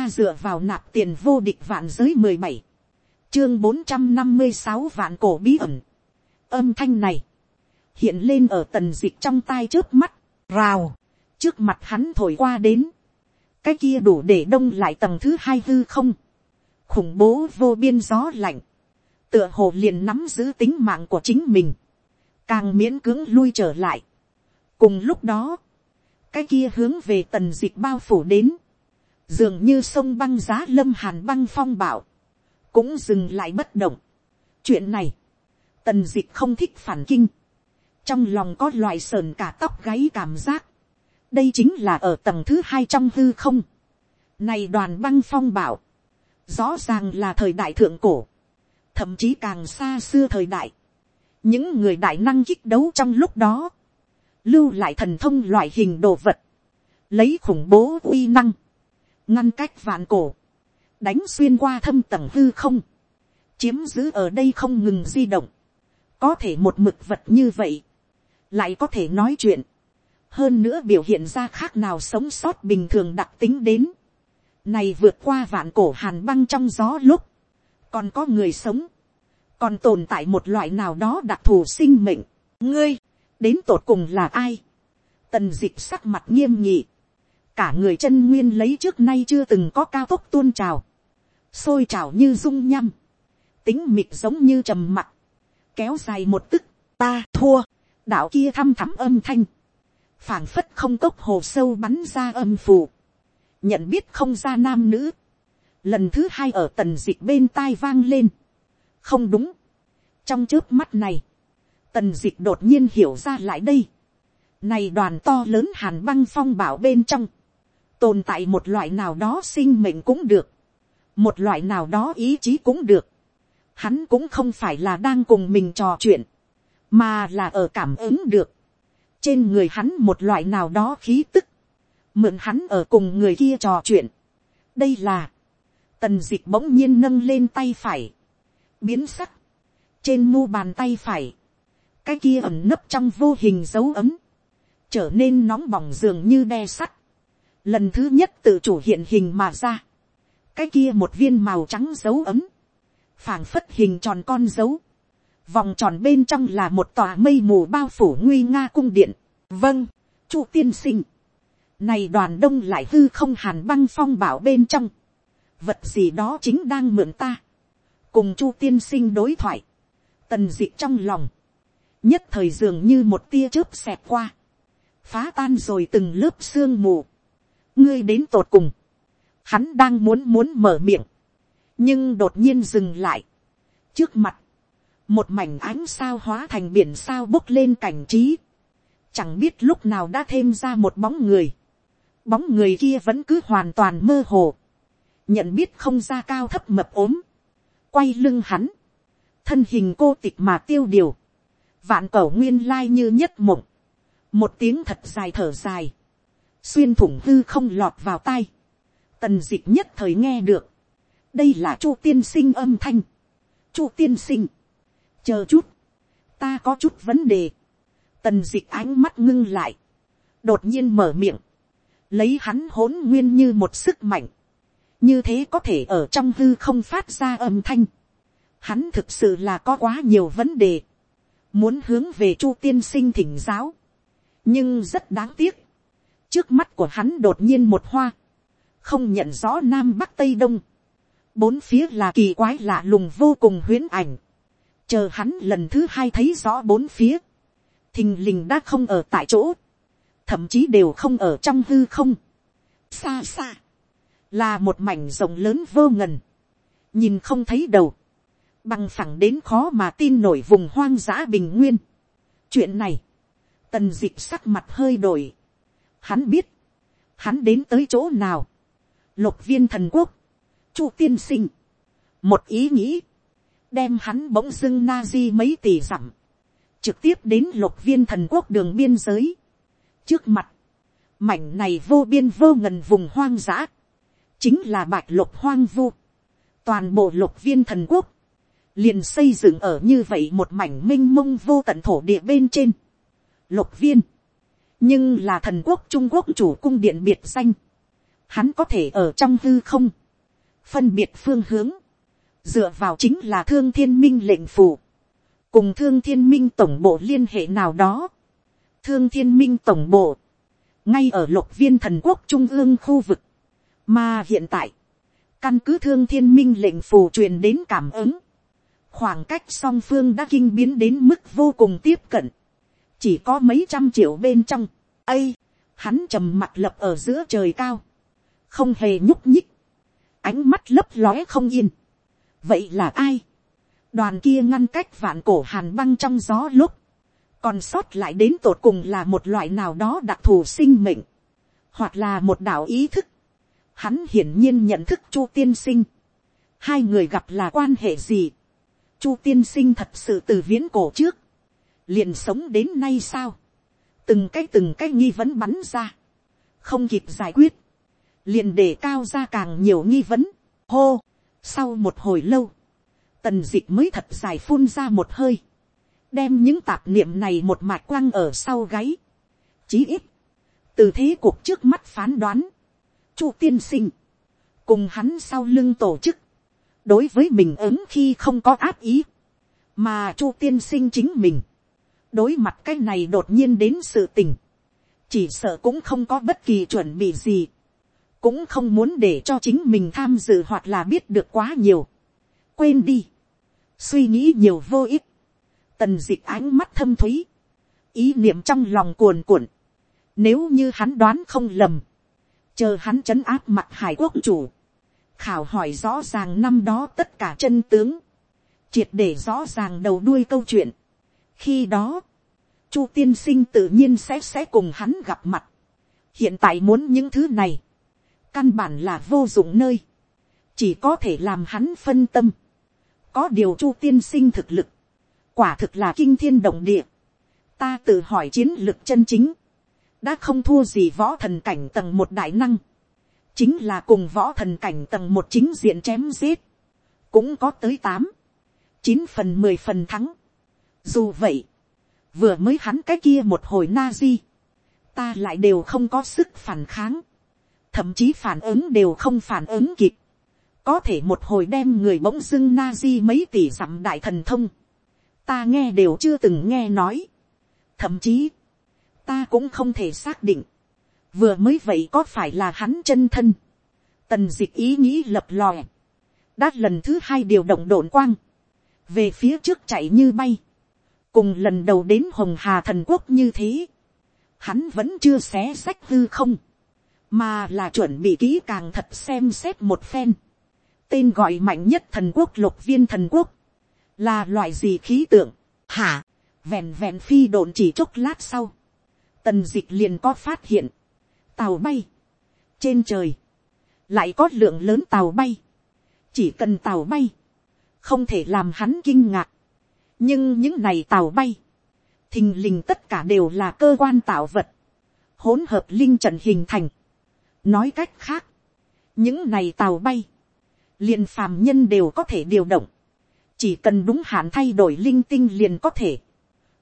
ta dựa vào nạp tiền vô địch vạn giới mười bảy, chương bốn trăm năm mươi sáu vạn cổ bí ẩn. âm thanh này, hiện lên ở tần dịch trong tai trước mắt, rào, trước mặt hắn thổi qua đến, cái kia đủ để đông lại tầng thứ hai hư không, khủng bố vô biên gió lạnh, tựa hồ liền nắm giữ tính mạng của chính mình, càng miễn cưỡng lui trở lại. cùng lúc đó, cái kia hướng về tần dịch bao phủ đến, dường như sông băng giá lâm hàn băng phong bảo, cũng dừng lại bất động. chuyện này, tần dịch không thích phản kinh, trong lòng có loại sờn cả tóc gáy cảm giác, đây chính là ở tầng thứ hai trong hư không, này đoàn băng phong bảo, rõ ràng là thời đại thượng cổ, thậm chí càng xa xưa thời đại, những người đại năng kích đấu trong lúc đó, lưu lại thần thông loại hình đồ vật, lấy khủng bố uy năng, ngăn cách vạn cổ, đánh xuyên qua thâm tầng hư không, chiếm giữ ở đây không ngừng di động, có thể một mực vật như vậy, lại có thể nói chuyện, hơn nữa biểu hiện ra khác nào sống sót bình thường đặc tính đến, này vượt qua vạn cổ hàn băng trong gió lúc, còn có người sống, còn tồn tại một loại nào đó đặc thù sinh mệnh, ngươi, đến tột cùng là ai, tần d ị c h sắc mặt nghiêm nhị, cả người chân nguyên lấy trước nay chưa từng có cao tốc tuôn trào, sôi trào như dung nhăm, tính mịt giống như trầm mặc, kéo dài một tức, ta thua, đạo kia thăm thắm âm thanh, phảng phất không cốc hồ sâu bắn ra âm phù, nhận biết không ra nam nữ, lần thứ hai ở tần dịch bên tai vang lên, không đúng, trong trước mắt này, tần dịch đột nhiên hiểu ra lại đây. này đoàn to lớn hàn băng phong bảo bên trong, tồn tại một loại nào đó sinh mệnh cũng được, một loại nào đó ý chí cũng được. hắn cũng không phải là đang cùng mình trò chuyện, mà là ở cảm ứng được. trên người hắn một loại nào đó khí tức, mượn hắn ở cùng người kia trò chuyện. đây là, tần d ị c h bỗng nhiên nâng lên tay phải, biến sắc, trên mu bàn tay phải, cái kia ẩm nấp trong vô hình dấu ấm, trở nên nóng bỏng dường như đe sắt, lần thứ nhất tự chủ hiện hình mà ra, cái kia một viên màu trắng dấu ấm, phảng phất hình tròn con dấu, vòng tròn bên trong là một tòa mây mù bao phủ nguy nga cung điện, vâng, chu tiên sinh, này đoàn đông lại hư không hàn băng phong bảo bên trong, vật gì đó chính đang mượn ta, cùng chu tiên sinh đối thoại, tần d ị trong lòng, nhất thời dường như một tia chớp xẹt qua, phá tan rồi từng lớp sương mù, ngươi đến tột cùng, hắn đang muốn muốn mở miệng, nhưng đột nhiên dừng lại, trước mặt, một mảnh ánh sao hóa thành biển sao bốc lên cảnh trí, chẳng biết lúc nào đã thêm ra một bóng người, bóng người kia vẫn cứ hoàn toàn mơ hồ, nhận biết không ra cao thấp mập ốm, quay lưng hắn, thân hình cô tịch mà tiêu điều, vạn cầu nguyên lai như nhất mộng, một tiếng thật dài thở dài, xuyên thủng hư không lọt vào tai, tần d ị c h nhất thời nghe được, đây là chu tiên sinh âm thanh, chu tiên sinh, chờ chút, ta có chút vấn đề, tần d ị c h ánh mắt ngưng lại, đột nhiên mở miệng, lấy hắn hỗn nguyên như một sức mạnh, như thế có thể ở trong hư không phát ra âm thanh, hắn thực sự là có quá nhiều vấn đề, muốn hướng về chu tiên sinh thỉnh giáo, nhưng rất đáng tiếc, trước mắt của hắn đột nhiên một hoa, không nhận rõ nam bắc tây đông, bốn phía là kỳ quái lạ lùng vô cùng huyến ảnh, chờ hắn lần thứ hai thấy rõ bốn phía, thình lình đã không ở tại chỗ, thậm chí đều không ở trong hư không, xa xa, là một mảnh rộng lớn vô ngần, nhìn không thấy đầu, bằng phẳng đến khó mà tin nổi vùng hoang dã bình nguyên. chuyện này, tần d ị c h sắc mặt hơi đổi hắn biết, hắn đến tới chỗ nào. lục viên thần quốc, chu tiên sinh, một ý nghĩ, đem hắn bỗng dưng na di mấy tỷ dặm, trực tiếp đến lục viên thần quốc đường biên giới. trước mặt, mảnh này vô biên vô ngần vùng hoang dã, chính là bạch lục hoang vu, toàn bộ lục viên thần quốc, liền xây dựng ở như vậy một mảnh m i n h mông vô tận thổ địa bên trên. Lục viên, nhưng là thần quốc trung quốc chủ cung điện biệt danh, hắn có thể ở trong hư không, phân biệt phương hướng, dựa vào chính là thương thiên minh lệnh phù, cùng thương thiên minh tổng bộ liên hệ nào đó, thương thiên minh tổng bộ, ngay ở lục viên thần quốc trung ương khu vực, mà hiện tại, căn cứ thương thiên minh lệnh phù truyền đến cảm ứng, khoảng cách song phương đã kinh biến đến mức vô cùng tiếp cận, chỉ có mấy trăm triệu bên trong, ây, hắn trầm mặt lập ở giữa trời cao, không hề nhúc nhích, ánh mắt lấp lóe không yên. vậy là ai, đoàn kia ngăn cách vạn cổ hàn băng trong gió lúc, còn sót lại đến tột cùng là một loại nào đó đặc thù sinh mệnh, hoặc là một đạo ý thức. Hắn hiển nhiên nhận thức chu tiên sinh. hai người gặp là quan hệ gì. chu tiên sinh thật sự từ viễn cổ trước, liền sống đến nay sao. từng cái từng cái nghi vấn bắn ra, không kịp giải quyết, liền để cao ra càng nhiều nghi vấn. hô, sau một hồi lâu, tần d ị c h mới thật dài phun ra một hơi, đem những tạp niệm này một mạch quăng ở sau gáy. chí ít, từ thế cuộc trước mắt phán đoán, chu tiên sinh, cùng hắn sau lưng tổ chức, đối với mình ứng khi không có áp ý, mà chu tiên sinh chính mình, đối mặt cái này đột nhiên đến sự tình, chỉ sợ cũng không có bất kỳ chuẩn bị gì. Cũng không muốn để cho chính mình tham dự hoặc là biết được quá nhiều. quên đi, suy nghĩ nhiều vô ích, tần d ị c h ánh mắt thâm thúy, ý niệm trong lòng cuồn cuộn, nếu như hắn đoán không lầm, chờ hắn trấn áp mặt hải quốc chủ, khảo hỏi rõ ràng năm đó tất cả chân tướng, triệt để rõ ràng đầu đuôi câu chuyện khi đó, chu tiên sinh tự nhiên sẽ sẽ cùng hắn gặp mặt. hiện tại muốn những thứ này, căn bản là vô dụng nơi, chỉ có thể làm hắn phân tâm, có điều chu tiên sinh thực lực, quả thực là kinh thiên động địa, ta tự hỏi chiến lực chân chính, đã không thua gì võ thần cảnh tầng một đại năng, chính là cùng võ thần cảnh tầng một chính diện chém giết, cũng có tới tám, chín phần mười phần thắng. Dù vậy, vừa mới hắn cái kia một hồi na di, ta lại đều không có sức phản kháng. Thậm chí phản ứng đều không phản ứng kịp, có thể một hồi đem người bỗng dưng na di mấy tỷ dặm đại thần thông, ta nghe đều chưa từng nghe nói, thậm chí, ta cũng không thể xác định, vừa mới vậy có phải là hắn chân thân, tần dịch ý nghĩ lập lòe, đã lần thứ hai điều động đồn quang, về phía trước chạy như bay, cùng lần đầu đến hồng hà thần quốc như thế, hắn vẫn chưa xé sách hư không, mà là chuẩn bị kỹ càng thật xem xét một phen. tên gọi mạnh nhất thần quốc lục viên thần quốc, là loại gì khí tượng, hả, vẹn vẹn phi độn chỉ chốc lát sau, tần d ị c h liền có phát hiện, tàu bay, trên trời, lại có lượng lớn tàu bay, chỉ cần tàu bay, không thể làm hắn kinh ngạc, nhưng những này tàu bay, thình lình tất cả đều là cơ quan tạo vật, hỗn hợp linh trận hình thành, nói cách khác, những này tàu bay, liền phàm nhân đều có thể điều động, chỉ cần đúng hạn thay đổi linh tinh liền có thể,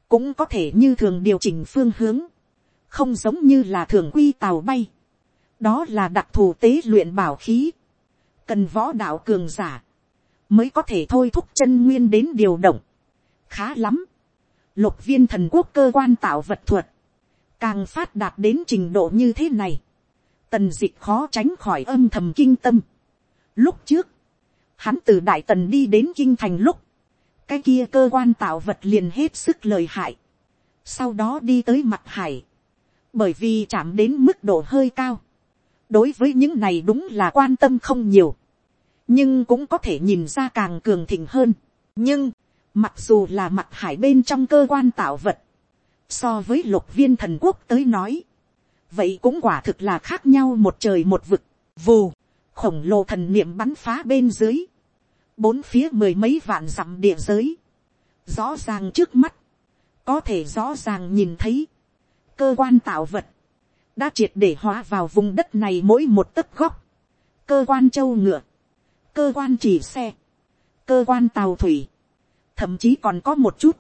cũng có thể như thường điều chỉnh phương hướng, không giống như là thường quy tàu bay, đó là đặc thù tế luyện bảo khí, cần võ đạo cường giả, mới có thể thôi thúc chân nguyên đến điều động, khá lắm, lục viên thần quốc cơ quan tạo vật thuật, càng phát đạt đến trình độ như thế này, tần dịch khó tránh khỏi âm thầm kinh tâm. Lúc trước, hắn từ đại tần đi đến kinh thành lúc, cái kia cơ quan tạo vật liền hết sức lời hại. Sau đó đi tới mặt hải, bởi vì chạm đến mức độ hơi cao. đối với những này đúng là quan tâm không nhiều, nhưng cũng có thể nhìn ra càng cường thịnh hơn. nhưng, mặc dù là mặt hải bên trong cơ quan tạo vật, so với lục viên thần quốc tới nói, vậy cũng quả thực là khác nhau một trời một vực, vù, khổng lồ thần niệm bắn phá bên dưới, bốn phía mười mấy vạn dặm địa giới, rõ ràng trước mắt, có thể rõ ràng nhìn thấy, cơ quan tạo vật, đã triệt để hóa vào vùng đất này mỗi một tấc góc, cơ quan châu ngựa, cơ quan chỉ xe, cơ quan tàu thủy, thậm chí còn có một chút,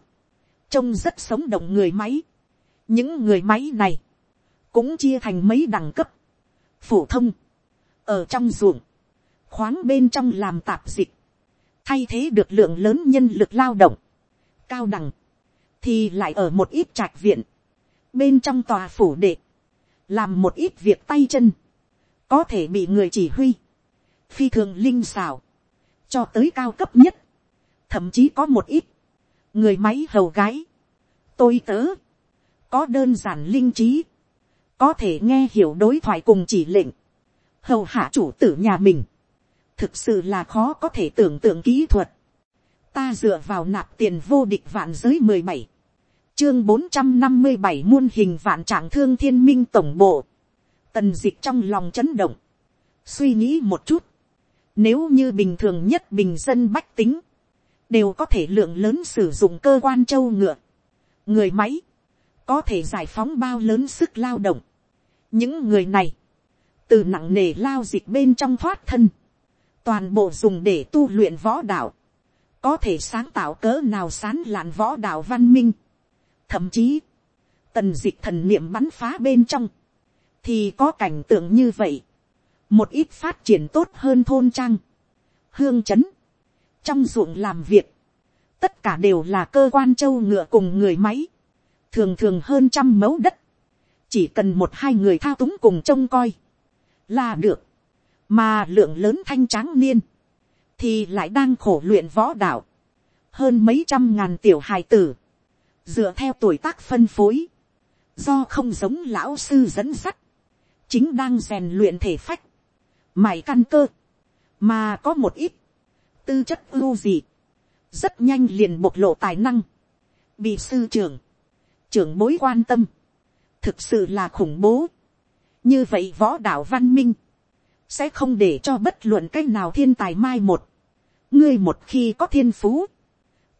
trông rất sống động người máy. những người máy này, cũng chia thành mấy đẳng cấp, phổ thông, ở trong ruộng, khoáng bên trong làm tạp dịch, thay thế được lượng lớn nhân lực lao động, cao đẳng, thì lại ở một ít trạch viện, bên trong tòa phủ đệ, làm một ít việc tay chân, có thể bị người chỉ huy, phi thường linh xào, cho tới cao cấp nhất, thậm chí có một ít, người máy hầu gái, tôi tớ, có đơn giản linh trí, có thể nghe hiểu đối thoại cùng chỉ lệnh, hầu hạ chủ tử nhà mình, thực sự là khó có thể tưởng tượng kỹ thuật. Ta dựa vào nạp tiền vô địch vạn giới mười bảy, chương bốn trăm năm mươi bảy muôn hình vạn trạng thương thiên minh tổng bộ, tần dịch trong lòng chấn động, suy nghĩ một chút, nếu như bình thường nhất bình dân bách tính, đều có thể lượng lớn sử dụng cơ quan châu ngựa, người máy, có thể giải phóng bao lớn sức lao động. những người này, từ nặng nề lao dịch bên trong thoát thân, toàn bộ dùng để tu luyện võ đạo, có thể sáng tạo cỡ nào sán lạn võ đạo văn minh. thậm chí, tần dịch thần niệm bắn phá bên trong, thì có cảnh tượng như vậy, một ít phát triển tốt hơn thôn trang, hương chấn, trong ruộng làm việc, tất cả đều là cơ quan châu ngựa cùng người máy, thường thường hơn trăm mẫu đất, chỉ cần một hai người thao túng cùng trông coi, là được, mà lượng lớn thanh tráng niên, thì lại đang khổ luyện võ đạo, hơn mấy trăm ngàn tiểu hài tử, dựa theo tuổi tác phân phối, do không giống lão sư dẫn sắt, chính đang rèn luyện thể phách, mày căn cơ, mà có một ít, tư chất ưu dị, rất nhanh liền bộc lộ tài năng, bị sư trưởng, trưởng bối quan tâm, thực sự là khủng bố. như vậy võ đạo văn minh, sẽ không để cho bất luận cái nào thiên tài mai một. ngươi một khi có thiên phú,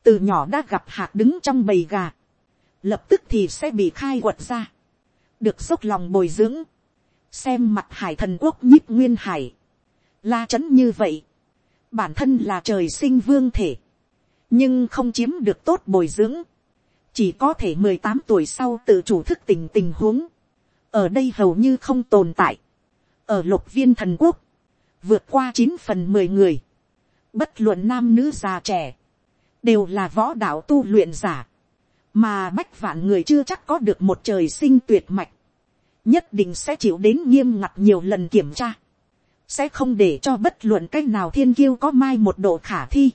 từ nhỏ đã gặp hạt đứng trong bầy gà, lập tức thì sẽ bị khai quật ra, được dốc lòng bồi dưỡng, xem mặt hải thần quốc nhíp nguyên hải, la c h ấ n như vậy, bản thân là trời sinh vương thể, nhưng không chiếm được tốt bồi dưỡng, chỉ có thể mười tám tuổi sau tự chủ thức tình tình huống, ở đây hầu như không tồn tại, ở lục viên thần quốc, vượt qua chín phần mười người, bất luận nam nữ già trẻ, đều là võ đạo tu luyện giả, mà bách vạn người chưa chắc có được một trời sinh tuyệt mạch, nhất định sẽ chịu đến nghiêm ngặt nhiều lần kiểm tra, sẽ không để cho bất luận cách nào thiên kiêu có mai một độ khả thi,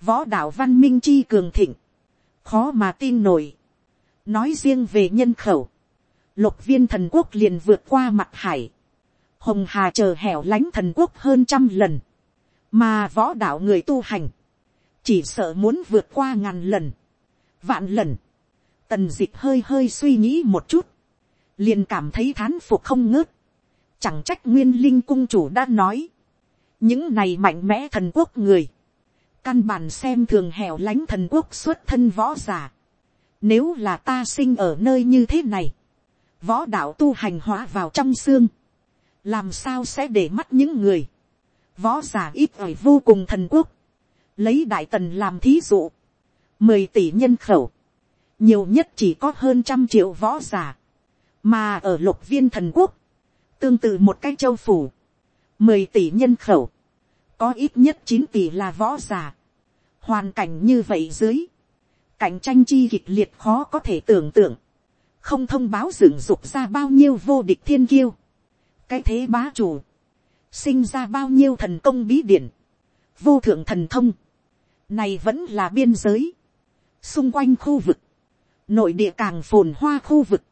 võ đạo văn minh chi cường thịnh, khó mà tin nổi. nói riêng về nhân khẩu, lục viên thần quốc liền vượt qua mặt hải, hồng hà chờ hẻo lánh thần quốc hơn trăm lần, mà võ đạo người tu hành, chỉ sợ muốn vượt qua ngàn lần, vạn lần, tần d ị c h hơi hơi suy nghĩ một chút, liền cảm thấy thán phục không ngớt, chẳng trách nguyên linh cung chủ đã nói, những này mạnh mẽ thần quốc người, căn bản xem thường hẻo lánh thần quốc xuất thân võ giả. Nếu là ta sinh ở nơi như thế này, võ đạo tu hành hóa vào trong xương, làm sao sẽ để mắt những người, võ giả ít ỏi vô cùng thần quốc, lấy đại tần làm thí dụ, mười tỷ nhân khẩu, nhiều nhất chỉ có hơn trăm triệu võ giả, mà ở lục viên thần quốc, tương tự một cái châu phủ, mười tỷ nhân khẩu, có ít nhất chín tỷ là võ giả, hoàn cảnh như vậy dưới, cạnh tranh chi kịch liệt khó có thể tưởng tượng, không thông báo dựng dục ra bao nhiêu vô địch thiên kiêu, cái thế bá chủ, sinh ra bao nhiêu thần công bí điển, vô thượng thần thông, này vẫn là biên giới, xung quanh khu vực, nội địa càng phồn hoa khu vực,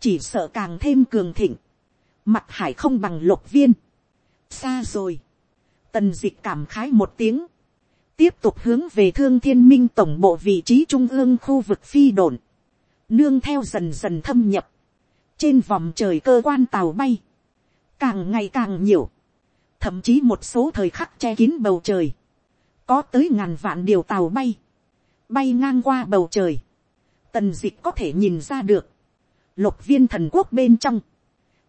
chỉ sợ càng thêm cường thịnh, mặt hải không bằng lục viên, xa rồi, tần d ị c h cảm khái một tiếng, tiếp tục hướng về thương thiên minh tổng bộ vị trí trung ương khu vực phi đồn, nương theo dần dần thâm nhập, trên vòng trời cơ quan tàu bay, càng ngày càng nhiều, thậm chí một số thời khắc che kín bầu trời, có tới ngàn vạn điều tàu bay, bay ngang qua bầu trời, tần d ị c h có thể nhìn ra được, lục viên thần quốc bên trong,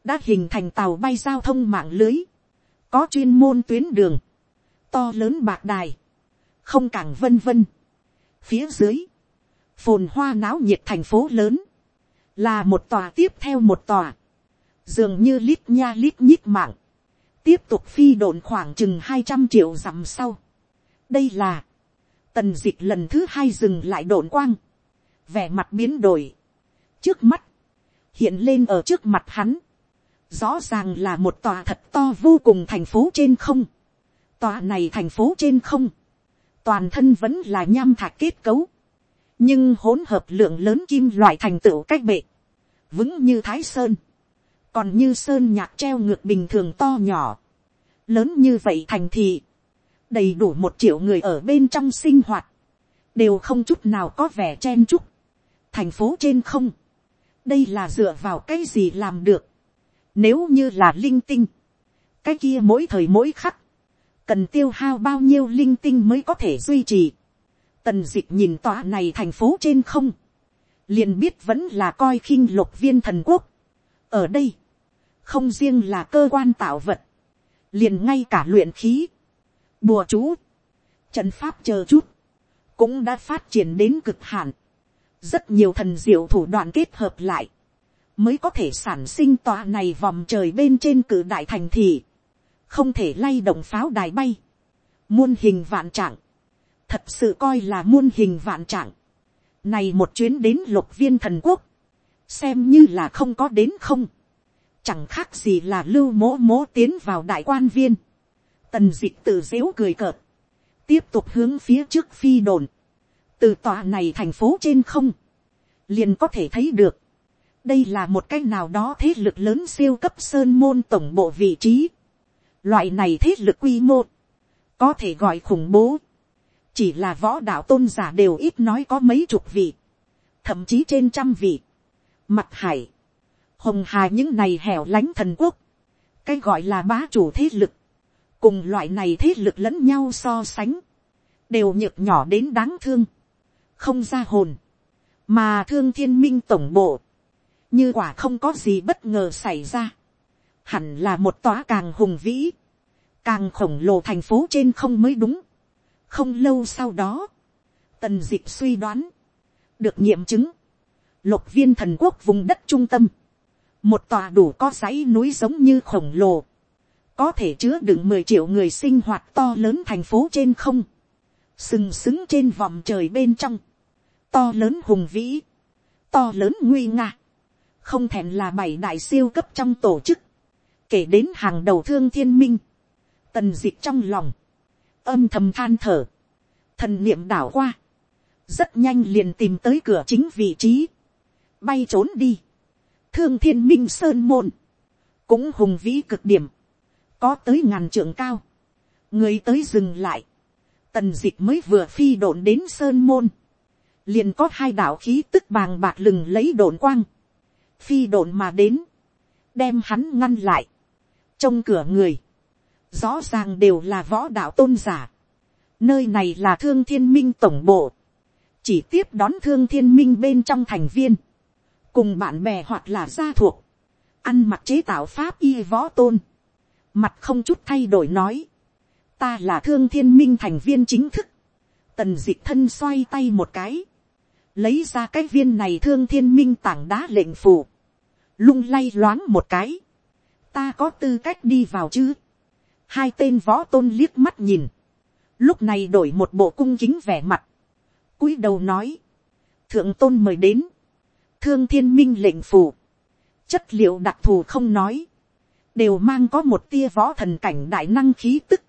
đã hình thành tàu bay giao thông mạng lưới, có chuyên môn tuyến đường, to lớn bạc đài, không càng vân vân. Phía dưới, phồn hoa náo nhiệt thành phố lớn, là một tòa tiếp theo một tòa, dường như lít nha lít nhít mạng, tiếp tục phi đồn khoảng chừng hai trăm triệu dặm sau. đây là, tần d ị c h lần thứ hai dừng lại đồn quang, vẻ mặt biến đổi, trước mắt, hiện lên ở trước mặt hắn, rõ ràng là một tòa thật to vô cùng thành phố trên không, tòa này thành phố trên không, toàn thân vẫn là nham thạch kết cấu, nhưng hỗn hợp lượng lớn kim loại thành tựu cách bệ, vững như thái sơn, còn như sơn nhạc treo ngược bình thường to nhỏ, lớn như vậy thành thị, đầy đủ một triệu người ở bên trong sinh hoạt, đều không chút nào có vẻ chen chúc. thành phố trên không, đây là dựa vào cái gì làm được, nếu như là linh tinh, cái kia mỗi thời mỗi khắc, cần tiêu hao bao nhiêu linh tinh mới có thể duy trì. tần d ị c h nhìn tòa này thành phố trên không, liền biết vẫn là coi khinh lục viên thần quốc. ở đây, không riêng là cơ quan tạo vật, liền ngay cả luyện khí, bùa chú, trận pháp chờ chút, cũng đã phát triển đến cực hạn. rất nhiều thần diệu thủ đoạn kết hợp lại, mới có thể sản sinh tòa này vòng trời bên trên cử đại thành thị, không thể lay động pháo đài bay, muôn hình vạn trạng, thật sự coi là muôn hình vạn trạng, này một chuyến đến lục viên thần quốc, xem như là không có đến không, chẳng khác gì là lưu mố mố tiến vào đại quan viên, tần d ị c h tự dếu cười cợt, tiếp tục hướng phía trước phi đồn, từ tòa này thành phố trên không, liền có thể thấy được, đây là một cái nào đó thế lực lớn siêu cấp sơn môn tổng bộ vị trí, loại này thế lực quy mô, có thể gọi khủng bố, chỉ là võ đạo tôn giả đều ít nói có mấy chục vị, thậm chí trên trăm vị, mặt hải, hồng hà những này hẻo lánh thần quốc, cái gọi là bá chủ thế lực, cùng loại này thế lực lẫn nhau so sánh, đều nhược nhỏ đến đáng thương, không ra hồn, mà thương thiên minh tổng bộ, như quả không có gì bất ngờ xảy ra, hẳn là một tòa càng hùng vĩ, càng khổng lồ thành phố trên không mới đúng. không lâu sau đó, tần d ị c h suy đoán, được nghiệm chứng, lục viên thần quốc vùng đất trung tâm, một tòa đủ có dãy núi giống như khổng lồ, có thể chứa đựng mười triệu người sinh hoạt to lớn thành phố trên không, sừng sững trên vòng trời bên trong, to lớn hùng vĩ, to lớn nguy nga, không thèm là bảy đại siêu cấp trong tổ chức, kể đến hàng đầu thương thiên minh, tần dịch trong lòng, âm thầm than thở, thần niệm đảo qua, rất nhanh liền tìm tới cửa chính vị trí, bay trốn đi, thương thiên minh sơn môn, cũng hùng vĩ cực điểm, có tới ngàn trượng cao, người tới dừng lại, tần dịch mới vừa phi đồn đến sơn môn, liền có hai đạo khí tức bàng bạc lừng lấy đồn quang, phi đồn mà đến, đem hắn ngăn lại, trong cửa người, rõ ràng đều là võ đạo tôn giả, nơi này là thương thiên minh tổng bộ, chỉ tiếp đón thương thiên minh bên trong thành viên, cùng bạn bè hoặc là gia thuộc, ăn mặc chế tạo pháp y võ tôn, mặt không chút thay đổi nói, ta là thương thiên minh thành viên chính thức, tần d ị c h thân xoay tay một cái, lấy ra cái viên này thương thiên minh tảng đá lệnh phủ lung lay loáng một cái, ta có tư cách đi vào chứ, hai tên võ tôn liếc mắt nhìn, lúc này đổi một bộ cung kính vẻ mặt, cúi đầu nói, thượng tôn mời đến, thương thiên minh lệnh phủ chất liệu đặc thù không nói, đều mang có một tia võ thần cảnh đại năng khí tức,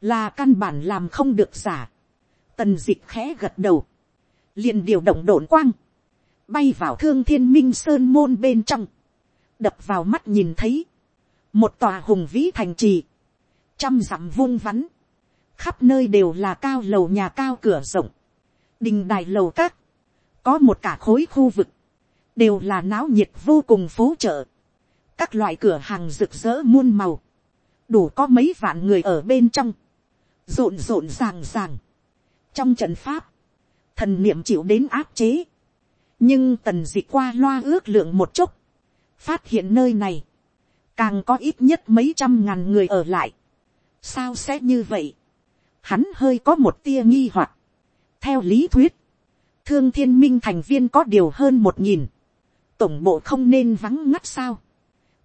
là căn bản làm không được giả. Tần dịch khẽ gật đầu, liền điều động đồn quang, bay vào thương thiên minh sơn môn bên trong, đập vào mắt nhìn thấy, một tòa hùng vĩ thành trì, trăm dặm vung vắn, khắp nơi đều là cao lầu nhà cao cửa rộng, đình đài lầu các, có một cả khối khu vực, đều là náo nhiệt vô cùng phố chợ, các loại cửa hàng rực rỡ muôn màu, đủ có mấy vạn người ở bên trong, rộn rộn ràng ràng. trong trận pháp, thần niệm chịu đến áp chế, nhưng tần d ị qua loa ước lượng một chút, phát hiện nơi này, càng có ít nhất mấy trăm ngàn người ở lại. sao sẽ như vậy, hắn hơi có một tia nghi hoặc. theo lý thuyết, thương thiên minh thành viên có điều hơn một nghìn, tổng bộ không nên vắng ngắt sao?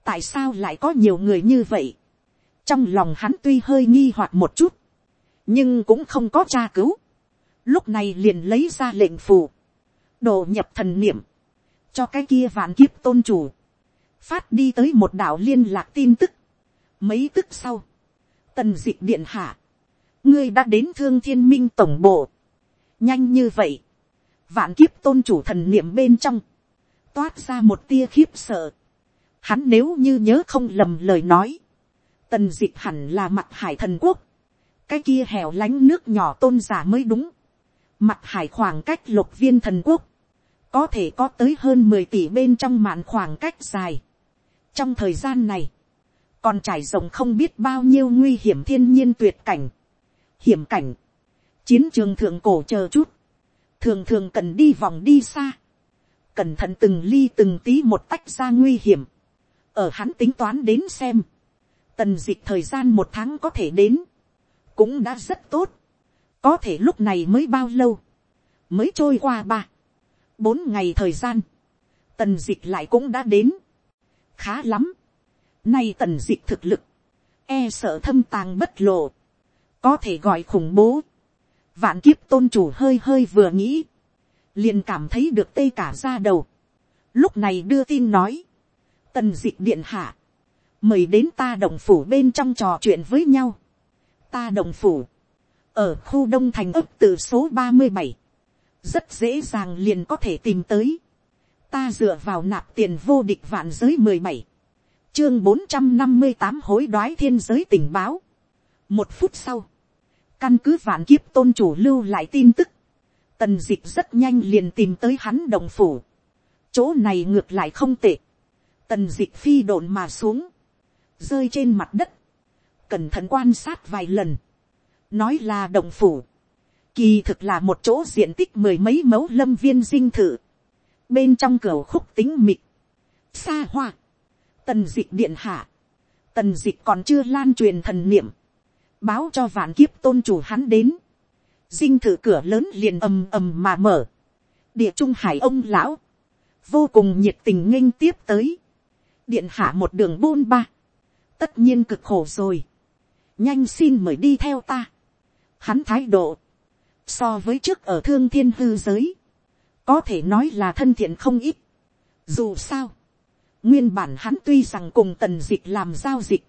Tại sao lại có nhiều người như vậy, trong lòng hắn tuy hơi nghi hoặc một chút, nhưng cũng không có tra cứu, lúc này liền lấy ra lệnh phù, đồ nhập thần niệm, cho cái kia vạn kiếp tôn chủ, phát đi tới một đạo liên lạc tin tức, mấy tức sau, tần d ị c h điện hạ, ngươi đã đến thương thiên minh tổng bộ, nhanh như vậy, vạn kiếp tôn chủ thần niệm bên trong, toát ra một tia khiếp sợ, hắn nếu như nhớ không lầm lời nói, tần d ị c h hẳn là mặt hải thần quốc, cái kia hẻo lánh nước nhỏ tôn giả mới đúng, mặt hải khoảng cách lục viên thần quốc, có thể có tới hơn mười tỷ bên trong mạn khoảng cách dài. trong thời gian này, còn trải rộng không biết bao nhiêu nguy hiểm thiên nhiên tuyệt cảnh, hiểm cảnh, chiến trường thượng cổ chờ chút, thường thường cần đi vòng đi xa, cẩn thận từng ly từng tí một tách ra nguy hiểm, ở hắn tính toán đến xem, tần dịch thời gian một tháng có thể đến, cũng đã rất tốt, có thể lúc này mới bao lâu, mới trôi qua ba, bốn ngày thời gian, tần d ị c h lại cũng đã đến, khá lắm, Nay tần dịch thực lực. E sợ thâm tàng bất lộ. Có thể gọi khủng bố. Vạn kiếp tôn chủ hơi hơi vừa nghĩ. Liền cảm thấy được tê cả ra đầu. Lúc này đưa tin nói. Tần dịch điện hạ. Mời đến ta đồng phủ bên trong trò chuyện với nhau. Ta đồng phủ. Ở khu đông thành ấp từ số ba mươi bảy Rất dễ dàng liền có thể tìm tới ta dựa vào nạp tiền vô địch vạn giới mười bảy chương bốn trăm năm mươi tám hối đoái thiên giới tình báo. một phút sau, căn cứ vạn kiếp tôn chủ lưu lại tin tức, tần d ị c h rất nhanh liền tìm tới hắn đồng phủ. chỗ này ngược lại không tệ. tần d ị c h phi độn mà xuống, rơi trên mặt đất, cẩn thận quan sát vài lần, nói là đồng phủ, kỳ thực là một chỗ diện tích mười mấy mẫu lâm viên dinh thự, bên trong cửa khúc tính mịt, xa hoa, tần d ị điện hạ, tần d ị còn chưa lan truyền thần niệm, báo cho vạn kiếp tôn chủ hắn đến, dinh thự cửa lớn liền ầm ầm mà mở, địa trung hải ông lão, vô cùng nhiệt tình nghênh tiếp tới, điện hạ một đường bôn ba, tất nhiên cực khổ rồi, nhanh xin mời đi theo ta, hắn thái độ, so với trước ở thương thiên hư giới, có thể nói là thân thiện không ít, dù sao, Nguyên bản hắn tuy rằng cùng tần dịch làm giao dịch.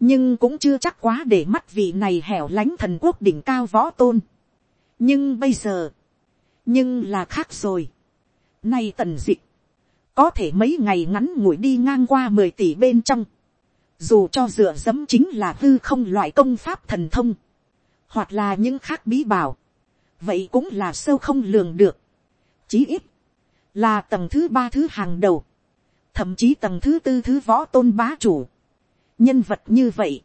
Nhưng cũng chưa chắc quá để mắt vị này hẻo lánh thần quốc đỉnh cao võ tôn. Nhưng bây giờ. Nhưng là khác rồi. Nay tần dịch. Có thể mấy ngày ngắn ngủi đi ngang qua mười tỷ bên trong. Dù cho dựa dẫm chính là hư không loại công pháp thần thông. Hoặc là những khác bí bảo. Vậy cũng là sâu không lường được. Chí ít. Là tầng thứ ba thứ hàng đầu thậm chí tầng thứ tư thứ võ tôn bá chủ, nhân vật như vậy,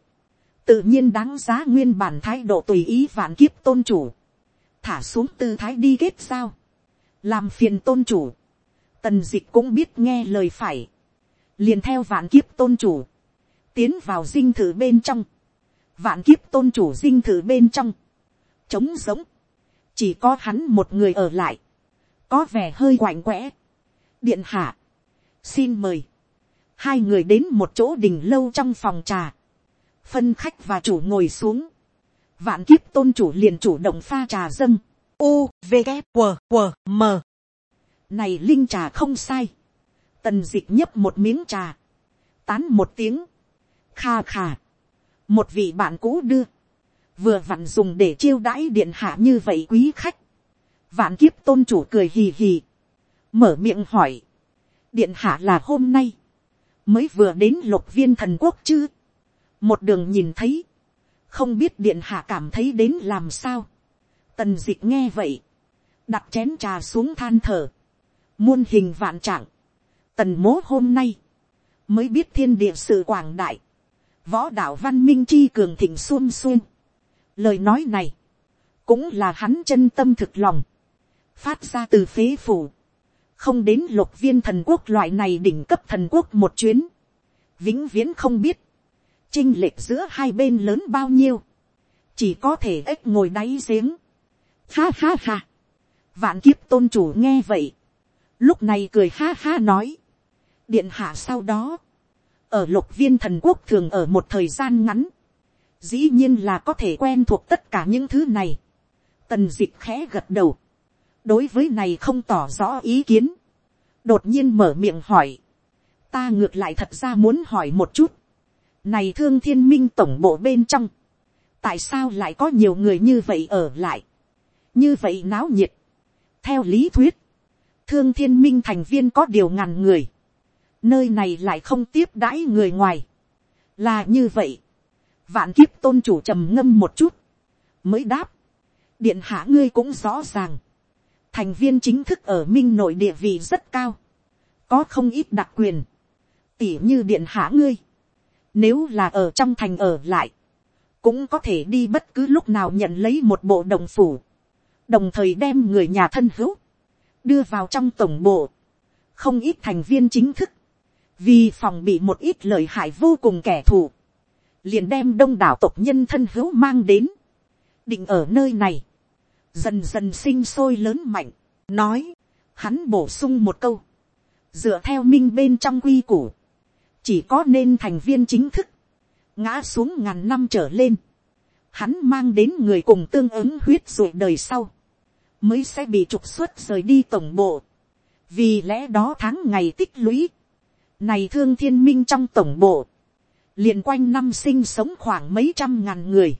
tự nhiên đáng giá nguyên bản thái độ tùy ý vạn kiếp tôn chủ, thả xuống tư thái đi kết sao, làm phiền tôn chủ, tần dịch cũng biết nghe lời phải, liền theo vạn kiếp tôn chủ, tiến vào dinh thự bên trong, vạn kiếp tôn chủ dinh thự bên trong, trống giống, chỉ có hắn một người ở lại, có vẻ hơi quạnh quẽ, điện hạ, xin mời, hai người đến một chỗ đình lâu trong phòng trà, phân khách và chủ ngồi xuống, vạn kiếp tôn chủ liền chủ động pha trà dâng, u v g q q m. Này linh trà không sai, tần d ị c h nhấp một miếng trà, tán một tiếng, kha khà, một vị bạn cũ đưa, vừa vặn dùng để chiêu đãi điện hạ như vậy quý khách, vạn kiếp tôn chủ cười hì hì, mở miệng hỏi, điện hạ là hôm nay, mới vừa đến lục viên thần quốc chứ, một đường nhìn thấy, không biết điện hạ cảm thấy đến làm sao, tần d ị c h nghe vậy, đặt chén trà xuống than thở, muôn hình vạn trạng, tần mố hôm nay, mới biết thiên địa sự quảng đại, võ đạo văn minh chi cường thịnh xuôn xuôn. Lời nói này, cũng là hắn chân tâm thực lòng, phát ra từ phế phủ, không đến lục viên thần quốc loại này đỉnh cấp thần quốc một chuyến, vĩnh viễn không biết, chinh lệch giữa hai bên lớn bao nhiêu, chỉ có thể ếch ngồi đáy giếng. Ha ha ha, vạn kiếp tôn chủ nghe vậy, lúc này cười ha ha nói, điện hạ sau đó, ở lục viên thần quốc thường ở một thời gian ngắn, dĩ nhiên là có thể quen thuộc tất cả những thứ này. tần dịch khẽ gật đầu, đối với này không tỏ rõ ý kiến, đột nhiên mở miệng hỏi, ta ngược lại thật ra muốn hỏi một chút, này thương thiên minh tổng bộ bên trong, tại sao lại có nhiều người như vậy ở lại, như vậy náo nhiệt, theo lý thuyết, thương thiên minh thành viên có điều ngàn người, nơi này lại không tiếp đãi người ngoài, là như vậy, vạn kiếp tôn chủ trầm ngâm một chút, mới đáp, điện hạ ngươi cũng rõ ràng, thành viên chính thức ở minh nội địa vị rất cao, có không ít đặc quyền, tỉ như điện hạ ngươi, nếu là ở trong thành ở lại, cũng có thể đi bất cứ lúc nào nhận lấy một bộ đồng phủ, đồng thời đem người nhà thân hữu, đưa vào trong tổng bộ, không ít thành viên chính thức, vì phòng bị một ít lời hại vô cùng kẻ thù, liền đem đông đảo tộc nhân thân hữu mang đến, định ở nơi này, dần dần sinh sôi lớn mạnh, nói, hắn bổ sung một câu, dựa theo minh bên trong quy củ, chỉ có nên thành viên chính thức, ngã xuống ngàn năm trở lên, hắn mang đến người cùng tương ứng huyết ruột đời sau, mới sẽ bị trục xuất rời đi tổng bộ, vì lẽ đó tháng ngày tích lũy, này thương thiên minh trong tổng bộ, liền quanh năm sinh sống khoảng mấy trăm ngàn người,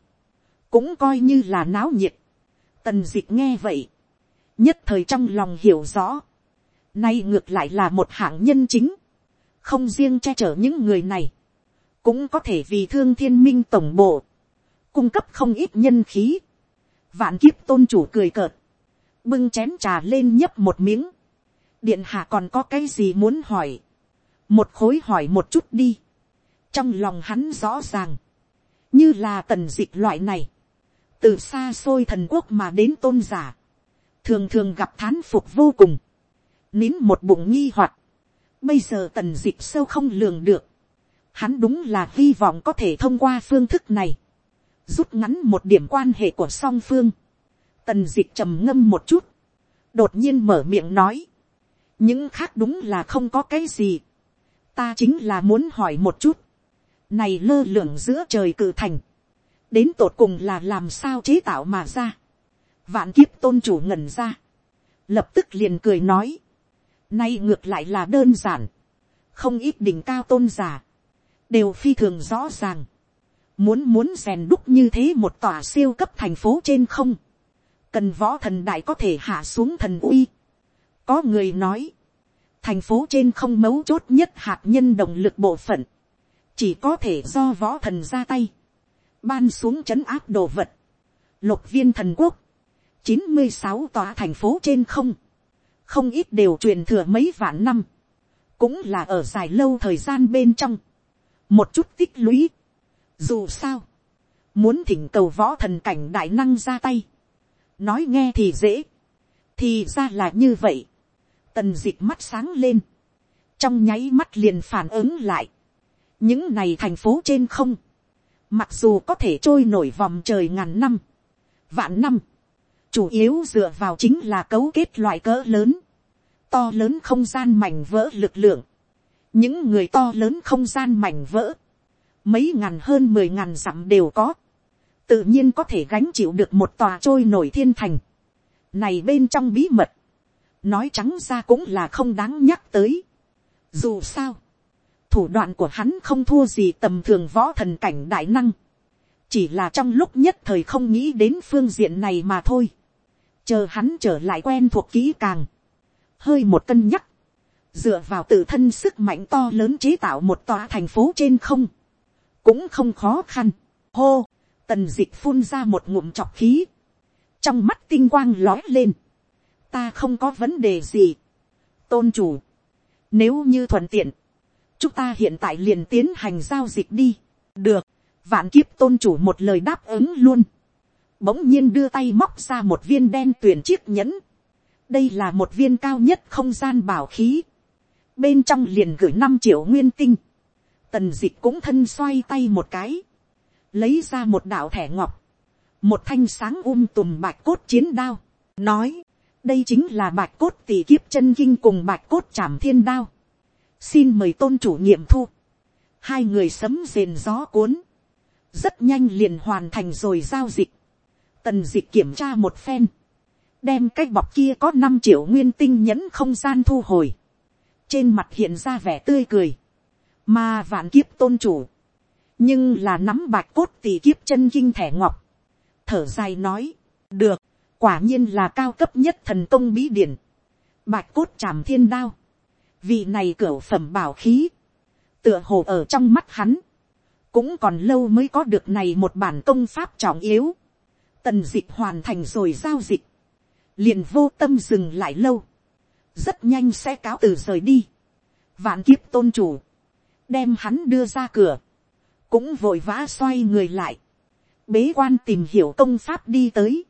cũng coi như là náo nhiệt. Tần d ị c h nghe vậy, nhất thời trong lòng hiểu rõ, nay ngược lại là một hạng nhân chính, không riêng che chở những người này, cũng có thể vì thương thiên minh tổng bộ, cung cấp không ít nhân khí. Vạn kiếp tôn chủ cười cợt, bưng chén trà lên nhấp một miếng, điện hạ còn có cái gì muốn hỏi, một khối hỏi một chút đi, trong lòng hắn rõ ràng, như là tần dịch loại này, từ xa xôi thần quốc mà đến tôn giả, thường thường gặp thán phục vô cùng, nín một bụng nghi hoặc, bây giờ tần dịch sâu không lường được, hắn đúng là hy vọng có thể thông qua phương thức này, rút ngắn một điểm quan hệ của song phương, tần dịch trầm ngâm một chút, đột nhiên mở miệng nói, những khác đúng là không có cái gì, ta chính là muốn hỏi một chút, này lơ lửng giữa trời cử thành, đến tột cùng là làm sao chế tạo mà ra, vạn kiếp tôn chủ ngẩn ra, lập tức liền cười nói, nay ngược lại là đơn giản, không ít đỉnh cao tôn giả, đều phi thường rõ ràng, muốn muốn rèn đúc như thế một tòa siêu cấp thành phố trên không, cần võ thần đại có thể hạ xuống thần uy. có người nói, thành phố trên không mấu chốt nhất hạt nhân động lực bộ phận, chỉ có thể do võ thần ra tay, ban xuống c h ấ n áp đồ vật, lục viên thần quốc, chín mươi sáu tòa thành phố trên không, không ít đều truyền thừa mấy vạn năm, cũng là ở dài lâu thời gian bên trong, một chút tích lũy. Dù sao, muốn thỉnh cầu võ thần cảnh đại năng ra tay, nói nghe thì dễ, thì ra là như vậy, tần dịch mắt sáng lên, trong nháy mắt liền phản ứng lại, những này thành phố trên không, mặc dù có thể trôi nổi vòng trời ngàn năm, vạn năm, chủ yếu dựa vào chính là cấu kết loại cỡ lớn, to lớn không gian mảnh vỡ lực lượng, những người to lớn không gian mảnh vỡ, mấy ngàn hơn mười ngàn dặm đều có, tự nhiên có thể gánh chịu được một tòa trôi nổi thiên thành, này bên trong bí mật, nói trắng ra cũng là không đáng nhắc tới. Dù sao, thủ đoạn của hắn không thua gì tầm thường võ thần cảnh đại năng. Chỉ là trong lúc nhất thời không nghĩ đến phương diện này mà thôi. Chờ hắn trở lại quen thuộc kỹ càng. Hơi một cân nhắc. Dựa vào tự thân sức mạnh to lớn chế tạo một tòa thành phố trên không. Cũng không khó khăn. Hô, tần dịch phun ra một ngụm chọc khí. Trong mắt tinh quang lói lên. Ta không có vấn đề gì. Tôn chủ. Nếu như thuận tiện chúng ta hiện tại liền tiến hành giao dịch đi. được, vạn kiếp tôn chủ một lời đáp ứng luôn. bỗng nhiên đưa tay móc ra một viên đen tuyển chiếc nhẫn. đây là một viên cao nhất không gian bảo khí. bên trong liền gửi năm triệu nguyên tinh. tần dịch cũng thân xoay tay một cái. lấy ra một đạo thẻ ngọc. một thanh sáng um tùm bạch cốt chiến đao. nói, đây chính là bạch cốt tỷ kiếp chân kinh cùng bạch cốt chảm thiên đao. Xin mời tôn chủ nghiệm thu, hai người sấm rền gió cuốn, rất nhanh liền hoàn thành rồi giao dịch, tần dịch kiểm tra một phen, đem cái bọc kia có năm triệu nguyên tinh nhẫn không gian thu hồi, trên mặt hiện ra vẻ tươi cười, mà vạn kiếp tôn chủ, nhưng là nắm bạch cốt tỷ kiếp chân kinh thẻ ngọc, thở dài nói, được, quả nhiên là cao cấp nhất thần công bí điển, bạch cốt tràm thiên đao, vị này cửa phẩm bảo khí, tựa hồ ở trong mắt hắn, cũng còn lâu mới có được này một bản công pháp trọng yếu, tần dịch hoàn thành rồi giao dịch, liền vô tâm dừng lại lâu, rất nhanh sẽ cáo từ rời đi, vạn kiếp tôn chủ, đem hắn đưa ra cửa, cũng vội vã xoay người lại, bế quan tìm hiểu công pháp đi tới,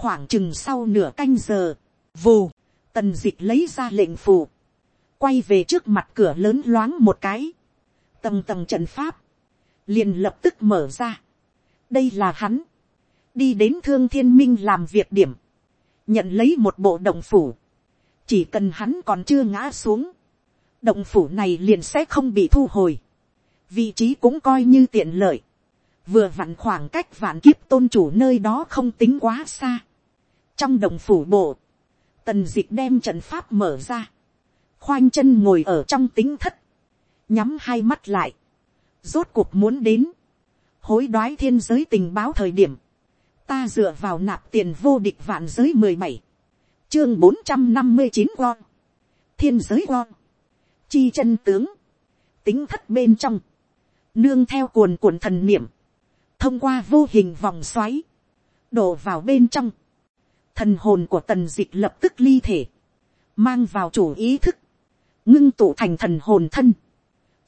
khoảng chừng sau nửa canh giờ, vù, tần d ị c h lấy ra lệnh phù, quay về trước mặt cửa lớn loáng một cái, tầng tầng trận pháp, liền lập tức mở ra. đây là hắn, đi đến thương thiên minh làm việc điểm, nhận lấy một bộ động phủ, chỉ cần hắn còn chưa ngã xuống, động phủ này liền sẽ không bị thu hồi, vị trí cũng coi như tiện lợi, vừa vặn khoảng cách vạn kiếp tôn chủ nơi đó không tính quá xa, trong đồng phủ bộ, tần d ị c h đem trận pháp mở ra, khoanh chân ngồi ở trong tính thất, nhắm hai mắt lại, rốt cuộc muốn đến, hối đoái thiên giới tình báo thời điểm, ta dựa vào nạp tiền vô địch vạn giới mười bảy, chương bốn trăm năm mươi chín won, thiên giới won, chi chân tướng, tính thất bên trong, nương theo cuồn cuộn thần niệm, thông qua vô hình vòng xoáy, đổ vào bên trong, thần hồn của tần dịch lập tức ly thể, mang vào chủ ý thức, ngưng tụ thành thần hồn thân,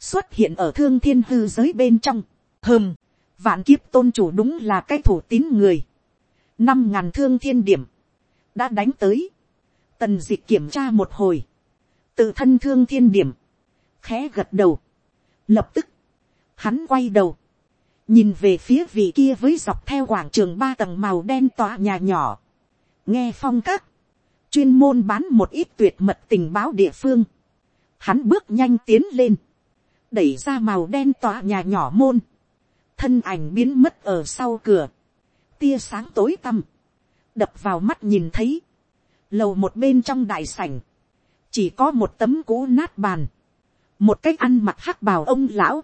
xuất hiện ở thương thiên hư giới bên trong, hơm, vạn kiếp tôn chủ đúng là cái thủ tín người, năm ngàn thương thiên điểm, đã đánh tới, tần dịch kiểm tra một hồi, tự thân thương thiên điểm, khẽ gật đầu, lập tức, hắn quay đầu, nhìn về phía vị kia với dọc theo quảng trường ba tầng màu đen tọa nhà nhỏ, nghe phong các, chuyên môn bán một ít tuyệt mật tình báo địa phương, hắn bước nhanh tiến lên, đẩy ra màu đen tọa nhà nhỏ môn, thân ảnh biến mất ở sau cửa, tia sáng tối tăm, đập vào mắt nhìn thấy, lầu một bên trong đại sảnh, chỉ có một tấm cũ nát bàn, một cách ăn mặc hắc bào ông lão,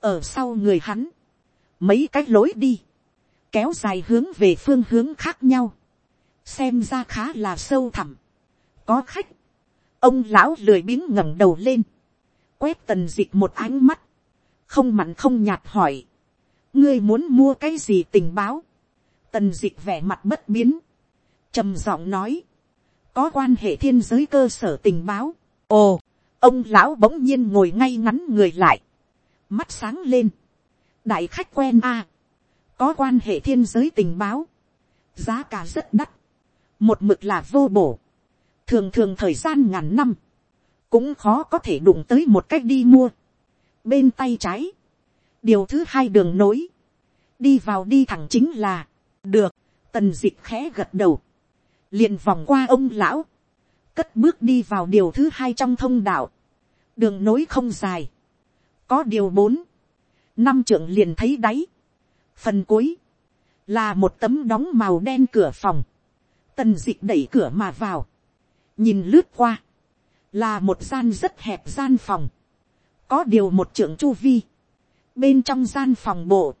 ở sau người hắn, mấy cách lối đi, kéo dài hướng về phương hướng khác nhau, xem ra khá là sâu thẳm. có khách, ông lão lười biếng ngẩng đầu lên, quét tần d ị c h một ánh mắt, không mặn không nhạt hỏi, ngươi muốn mua cái gì tình báo, tần d ị c h vẻ mặt bất biến, trầm giọng nói, có quan hệ thiên giới cơ sở tình báo, ồ, ông lão bỗng nhiên ngồi ngay ngắn người lại, mắt sáng lên, đại khách quen a, có quan hệ thiên giới tình báo, giá cả rất đắt, một mực là vô bổ, thường thường thời gian ngàn năm, cũng khó có thể đụng tới một cách đi mua. bên tay trái, điều thứ hai đường nối, đi vào đi thẳng chính là, được, tần d ị c h khẽ gật đầu, liền vòng qua ông lão, cất bước đi vào điều thứ hai trong thông đạo, đường nối không dài, có điều bốn, năm trưởng liền thấy đáy, phần cuối, là một tấm đóng màu đen cửa phòng, tần dịch đẩy cửa mà vào, nhìn lướt qua, là một gian rất hẹp gian phòng, có điều một trưởng chu vi, bên trong gian phòng bộ,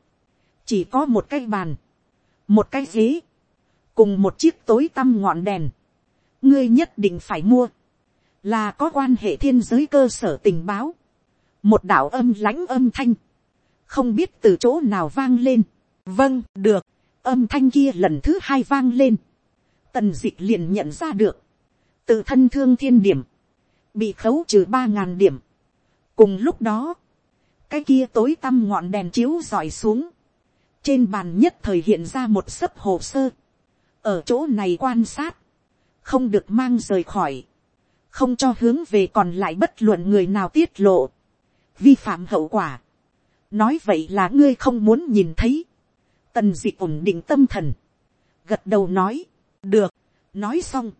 chỉ có một cái bàn, một cái ghế, cùng một chiếc tối tăm ngọn đèn, ngươi nhất định phải mua, là có quan hệ thiên giới cơ sở tình báo, một đạo âm lãnh âm thanh, không biết từ chỗ nào vang lên, vâng được, âm thanh kia lần thứ hai vang lên, tần dịch liền nhận ra được, tự thân thương thiên điểm, bị khấu trừ ba ngàn điểm. cùng lúc đó, cái kia tối tăm ngọn đèn chiếu dọi xuống, trên bàn nhất thời hiện ra một sấp hồ sơ, ở chỗ này quan sát, không được mang rời khỏi, không cho hướng về còn lại bất luận người nào tiết lộ, vi phạm hậu quả. nói vậy là ngươi không muốn nhìn thấy, tần d ị ổn định tâm thần, gật đầu nói, được, nói xong,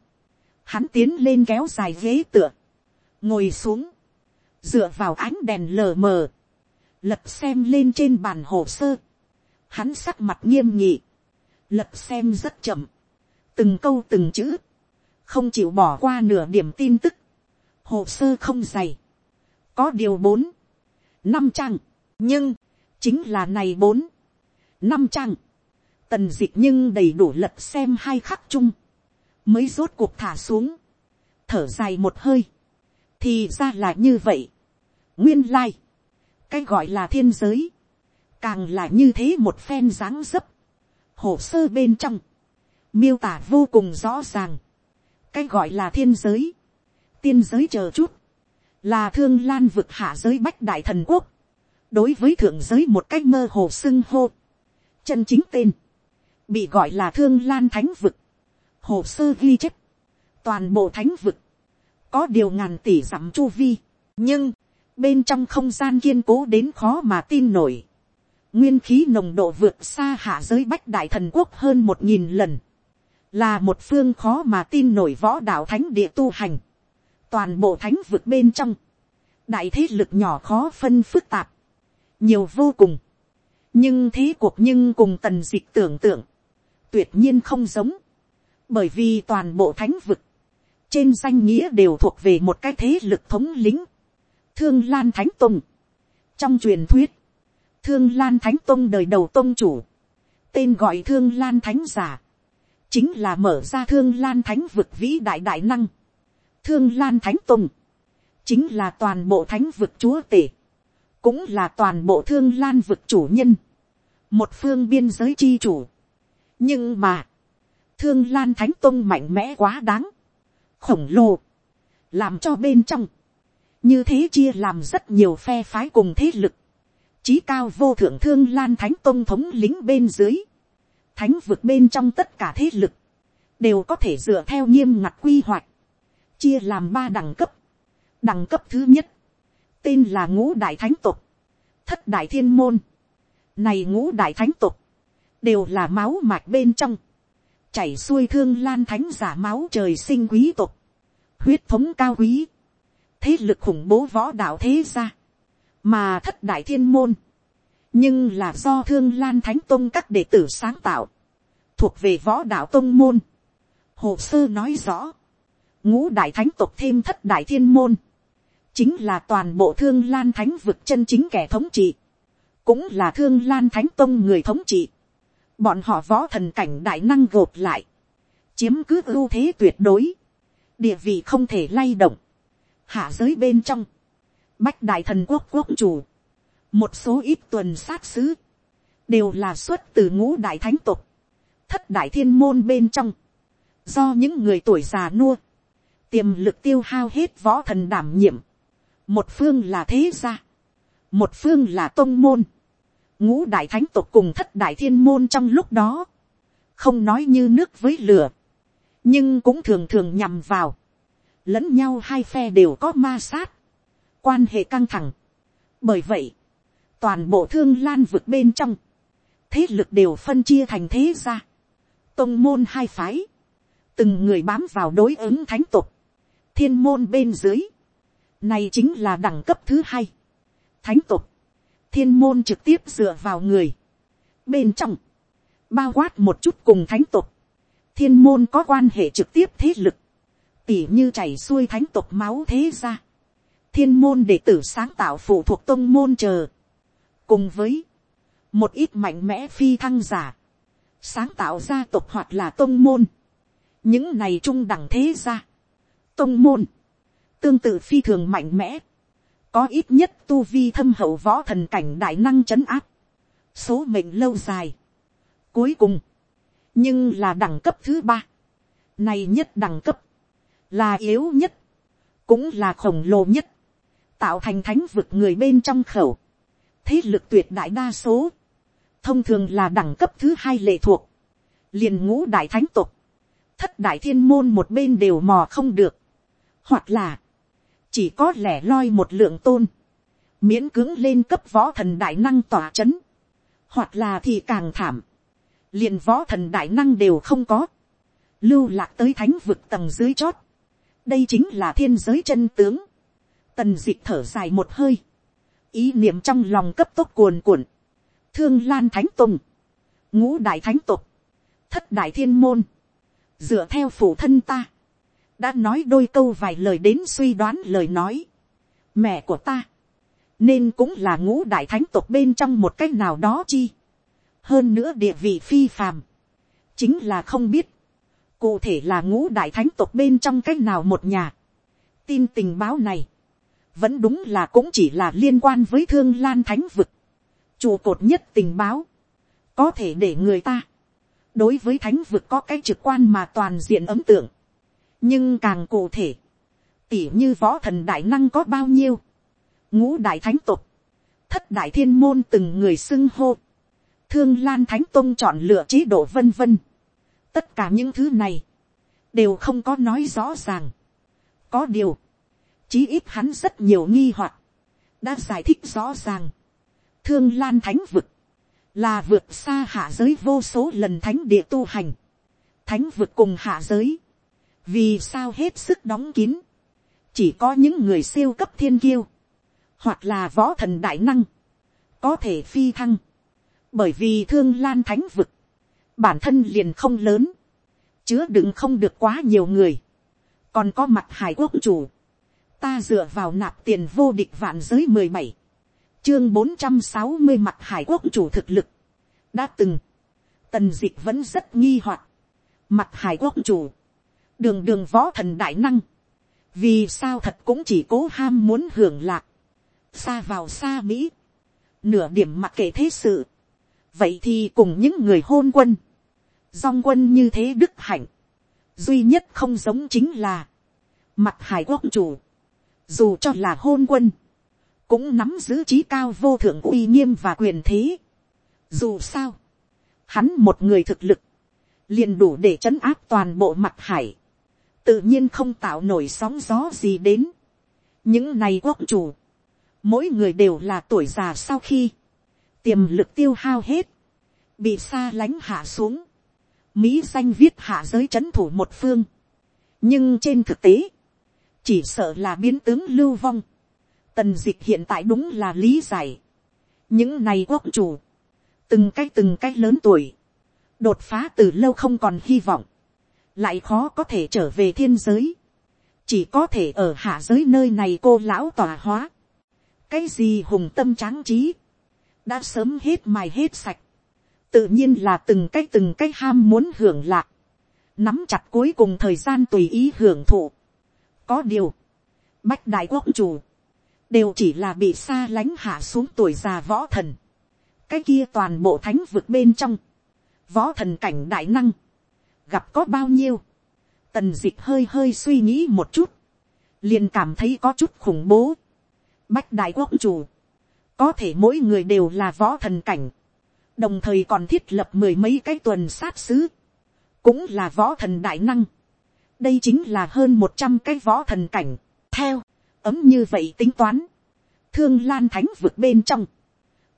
hắn tiến lên kéo dài ghế tựa, ngồi xuống, dựa vào ánh đèn lờ mờ, lật xem lên trên bàn hồ sơ, hắn sắc mặt nghiêm nhị, lật xem rất chậm, từng câu từng chữ, không chịu bỏ qua nửa điểm tin tức, hồ sơ không dày, có điều bốn, năm trang, nhưng, chính là này bốn, năm trang, tần dịch nhưng đầy đủ lật xem hai khắc chung, mới rốt cuộc thả xuống, thở dài một hơi, thì ra là như vậy, nguyên lai, cái gọi là thiên giới, càng là như thế một phen dáng dấp, hồ sơ bên trong, miêu tả vô cùng rõ ràng, cái gọi là thiên giới, tiên giới chờ chút, là thương lan vực hạ giới bách đại thần quốc, đối với thượng giới một cách mơ hồ xưng hô, chân chính tên, bị gọi là thương lan thánh vực, hồ sơ ghi chép, toàn bộ thánh vực, có điều ngàn tỷ dặm chu vi, nhưng, bên trong không gian kiên cố đến khó mà tin nổi, nguyên khí nồng độ vượt xa hạ giới bách đại thần quốc hơn một nghìn lần, là một phương khó mà tin nổi võ đạo thánh địa tu hành, toàn bộ thánh vực bên trong, đại thế lực nhỏ khó phân phức tạp, nhiều vô cùng, nhưng thế cuộc nhưng cùng tần dịch tưởng tượng, tuyệt nhiên không giống, bởi vì toàn bộ thánh vực, trên danh nghĩa đều thuộc về một cái thế lực thống lĩnh, thương lan thánh tông. trong truyền thuyết, thương lan thánh tông đời đầu tông chủ, tên gọi thương lan thánh giả, chính là mở ra thương lan thánh vực vĩ đại đại năng, thương lan thánh tông, chính là toàn bộ thánh vực chúa tể, cũng là toàn bộ thương lan vực chủ nhân, một phương biên giới chi chủ, nhưng mà, thương lan thánh tông mạnh mẽ quá đáng, khổng lồ, làm cho bên trong, như thế chia làm rất nhiều phe phái cùng thế lực, trí cao vô thượng thương lan thánh tông thống lính bên dưới, thánh vực bên trong tất cả thế lực, đều có thể dựa theo nghiêm ngặt quy hoạch, chia làm ba đẳng cấp. đẳng cấp thứ nhất, tên là ngũ đại thánh tục, thất đại thiên môn, này ngũ đại thánh tục, đều là máu mạch bên trong, chảy xuôi thương lan thánh giả máu trời sinh quý tộc, huyết thống cao quý, thế lực khủng bố võ đạo thế gia, mà thất đại thiên môn, nhưng là do thương lan thánh tông các đệ tử sáng tạo, thuộc về võ đạo tông môn. Hồ sơ nói rõ, ngũ đại thánh tộc thêm thất đại thiên môn, chính là toàn bộ thương lan thánh vực chân chính kẻ thống trị, cũng là thương lan thánh tông người thống trị bọn họ võ thần cảnh đại năng gộp lại, chiếm cứ ưu thế tuyệt đối, địa vị không thể lay động, hạ giới bên trong, bách đại thần quốc quốc chủ, một số ít tuần sát sứ, đều là xuất từ ngũ đại thánh tục, thất đại thiên môn bên trong, do những người tuổi già nua, tiềm lực tiêu hao hết võ thần đảm nhiệm, một phương là thế gia, một phương là tôn môn, ngũ đại thánh tộc cùng thất đại thiên môn trong lúc đó, không nói như nước với lửa, nhưng cũng thường thường nhằm vào, lẫn nhau hai phe đều có ma sát, quan hệ căng thẳng. bởi vậy, toàn bộ thương lan vượt bên trong, thế lực đều phân chia thành thế ra, tông môn hai phái, từng người bám vào đối ứng thánh tục, thiên môn bên dưới, này chính là đẳng cấp thứ hai, thánh tục, thiên môn trực tiếp dựa vào người. Bên trong, bao quát một chút cùng thánh tục, thiên môn có quan hệ trực tiếp thế lực, tỉ như chảy xuôi thánh tục máu thế ra. Thiên môn đệ tử sáng tạo phụ thuộc tông môn chờ. Cùng với một ít mạnh mẽ phi thăng giả, sáng tạo gia tộc hoặc là tông môn. Những này trung đẳng thế ra. Tông môn, tương tự phi thường mạnh mẽ có ít nhất tu vi thâm hậu võ thần cảnh đại năng c h ấ n áp, số mệnh lâu dài. Cuối cùng, nhưng là đẳng cấp thứ ba, này nhất đẳng cấp, là yếu nhất, cũng là khổng lồ nhất, tạo thành thánh vực người bên trong khẩu, thế lực tuyệt đại đa số, thông thường là đẳng cấp thứ hai lệ thuộc, liền ngũ đại thánh tục, thất đại thiên môn một bên đều mò không được, hoặc là, chỉ có lẻ loi một lượng tôn, miễn cứng lên cấp võ thần đại năng tỏa c h ấ n hoặc là thì càng thảm, liền võ thần đại năng đều không có, lưu lạc tới thánh vực tầng dưới chót, đây chính là thiên giới chân tướng, tần d ị c h thở dài một hơi, ý niệm trong lòng cấp tốc cuồn cuộn, thương lan thánh tùng, ngũ đại thánh tục, thất đại thiên môn, dựa theo phủ thân ta, đã nói đôi câu vài lời đến suy đoán lời nói, mẹ của ta, nên cũng là ngũ đại thánh tộc bên trong một cách nào đó chi, hơn nữa địa vị phi phàm, chính là không biết, cụ thể là ngũ đại thánh tộc bên trong cách nào một nhà, tin tình báo này, vẫn đúng là cũng chỉ là liên quan với thương lan thánh vực, trụ cột nhất tình báo, có thể để người ta, đối với thánh vực có cái trực quan mà toàn diện ấm tượng, nhưng càng cụ thể, tỉ như võ thần đại năng có bao nhiêu, ngũ đại thánh tục, thất đại thiên môn từng người xưng hô, thương lan thánh tôn chọn lựa chế độ vân vân, tất cả những thứ này, đều không có nói rõ ràng, có điều, chí ít hắn rất nhiều nghi hoặc, đã giải thích rõ ràng, thương lan thánh vực, là vượt xa hạ giới vô số lần thánh địa tu hành, thánh vực cùng hạ giới, vì sao hết sức đóng kín, chỉ có những người siêu cấp thiên kiêu, hoặc là võ thần đại năng, có thể phi thăng, bởi vì thương lan thánh vực, bản thân liền không lớn, chứa đựng không được quá nhiều người, còn có mặt hải quốc chủ, ta dựa vào nạp tiền vô địch vạn giới mười bảy, chương bốn trăm sáu mươi mặt hải quốc chủ thực lực, đã từng, tần d ị c h vẫn rất nghi hoặc, mặt hải quốc chủ, đường đường võ thần đại năng, vì sao thật cũng chỉ cố ham muốn hưởng lạc, xa vào xa mỹ, nửa điểm mặc kệ thế sự, vậy thì cùng những người hôn quân, dong quân như thế đức hạnh, duy nhất không giống chính là, mặt hải quốc chủ, dù cho là hôn quân, cũng nắm giữ trí cao vô thượng uy nghiêm và quyền thế. Dù sao, hắn một người thực lực, liền đủ để trấn áp toàn bộ mặt hải, tự nhiên không tạo nổi sóng gió gì đến. những này quốc chủ, mỗi người đều là tuổi già sau khi, tiềm lực tiêu hao hết, bị xa lánh hạ xuống, mỹ danh viết hạ giới c h ấ n thủ một phương, nhưng trên thực tế, chỉ sợ là biến tướng lưu vong, Tần dịch hiện tại đúng là lý giải. Những này quốc chủ. Từng cái từng cái lớn tuổi. Đột phá từ lâu không còn hy vọng. Lại khó có thể trở về thiên giới. Chỉ có thể ở hạ giới nơi này cô lão tỏa hóa. Cái gì hùng tâm tráng trí. Đã sớm hết mài hết sạch. Tự nhiên là từng cái từng cái ham muốn hưởng lạc. Nắm chặt cuối cùng thời gian tùy ý hưởng thụ. Có điều. Bách đại quốc chủ đều chỉ là bị xa lánh hạ xuống tuổi già võ thần. cái kia toàn bộ thánh vực bên trong, võ thần cảnh đại năng, gặp có bao nhiêu, tần dịch hơi hơi suy nghĩ một chút, liền cảm thấy có chút khủng bố. bách đại quốc chủ, có thể mỗi người đều là võ thần cảnh, đồng thời còn thiết lập mười mấy cái tuần sát xứ, cũng là võ thần đại năng. đây chính là hơn một trăm cái võ thần cảnh. theo, ấm như vậy tính toán, thương lan thánh vực bên trong,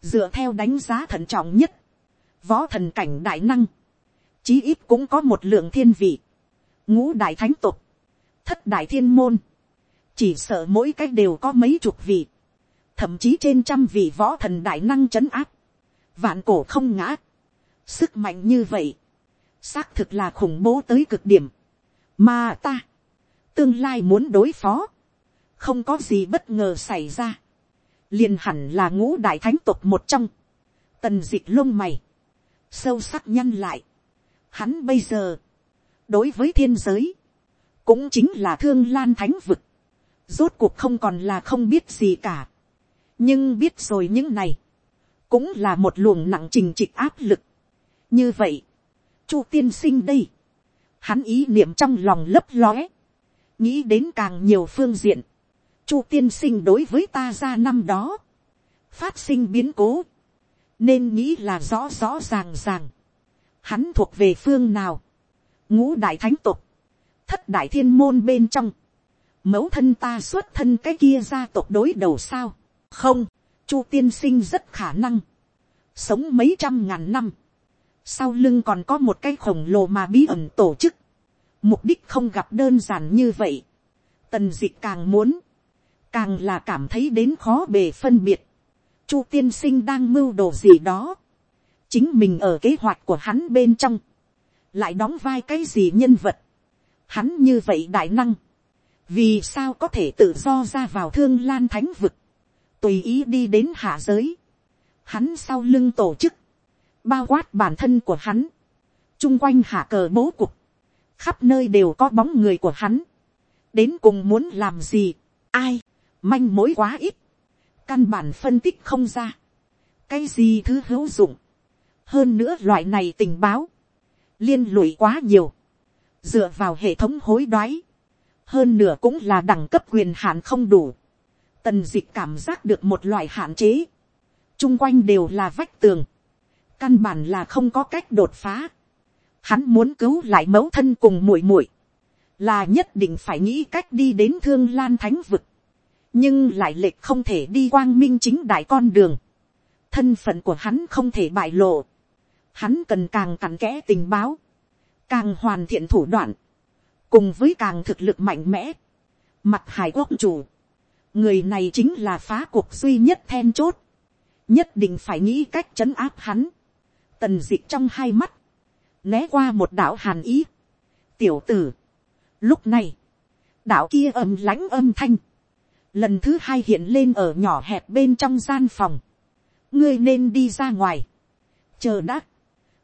dựa theo đánh giá thận trọng nhất, võ thần cảnh đại năng, chí ít cũng có một lượng thiên vị, ngũ đại thánh tục, thất đại thiên môn, chỉ sợ mỗi cách đều có mấy chục vị, thậm chí trên trăm vị võ thần đại năng c h ấ n áp, vạn cổ không ngã, sức mạnh như vậy, xác thực là khủng bố tới cực điểm, mà ta, tương lai muốn đối phó, không có gì bất ngờ xảy ra, liền hẳn là ngũ đại thánh tục một trong, tần d ị c h lông mày, sâu sắc nhăn lại, hắn bây giờ, đối với thiên giới, cũng chính là thương lan thánh vực, rốt cuộc không còn là không biết gì cả, nhưng biết rồi những này, cũng là một luồng nặng trình trịch áp lực. như vậy, chu tiên sinh đây, hắn ý niệm trong lòng lấp lóe, nghĩ đến càng nhiều phương diện, chu tiên sinh đối với ta ra năm đó, phát sinh biến cố, nên nghĩ là rõ rõ ràng ràng, hắn thuộc về phương nào, ngũ đại thánh tục, thất đại thiên môn bên trong, mẫu thân ta xuất thân cái kia gia tộc đối đầu sao, không, chu tiên sinh rất khả năng, sống mấy trăm ngàn năm, sau lưng còn có một cái khổng lồ mà bí ẩn tổ chức, mục đích không gặp đơn giản như vậy, tần d ị càng muốn, càng là cảm thấy đến khó bề phân biệt. Chu tiên sinh đang mưu đồ gì đó, chính mình ở kế hoạch của hắn bên trong, lại đóng vai cái gì nhân vật, hắn như vậy đại năng, vì sao có thể tự do ra vào thương lan thánh vực, tùy ý đi đến hạ giới, hắn sau lưng tổ chức, bao quát bản thân của hắn, chung quanh hạ cờ bố cục, khắp nơi đều có bóng người của hắn, đến cùng muốn làm gì, ai, manh mối quá ít, căn bản phân tích không ra, cái gì thứ hữu dụng, hơn nữa loại này tình báo, liên lụy quá nhiều, dựa vào hệ thống hối đoái, hơn nửa cũng là đẳng cấp quyền hạn không đủ, tần dịch cảm giác được một loại hạn chế, chung quanh đều là vách tường, căn bản là không có cách đột phá, hắn muốn cứu lại mẫu thân cùng muội muội, là nhất định phải nghĩ cách đi đến thương lan thánh vực, nhưng lại lệch không thể đi quang minh chính đại con đường, thân phận của hắn không thể bại lộ, hắn cần càng cặn kẽ tình báo, càng hoàn thiện thủ đoạn, cùng với càng thực lực mạnh mẽ, mặt hải quốc chủ, người này chính là phá cuộc duy nhất then chốt, nhất định phải nghĩ cách chấn áp hắn, tần dịch trong hai mắt, né qua một đạo hàn ý, tiểu tử, lúc này, đạo kia âm lãnh âm thanh, lần thứ hai hiện lên ở nhỏ hẹp bên trong gian phòng, ngươi nên đi ra ngoài, chờ đã,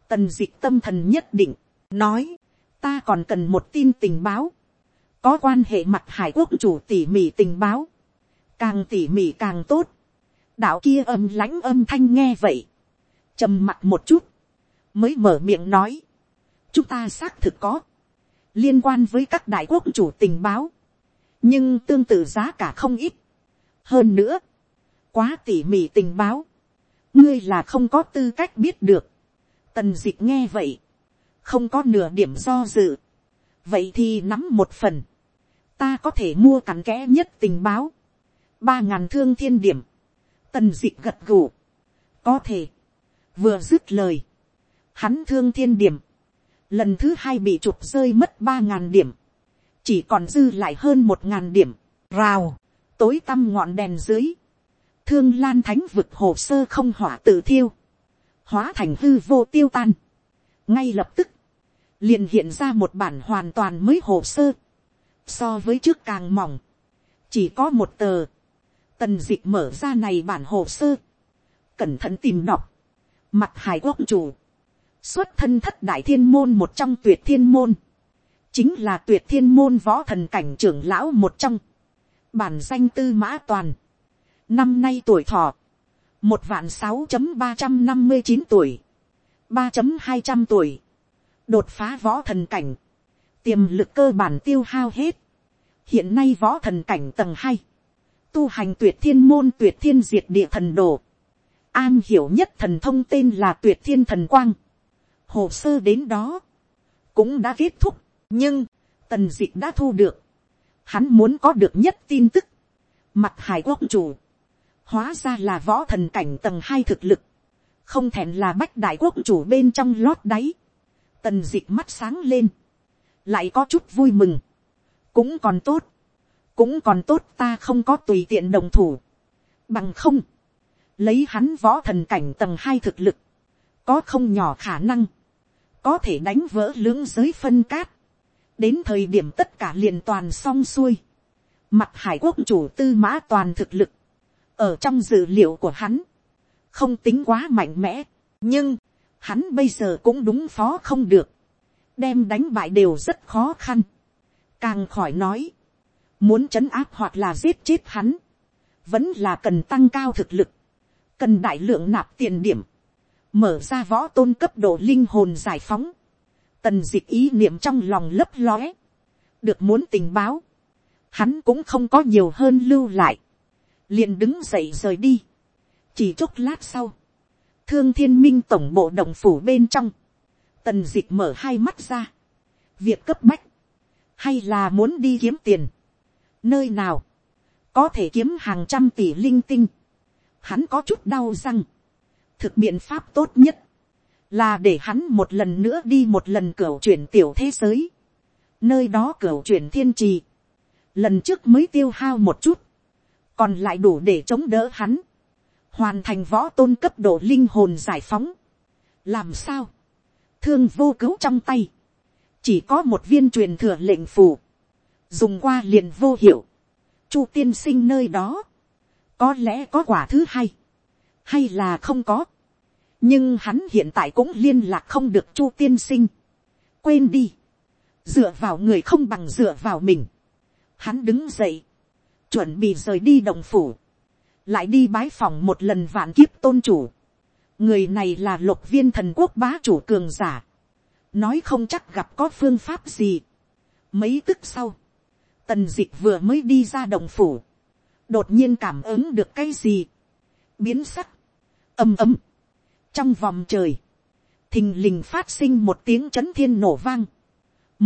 tần dịch tâm thần nhất định, nói, ta còn cần một tin tình báo, có quan hệ mặt hải quốc chủ tỉ mỉ tình báo, càng tỉ mỉ càng tốt, đạo kia âm lãnh âm thanh nghe vậy, trầm mặt một chút, mới mở miệng nói, chúng ta xác thực có, liên quan với các đại quốc chủ tình báo, nhưng tương tự giá cả không ít. hơn nữa, quá tỉ mỉ tình báo, ngươi là không có tư cách biết được tần dịch nghe vậy, không có nửa điểm do dự, vậy thì nắm một phần, ta có thể mua cắn kẽ nhất tình báo, ba ngàn thương thiên điểm, tần dịch gật gù, có thể, vừa dứt lời, hắn thương thiên điểm, lần thứ hai bị chụp rơi mất ba ngàn điểm, chỉ còn dư lại hơn một ngàn điểm, rào, tối tăm ngọn đèn dưới, thương lan thánh vực hồ sơ không hỏa tự thiêu, hóa thành hư vô tiêu tan, ngay lập tức, liền hiện ra một bản hoàn toàn mới hồ sơ, so với trước càng mỏng, chỉ có một tờ, tần d ị c h mở ra này bản hồ sơ, cẩn thận tìm đọc, mặt hải quốc chủ, xuất thân thất đại thiên môn một trong tuyệt thiên môn, chính là tuyệt thiên môn võ thần cảnh trưởng lão một trong, bản danh tư mã toàn, năm nay tuổi thọ, một vạn sáu chấm ba trăm năm mươi chín tuổi, ba chấm hai trăm tuổi, đột phá võ thần cảnh, tiềm lực cơ bản tiêu hao hết, hiện nay võ thần cảnh tầng hai, tu hành tuyệt thiên môn tuyệt thiên diệt địa thần đồ, an hiểu nhất thần thông tên là tuyệt thiên thần quang, hồ sơ đến đó, cũng đã kết thúc, nhưng, tần d ị ệ t đã thu được, hắn muốn có được nhất tin tức, mặt hải quốc chủ, hóa ra là võ thần cảnh tầng hai thực lực, không thèn là bách đại quốc chủ bên trong lót đáy, tần d ị c h mắt sáng lên, lại có chút vui mừng, cũng còn tốt, cũng còn tốt ta không có tùy tiện đồng thủ, bằng không, lấy hắn võ thần cảnh tầng hai thực lực, có không nhỏ khả năng, có thể đánh vỡ lưỡng giới phân cát, đến thời điểm tất cả liền toàn xong xuôi, mặt hải quốc chủ tư mã toàn thực lực, ở trong dữ liệu của hắn, không tính quá mạnh mẽ, nhưng, hắn bây giờ cũng đúng phó không được, đem đánh bại đều rất khó khăn, càng khỏi nói, muốn trấn áp hoặc là giết chết hắn, vẫn là cần tăng cao thực lực, cần đại lượng nạp tiền điểm, mở ra võ tôn cấp độ linh hồn giải phóng, tần d ị c h ý niệm trong lòng lấp lóe, được muốn tình báo, hắn cũng không có nhiều hơn lưu lại, liền đứng dậy rời đi, chỉ chốc lát sau, thương thiên minh tổng bộ đồng phủ bên trong, tần d ị c h mở hai mắt ra, việc cấp bách, hay là muốn đi kiếm tiền, nơi nào, có thể kiếm hàng trăm tỷ linh tinh, hắn có chút đau răng, thực biện pháp tốt nhất, là để hắn một lần nữa đi một lần cửa chuyển tiểu thế giới, nơi đó cửa chuyển thiên trì, lần trước mới tiêu hao một chút, còn lại đủ để chống đỡ hắn, hoàn thành võ tôn cấp độ linh hồn giải phóng, làm sao, thương vô cứu trong tay, chỉ có một viên truyền thừa lệnh phù, dùng qua liền vô hiệu, chu tiên sinh nơi đó, có lẽ có quả thứ hai, hay là không có, nhưng hắn hiện tại cũng liên lạc không được chu tiên sinh, quên đi, dựa vào người không bằng dựa vào mình, hắn đứng dậy, chuẩn bị rời đi đồng phủ, lại đi bái phòng một lần vạn kiếp tôn chủ, người này là lục viên thần quốc bá chủ cường giả, nói không chắc gặp có phương pháp gì. mấy tức sau, tần d ị c h vừa mới đi ra đồng phủ, đột nhiên cảm ứng được cái gì, biến sắc, ầm ầm, trong vòng trời, thình lình phát sinh một tiếng c h ấ n thiên nổ vang,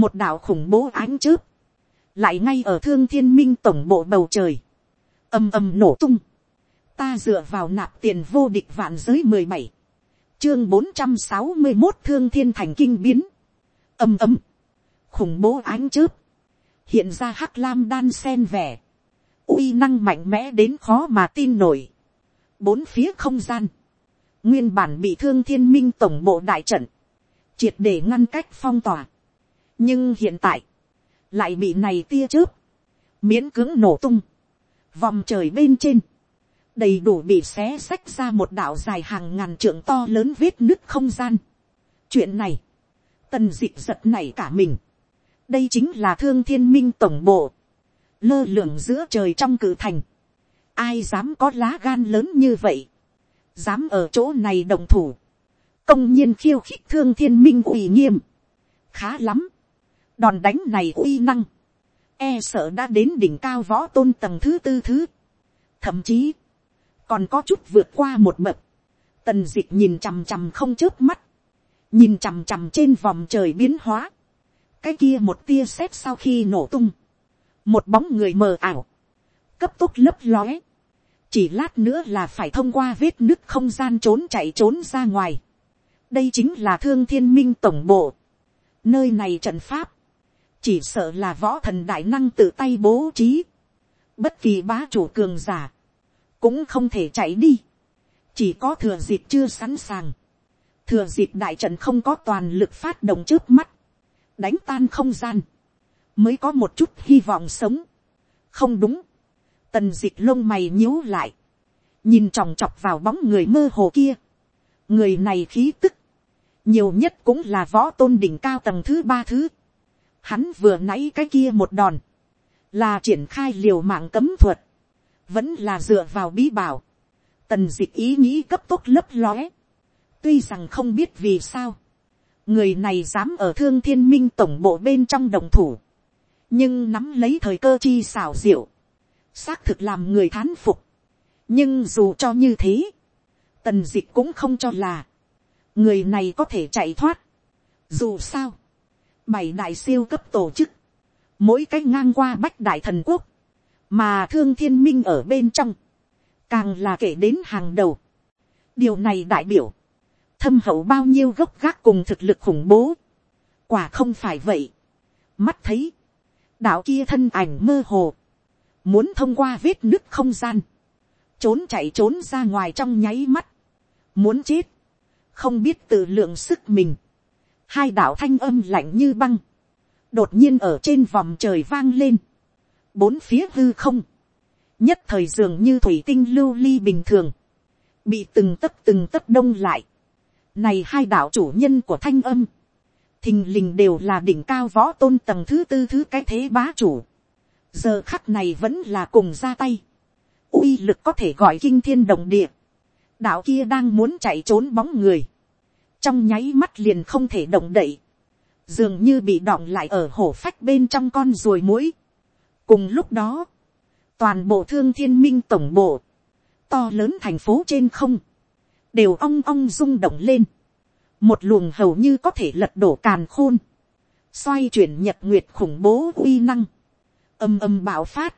một đạo khủng bố ánh chớp, lại ngay ở thương thiên minh tổng bộ bầu trời, ầm ầm nổ tung, ta dựa vào nạp tiền vô địch vạn giới mười bảy, chương bốn trăm sáu mươi một thương thiên thành kinh biến, ầm ầm, khủng bố ánh chớp, hiện ra hắc lam đan sen vẻ, uy năng mạnh mẽ đến khó mà tin nổi, bốn phía không gian, nguyên bản bị thương thiên minh tổng bộ đại trận, triệt để ngăn cách phong tỏa, nhưng hiện tại, lại bị này tia chớp, miễn cứng nổ tung, vòng trời bên trên, đầy đủ bị xé xách ra một đạo dài hàng ngàn trượng to lớn vết nứt không gian. chuyện này, tần dịp giật này cả mình, đây chính là thương thiên minh tổng bộ, lơ lửng giữa trời trong cử thành, ai dám có lá gan lớn như vậy, dám ở chỗ này đồng thủ, công nhiên khiêu khích thương thiên minh ủy nghiêm, khá lắm, đòn đánh này uy năng, e sợ đã đến đỉnh cao võ tôn tầng thứ tư thứ, thậm chí, còn có chút vượt qua một bậc, tần d ị c h nhìn chằm chằm không chớp mắt, nhìn chằm chằm trên vòng trời biến hóa, cái kia một tia sét sau khi nổ tung, một bóng người mờ ảo, cấp tốc lấp lóe, chỉ lát nữa là phải thông qua vết nứt không gian trốn chạy trốn ra ngoài. đây chính là thương thiên minh tổng bộ. nơi này trận pháp, chỉ sợ là võ thần đại năng tự tay bố trí. bất kỳ bá chủ cường giả, cũng không thể chạy đi, chỉ có thừa dịp chưa sẵn sàng, thừa dịp đại trận không có toàn lực phát động trước mắt, đánh tan không gian, mới có một chút hy vọng sống. không đúng, tần dịch lông mày nhíu lại, nhìn chòng chọc vào bóng người mơ hồ kia, người này khí tức, nhiều nhất cũng là võ tôn đỉnh cao tầng thứ ba thứ, hắn vừa nãy cái kia một đòn, là triển khai liều mạng cấm thuật, vẫn là dựa vào bí bảo, tần dịch ý nghĩ cấp tốc lấp lóe, tuy rằng không biết vì sao, người này dám ở thương thiên minh tổng bộ bên trong đồng thủ, nhưng nắm lấy thời cơ chi xảo diệu, xác thực làm người thán phục, nhưng dù cho như thế, tần dịch cũng không cho là, người này có thể chạy thoát, dù sao, bảy đại siêu cấp tổ chức, mỗi cách ngang qua bách đại thần quốc, mà thương thiên minh ở bên trong, càng là kể đến hàng đầu. điều này đại biểu, thâm hậu bao nhiêu gốc gác cùng thực lực khủng bố. quả không phải vậy. mắt thấy, đạo kia thân ảnh mơ hồ, muốn thông qua vết nứt không gian, trốn chạy trốn ra ngoài trong nháy mắt, muốn chết, không biết tự lượng sức mình, hai đạo thanh âm lạnh như băng, đột nhiên ở trên vòng trời vang lên, bốn phía hư không, nhất thời dường như thủy tinh lưu ly bình thường, bị từng tấc từng tấc đông lại. Này hai đạo chủ nhân của thanh âm, thình lình đều là đỉnh cao võ tôn tầng thứ tư thứ cái thế bá chủ. giờ khắc này vẫn là cùng ra tay, uy lực có thể gọi kinh thiên động địa. đạo kia đang muốn chạy trốn bóng người, trong nháy mắt liền không thể động đậy, dường như bị đọng lại ở hổ phách bên trong con ruồi mũi cùng lúc đó, toàn bộ thương thiên minh tổng bộ, to lớn thành phố trên không, đều ong ong rung động lên, một luồng hầu như có thể lật đổ càn khôn, xoay chuyển nhật nguyệt khủng bố uy năng, âm âm bạo phát,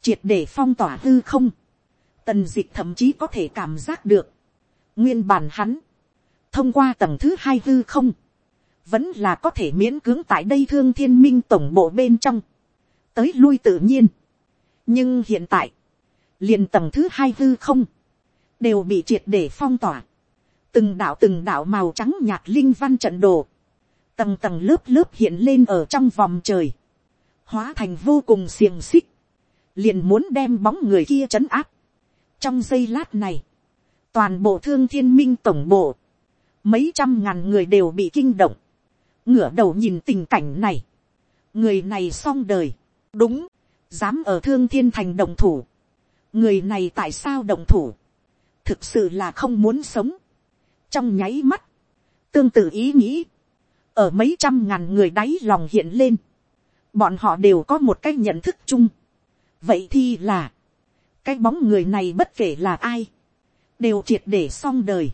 triệt để phong tỏa hư không, tần d ị c h thậm chí có thể cảm giác được, nguyên bản hắn, thông qua tầng thứ hai hư không, vẫn là có thể miễn cưỡng tại đây thương thiên minh tổng bộ bên trong, tới lui tự nhiên. nhưng hiện tại, liền tầng thứ hai hư không, đều bị triệt để phong tỏa. từng đạo từng đạo màu trắng nhạt linh văn trận đồ, tầng tầng lớp lớp hiện lên ở trong vòng trời, hóa thành vô cùng xiềng xích, liền muốn đem bóng người kia trấn áp. trong giây lát này, toàn bộ thương thiên minh tổng bộ, mấy trăm ngàn người đều bị kinh động, ngửa đầu nhìn tình cảnh này, người này xong đời, đúng, dám ở thương thiên thành đồng thủ, người này tại sao đồng thủ, thực sự là không muốn sống, trong nháy mắt, tương tự ý nghĩ, ở mấy trăm ngàn người đáy lòng hiện lên, bọn họ đều có một cái nhận thức chung, vậy thì là, cái bóng người này bất kể là ai, đều triệt để xong đời,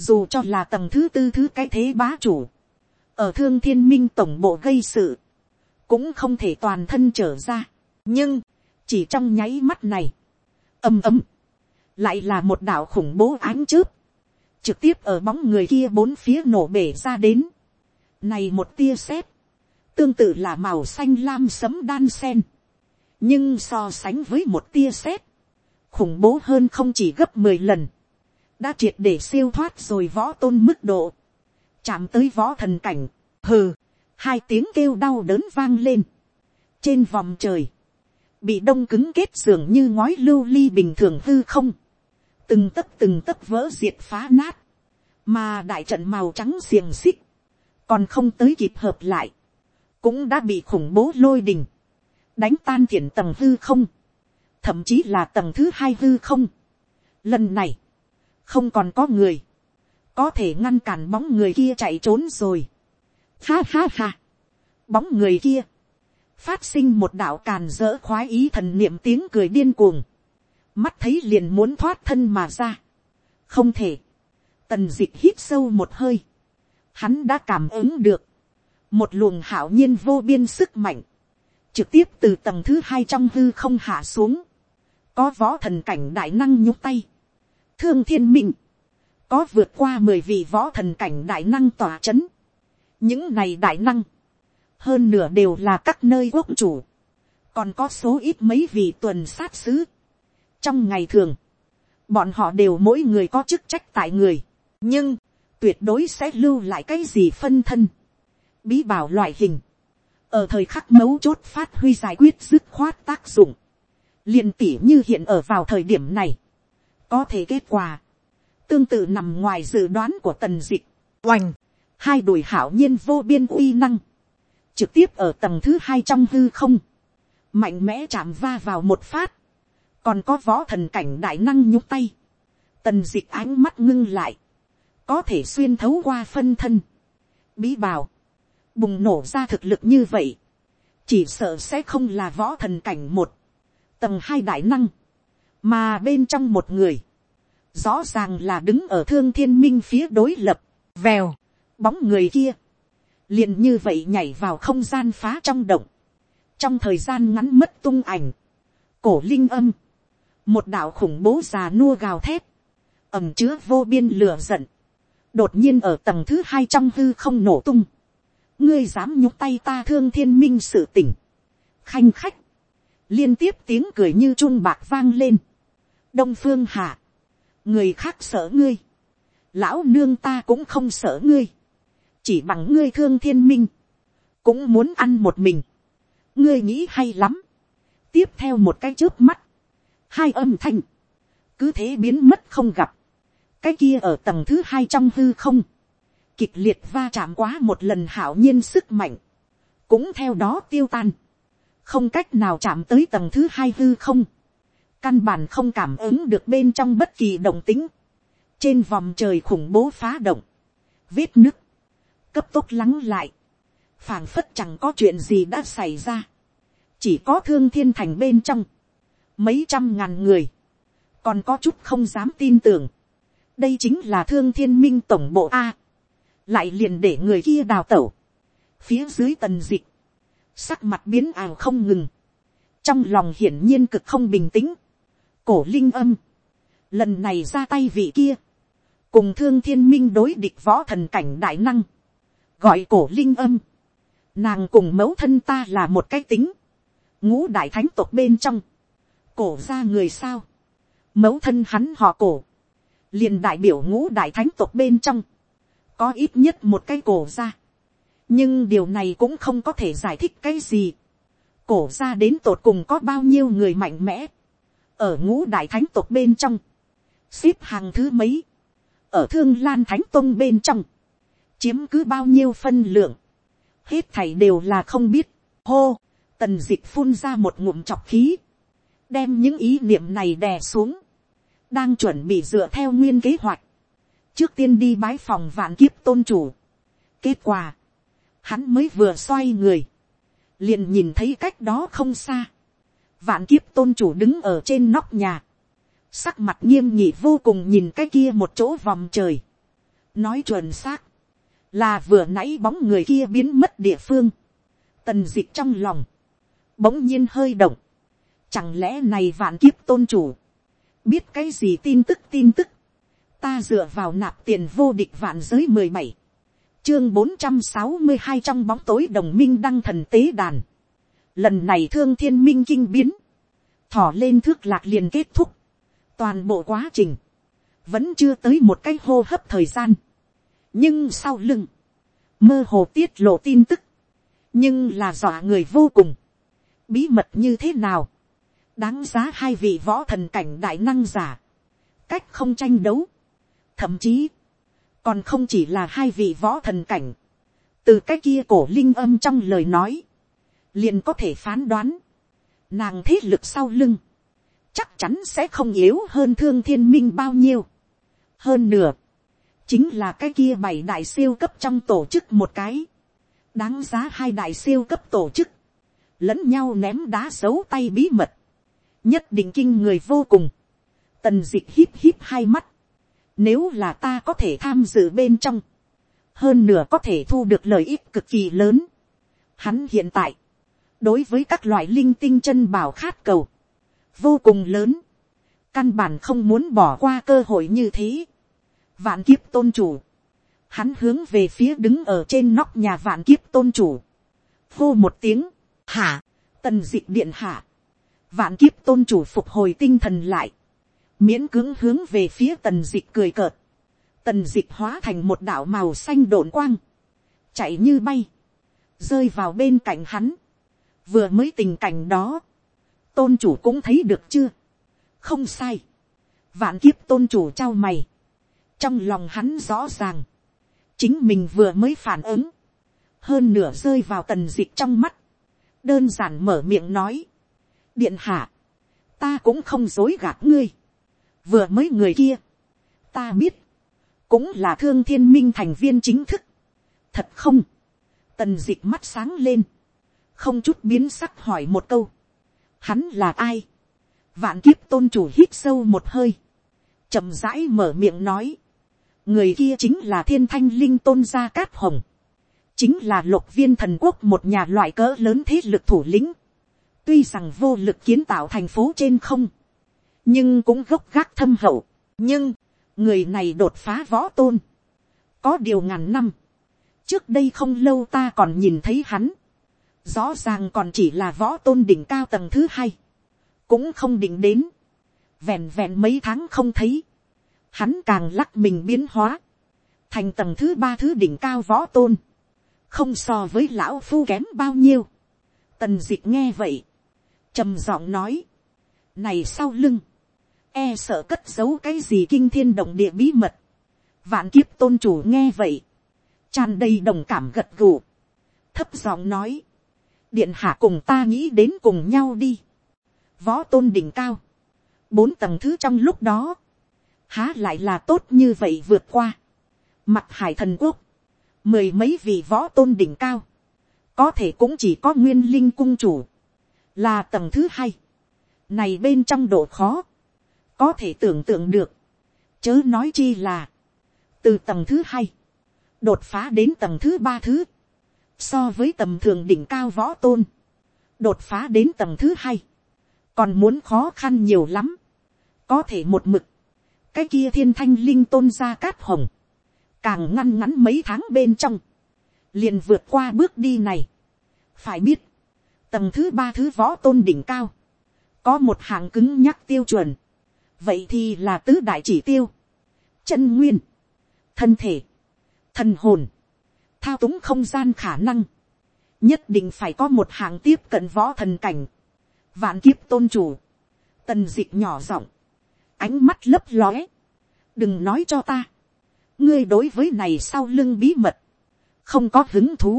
dù cho là tầng thứ tư thứ cái thế bá chủ, ở thương thiên minh tổng bộ gây sự, cũng không thể toàn thân trở ra, nhưng, chỉ trong nháy mắt này, ầm ầm, lại là một đạo khủng bố ánh chớp, trực tiếp ở bóng người kia bốn phía nổ bể ra đến. Này một tia sét, tương tự là màu xanh lam sấm đan sen. Nhưng so sánh với một tia sét, khủng bố hơn không chỉ gấp mười lần. Đã triệt để siêu thoát rồi võ tôn mức độ. Chạm tới võ thần cảnh, hừ, hai tiếng kêu đau đớn vang lên. Trên vòng trời, bị đông cứng kết dường như ngói lưu ly bình thường hư không từng tấc từng tấc vỡ diệt phá nát, mà đại trận màu trắng xiềng xích, còn không tới kịp hợp lại, cũng đã bị khủng bố lôi đình, đánh tan thiện tầng hư không, thậm chí là tầng thứ hai hư không. Lần này, không còn có người, có thể ngăn cản bóng người kia chạy trốn rồi. Ha ha ha, bóng người kia, phát sinh một đạo càn dỡ khoái ý thần niệm tiếng cười điên cuồng, mắt thấy liền muốn thoát thân mà ra. không thể, tần d ị c h hít sâu một hơi, hắn đã cảm ứng được, một luồng hảo nhiên vô biên sức mạnh, trực tiếp từ tầng thứ hai trong hư không hạ xuống, có võ thần cảnh đại năng nhúc tay, thương thiên minh, có vượt qua mười vị võ thần cảnh đại năng tỏa c h ấ n những này đại năng, hơn nửa đều là các nơi quốc chủ, còn có số ít mấy vị tuần sát sứ, trong ngày thường, bọn họ đều mỗi người có chức trách tại người, nhưng, tuyệt đối sẽ lưu lại cái gì phân thân, bí bảo loại hình, ở thời khắc mấu chốt phát huy giải quyết dứt khoát tác dụng, liền tỉ như hiện ở vào thời điểm này, có thể kết quả, tương tự nằm ngoài dự đoán của tần dịch, oành, hai đùi hảo nhiên vô biên uy năng, trực tiếp ở tầng thứ hai trong hư không, mạnh mẽ chạm va vào một phát, còn có võ thần cảnh đại năng nhúc tay, tần dịch ánh mắt ngưng lại, có thể xuyên thấu qua phân thân, bí bào, bùng nổ ra thực lực như vậy, chỉ sợ sẽ không là võ thần cảnh một, tầng hai đại năng, mà bên trong một người, rõ ràng là đứng ở thương thiên minh phía đối lập, vèo, bóng người kia, liền như vậy nhảy vào không gian phá trong động, trong thời gian ngắn mất tung ảnh, cổ linh âm, một đạo khủng bố già nua gào thét, ẩm chứa vô biên lửa giận, đột nhiên ở tầng thứ hai trong hư không nổ tung, ngươi dám nhúc tay ta thương thiên minh sự tỉnh, khanh khách, liên tiếp tiếng cười như trung bạc vang lên, đông phương hạ, người khác sợ ngươi, lão nương ta cũng không sợ ngươi, chỉ bằng ngươi thương thiên minh, cũng muốn ăn một mình, ngươi nghĩ hay lắm, tiếp theo một cái trước mắt, hai âm thanh, cứ thế biến mất không gặp, cái kia ở tầng thứ hai trong hư không, kịch liệt va chạm quá một lần hảo nhiên sức mạnh, cũng theo đó tiêu tan, không cách nào chạm tới tầng thứ hai hư không, căn bản không cảm ứng được bên trong bất kỳ động tính, trên vòng trời khủng bố phá động, vết nứt, cấp tốc lắng lại, phảng phất chẳng có chuyện gì đã xảy ra, chỉ có thương thiên thành bên trong, mấy trăm ngàn người, còn có chút không dám tin tưởng, đây chính là thương thiên minh tổng bộ a, lại liền để người kia đào tẩu, phía dưới tần dịch, sắc mặt biến ảo không ngừng, trong lòng hiển nhiên cực không bình tĩnh, cổ linh âm, lần này ra tay vị kia, cùng thương thiên minh đối địch võ thần cảnh đại năng, gọi cổ linh âm, nàng cùng mẫu thân ta là một cái tính, ngũ đại thánh tộc bên trong, cổ ra người sao, mẫu thân hắn họ cổ, liền đại biểu ngũ đại thánh tộc bên trong, có ít nhất một cái cổ ra. nhưng điều này cũng không có thể giải thích cái gì. cổ ra đến tột cùng có bao nhiêu người mạnh mẽ, ở ngũ đại thánh tộc bên trong, xếp hàng thứ mấy, ở thương lan thánh tôn bên trong, chiếm cứ bao nhiêu phân lượng, hết thảy đều là không biết, hô, tần d ị c h phun ra một ngụm chọc khí, đem những ý niệm này đè xuống, đang chuẩn bị dựa theo nguyên kế hoạch, trước tiên đi bái phòng vạn kiếp tôn chủ. kết quả, hắn mới vừa xoay người, liền nhìn thấy cách đó không xa, vạn kiếp tôn chủ đứng ở trên nóc nhà, sắc mặt nghiêm nhị vô cùng nhìn cái kia một chỗ vòng trời, nói chuẩn xác, là vừa nãy bóng người kia biến mất địa phương, tần d ị c h trong lòng, bỗng nhiên hơi động, chẳng lẽ này vạn kiếp tôn chủ, biết cái gì tin tức tin tức, ta dựa vào nạp tiền vô địch vạn giới mười bảy, chương bốn trăm sáu mươi hai trong bóng tối đồng minh đăng thần tế đàn, lần này thương thiên minh kinh biến, thỏ lên thước lạc liền kết thúc, toàn bộ quá trình, vẫn chưa tới một cái hô hấp thời gian, nhưng sau lưng, mơ hồ tiết lộ tin tức, nhưng là dọa người vô cùng, bí mật như thế nào, đáng giá hai vị võ thần cảnh đại năng giả, cách không tranh đấu, thậm chí, còn không chỉ là hai vị võ thần cảnh, từ cái kia cổ linh âm trong lời nói, liền có thể phán đoán, nàng thế lực sau lưng, chắc chắn sẽ không yếu hơn thương thiên minh bao nhiêu. hơn nửa, chính là cái kia bảy đại siêu cấp trong tổ chức một cái, đáng giá hai đại siêu cấp tổ chức, lẫn nhau ném đá xấu tay bí mật, nhất định kinh người vô cùng, tần d ị c h híp híp hai mắt, nếu là ta có thể tham dự bên trong, hơn nửa có thể thu được lợi ích cực kỳ lớn. Hắn hiện tại, đối với các loại linh tinh chân bảo khát cầu, vô cùng lớn, căn bản không muốn bỏ qua cơ hội như thế. Vạn kiếp tôn chủ, hắn hướng về phía đứng ở trên nóc nhà vạn kiếp tôn chủ, hô một tiếng, hả, tần d ị điện hạ, vạn kiếp tôn chủ phục hồi tinh thần lại, miễn cứng hướng về phía tần d ị cười cợt, tần d ị hóa thành một đạo màu xanh đồn quang, chạy như bay, rơi vào bên cạnh hắn, vừa mới tình cảnh đó, tôn chủ cũng thấy được chưa, không sai, vạn kiếp tôn chủ trao mày, trong lòng hắn rõ ràng, chính mình vừa mới phản ứng, hơn nửa rơi vào tần d ị trong mắt, đơn giản mở miệng nói, điện hạ, ta cũng không dối gạt ngươi, vừa mới người kia, ta biết, cũng là thương thiên minh thành viên chính thức, thật không, tần d ị mắt sáng lên, không chút biến sắc hỏi một câu, hắn là ai, vạn kiếp tôn chủ hít sâu một hơi, chậm rãi mở miệng nói, người kia chính là thiên thanh linh tôn gia cát hồng, chính là lục viên thần quốc một nhà loại cỡ lớn thế lực thủ lĩnh, tuy rằng vô lực kiến tạo thành phố trên không, nhưng cũng gốc gác thâm hậu, nhưng, người này đột phá võ tôn, có điều ngàn năm, trước đây không lâu ta còn nhìn thấy hắn, rõ ràng còn chỉ là võ tôn đỉnh cao tầng thứ hai, cũng không định đến, vẹn vẹn mấy tháng không thấy, hắn càng lắc mình biến hóa, thành tầng thứ ba thứ đỉnh cao võ tôn, không so với lão phu kém bao nhiêu. tần d ị c h nghe vậy, trầm giọng nói, này sau lưng, e sợ cất giấu cái gì kinh thiên động địa bí mật, vạn kiếp tôn chủ nghe vậy, tràn đầy đồng cảm gật gù, thấp giọng nói, điện hạ cùng ta nghĩ đến cùng nhau đi, võ tôn đỉnh cao, bốn tầng thứ trong lúc đó, há lại là tốt như vậy vượt qua. Mặt hải thần quốc, mười mấy vị võ tôn đỉnh cao, có thể cũng chỉ có nguyên linh cung chủ, là tầng thứ hai. Này bên trong độ khó, có thể tưởng tượng được, chớ nói chi là, từ tầng thứ hai, đột phá đến tầng thứ ba thứ, so với tầm thường đỉnh cao võ tôn, đột phá đến tầng thứ hai, còn muốn khó khăn nhiều lắm, có thể một mực, cái kia thiên thanh linh tôn ra cát hồng, càng ngăn ngắn mấy tháng bên trong, liền vượt qua bước đi này. phải biết, tầng thứ ba thứ võ tôn đỉnh cao, có một hạng cứng nhắc tiêu chuẩn, vậy thì là tứ đại chỉ tiêu, chân nguyên, thân thể, thần hồn, thao túng không gian khả năng, nhất định phải có một hàng tiếp cận võ thần cảnh, vạn kiếp tôn chủ, tần d ị c h nhỏ giọng, ánh mắt lấp lóe, đừng nói cho ta, ngươi đối với này sau lưng bí mật, không có hứng thú,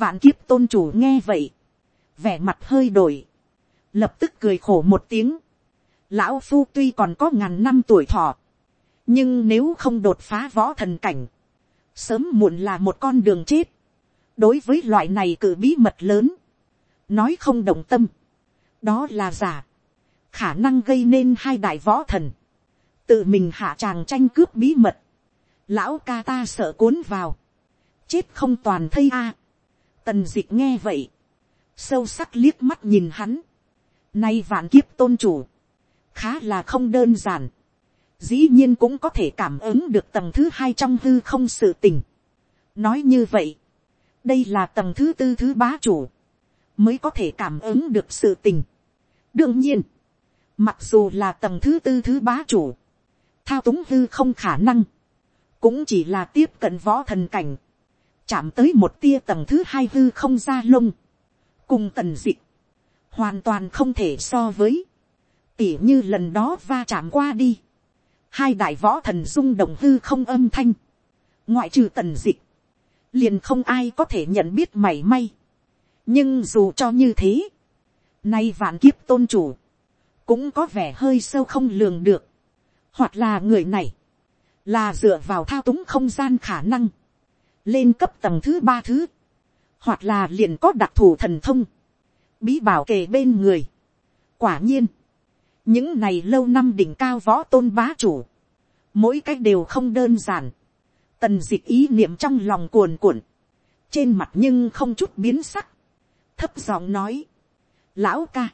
vạn kiếp tôn chủ nghe vậy, vẻ mặt hơi đổi, lập tức cười khổ một tiếng, lão phu tuy còn có ngàn năm tuổi thọ, nhưng nếu không đột phá võ thần cảnh, sớm muộn là một con đường chết, đối với loại này cử bí mật lớn, nói không đồng tâm, đó là giả, khả năng gây nên hai đại võ thần, tự mình hạ tràng tranh cướp bí mật, lão ca ta sợ cuốn vào, chết không toàn thây a, tần d ị c h nghe vậy, sâu sắc liếc mắt nhìn hắn, nay vạn kiếp tôn chủ, khá là không đơn giản, dĩ nhiên cũng có thể cảm ứng được tầng thứ hai trong hư không sự tình. nói như vậy, đây là tầng thứ tư thứ bá chủ, mới có thể cảm ứng được sự tình. đương nhiên, mặc dù là tầng thứ tư thứ bá chủ, thao túng hư không khả năng, cũng chỉ là tiếp cận võ thần cảnh, chạm tới một tia tầng thứ hai hư không ra lông, cùng tần dị, hoàn toàn không thể so với, tỉ như lần đó va chạm qua đi, hai đại võ thần rung động hư không âm thanh, ngoại trừ tần dị, liền không ai có thể nhận biết mảy may. nhưng dù cho như thế, nay vạn kiếp tôn chủ, cũng có vẻ hơi sâu không lường được, hoặc là người này, là dựa vào thao túng không gian khả năng, lên cấp tầng thứ ba thứ, hoặc là liền có đặc thù thần thông, bí bảo kề bên người. quả nhiên, những này lâu năm đỉnh cao võ tôn bá chủ, mỗi cách đều không đơn giản, tần dịch ý niệm trong lòng cuồn cuộn, trên mặt nhưng không chút biến sắc, thấp giọng nói, lão ca,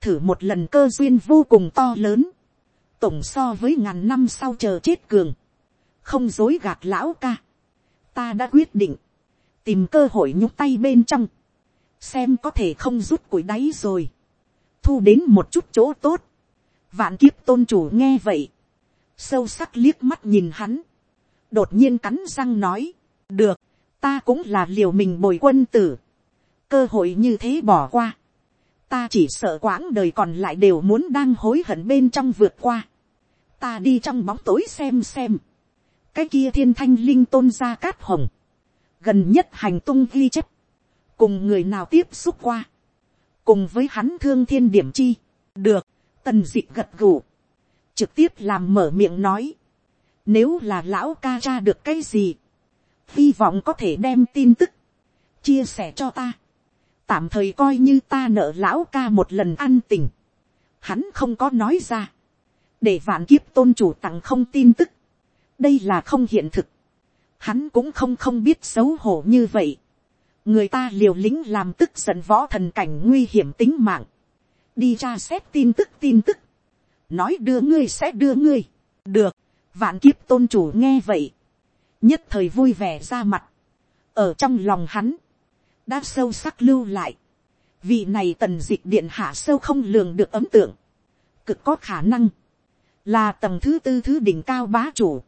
thử một lần cơ duyên vô cùng to lớn, tổng so với ngàn năm sau chờ chết cường, không dối gạt lão ca, ta đã quyết định, tìm cơ hội nhúc tay bên trong, xem có thể không rút củi đáy rồi, thu đến một chút chỗ tốt, vạn kiếp tôn chủ nghe vậy, sâu sắc liếc mắt nhìn hắn, đột nhiên cắn răng nói, được, ta cũng là liều mình bồi quân tử, cơ hội như thế bỏ qua, ta chỉ sợ quãng đời còn lại đều muốn đang hối hận bên trong vượt qua, ta đi trong bóng tối xem xem, cái kia thiên thanh linh tôn ra cát hồng, gần nhất hành tung ghi chép, cùng người nào tiếp xúc qua, cùng với hắn thương thiên điểm chi, được, tần d ị gật gù, trực tiếp làm mở miệng nói, nếu là lão ca ra được cái gì. Hy vọng có thể đem tin tức. Chia sẻ cho ta. Tạm thời coi như ta nợ lão ca một lần ăn tình. Hắn không có nói ra. Để vạn kiếp tôn chủ tặng không tin tức. Đây là không hiện thực. Hắn cũng không không biết xấu hổ như vậy. Người ta liều lĩnh làm tức giận võ thần cảnh nguy hiểm tính mạng. Đi ra xét tin tức tin tức. Nói đưa ngươi sẽ đưa ngươi. Được Vạn kiếp tôn chủ nghe vậy. Nhất thời vui vẻ ra mặt. Ở trong lòng hắn. Đã sâu sắc lưu lại. Vị này tần dịch điện hạ sâu không lường được ấm tượng. Cực có khả năng. Là tầng thứ tư thứ đỉnh cao bá chủ.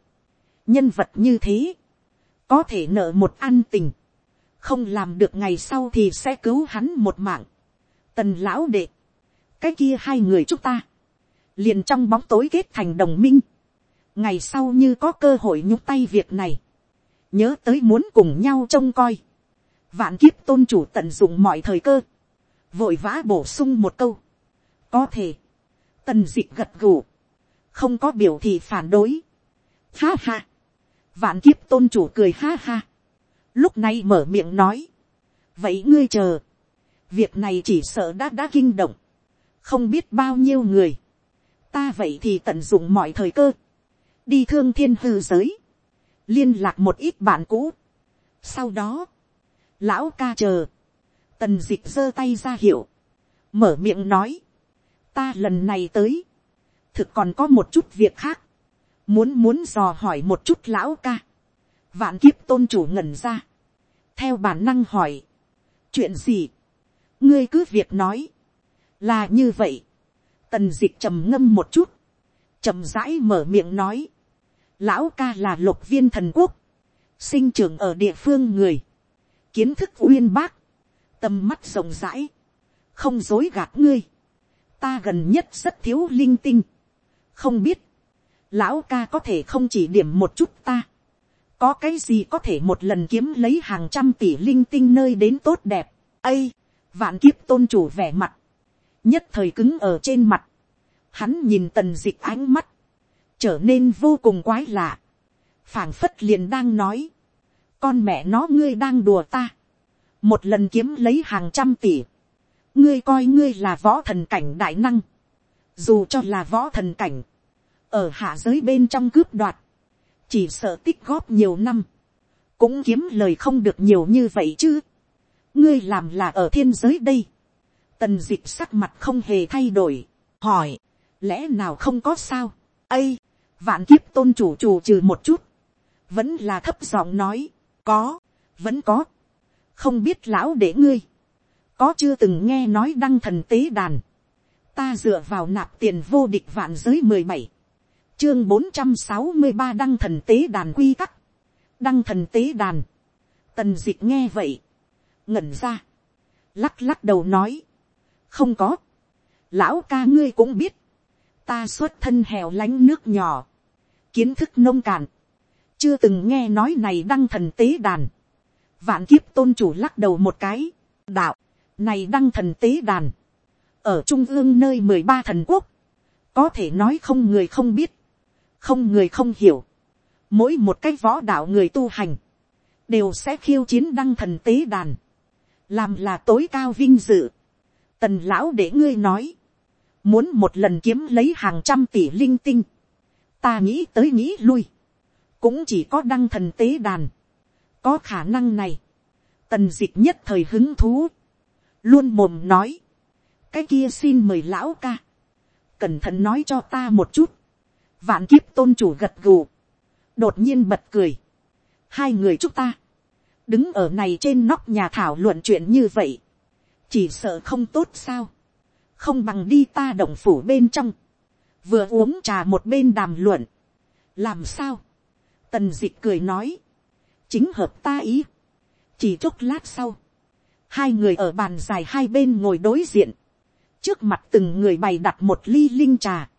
Nhân vật như thế. Có thể nợ một an tình. Không làm được ngày sau thì sẽ cứu hắn một mạng. Tần lão đệ. Cái kia hai người chúng ta. Liền trong bóng tối kết thành đồng minh ngày sau như có cơ hội nhúc tay việc này, nhớ tới muốn cùng nhau trông coi, vạn kiếp tôn chủ tận dụng mọi thời cơ, vội vã bổ sung một câu, có thể, tần d ị gật gù, không có biểu thị phản đối, ha ha, vạn kiếp tôn chủ cười ha ha, lúc này mở miệng nói, vậy ngươi chờ, việc này chỉ sợ đã đã kinh động, không biết bao nhiêu người, ta vậy thì tận dụng mọi thời cơ, đi thương thiên hư giới, liên lạc một ít bạn cũ. Sau đó, lão ca chờ, tần d ị c h giơ tay ra hiệu, mở miệng nói, ta lần này tới, thực còn có một chút việc khác, muốn muốn dò hỏi một chút lão ca, vạn kiếp tôn chủ ngẩn ra, theo bản năng hỏi, chuyện gì, ngươi cứ việc nói, là như vậy, tần d ị c h trầm ngâm một chút, trầm rãi mở miệng nói, lão ca là lục viên thần quốc, sinh trưởng ở địa phương người, kiến thức uyên bác, tầm mắt rộng rãi, không dối gạt ngươi, ta gần nhất rất thiếu linh tinh, không biết, lão ca có thể không chỉ điểm một chút ta, có cái gì có thể một lần kiếm lấy hàng trăm tỷ linh tinh nơi đến tốt đẹp, ây, vạn kiếp tôn chủ vẻ mặt, nhất thời cứng ở trên mặt, hắn nhìn tần d ị c h ánh mắt, trở nên vô cùng quái lạ, phảng phất liền đang nói, con mẹ nó ngươi đang đùa ta, một lần kiếm lấy hàng trăm tỷ, ngươi coi ngươi là võ thần cảnh đại năng, dù cho là võ thần cảnh, ở hạ giới bên trong cướp đoạt, chỉ sợ tích góp nhiều năm, cũng kiếm lời không được nhiều như vậy chứ, ngươi làm là ở thiên giới đây, tần d ị c h sắc mặt không hề thay đổi, hỏi, lẽ nào không có sao, ây, vạn kiếp tôn chủ chủ trừ một chút, vẫn là thấp giọng nói, có, vẫn có, không biết lão để ngươi, có chưa từng nghe nói đăng thần tế đàn, ta dựa vào nạp tiền vô địch vạn giới mười bảy, chương bốn trăm sáu mươi ba đăng thần tế đàn quy tắc, đăng thần tế đàn, tần d ị c h nghe vậy, ngẩn ra, lắc lắc đầu nói, không có, lão ca ngươi cũng biết, ta xuất thân hẻo lánh nước nhỏ, kiến thức nông cạn, chưa từng nghe nói này đăng thần tế đàn, vạn kiếp tôn chủ lắc đầu một cái, đạo, này đăng thần tế đàn, ở trung ương nơi mười ba thần quốc, có thể nói không người không biết, không người không hiểu, mỗi một cái võ đạo người tu hành, đều sẽ khiêu chiến đăng thần tế đàn, làm là tối cao vinh dự. Tần lão để ngươi nói, muốn một lần kiếm lấy hàng trăm tỷ linh tinh, ta nghĩ tới nghĩ lui, cũng chỉ có đăng thần tế đàn, có khả năng này, tần dịch nhất thời hứng thú, luôn mồm nói, cái kia xin mời lão ca, cẩn thận nói cho ta một chút, vạn kiếp tôn chủ gật gù, đột nhiên bật cười, hai người chúng ta, đứng ở này trên nóc nhà thảo luận chuyện như vậy, chỉ sợ không tốt sao, không bằng đi ta động phủ bên trong, vừa uống trà một bên đàm luận, làm sao, tần dịch cười nói, chính hợp ta ý, chỉ chốc lát sau, hai người ở bàn dài hai bên ngồi đối diện, trước mặt từng người bày đặt một ly linh trà,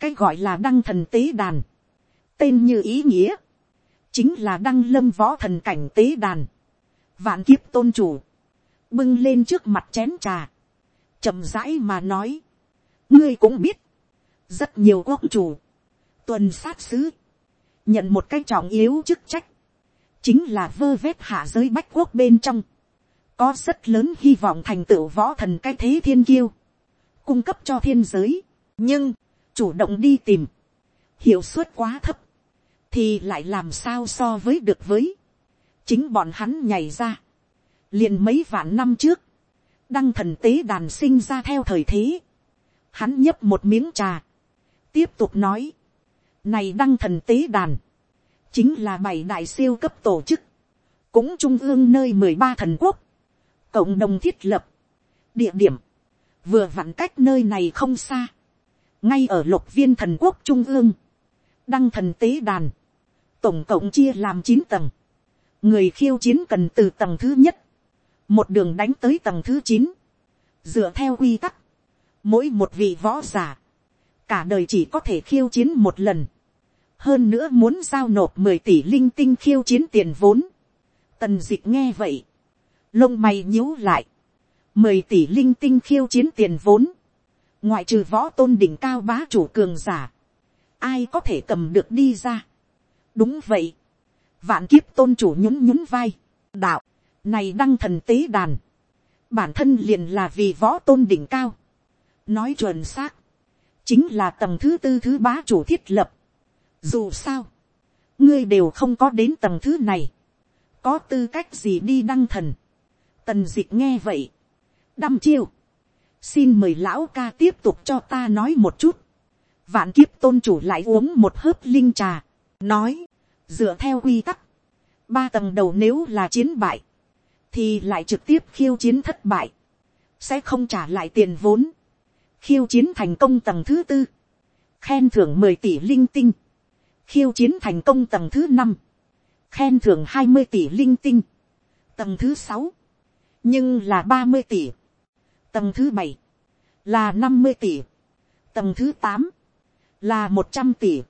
cái gọi là đăng thần tế đàn, tên như ý nghĩa, chính là đăng lâm võ thần cảnh tế đàn, vạn kiếp tôn chủ, bưng lên trước mặt chén trà, chậm rãi mà nói, ngươi cũng biết, rất nhiều quốc chủ, tuần sát sứ, nhận một cái trọng yếu chức trách, chính là vơ vét hạ giới bách quốc bên trong, có rất lớn hy vọng thành tựu võ thần cái thế thiên kiêu, cung cấp cho thiên giới, nhưng, chủ động đi tìm, hiệu suất quá thấp, thì lại làm sao so với được với, chính bọn hắn nhảy ra, liền mấy vạn năm trước, đăng thần tế đàn sinh ra theo thời thế, hắn nhấp một miếng trà, tiếp tục nói, này đăng thần tế đàn, chính là bảy đại siêu cấp tổ chức, cũng trung ương nơi mười ba thần quốc, cộng đồng thiết lập, địa điểm, vừa vặn cách nơi này không xa, ngay ở lục viên thần quốc trung ương, đăng thần tế đàn, tổng cộng chia làm chín tầng, người khiêu chiến cần từ tầng thứ nhất, một đường đánh tới tầng thứ chín, dựa theo quy tắc, mỗi một vị võ giả, cả đời chỉ có thể khiêu chiến một lần, hơn nữa muốn giao nộp mười tỷ linh tinh khiêu chiến tiền vốn, tần d ị c h nghe vậy, lông mày nhíu lại, mười tỷ linh tinh khiêu chiến tiền vốn, ngoại trừ võ tôn đỉnh cao bá chủ cường giả, ai có thể cầm được đi ra. đúng vậy, vạn kiếp tôn chủ nhún nhún vai, đạo, này đăng thần tế đàn. Bản thân liền là vì võ tôn đỉnh cao. Nói chuẩn xác. Chính là tầng thứ tư thứ bá chủ thiết lập. Dù sao. Ngươi đều không có đến tầng thứ này. Có tư cách gì đi đăng thần. Tần dịch nghe vậy. Đăm chiêu. Xin mời lão ca tiếp tục cho ta nói một chút. Vạn kiếp tôn chủ lại uống một hớp linh trà. Nói. Dựa theo quy tắc. Ba tầng đầu nếu là chiến bại thì lại trực tiếp khiêu chiến thất bại, sẽ không trả lại tiền vốn, khiêu chiến thành công tầng thứ tư, khen thưởng mười tỷ linh tinh, khiêu chiến thành công tầng thứ năm, khen thưởng hai mươi tỷ linh tinh, tầng thứ sáu, nhưng là ba mươi tỷ, tầng thứ bảy, là năm mươi tỷ, tầng thứ tám, là một trăm tỷ,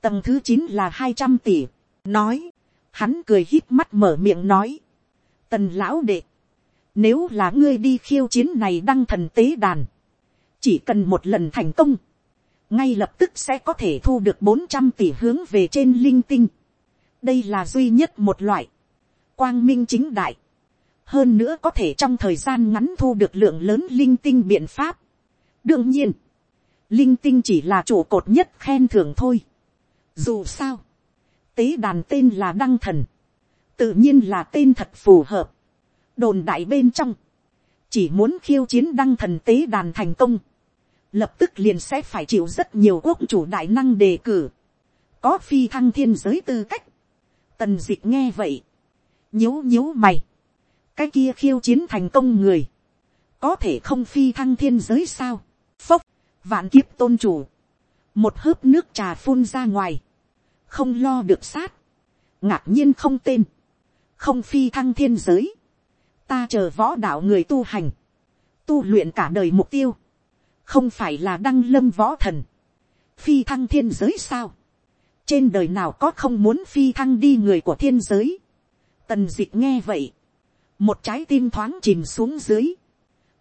tầng thứ chín là hai trăm tỷ, nói, hắn cười hít mắt mở miệng nói, tần lão đệ, nếu là ngươi đi khiêu chiến này đăng thần tế đàn, chỉ cần một lần thành công, ngay lập tức sẽ có thể thu được bốn trăm tỷ hướng về trên linh tinh. đây là duy nhất một loại, quang minh chính đại, hơn nữa có thể trong thời gian ngắn thu được lượng lớn linh tinh biện pháp. đương nhiên, linh tinh chỉ là trụ cột nhất khen thưởng thôi. dù sao, tế đàn tên là đăng thần, tự nhiên là tên thật phù hợp. đồn đại bên trong, chỉ muốn khiêu chiến đăng thần tế đàn thành công, lập tức liền sẽ phải chịu rất nhiều quốc chủ đại năng đề cử, có phi thăng thiên giới tư cách. tần d ị c h nghe vậy, nhíu nhíu mày, cái kia khiêu chiến thành công người, có thể không phi thăng thiên giới sao, phốc, vạn kiếp tôn chủ, một hớp nước trà phun ra ngoài, không lo được sát, ngạc nhiên không tên, không phi thăng thiên giới, ta chờ võ đạo người tu hành, tu luyện cả đời mục tiêu, không phải là đăng lâm võ thần, phi thăng thiên giới sao, trên đời nào có không muốn phi thăng đi người của thiên giới, tần d ị c h nghe vậy, một trái tim thoáng chìm xuống dưới,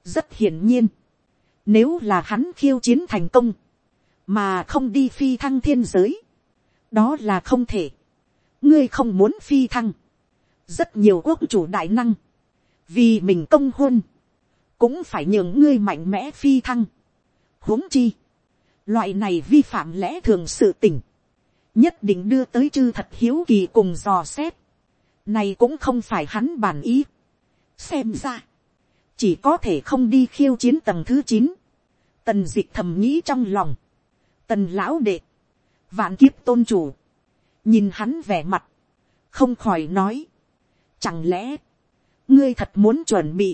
rất hiển nhiên, nếu là hắn khiêu chiến thành công, mà không đi phi thăng thiên giới, đó là không thể, ngươi không muốn phi thăng, rất nhiều quốc chủ đại năng, vì mình công hôn, cũng phải nhường ngươi mạnh mẽ phi thăng, huống chi, loại này vi phạm lẽ thường sự tình, nhất định đưa tới chư thật hiếu kỳ cùng dò xét, này cũng không phải hắn bản ý xem ra, chỉ có thể không đi khiêu chiến tầng thứ chín, tần d ị c h thầm nghĩ trong lòng, tần lão đệ, vạn kiếp tôn chủ, nhìn hắn vẻ mặt, không khỏi nói, chẳng lẽ, ngươi thật muốn chuẩn bị,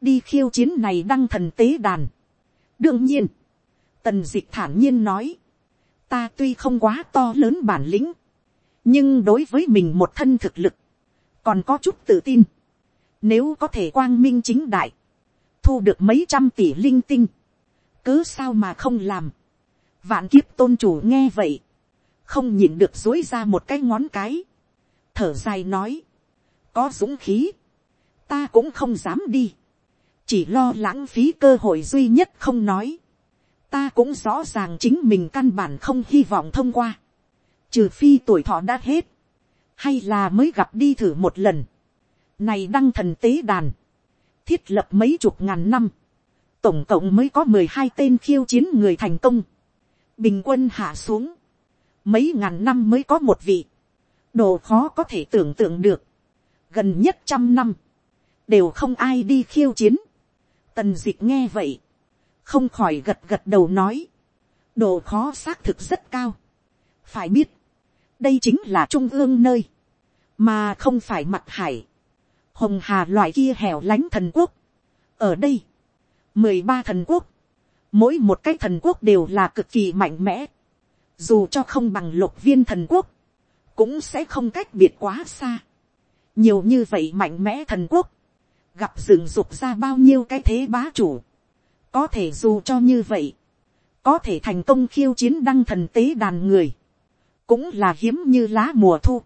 đi khiêu chiến này đăng thần tế đàn, đương nhiên, tần d ị c h thản nhiên nói, ta tuy không quá to lớn bản lĩnh, nhưng đối với mình một thân thực lực, còn có chút tự tin, nếu có thể quang minh chính đại, thu được mấy trăm tỷ linh tinh, cứ sao mà không làm, vạn kiếp tôn chủ nghe vậy, không nhìn được dối ra một cái ngón cái, thở dài nói, có dũng khí, ta cũng không dám đi, chỉ lo lãng phí cơ hội duy nhất không nói. ta cũng rõ ràng chính mình căn bản không hy vọng thông qua. trừ phi tuổi thọ đã hết. hay là mới gặp đi thử một lần này đăng thần tế đàn. thiết lập mấy chục ngàn năm. tổng cộng mới có mười hai tên khiêu chiến người thành công. bình quân hạ xuống. mấy ngàn năm mới có một vị. đồ khó có thể tưởng tượng được. gần nhất trăm năm đều không ai đi khiêu chiến. Tần dịch nghe vậy. Không khỏi gật gật đầu nói. đồ khó xác thực rất cao. Phải biết. Đây chính là trung ương nơi. Mà không phải mặt hải. Hồng Hà loại kia hẻo lánh thần quốc. Ở đây. mười ba thần quốc. Mỗi một cái thần quốc đều là cực kỳ mạnh mẽ. Dù cho không bằng lục viên thần quốc. Cũng sẽ không cách biệt quá xa. Nhiều như vậy mạnh mẽ thần quốc gặp dựng dục ra bao nhiêu cái thế bá chủ, có thể dù cho như vậy, có thể thành công khiêu chiến đăng thần tế đàn người, cũng là hiếm như lá mùa thu,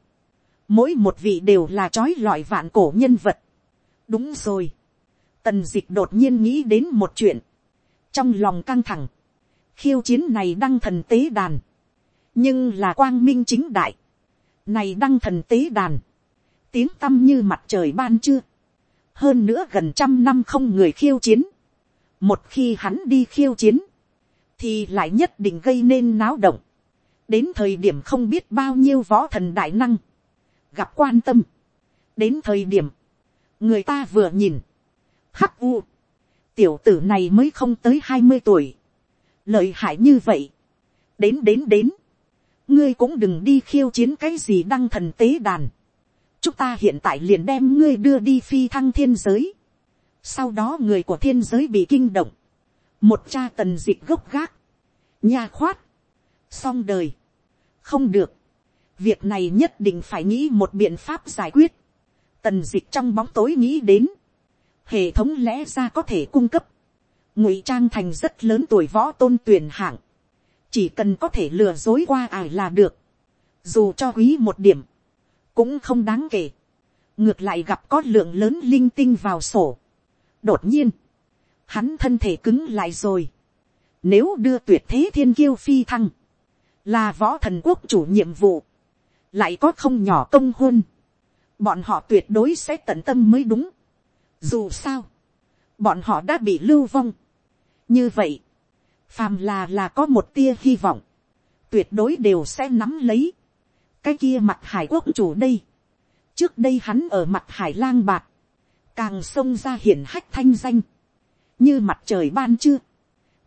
mỗi một vị đều là trói lọi vạn cổ nhân vật. đúng rồi, tần d ị c h đột nhiên nghĩ đến một chuyện, trong lòng căng thẳng, khiêu chiến này đăng thần tế đàn, nhưng là quang minh chính đại, này đăng thần tế đàn, tiếng tăm như mặt trời ban chưa, hơn nữa gần trăm năm không người khiêu chiến. một khi hắn đi khiêu chiến, thì lại nhất định gây nên náo động. đến thời điểm không biết bao nhiêu võ thần đại năng, gặp quan tâm. đến thời điểm, người ta vừa nhìn, hắc u, tiểu tử này mới không tới hai mươi tuổi, lợi hại như vậy. đến đến đến, ngươi cũng đừng đi khiêu chiến cái gì đăng thần tế đàn chúng ta hiện tại liền đem ngươi đưa đi phi thăng thiên giới. sau đó người của thiên giới bị kinh động. một cha tần dịch gốc gác. nha khoát. xong đời. không được, việc này nhất định phải nghĩ một biện pháp giải quyết, tần d ị c h trong bóng tối nghĩ đến, hệ thống lẽ ra có thể cung cấp, ngụy trang thành rất lớn tuổi võ tôn tuyển hạng, chỉ cần có thể lừa dối qua ải là được, dù cho quý một điểm, cũng không đáng kể, ngược lại gặp có lượng lớn linh tinh vào sổ. đột nhiên, hắn thân thể cứng lại rồi, nếu đưa tuyệt thế thiên kiêu phi thăng, là võ thần quốc chủ nhiệm vụ, lại có không nhỏ công hôn, bọn họ tuyệt đối sẽ tận tâm mới đúng. Dù sao, bọn họ đã bị lưu vong. như vậy, phàm là là có một tia hy vọng, tuyệt đối đều sẽ nắm lấy. cái kia mặt hải quốc chủ đây, trước đây hắn ở mặt hải lang bạc, càng xông ra hiển hách thanh danh, như mặt trời ban chưa,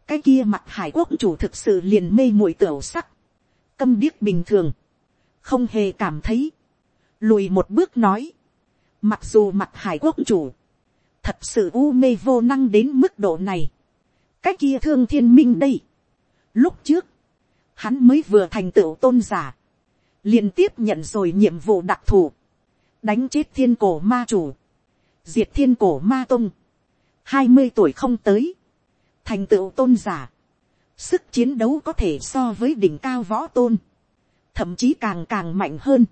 cái kia mặt hải quốc chủ thực sự liền mê muội tửu sắc, câm điếc bình thường, không hề cảm thấy, lùi một bước nói, mặc dù mặt hải quốc chủ, thật sự u mê vô năng đến mức độ này, cái kia thương thiên minh đây, lúc trước, hắn mới vừa thành tựu tôn giả, liên tiếp nhận rồi nhiệm vụ đặc thù, đánh chết thiên cổ ma chủ, diệt thiên cổ ma tung, hai mươi tuổi không tới, thành tựu tôn giả, sức chiến đấu có thể so với đỉnh cao võ tôn, thậm chí càng càng mạnh hơn,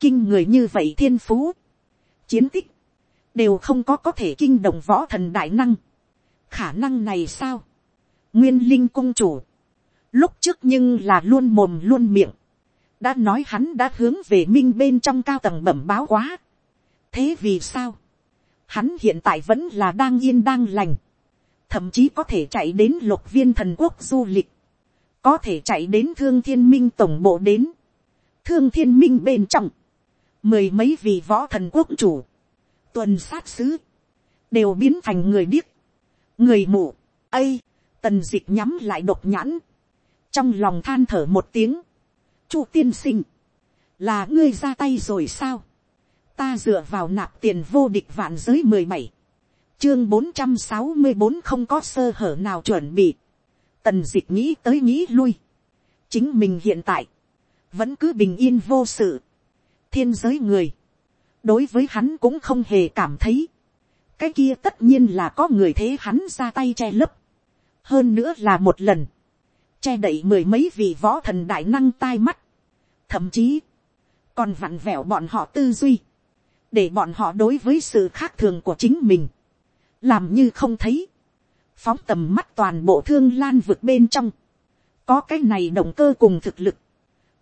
kinh người như vậy thiên phú, chiến tích, đều không có có thể kinh động võ thần đại năng. khả năng này sao, nguyên linh cung chủ, lúc trước nhưng là luôn mồm luôn miệng, đã nói hắn đã hướng về minh bên trong cao tầng bẩm báo quá. thế vì sao, hắn hiện tại vẫn là đang yên đang lành, thậm chí có thể chạy đến lục viên thần quốc du lịch, có thể chạy đến thương thiên minh tổng bộ đến, thương thiên minh bên trong, mười mấy vị võ thần quốc chủ, tuần sát sứ, đều biến thành người điếc, người mù, ây, tần d ị c h nhắm lại độc nhãn, trong lòng than thở một tiếng, chu tiên sinh, là ngươi ra tay rồi sao, ta dựa vào nạp tiền vô địch vạn giới mười bảy, chương bốn trăm sáu mươi bốn không có sơ hở nào chuẩn bị, tần dịch nghĩ tới nghĩ lui, chính mình hiện tại, vẫn cứ bình yên vô sự, thiên giới người, đối với hắn cũng không hề cảm thấy, cái kia tất nhiên là có người thế hắn ra tay che lấp, hơn nữa là một lần, che đậy mười mấy vị võ thần đại năng tai mắt, thậm chí, còn vặn vẹo bọn họ tư duy, để bọn họ đối với sự khác thường của chính mình, làm như không thấy, phóng tầm mắt toàn bộ thương lan vực bên trong, có cái này động cơ cùng thực lực,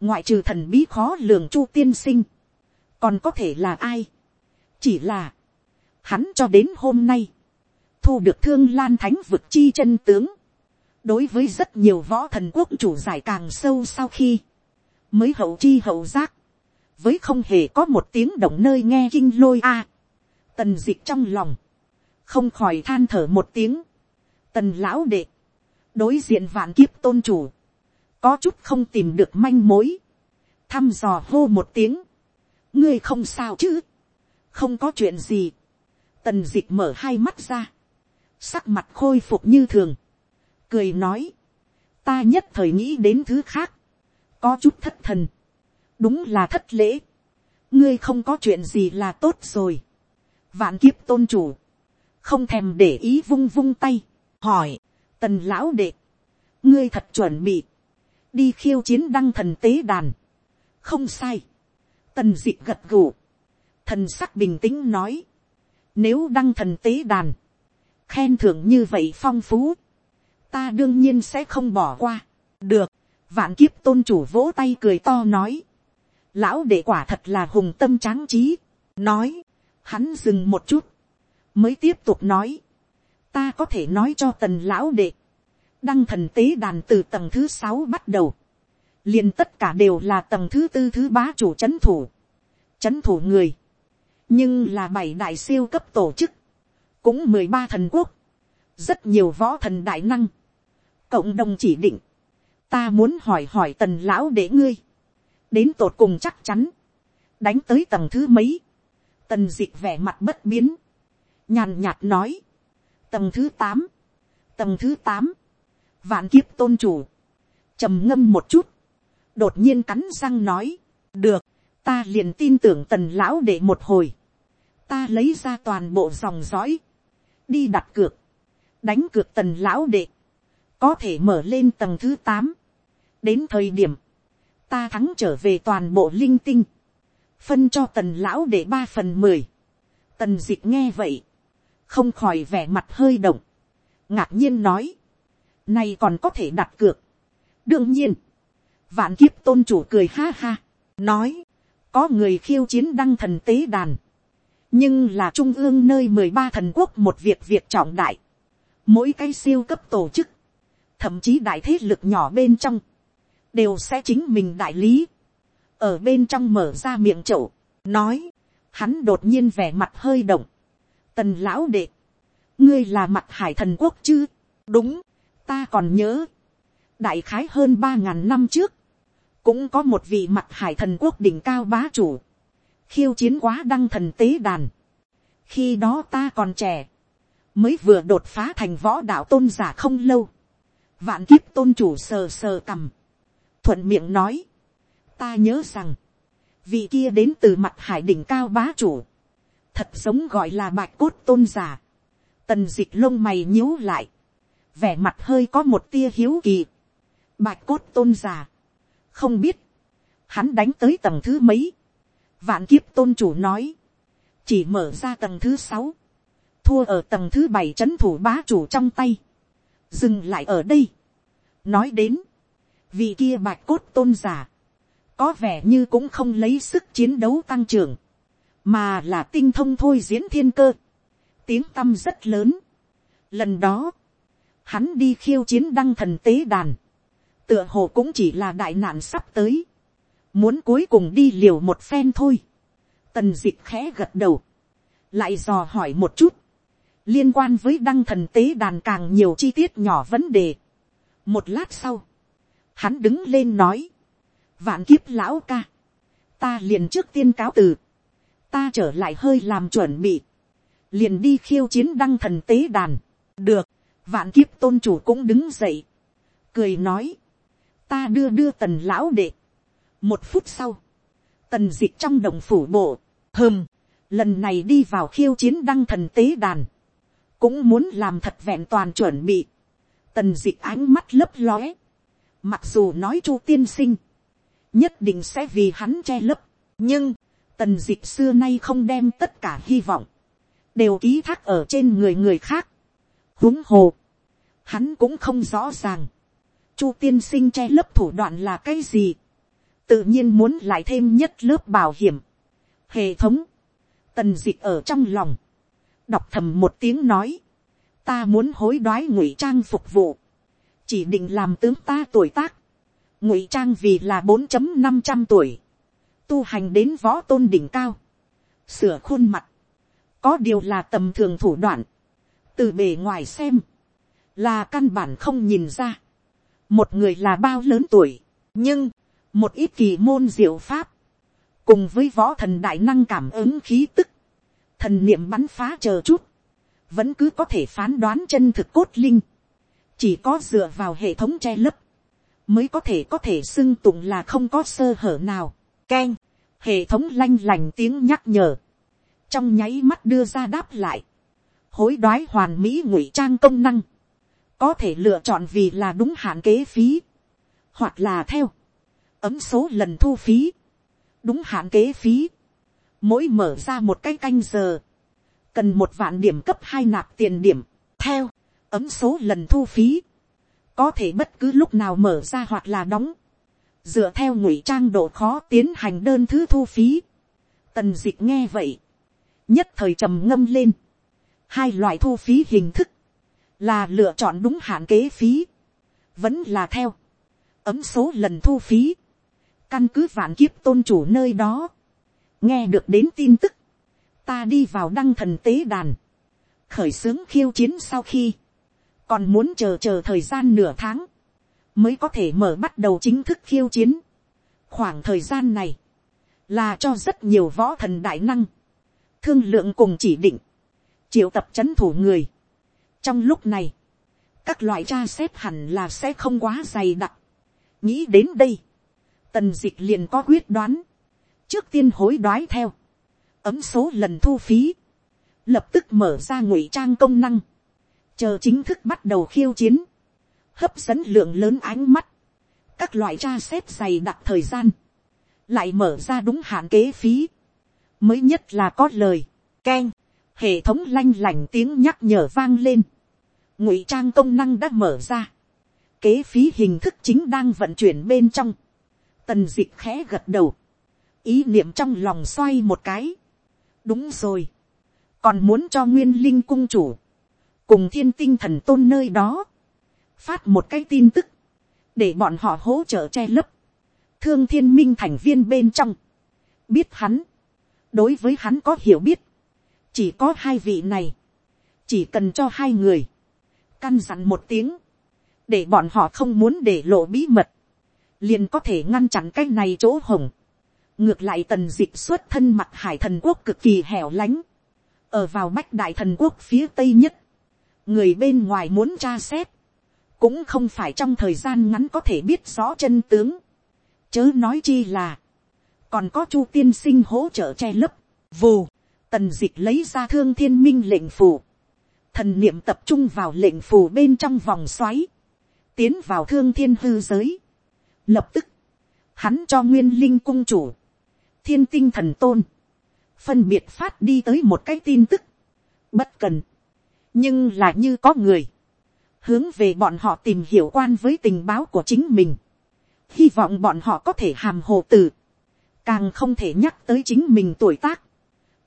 ngoại trừ thần bí khó lường chu tiên sinh, còn có thể là ai. chỉ là, hắn cho đến hôm nay, thu được thương lan thánh vực chi chân tướng, đối với rất nhiều võ thần quốc chủ giải càng sâu sau khi, mới hậu chi hậu giác, với không hề có một tiếng động nơi nghe kinh lôi a, tần d ị c h trong lòng, không khỏi than thở một tiếng, tần lão đệ, đối diện vạn kiếp tôn chủ, có chút không tìm được manh mối, thăm dò hô một tiếng, ngươi không sao chứ, không có chuyện gì, tần d ị c h mở hai mắt ra, sắc mặt khôi phục như thường, cười nói, ta nhất thời nghĩ đến thứ khác, có chút thất thần, đúng là thất lễ, ngươi không có chuyện gì là tốt rồi, vạn kiếp tôn chủ, không thèm để ý vung vung tay, hỏi, tần lão đệ, ngươi thật chuẩn bị, đi khiêu chiến đăng thần tế đàn, không sai, Tần dị gật gù. Thần sắc bình tĩnh nói. Nếu đăng thần tế đàn. Khen thưởng như vậy phong phú. Ta đương nhiên sẽ không bỏ qua. Được. Vạn kiếp tôn chủ vỗ tay cười to nói. Lão đệ quả thật là hùng tâm tráng trí. Nói. Hắn dừng một chút. Mới tiếp tục nói. Ta có thể nói cho tần lão đệ. Đăng thần tế đàn từ tầng thứ sáu bắt đầu. Liền tất cả đều là tầng thứ tư thứ bá chủ c h ấ n thủ, c h ấ n thủ người, nhưng là bảy đại siêu cấp tổ chức, cũng mười ba thần quốc, rất nhiều võ thần đại năng, cộng đồng chỉ định, ta muốn hỏi hỏi tần lão để ngươi, đến tột cùng chắc chắn, đánh tới tầng thứ mấy, tần d ị c h vẻ mặt bất biến, nhàn nhạt nói, tầng thứ tám, tầng thứ tám, vạn kiếp tôn chủ, trầm ngâm một chút, đột nhiên cắn răng nói, được, ta liền tin tưởng tần lão để một hồi, ta lấy ra toàn bộ dòng dõi, đi đặt cược, đánh cược tần lão đệ, có thể mở lên tầng thứ tám, đến thời điểm, ta thắng trở về toàn bộ linh tinh, phân cho tần lão đệ ba phần mười, tần d ị c h nghe vậy, không khỏi vẻ mặt hơi động, ngạc nhiên nói, nay còn có thể đặt cược. đương nhiên, vạn kiếp tôn chủ cười ha ha, nói, có người khiêu chiến đăng thần tế đàn, nhưng là trung ương nơi mười ba thần quốc một việc việc trọng đại, mỗi cái siêu cấp tổ chức, thậm chí đại thế lực nhỏ bên trong, đều sẽ chính mình đại lý, ở bên trong mở ra miệng chậu, nói, hắn đột nhiên vẻ mặt hơi động, tần lão đệ, ngươi là mặt hải thần quốc chứ, đúng, ta còn nhớ, đại khái hơn ba ngàn năm trước, cũng có một vị mặt hải thần quốc đỉnh cao bá chủ, khiêu chiến quá đăng thần tế đàn, khi đó ta còn trẻ, mới vừa đột phá thành võ đạo tôn giả không lâu, vạn kiếp tôn chủ sờ sờ cằm, thuận miệng nói, ta nhớ rằng, vị kia đến từ mặt hải đỉnh cao bá chủ, thật giống gọi là bạch cốt tôn giả, tần d ị c h lông mày nhíu lại, vẻ mặt hơi có một tia hiếu kỳ, bạch cốt tôn giả, không biết, hắn đánh tới tầng thứ mấy, vạn kiếp tôn chủ nói, chỉ mở ra tầng thứ sáu, thua ở tầng thứ bảy c h ấ n thủ bá chủ trong tay, dừng lại ở đây, nói đến, vị kia bạch cốt tôn giả, có vẻ như cũng không lấy sức chiến đấu tăng trưởng, mà là tinh thông thôi diễn thiên cơ, tiếng tâm rất lớn. Lần đó, hắn đi khiêu chiến đăng thần tế đàn, tựa hồ cũng chỉ là đại nạn sắp tới, muốn cuối cùng đi liều một phen thôi. Tần d ị c h khẽ gật đầu, lại dò hỏi một chút, liên quan với đăng thần tế đàn càng nhiều chi tiết nhỏ vấn đề. một lát sau, hắn đứng lên nói, vạn kiếp lão ca, ta liền trước tiên cáo từ, ta trở lại hơi làm chuẩn bị, liền đi khiêu chiến đăng thần tế đàn, được, vạn kiếp tôn chủ cũng đứng dậy, cười nói, ta đưa đưa tần lão đệ, một phút sau, tần d ị c h trong đồng phủ bộ, hơm, lần này đi vào khiêu chiến đăng thần tế đàn, cũng muốn làm thật vẹn toàn chuẩn bị, tần d ị c h ánh mắt lấp lóe, mặc dù nói chu tiên sinh, nhất định sẽ vì hắn che lấp. nhưng, tần dịch xưa nay không đem tất cả hy vọng, đều ký thác ở trên người người khác. huống hồ, hắn cũng không rõ ràng, chu tiên sinh che lớp thủ đoạn là cái gì, tự nhiên muốn lại thêm nhất lớp bảo hiểm. hệ thống, tần dịch ở trong lòng, đọc thầm một tiếng nói, ta muốn hối đoái ngụy trang phục vụ, chỉ định làm tướng ta tuổi tác, ngụy trang vì là bốn chấm năm trăm tuổi, tu hành đến võ tôn đỉnh cao, sửa khuôn mặt, có điều là tầm thường thủ đoạn, từ bề ngoài xem, là căn bản không nhìn ra, một người là bao lớn tuổi, nhưng, một ít kỳ môn diệu pháp, cùng với võ thần đại năng cảm ứng khí tức, thần niệm bắn phá chờ chút, vẫn cứ có thể phán đoán chân thực cốt linh, chỉ có dựa vào hệ thống che lấp, mới có thể có thể xưng tụng là không có sơ hở nào. Ken, hệ thống lanh lành tiếng nhắc nhở, trong nháy mắt đưa ra đáp lại, hối đoái hoàn mỹ ngụy trang công năng, có thể lựa chọn vì là đúng hạn kế phí, hoặc là theo, ấm số lần thu phí, đúng hạn kế phí, mỗi mở ra một cái canh giờ, cần một vạn điểm cấp hai nạp tiền điểm, theo, ấm số lần thu phí, có thể bất cứ lúc nào mở ra hoặc là đóng, dựa theo ngụy trang độ khó tiến hành đơn thứ thu phí. Tần dịch nghe vậy, nhất thời trầm ngâm lên, hai loại thu phí hình thức, là lựa chọn đúng hạn kế phí, vẫn là theo, ấm số lần thu phí, căn cứ vạn kiếp tôn chủ nơi đó, nghe được đến tin tức, ta đi vào đăng thần tế đàn, khởi xướng khiêu chiến sau khi, còn muốn chờ chờ thời gian nửa tháng, mới có thể mở bắt đầu chính thức khiêu chiến. khoảng thời gian này, là cho rất nhiều võ thần đại năng, thương lượng cùng chỉ định, triệu tập c h ấ n thủ người. trong lúc này, các loại tra xếp hẳn là sẽ không quá dày đặc. nghĩ đến đây, tần dịch liền có quyết đoán, trước tiên hối đoái theo, ấm số lần thu phí, lập tức mở ra ngụy trang công năng, chờ chính thức bắt đầu khiêu chiến, hấp dẫn lượng lớn ánh mắt, các loại tra xét dày đặc thời gian, lại mở ra đúng hạn kế phí, mới nhất là có lời, k hệ thống lanh lành tiếng nhắc nhở vang lên, ngụy trang công năng đã mở ra, kế phí hình thức chính đang vận chuyển bên trong, tần d ị c h khẽ gật đầu, ý niệm trong lòng xoay một cái, đúng rồi, còn muốn cho nguyên linh cung chủ, cùng thiên tinh thần tôn nơi đó, phát một cái tin tức, để bọn họ hỗ trợ che lấp, thương thiên minh thành viên bên trong, biết hắn, đối với hắn có hiểu biết, chỉ có hai vị này, chỉ cần cho hai người, căn dặn một tiếng, để bọn họ không muốn để lộ bí mật, liền có thể ngăn chặn cái này chỗ hồng. ngược lại tần d ị xuất thân mặt hải thần quốc cực kỳ hẻo lánh, ở vào bách đại thần quốc phía tây nhất, người bên ngoài muốn tra xét, cũng không phải trong thời gian ngắn có thể biết rõ chân tướng, chớ nói chi là, còn có chu tiên sinh hỗ trợ che lấp, vù, tần d ị lấy ra thương thiên minh lệnh phù, thần niệm tập trung vào lệnh phù bên trong vòng xoáy, tiến vào thương thiên hư giới. Lập tức, hắn cho nguyên linh cung chủ, thiên tinh thần tôn, phân biệt phát đi tới một cái tin tức, bất cần, nhưng là như có người, hướng về bọn họ tìm hiểu quan với tình báo của chính mình, hy vọng bọn họ có thể hàm hồ tử, càng không thể nhắc tới chính mình tuổi tác.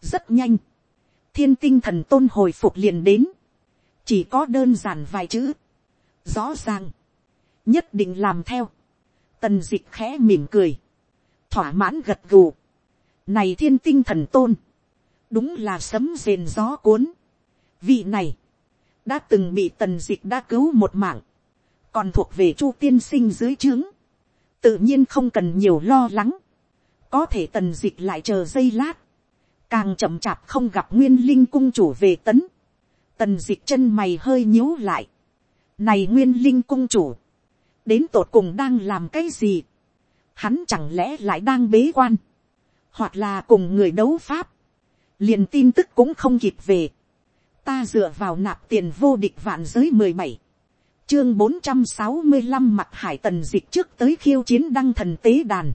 rất nhanh, thiên tinh thần tôn hồi phục liền đến, chỉ có đơn giản vài chữ, rõ ràng, nhất định làm theo, tần d ị c h khẽ mỉm cười, thỏa mãn gật gù, này thiên tinh thần tôn, đúng là sấm rền gió cuốn, vị này, đã từng bị tần dịch đã cứu một mạng, còn thuộc về chu tiên sinh dưới trướng, tự nhiên không cần nhiều lo lắng, có thể tần dịch lại chờ giây lát, càng chậm chạp không gặp nguyên linh cung chủ về tấn, tần dịch chân mày hơi nhíu lại, này nguyên linh cung chủ, đến tột cùng đang làm cái gì, hắn chẳng lẽ lại đang bế quan, hoặc là cùng người đấu pháp, liền tin tức cũng không kịp về, ta dựa vào nạp tiền vô địch vạn giới mười bảy, chương bốn trăm sáu mươi năm mặt hải tần dịch trước tới khiêu chiến đăng thần tế đàn,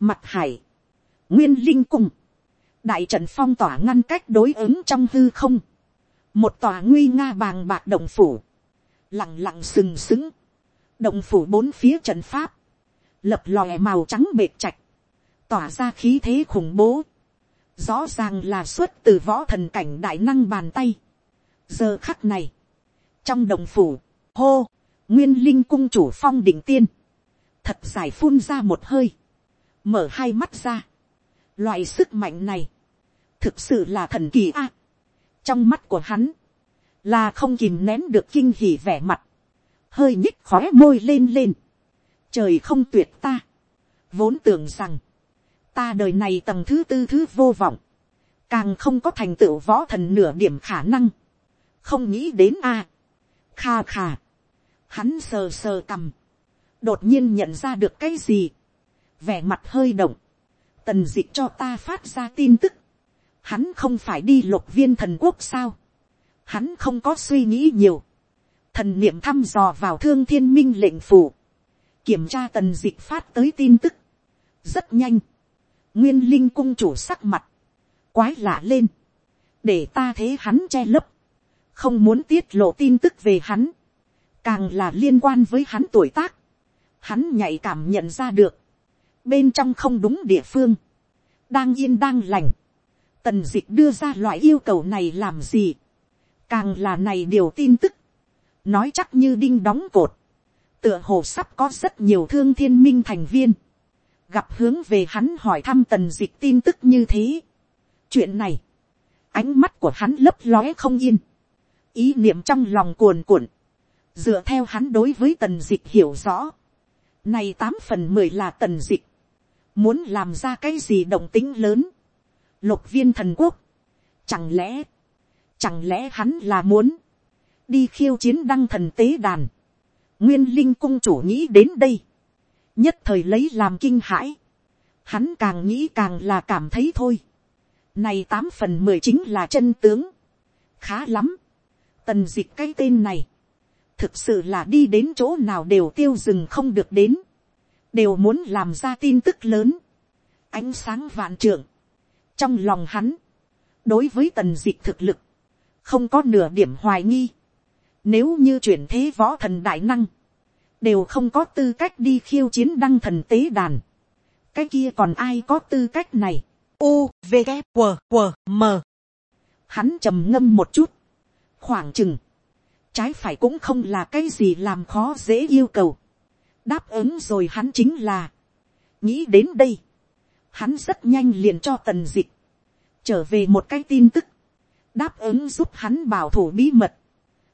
mặt hải, nguyên linh cung, đại trận phong tỏa ngăn cách đối ứng trong hư không, một tòa nguy nga bàng bạc động phủ, lặng lặng sừng sững, động phủ bốn phía trận pháp, lập lòe màu trắng bệt trạch, tỏa ra khí thế khủng bố, rõ ràng là xuất từ võ thần cảnh đại năng bàn tay giờ khắc này, trong đồng phủ, hô, nguyên linh cung chủ phong đỉnh tiên, thật giải phun ra một hơi, mở hai mắt ra, loại sức mạnh này, thực sự là thần kỳ a. trong mắt của hắn, là không kìm nén được kinh hỉ vẻ mặt, hơi nhích khóe môi lên lên, trời không tuyệt ta, vốn tưởng rằng, ta đời này tầng thứ tư thứ vô vọng, càng không có thành tựu võ thần nửa điểm khả năng, không nghĩ đến a, kha kha, hắn sờ sờ cầm, đột nhiên nhận ra được cái gì, vẻ mặt hơi động, tần d ị cho ta phát ra tin tức, hắn không phải đi lục viên thần quốc sao, hắn không có suy nghĩ nhiều, thần niệm thăm dò vào thương thiên minh lệnh phủ, kiểm tra tần dị phát tới tin tức, rất nhanh, nguyên linh cung chủ sắc mặt, quái lạ lên, để ta thế hắn che lấp, không muốn tiết lộ tin tức về hắn, càng là liên quan với hắn tuổi tác, hắn nhạy cảm nhận ra được, bên trong không đúng địa phương, đang yên đang lành, tần dịch đưa ra loại yêu cầu này làm gì, càng là này điều tin tức, nói chắc như đinh đóng cột, tựa hồ sắp có rất nhiều thương thiên minh thành viên, gặp hướng về hắn hỏi thăm tần dịch tin tức như thế. chuyện này, ánh mắt của hắn lấp lóe không yên, ý niệm trong lòng cuồn cuộn, dựa theo hắn đối với tần dịch hiểu rõ, này tám phần mười là tần dịch, muốn làm ra cái gì động tính lớn, lục viên thần quốc, chẳng lẽ, chẳng lẽ hắn là muốn, đi khiêu chiến đăng thần tế đàn. Nguyên linh cung chủ nghĩ đến đây. nhất thời lấy làm kinh hãi, hắn càng nghĩ càng là cảm thấy thôi, này tám phần mười chính là chân tướng, khá lắm, tần dịch cái tên này, thực sự là đi đến chỗ nào đều tiêu rừng không được đến, đều muốn làm ra tin tức lớn, ánh sáng vạn trượng, trong lòng hắn, đối với tần dịch thực lực, không có nửa điểm hoài nghi, nếu như chuyển thế võ thần đại năng, đều không có tư cách đi khiêu chiến đăng thần tế đàn. cái kia còn ai có tư cách này. u v g q q m. Hắn trầm ngâm một chút, khoảng chừng, trái phải cũng không là cái gì làm khó dễ yêu cầu. đáp ứng rồi hắn chính là, nghĩ đến đây, hắn rất nhanh liền cho tần dịch, trở về một cái tin tức, đáp ứng giúp hắn bảo thủ bí mật.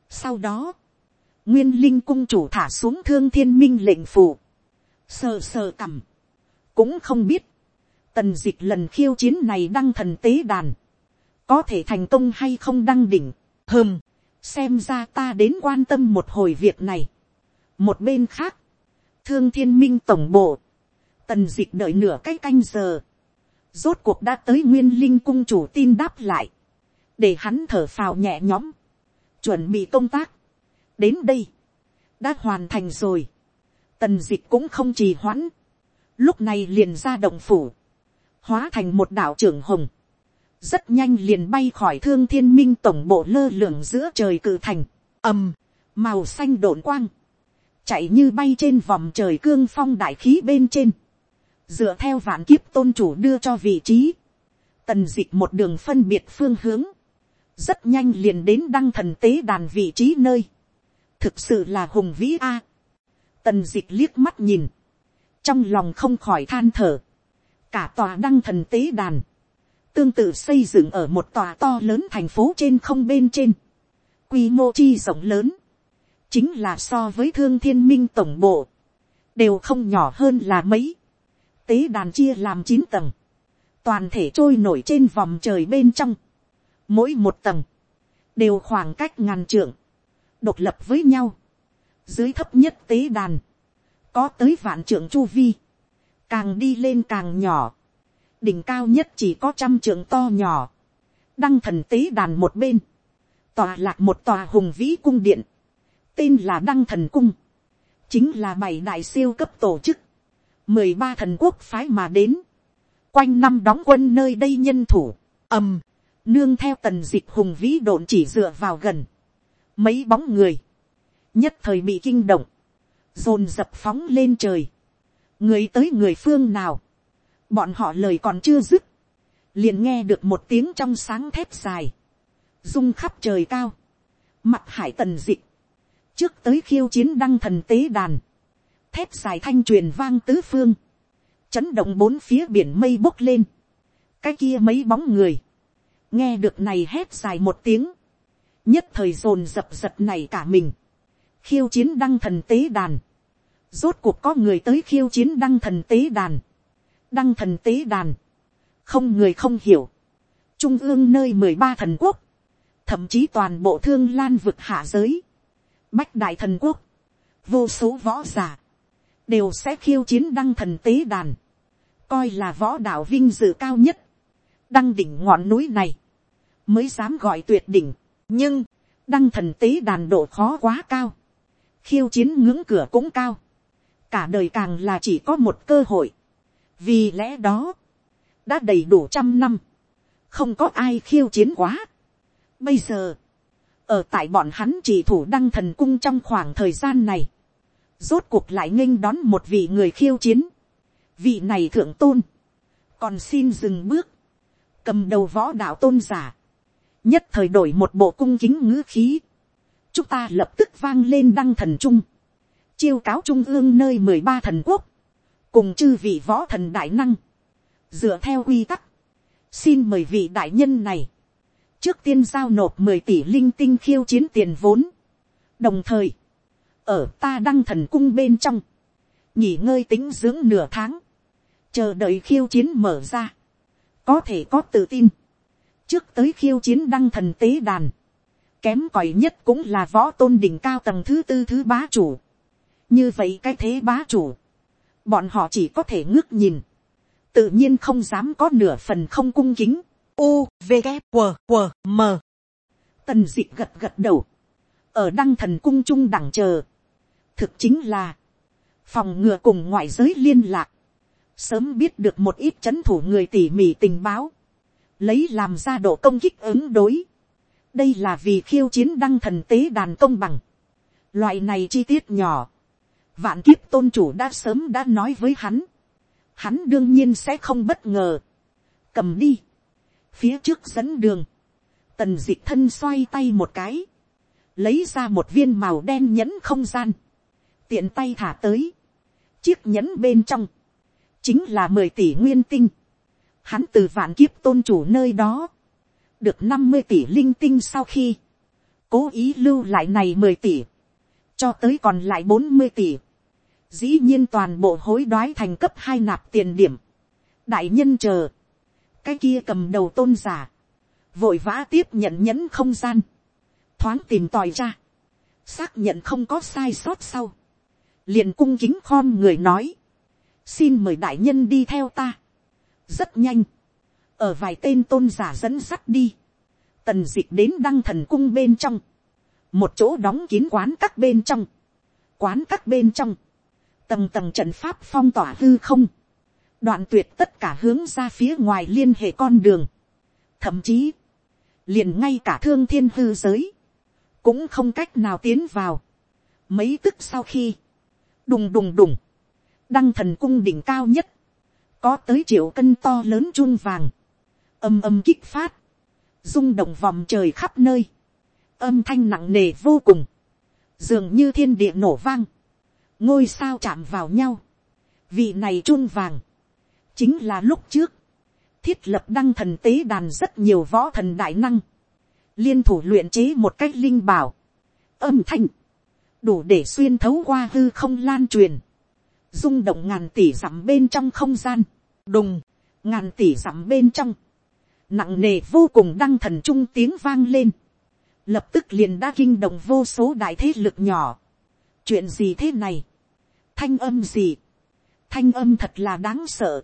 sau đó, nguyên linh cung chủ thả xuống thương thiên minh lệnh phủ sờ sờ cằm, cũng không biết, tần d ị c h lần khiêu chiến này đăng thần tế đàn, có thể thành công hay không đăng đỉnh, hơm, xem ra ta đến quan tâm một hồi việc này. một bên khác, thương thiên minh tổng bộ, tần d ị c h đợi nửa cái canh giờ, rốt cuộc đã tới nguyên linh cung chủ tin đáp lại, để hắn thở phào nhẹ nhõm, chuẩn bị công tác, đến đây, đã hoàn thành rồi, tần d ị c h cũng không trì hoãn, lúc này liền ra động phủ, hóa thành một đảo trưởng hồng, rất nhanh liền bay khỏi thương thiên minh tổng bộ lơ lửng giữa trời cự thành, ầm, màu xanh đổn quang, chạy như bay trên vòng trời cương phong đại khí bên trên, dựa theo vạn kiếp tôn chủ đưa cho vị trí, tần d ị c h một đường phân biệt phương hướng, rất nhanh liền đến đăng thần tế đàn vị trí nơi, thực sự là hùng vĩ a. tần d ị c h liếc mắt nhìn, trong lòng không khỏi than thở, cả tòa đăng thần tế đàn, tương tự xây dựng ở một tòa to lớn thành phố trên không bên trên, quy mô chi rộng lớn, chính là so với thương thiên minh tổng bộ, đều không nhỏ hơn là mấy, tế đàn chia làm chín tầng, toàn thể trôi nổi trên vòng trời bên trong, mỗi một tầng, đều khoảng cách ngàn trượng, độc lập với nhau, dưới thấp nhất tế đàn, có tới vạn trưởng chu vi, càng đi lên càng nhỏ, đỉnh cao nhất chỉ có trăm trường to nhỏ, đăng thần tế đàn một bên, tòa lạc một tòa hùng vĩ cung điện, tên là đăng thần cung, chính là bảy đại siêu cấp tổ chức, mười ba thần quốc phái mà đến, quanh năm đóng quân nơi đây nhân thủ, ầm, nương theo tần dịch hùng vĩ độn chỉ dựa vào gần, mấy bóng người, nhất thời bị kinh động, dồn dập phóng lên trời, người tới người phương nào, bọn họ lời còn chưa dứt, liền nghe được một tiếng trong sáng thép dài, rung khắp trời cao, mặt hải tần dịch, trước tới khiêu chiến đăng thần tế đàn, thép dài thanh truyền vang tứ phương, chấn động bốn phía biển mây bốc lên, cái kia mấy bóng người, nghe được này hét dài một tiếng, nhất thời dồn dập giật này cả mình, khiêu chiến đăng thần tế đàn, rốt cuộc có người tới khiêu chiến đăng thần tế đàn, đăng thần tế đàn, không người không hiểu, trung ương nơi mười ba thần quốc, thậm chí toàn bộ thương lan vực hạ giới, bách đại thần quốc, vô số võ giả, đều sẽ khiêu chiến đăng thần tế đàn, coi là võ đạo vinh dự cao nhất, đăng đỉnh ngọn núi này, mới dám gọi tuyệt đỉnh, nhưng, đăng thần tế đàn độ khó quá cao, khiêu chiến ngưỡng cửa cũng cao, cả đời càng là chỉ có một cơ hội, vì lẽ đó, đã đầy đủ trăm năm, không có ai khiêu chiến quá. Bây giờ, ở tại bọn hắn chỉ thủ đăng thần cung trong khoảng thời gian này, rốt cuộc lại nghênh đón một vị người khiêu chiến, vị này thượng tôn, còn xin dừng bước, cầm đầu võ đạo tôn giả, nhất thời đổi một bộ cung kính ngữ khí, chúng ta lập tức vang lên đăng thần trung, chiêu cáo trung ương nơi mười ba thần quốc, cùng chư vị võ thần đại năng, dựa theo quy tắc, xin mời vị đại nhân này, trước tiên giao nộp mười tỷ linh tinh khiêu chiến tiền vốn, đồng thời, ở ta đăng thần cung bên trong, nghỉ ngơi tính dưỡng nửa tháng, chờ đợi khiêu chiến mở ra, có thể có tự tin, trước tới khiêu chiến đăng thần tế đàn, kém cỏi nhất cũng là võ tôn đỉnh cao tầng thứ tư thứ bá chủ. như vậy cái thế bá chủ, bọn họ chỉ có thể ngước nhìn, tự nhiên không dám có nửa phần không cung kính, u v g w, w, m. Tần d ị gật gật đầu, ở đăng thần cung trung đẳng chờ, thực chính là, phòng ngừa cùng ngoại giới liên lạc, sớm biết được một ít c h ấ n thủ người tỉ mỉ tình báo, lấy làm ra độ công kích ứng đối. đây là vì khiêu chiến đăng thần tế đàn công bằng. loại này chi tiết nhỏ, vạn kiếp tôn chủ đã sớm đã nói với hắn, hắn đương nhiên sẽ không bất ngờ. cầm đi, phía trước dẫn đường, tần dịch thân xoay tay một cái, lấy ra một viên màu đen nhẫn không gian, tiện tay thả tới, chiếc nhẫn bên trong, chính là mười tỷ nguyên tinh. Hắn từ vạn kiếp tôn chủ nơi đó, được năm mươi tỷ linh tinh sau khi, cố ý lưu lại này mười tỷ, cho tới còn lại bốn mươi tỷ. Dĩ nhiên toàn bộ hối đoái thành cấp hai nạp tiền điểm. Đại nhân chờ, cái kia cầm đầu tôn giả, vội vã tiếp nhận nhẫn không gian, thoáng tìm tòi ra, xác nhận không có sai sót sau, liền cung kính khom người nói, xin mời đại nhân đi theo ta. rất nhanh, ở vài tên tôn giả dẫn sắt đi, tần d ị c h đến đăng thần cung bên trong, một chỗ đóng kín quán các bên trong, quán các bên trong, tầng tầng trận pháp phong tỏa hư không, đoạn tuyệt tất cả hướng ra phía ngoài liên hệ con đường, thậm chí, liền ngay cả thương thiên hư giới, cũng không cách nào tiến vào. Mấy tức sau khi, đùng đùng đùng, đăng thần cung đỉnh cao nhất, có tới triệu cân to lớn chun vàng, âm âm kích phát, rung động vòng trời khắp nơi, âm thanh nặng nề vô cùng, dường như thiên địa nổ vang, ngôi sao chạm vào nhau, vị này chun vàng, chính là lúc trước, thiết lập đăng thần tế đàn rất nhiều võ thần đại năng, liên thủ luyện chế một cách linh bảo, âm thanh, đủ để xuyên thấu qua hư không lan truyền, rung động ngàn tỷ dặm bên trong không gian, đùng, ngàn tỷ dặm bên trong, nặng nề vô cùng đăng thần trung tiếng vang lên, lập tức liền đã kinh động vô số đại thế lực nhỏ chuyện gì thế này, thanh âm gì, thanh âm thật là đáng sợ,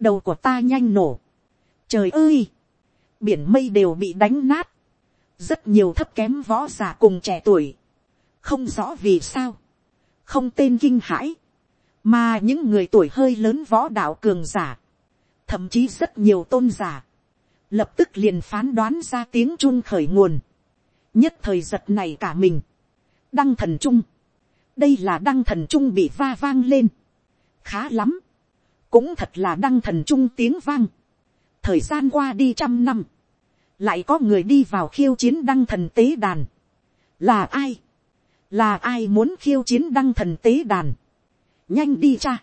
đầu của ta nhanh nổ, trời ơi, biển mây đều bị đánh nát, rất nhiều thấp kém võ giả cùng trẻ tuổi, không rõ vì sao, không tên kinh hãi, mà những người tuổi hơi lớn võ đạo cường giả, thậm chí rất nhiều tôn giả, lập tức liền phán đoán ra tiếng chun khởi nguồn, nhất thời giật này cả mình, đăng thần trung, đây là đăng thần trung bị va vang lên, khá lắm, cũng thật là đăng thần trung tiếng vang, thời gian qua đi trăm năm, lại có người đi vào khiêu chiến đăng thần tế đàn, là ai, là ai muốn khiêu chiến đăng thần tế đàn, nhanh đi cha.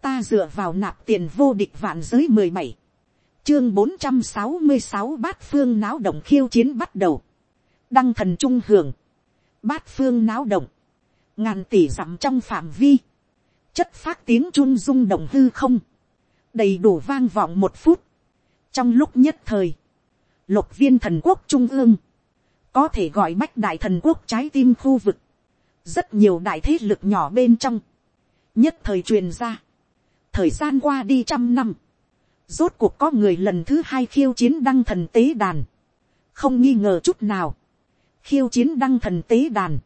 ta dựa vào nạp tiền vô địch vạn giới mười bảy, chương bốn trăm sáu mươi sáu bát phương náo động khiêu chiến bắt đầu, đăng thần trung hưởng, bát phương náo động, ngàn tỷ dặm trong phạm vi, chất phát tiếng chun rung động hư không, đầy đủ vang vọng một phút, trong lúc nhất thời, lục viên thần quốc trung ương, có thể gọi bách đại thần quốc trái tim khu vực, rất nhiều đại thế lực nhỏ bên trong, nhất thời truyền ra, thời gian qua đi trăm năm, rốt cuộc có người lần thứ hai khiêu chiến đăng thần tế đàn, không nghi ngờ chút nào, khiêu chiến đăng thần tế đàn,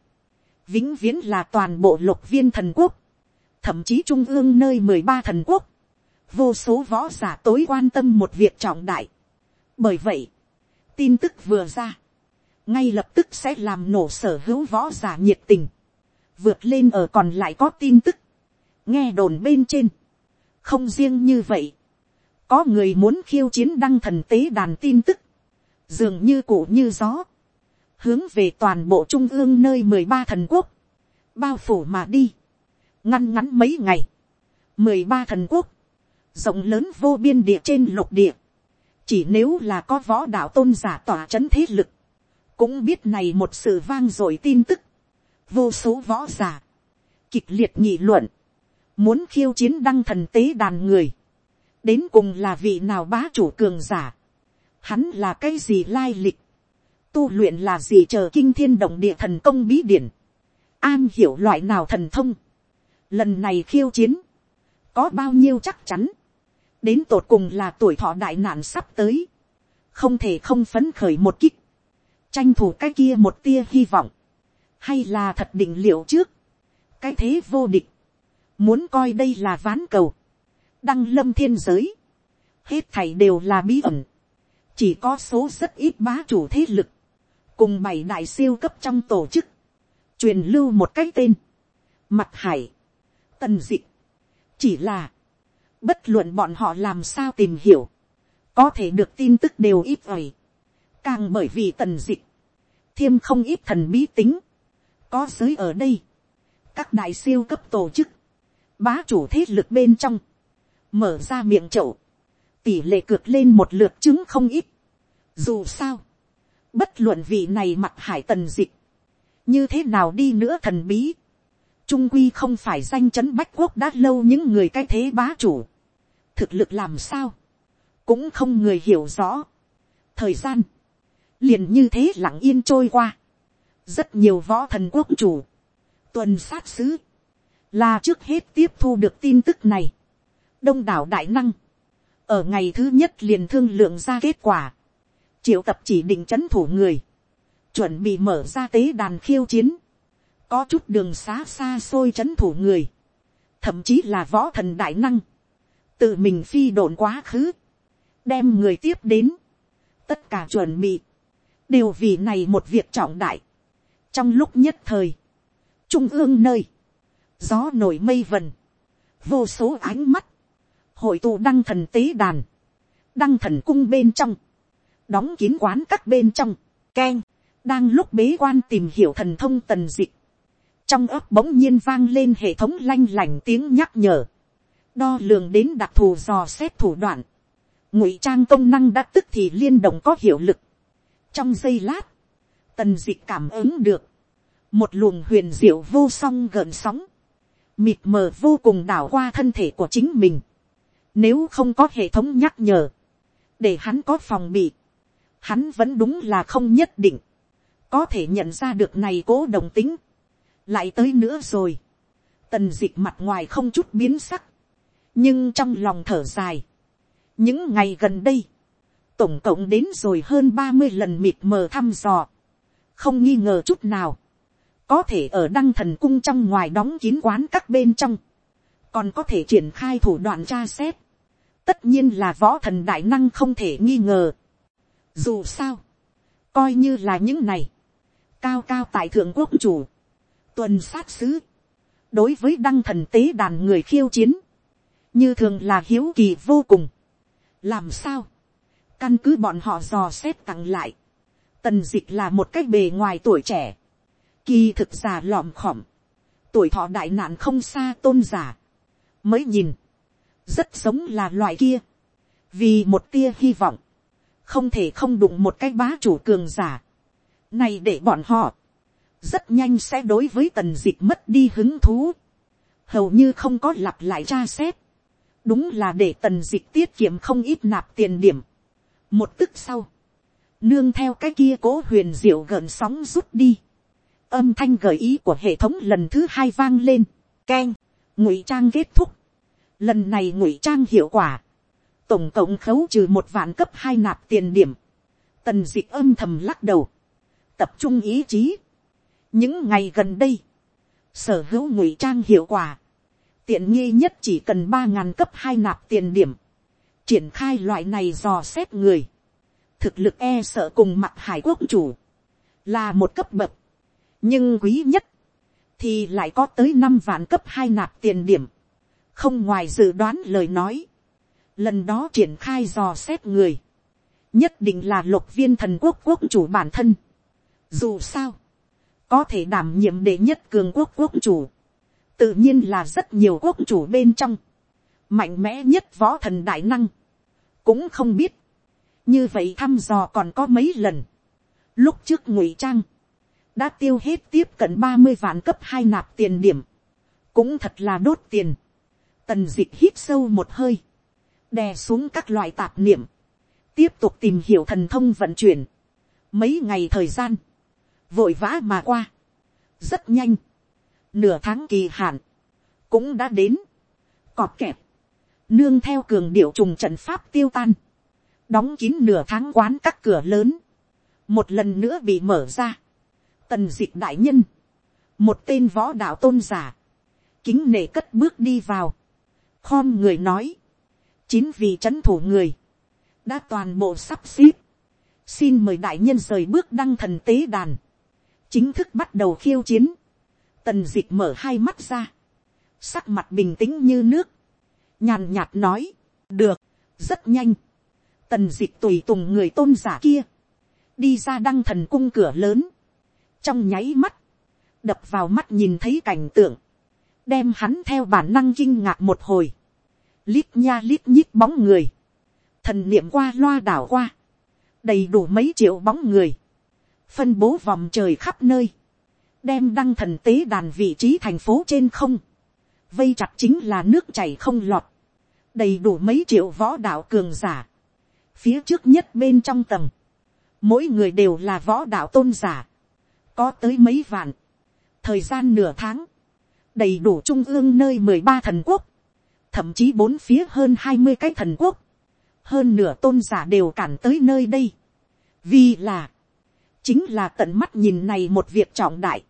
vĩnh viễn là toàn bộ lục viên thần quốc, thậm chí trung ương nơi mười ba thần quốc, vô số võ giả tối quan tâm một việc trọng đại. bởi vậy, tin tức vừa ra, ngay lập tức sẽ làm nổ sở hữu võ giả nhiệt tình, vượt lên ở còn lại có tin tức, nghe đồn bên trên, không riêng như vậy, có người muốn khiêu chiến đăng thần tế đàn tin tức, dường như cụ như gió, hướng về toàn bộ trung ương nơi mười ba thần quốc, bao phủ mà đi, ngăn ngắn mấy ngày, mười ba thần quốc, rộng lớn vô biên địa trên lục địa, chỉ nếu là có võ đạo tôn giả tỏa c h ấ n thế lực, cũng biết này một sự vang dội tin tức, vô số võ giả, kịch liệt nghị luận, muốn khiêu chiến đăng thần tế đàn người, đến cùng là vị nào bá chủ cường giả, hắn là cái gì lai lịch, tu luyện là gì chờ kinh thiên động địa thần công bí điển, an hiểu loại nào thần thông, lần này khiêu chiến, có bao nhiêu chắc chắn, đến tột cùng là tuổi thọ đại nạn sắp tới, không thể không phấn khởi một kích, tranh thủ cái kia một tia hy vọng, hay là thật định liệu trước, cái thế vô địch, muốn coi đây là ván cầu, đăng lâm thiên giới, hết thảy đều là bí ẩn, chỉ có số rất ít bá chủ thế lực, cùng bảy đại siêu cấp trong tổ chức, truyền lưu một cái tên, mặt hải, tần d ị chỉ là, bất luận bọn họ làm sao tìm hiểu, có thể được tin tức đều ít ỏi, càng bởi vì tần d ị thiêm không ít thần bí tính, có giới ở đây, các đại siêu cấp tổ chức, bá chủ thế lực bên trong, mở ra miệng chậu, tỷ lệ cược lên một lượt chứng không ít. Dù sao, bất luận vị này mặt hải tần dịch, như thế nào đi nữa thần bí, trung quy không phải danh chấn bách quốc đã lâu những người cái thế bá chủ. thực lực làm sao, cũng không người hiểu rõ. thời gian, liền như thế lặng yên trôi qua. rất nhiều võ thần quốc chủ, tuần sát sứ, là trước hết tiếp thu được tin tức này. đông đảo đại năng, ở ngày thứ nhất liền thương lượng ra kết quả, triệu tập chỉ định c h ấ n thủ người, chuẩn bị mở ra tế đàn khiêu chiến, có chút đường xá xa xôi c h ấ n thủ người, thậm chí là võ thần đại năng, tự mình phi đồn quá khứ, đem người tiếp đến, tất cả chuẩn bị, đều vì này một việc trọng đại, trong lúc nhất thời, trung ương nơi, gió nổi mây vần, vô số ánh mắt, hội tụ đăng thần tế đàn, đăng thần cung bên trong, đóng kín quán các bên trong, k đang lúc bế quan tìm hiểu thần thông tần dịch, trong ấp bỗng nhiên vang lên hệ thống lanh lành tiếng nhắc nhở, đo lường đến đặc thù dò xét thủ đoạn, ngụy trang công năng đã tức thì liên động có hiệu lực. trong giây lát, tần d ị cảm ứng được, một luồng huyền diệu vô song gợn sóng, mịt mờ vô cùng đảo qua thân thể của chính mình. Nếu không có hệ thống nhắc nhở, để hắn có phòng bị, hắn vẫn đúng là không nhất định, có thể nhận ra được này cố đồng tính. Lại tới nữa rồi, tần d ị c h mặt ngoài không chút biến sắc, nhưng trong lòng thở dài, những ngày gần đây, tổng cộng đến rồi hơn ba mươi lần mịt mờ thăm dò, không nghi ngờ chút nào, có thể ở đăng thần cung trong ngoài đóng kín quán các bên trong, còn có thể triển khai thủ đoạn tra xét, tất nhiên là võ thần đại năng không thể nghi ngờ. Dù sao, coi như là những này, cao cao tại thượng quốc chủ, tuần sát sứ, đối với đăng thần tế đàn người khiêu chiến, như thường là hiếu kỳ vô cùng. làm sao, căn cứ bọn họ dò xét tặng lại, tần dịch là một cách bề ngoài tuổi trẻ, kỳ thực già lòm khòm, tuổi thọ đại nạn không xa tôn giả, mới nhìn, rất sống là loại kia, vì một tia hy vọng, không thể không đụng một cái bá chủ cường giả, này để bọn họ, rất nhanh sẽ đối với tần dịch mất đi hứng thú, hầu như không có lặp lại tra xét, đúng là để tần dịch tiết kiệm không ít nạp tiền điểm. một tức sau, nương theo cái kia cố huyền diệu gợn sóng rút đi, âm thanh gợi ý của hệ thống lần thứ hai vang lên, Keng, ngụy trang kết thúc, lần này ngụy trang hiệu quả, tổng cộng khấu trừ một vạn cấp hai nạp tiền điểm, tần d ị âm thầm lắc đầu, tập trung ý chí, những ngày gần đây, sở hữu ngụy trang hiệu quả, tiện nghi nhất chỉ cần ba ngàn cấp hai nạp tiền điểm, triển khai loại này dò xét người, thực lực e sợ cùng mặt hải quốc chủ, là một cấp bậc, nhưng quý nhất, thì lại có tới năm vạn cấp hai nạp tiền điểm, không ngoài dự đoán lời nói, lần đó triển khai dò xét người, nhất định là lục viên thần quốc quốc chủ bản thân. Dù sao, có thể đảm nhiệm đệ nhất cường quốc quốc chủ, tự nhiên là rất nhiều quốc chủ bên trong, mạnh mẽ nhất võ thần đại năng, cũng không biết, như vậy thăm dò còn có mấy lần, lúc trước ngụy trang, đã tiêu hết tiếp cận ba mươi vạn cấp hai nạp tiền điểm, cũng thật là đốt tiền, tần d ị c h hít sâu một hơi, đè xuống các loại tạp niệm, tiếp tục tìm hiểu thần thông vận chuyển, mấy ngày thời gian, vội vã mà qua, rất nhanh, nửa tháng kỳ hạn, cũng đã đến, cọp kẹp, nương theo cường điệu trùng trận pháp tiêu tan, đóng kín nửa tháng quán các cửa lớn, một lần nữa bị mở ra, tần d ị c h đại nhân, một tên võ đạo tôn giả, kính nể cất bước đi vào, khom người nói, chín vị c h ấ n thủ người, đã toàn bộ sắp xếp, xin mời đại nhân rời bước đăng thần tế đàn, chính thức bắt đầu khiêu chiến, tần d ị c h mở hai mắt ra, sắc mặt bình tĩnh như nước, nhàn nhạt nói, được, rất nhanh, tần d ị c h tùy tùng người tôn giả kia, đi ra đăng thần cung cửa lớn, trong nháy mắt, đập vào mắt nhìn thấy cảnh tượng, đem hắn theo bản năng kinh ngạc một hồi, lít nha lít nhít bóng người, thần niệm qua loa đảo qua, đầy đủ mấy triệu bóng người, phân bố vòng trời khắp nơi, đem đăng thần tế đàn vị trí thành phố trên không, vây chặt chính là nước chảy không lọt, đầy đủ mấy triệu võ đạo cường giả, phía trước nhất bên trong tầng, mỗi người đều là võ đạo tôn giả, có tới mấy vạn, thời gian nửa tháng, đầy đủ trung ương nơi mười ba thần quốc, thậm chí bốn phía hơn hai mươi cái thần quốc, hơn nửa tôn giả đều cản tới nơi đây, vì là, chính là tận mắt nhìn này một việc trọng đại,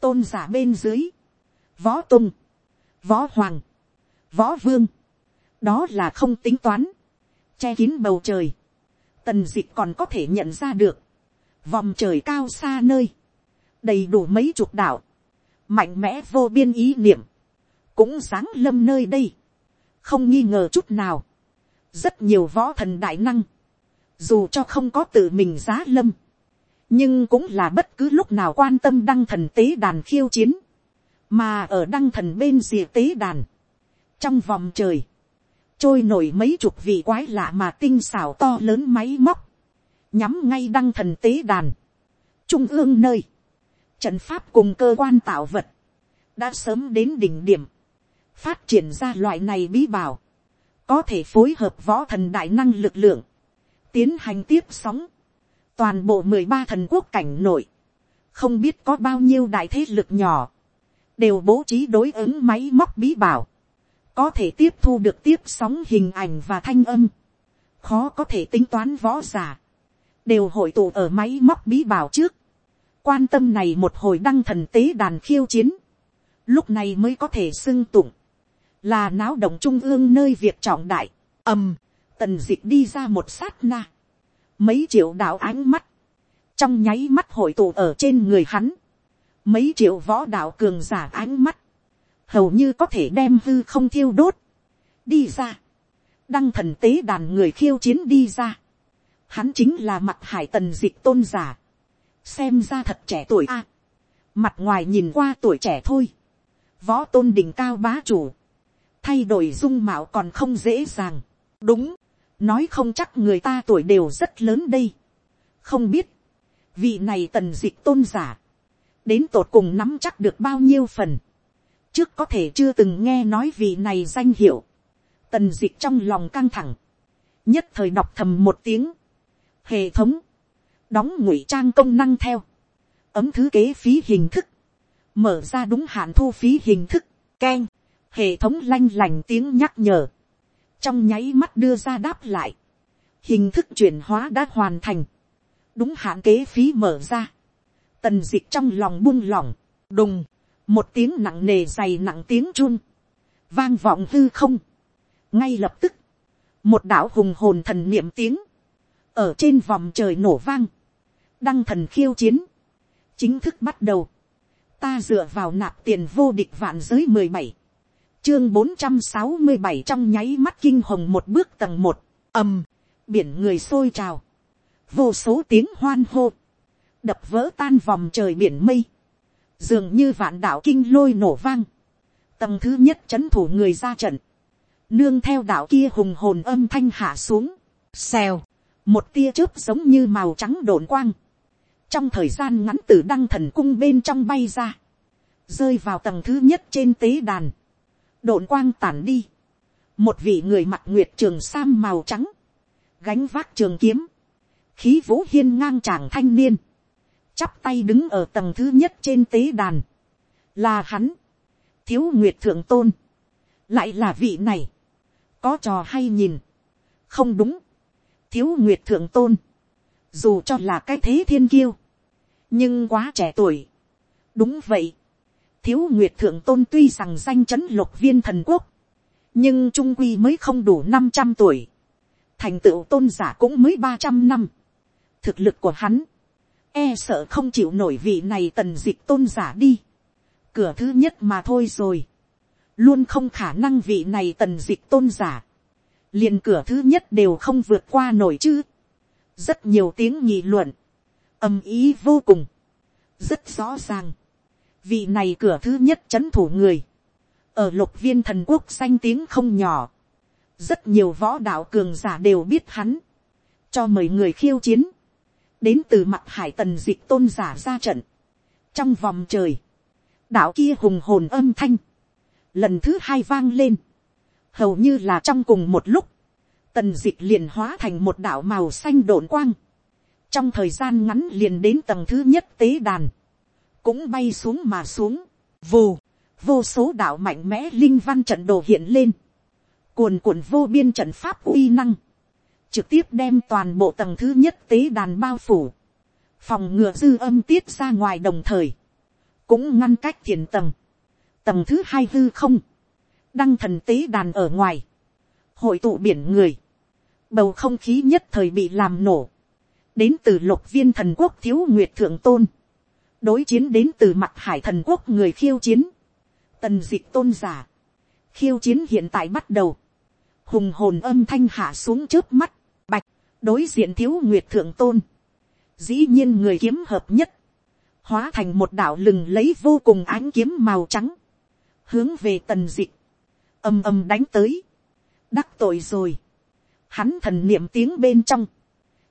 tôn giả bên dưới, võ tung, võ hoàng, võ vương, đó là không tính toán, che kín bầu trời, tần d ị c h còn có thể nhận ra được, vòng trời cao xa nơi, đầy đủ mấy chục đảo mạnh mẽ vô biên ý niệm, cũng sáng lâm nơi đây, không nghi ngờ chút nào, rất nhiều võ thần đại năng, dù cho không có tự mình giá lâm, nhưng cũng là bất cứ lúc nào quan tâm đăng thần tế đàn khiêu chiến, mà ở đăng thần bên rìa tế đàn, trong vòng trời, trôi nổi mấy chục vị quái lạ mà tinh xảo to lớn máy móc, nhắm ngay đăng thần tế đàn, trung ương nơi, trận pháp cùng cơ quan tạo vật, đã sớm đến đỉnh điểm, phát triển ra loại này bí bảo, có thể phối hợp võ thần đại năng lực lượng, tiến hành tiếp sóng, toàn bộ mười ba thần quốc cảnh nội, không biết có bao nhiêu đại thế lực nhỏ, đều bố trí đối ứng máy móc bí bảo, có thể tiếp thu được tiếp sóng hình ảnh và thanh âm, khó có thể tính toán võ giả, đều hội tụ ở máy móc bí bảo trước, quan tâm này một hồi đăng thần tế đàn khiêu chiến, lúc này mới có thể xưng tụng, là náo động trung ương nơi việc trọng đại, ầm, tần d ị c h đi ra một sát na, mấy triệu đạo ánh mắt, trong nháy mắt hội tụ ở trên người hắn, mấy triệu võ đạo cường giả ánh mắt, hầu như có thể đem hư không thiêu đốt, đi ra, đăng thần tế đàn người khiêu chiến đi ra, hắn chính là mặt hải tần dịch tôn giả, xem ra thật trẻ tuổi a, mặt ngoài nhìn qua tuổi trẻ thôi, võ tôn đỉnh cao bá chủ, thay đổi dung mạo còn không dễ dàng, đúng, nói không chắc người ta tuổi đều rất lớn đây, không biết, vị này tần dịch tôn giả, đến tột cùng nắm chắc được bao nhiêu phần, trước có thể chưa từng nghe nói vị này danh hiệu, tần dịch trong lòng căng thẳng, nhất thời đọc thầm một tiếng, hệ thống, đóng ngụy trang công năng theo, ấm thứ kế phí hình thức, mở ra đúng hạn thu phí hình thức, keng hệ thống lanh lành tiếng nhắc nhở, trong nháy mắt đưa ra đáp lại, hình thức chuyển hóa đã hoàn thành, đúng hạn kế phí mở ra, tần d ị c h trong lòng buông lỏng, đùng, một tiếng nặng nề dày nặng tiếng chun, vang vọng hư không, ngay lập tức, một đạo hùng hồn thần niệm tiếng, ở trên vòng trời nổ vang, đăng thần khiêu chiến, chính thức bắt đầu, ta dựa vào nạp tiền vô địch vạn giới mười bảy, chương bốn trăm sáu mươi bảy trong nháy mắt kinh hồng một bước tầng một, ầm, biển người sôi trào, vô số tiếng hoan hô, đập vỡ tan vòng trời biển mây, dường như vạn đạo kinh lôi nổ vang, tầng thứ nhất c h ấ n thủ người ra trận, nương theo đạo kia hùng hồn âm thanh hạ xuống, xèo, một tia chớp giống như màu trắng đồn quang, trong thời gian ngắn từ đăng thần cung bên trong bay ra, rơi vào tầng thứ nhất trên tế đàn, độn quang tản đi, một vị người mặt nguyệt trường sam màu trắng, gánh vác trường kiếm, khí vũ hiên ngang tràng thanh niên, chắp tay đứng ở tầng thứ nhất trên tế đàn, là hắn, thiếu nguyệt thượng tôn, lại là vị này, có trò hay nhìn, không đúng, thiếu nguyệt thượng tôn, dù cho là cái thế thiên kiêu, nhưng quá trẻ tuổi. đúng vậy, thiếu nguyệt thượng tôn tuy rằng danh chấn lục viên thần quốc, nhưng trung quy mới không đủ năm trăm tuổi, thành tựu tôn giả cũng mới ba trăm năm, thực lực của hắn, e sợ không chịu nổi vị này tần dịch tôn giả đi, cửa thứ nhất mà thôi rồi, luôn không khả năng vị này tần dịch tôn giả, liền cửa thứ nhất đều không vượt qua nổi chứ, rất nhiều tiếng nghị luận, âm ý vô cùng, rất rõ ràng, vị này cửa thứ nhất c h ấ n thủ người, ở lục viên thần quốc danh tiếng không nhỏ, rất nhiều võ đạo cường giả đều biết hắn, cho mời người khiêu chiến, đến từ mặt hải tần dịch tôn giả ra trận, trong vòng trời, đạo kia hùng hồn âm thanh, lần thứ hai vang lên, hầu như là trong cùng một lúc, tần dịch liền hóa thành một đạo màu xanh đồn quang, trong thời gian ngắn liền đến tầng thứ nhất tế đàn, cũng bay xuống mà xuống, vù, vô số đạo mạnh mẽ linh văn trận đồ hiện lên, cuồn cuộn vô biên trận pháp uy năng, trực tiếp đem toàn bộ tầng thứ nhất tế đàn bao phủ, phòng ngừa dư âm tiết ra ngoài đồng thời, cũng ngăn cách thiền tầng, tầng thứ hai hư không, đăng thần tế đàn ở ngoài, hội tụ biển người, bầu không khí nhất thời bị làm nổ, đến từ lục viên thần quốc thiếu nguyệt thượng tôn, đối chiến đến từ mặt hải thần quốc người khiêu chiến, tần dịch tôn giả, khiêu chiến hiện tại bắt đầu, hùng hồn âm thanh hạ xuống trước mắt, bạch, đối diện thiếu nguyệt thượng tôn, dĩ nhiên người kiếm hợp nhất, hóa thành một đạo lừng lấy vô cùng ánh kiếm màu trắng, hướng về tần dịch, âm âm đánh tới, đắc tội rồi, hắn thần niệm tiếng bên trong,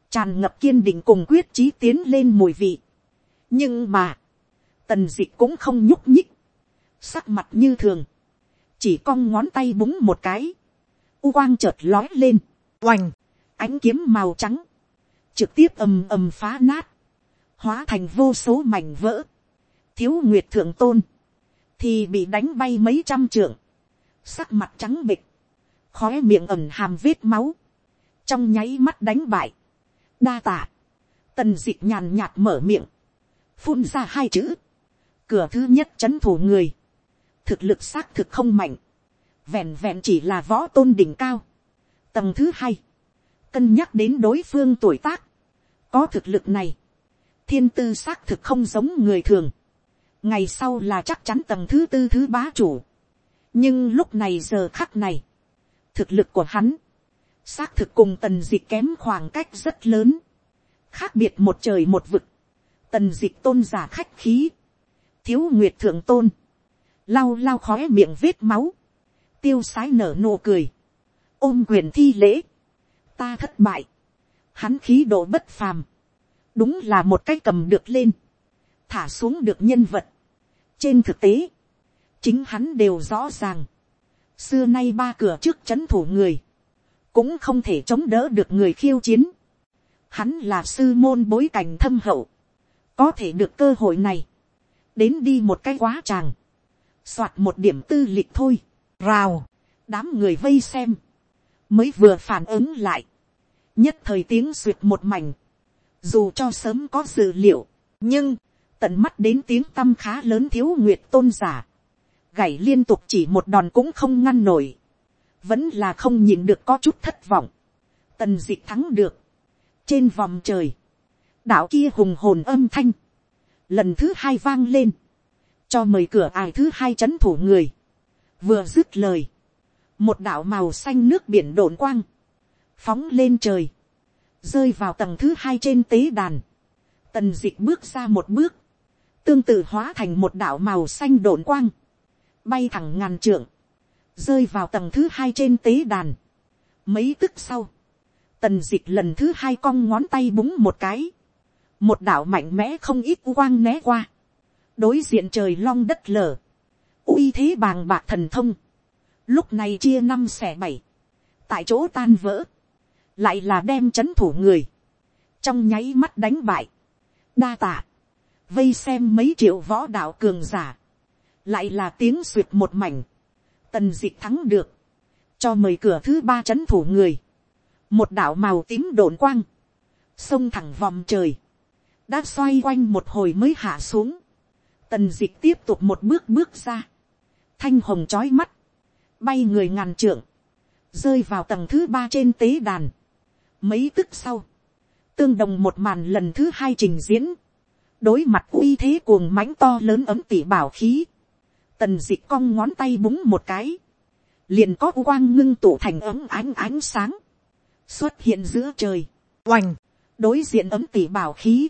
tràn ngập kiên định cùng quyết chí tiến lên mùi vị, nhưng mà, tần d ị cũng không nhúc nhích, sắc mặt như thường, chỉ cong ngón tay búng một cái, u quang chợt lói lên, oành, ánh kiếm màu trắng, trực tiếp ầm ầm phá nát, hóa thành vô số mảnh vỡ, thiếu nguyệt thượng tôn, thì bị đánh bay mấy trăm trượng, sắc mặt trắng bịch, khói miệng ẩm hàm vết máu, trong nháy mắt đánh bại, đa tạ, tần d ị nhàn nhạt mở miệng, phun ra hai chữ, cửa thứ nhất c h ấ n thủ người, thực lực xác thực không mạnh, vẹn vẹn chỉ là võ tôn đỉnh cao. Tầng thứ hai, cân nhắc đến đối phương tuổi tác, có thực lực này, thiên tư xác thực không giống người thường, ngày sau là chắc chắn tầng thứ tư thứ bá chủ, nhưng lúc này giờ khắc này, thực lực của hắn, xác thực cùng tần d ị kém khoảng cách rất lớn, khác biệt một trời một vực, tần dịch tôn giả khách khí, thiếu nguyệt thượng tôn, lau lau khói miệng vết máu, tiêu sái nở nụ cười, ôm quyền thi lễ, ta thất bại, hắn khí độ bất phàm, đúng là một cái cầm được lên, thả xuống được nhân vật. trên thực tế, chính hắn đều rõ ràng, xưa nay ba cửa trước c h ấ n thủ người, cũng không thể chống đỡ được người khiêu chiến. Hắn là sư môn bối cảnh thâm hậu, có thể được cơ hội này, đến đi một cái quá tràng, soạt một điểm tư lịch thôi, rào, đám người vây xem, mới vừa phản ứng lại, nhất thời tiếng suyệt một mảnh, dù cho sớm có dự liệu, nhưng, tận mắt đến tiếng tâm khá lớn thiếu nguyệt tôn giả, gảy liên tục chỉ một đòn cũng không ngăn nổi, vẫn là không nhìn được có chút thất vọng, tần d ị thắng được, trên vòng trời, đạo kia hùng hồn âm thanh, lần thứ hai vang lên, cho mời cửa ải thứ hai c h ấ n thủ người, vừa dứt lời, một đạo màu xanh nước biển đồn quang, phóng lên trời, rơi vào tầng thứ hai trên tế đàn, tần d ị c h bước ra một bước, tương tự hóa thành một đạo màu xanh đồn quang, bay thẳng ngàn trượng, rơi vào tầng thứ hai trên tế đàn. Mấy tức sau, tần d ị c h lần thứ hai cong ngón tay búng một cái, một đạo mạnh mẽ không ít quang né qua, đối diện trời long đất lở, uy thế bàng bạc thần thông, lúc này chia năm xẻ bảy, tại chỗ tan vỡ, lại là đem c h ấ n thủ người, trong nháy mắt đánh bại, đa tạ, vây xem mấy triệu võ đạo cường giả, lại là tiếng suyệt một mảnh, tần d ị c h thắng được, cho mời cửa thứ ba c h ấ n thủ người, một đạo màu tím đồn quang, sông thẳng vòng trời, đã xoay quanh một hồi mới hạ xuống, tần dịch tiếp tục một bước bước ra, thanh hồng trói mắt, bay người ngàn trượng, rơi vào tầng thứ ba trên tế đàn. Mấy tức sau, tương đồng một màn lần thứ hai trình diễn, đối mặt uy thế cuồng mãnh to lớn ấm tỉ bảo khí, tần dịch cong ngón tay búng một cái, liền có quang ngưng tụ thành ấm ánh ánh sáng, xuất hiện giữa trời, oành, đối diện ấm tỉ bảo khí,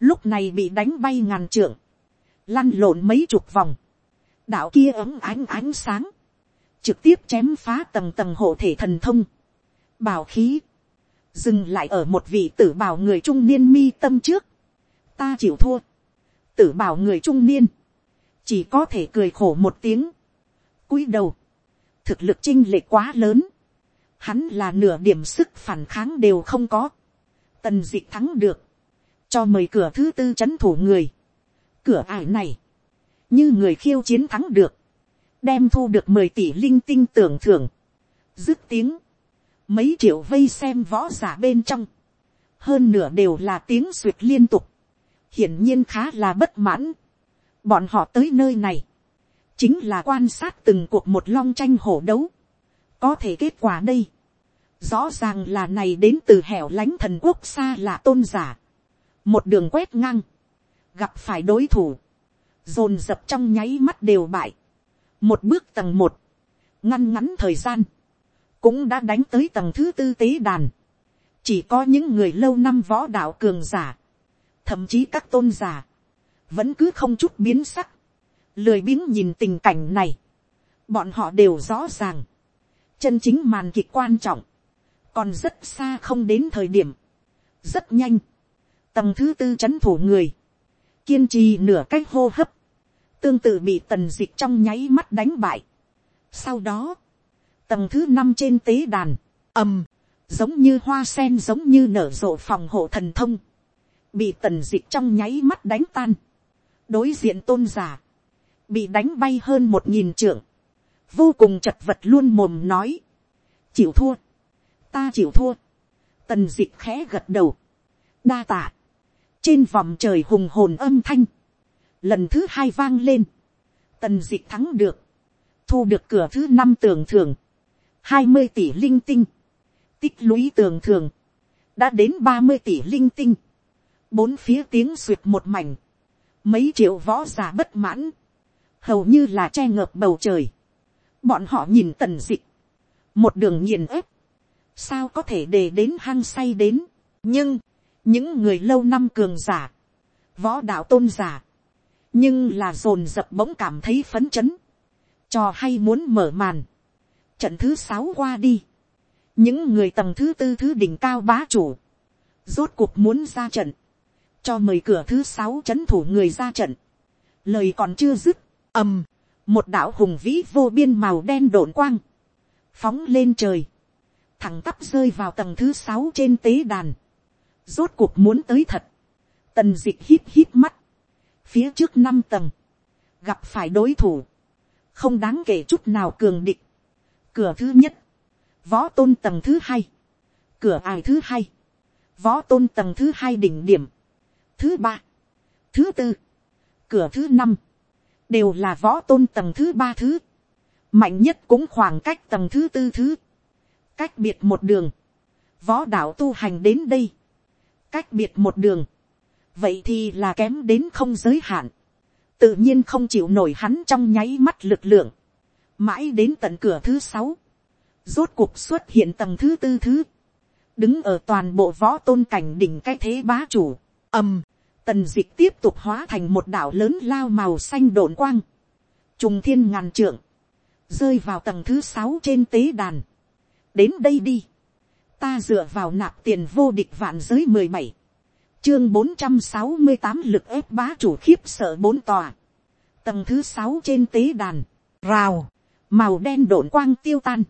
lúc này bị đánh bay ngàn trượng, lăn lộn mấy chục vòng, đạo kia ấm ánh ánh sáng, trực tiếp chém phá tầng tầng hộ thể thần thông, bảo khí, dừng lại ở một vị tử bảo người trung niên mi tâm trước, ta chịu thua, tử bảo người trung niên, chỉ có thể cười khổ một tiếng, cúi đầu, thực lực chinh lệ quá lớn, hắn là nửa điểm sức phản kháng đều không có, tần d ị thắng được, cho mời cửa thứ tư c h ấ n thủ người, cửa ải này, như người khiêu chiến thắng được, đem thu được mười tỷ linh tinh tưởng thưởng, dứt tiếng, mấy triệu vây xem võ giả bên trong, hơn nửa đều là tiếng suyệt liên tục, hiển nhiên khá là bất mãn, bọn họ tới nơi này, chính là quan sát từng cuộc một long tranh hổ đấu. có thể kết quả đây, rõ ràng là này đến từ hẻo lánh thần quốc xa là tôn giả, một đường quét ngang, gặp phải đối thủ, dồn dập trong nháy mắt đều bại, một bước tầng một, ngăn ngắn thời gian, cũng đã đánh tới tầng thứ tư tế đàn, chỉ có những người lâu năm võ đạo cường giả, thậm chí các tôn giả, vẫn cứ không chút biến sắc, lười biếng nhìn tình cảnh này, bọn họ đều rõ ràng, chân chính màn kịch quan trọng, còn rất xa không đến thời điểm, rất nhanh, tầng thứ tư c h ấ n thủ người, kiên trì nửa cách hô hấp, tương tự bị tần d ị c h trong nháy mắt đánh bại. Sau đó, tầng thứ năm trên tế đàn, ầm, giống như hoa sen giống như nở rộ phòng hộ thần thông, bị tần d ị c h trong nháy mắt đánh tan, đối diện tôn giả, bị đánh bay hơn một nghìn trưởng vô cùng chật vật luôn mồm nói, chịu thua, ta chịu thua, tần d ị c h khẽ gật đầu, đa tạ, trên vòng trời hùng hồn âm thanh, lần thứ hai vang lên, tần d ị thắng được, thu được cửa thứ năm tường thường, hai mươi tỷ linh tinh, tích lũy tường thường, đã đến ba mươi tỷ linh tinh, bốn phía tiếng suyệt một mảnh, mấy triệu võ giả bất mãn, hầu như là che ngợp bầu trời. bọn họ nhìn tần dịch, một đường nhìn ép, sao có thể để đến hăng say đến, nhưng, những người lâu năm cường giả, võ đạo tôn giả, nhưng là dồn dập bỗng cảm thấy phấn chấn, trò hay muốn mở màn, trận thứ sáu qua đi, những người tầng thứ tư thứ đỉnh cao bá chủ, rốt cuộc muốn ra trận, cho mời cửa thứ sáu c h ấ n thủ người ra trận, lời còn chưa dứt, ầm, một đạo hùng vĩ vô biên màu đen đổn quang, phóng lên trời, thẳng tắp rơi vào tầng thứ sáu trên tế đàn, rốt cuộc muốn tới thật, tần d ị hít hít mắt, phía trước năm tầng, gặp phải đối thủ, không đáng kể chút nào cường địch, cửa thứ nhất, võ tôn tầng thứ hai, cửa ải thứ hai, võ tôn tầng thứ hai đỉnh điểm, thứ ba, thứ tư, cửa thứ năm, đều là võ tôn tầng thứ ba thứ, mạnh nhất cũng khoảng cách tầng thứ tư thứ, cách biệt một đường, võ đạo tu hành đến đây, cách biệt một đường, vậy thì là kém đến không giới hạn, tự nhiên không chịu nổi hắn trong nháy mắt lực lượng, mãi đến tận cửa thứ sáu, rốt cuộc xuất hiện tầng thứ tư thứ, đứng ở toàn bộ võ tôn cảnh đỉnh cái thế bá chủ, ầm, tần dịch tiếp tục hóa thành một đảo lớn lao màu xanh đồn quang, trùng thiên ngàn trượng, rơi vào tầng thứ sáu trên tế đàn. đến đây đi, ta dựa vào nạp tiền vô địch vạn giới mười bảy, chương bốn trăm sáu mươi tám lực ép bá chủ khiếp sợ bốn tòa, tầng thứ sáu trên tế đàn, rào, màu đen đổn quang tiêu tan,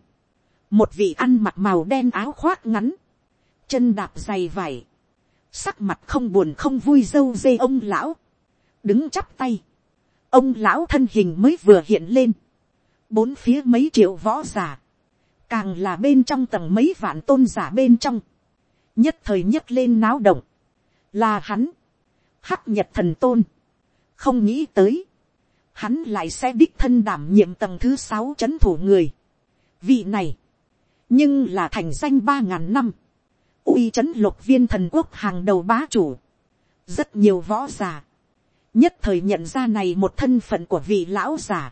một vị ăn mặc màu đen áo khoác ngắn, chân đạp dày vải, sắc mặt không buồn không vui dâu dê ông lão, đứng chắp tay, ông lão thân hình mới vừa hiện lên, bốn phía mấy triệu võ giả, càng là bên trong tầng mấy vạn tôn giả bên trong, nhất thời nhất lên náo động, là hắn, hắc nhật thần tôn, không nghĩ tới, hắn lại sẽ đích thân đảm nhiệm tầng thứ sáu c h ấ n thủ người. vị này, nhưng là thành danh ba ngàn năm, uy c h ấ n lục viên thần quốc hàng đầu bá chủ, rất nhiều võ g i ả nhất thời nhận ra này một thân phận của vị lão già,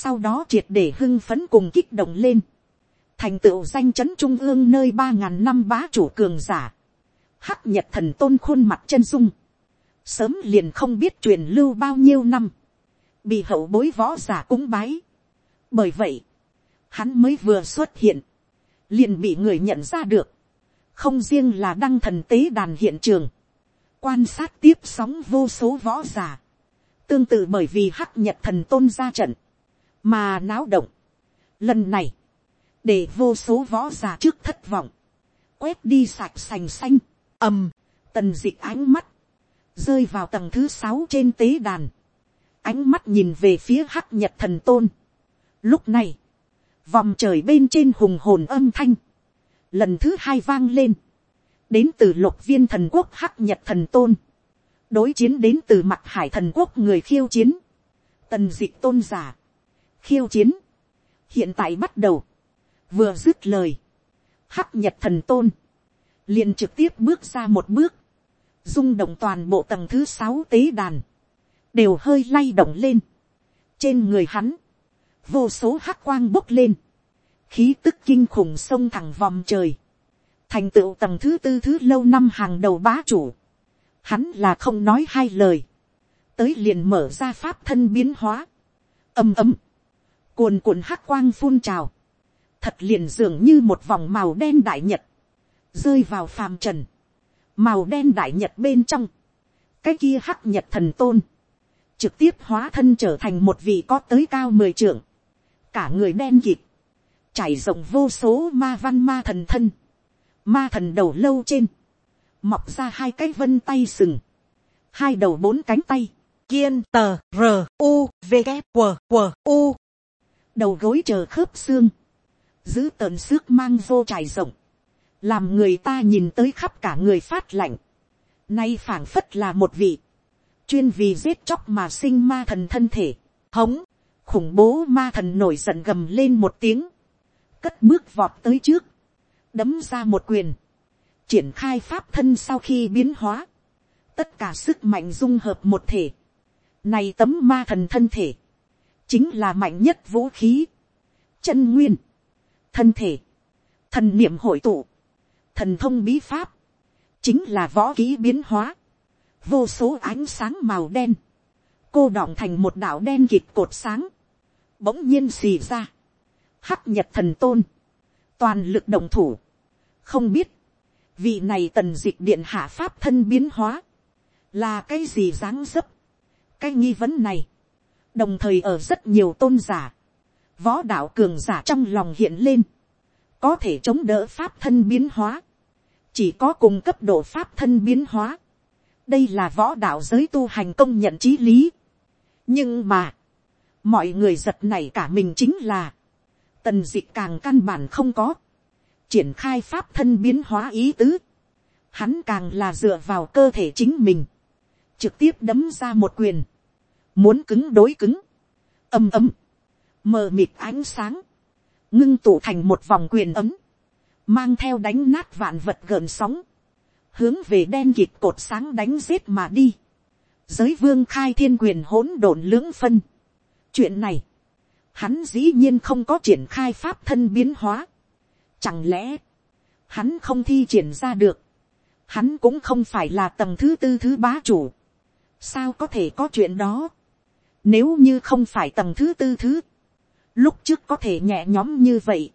sau đó triệt để hưng phấn cùng kích động lên, thành tựu danh chấn trung ương nơi ba ngàn năm bá chủ cường giả, hắc nhật thần tôn khuôn mặt chân dung, sớm liền không biết truyền lưu bao nhiêu năm, bị hậu bối võ giả cúng bái. bởi vậy, hắn mới vừa xuất hiện, liền bị người nhận ra được, không riêng là đăng thần tế đàn hiện trường, quan sát tiếp sóng vô số võ giả, tương tự bởi vì hắc nhật thần tôn ra trận, mà náo động. Lần này, để vô số võ giả trước thất vọng, quét đi sạch sành xanh, ầm, tần d ị ánh mắt, rơi vào tầng thứ sáu trên tế đàn, ánh mắt nhìn về phía hắc nhật thần tôn. Lúc này, vòng trời bên trên hùng hồn âm thanh, lần thứ hai vang lên, đến từ lục viên thần quốc hắc nhật thần tôn, đối chiến đến từ mặt hải thần quốc người khiêu chiến, tần d ị tôn giả, khiêu chiến, hiện tại bắt đầu, vừa dứt lời, hắc nhật thần tôn, liền trực tiếp bước ra một bước, rung động toàn bộ tầng thứ sáu tế đàn, đều hơi lay động lên. trên người hắn, vô số hắc quang bốc lên, khí tức kinh khủng sông thẳng vòng trời, thành tựu tầng thứ tư thứ lâu năm hàng đầu bá chủ, hắn là không nói hai lời, tới liền mở ra pháp thân biến hóa, ầm ầm, cuồn cuộn hắc quang phun trào, thật liền dường như một vòng màu đen đại nhật, rơi vào phàm trần, màu đen đại nhật bên trong, cái kia hắc nhật thần tôn, trực tiếp hóa thân trở thành một vị có tới cao mười trưởng, cả người đen kịt, trải rộng vô số ma văn ma thần thân, ma thần đầu lâu trên, mọc ra hai cái vân tay sừng, hai đầu bốn cánh tay, kiên tờ r u v g q q u. Đầu gối chờ khớp xương, giữ tợn xước mang vô trải rộng, làm người ta nhìn tới khắp cả người phát lạnh, nay phảng phất là một vị, chuyên vì giết chóc mà sinh ma thần thân thể, hống, khủng bố ma thần nổi giận gầm lên một tiếng, cất bước vọt tới trước, đấm ra một quyền, triển khai pháp thân sau khi biến hóa, tất cả sức mạnh dung hợp một thể, này tấm ma thần thân thể, chính là mạnh nhất vũ khí, chân nguyên, thân thể, thần niệm hội tụ, thần thông bí pháp, chính là võ ký biến hóa, vô số ánh sáng màu đen, cô đọng thành một đạo đen kịt cột sáng, bỗng nhiên xì ra, hắc nhật thần tôn, toàn lực đồng thủ, không biết, vị này tần d ị c h điện hạ pháp thân biến hóa, là cái gì dáng dấp, cái nghi vấn này, đồng thời ở rất nhiều tôn giả, võ đạo cường giả trong lòng hiện lên, có thể chống đỡ pháp thân biến hóa, chỉ có cùng cấp độ pháp thân biến hóa, đây là võ đạo giới tu hành công nhận trí lý. nhưng mà, mọi người giật này cả mình chính là, tần d ị càng căn bản không có, triển khai pháp thân biến hóa ý tứ, hắn càng là dựa vào cơ thể chính mình, trực tiếp đấm ra một quyền, muốn cứng đối cứng, âm ấm, mờ mịt ánh sáng, ngưng tụ thành một vòng quyền ấm, mang theo đánh nát vạn vật gợn sóng, hướng về đen kịt cột sáng đánh giết mà đi. Giới vương khai thiên quyền hỗn độn lưỡng phân. Chuyện này, hắn dĩ nhiên không có triển khai pháp thân biến hóa. Chẳng lẽ, hắn không thi triển ra được. Hắn cũng không phải là tầng thứ tư thứ bá chủ. Sao có thể có chuyện đó? Nếu như không phải tầng thứ tư thứ, lúc trước có thể nhẹ nhóm như vậy,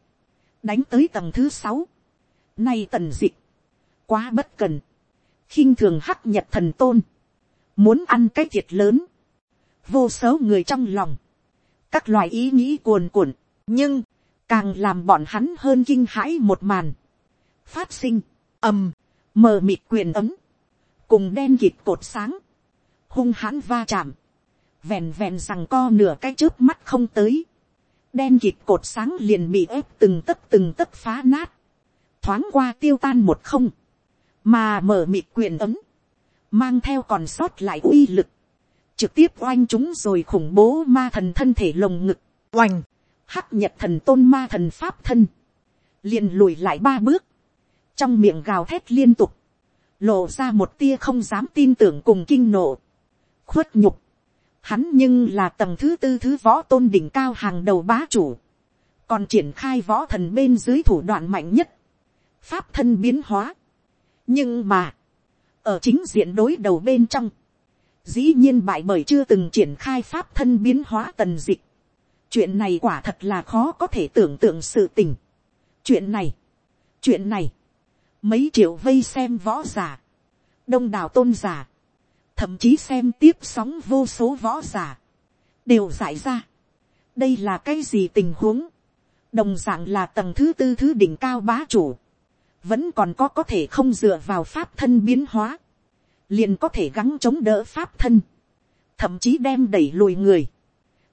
đánh tới tầng thứ sáu, nay tần dịch, quá bất cần, khinh thường hắc nhật thần tôn, muốn ăn cái thiệt lớn, vô số người trong lòng, các loại ý nghĩ cuồn cuộn, nhưng, càng làm bọn hắn hơn kinh hãi một màn, phát sinh, ầm, mờ mịt quyền ấm, cùng đen kịt cột sáng, hung hãn va chạm, vẹn vẹn rằng co nửa cái trước mắt không tới, đen kịt cột sáng liền bị ép từng tấc từng tấc phá nát, thoáng qua tiêu tan một không, mà mở mịt quyền ấm, mang theo còn sót lại uy lực, trực tiếp oanh chúng rồi khủng bố ma thần thân thể lồng ngực, oanh, hắc nhật thần tôn ma thần pháp thân, liền lùi lại ba bước, trong miệng gào thét liên tục, lộ ra một tia không dám tin tưởng cùng kinh nộ, khuất nhục, hắn nhưng là tầng thứ tư thứ võ tôn đỉnh cao hàng đầu bá chủ, còn triển khai võ thần bên dưới thủ đoạn mạnh nhất, pháp thân biến hóa. nhưng mà, ở chính diện đối đầu bên trong, dĩ nhiên bại bởi chưa từng triển khai pháp thân biến hóa tần dịch. chuyện này quả thật là khó có thể tưởng tượng sự tình. chuyện này, chuyện này, mấy triệu vây xem võ giả, đông đảo tôn giả, thậm chí xem tiếp sóng vô số võ giả, đều giải ra. đây là cái gì tình huống, đồng d ạ n g là tầng thứ tư thứ đỉnh cao bá chủ, vẫn còn có có thể không dựa vào pháp thân biến hóa, liền có thể gắng chống đỡ pháp thân, thậm chí đem đẩy lùi người,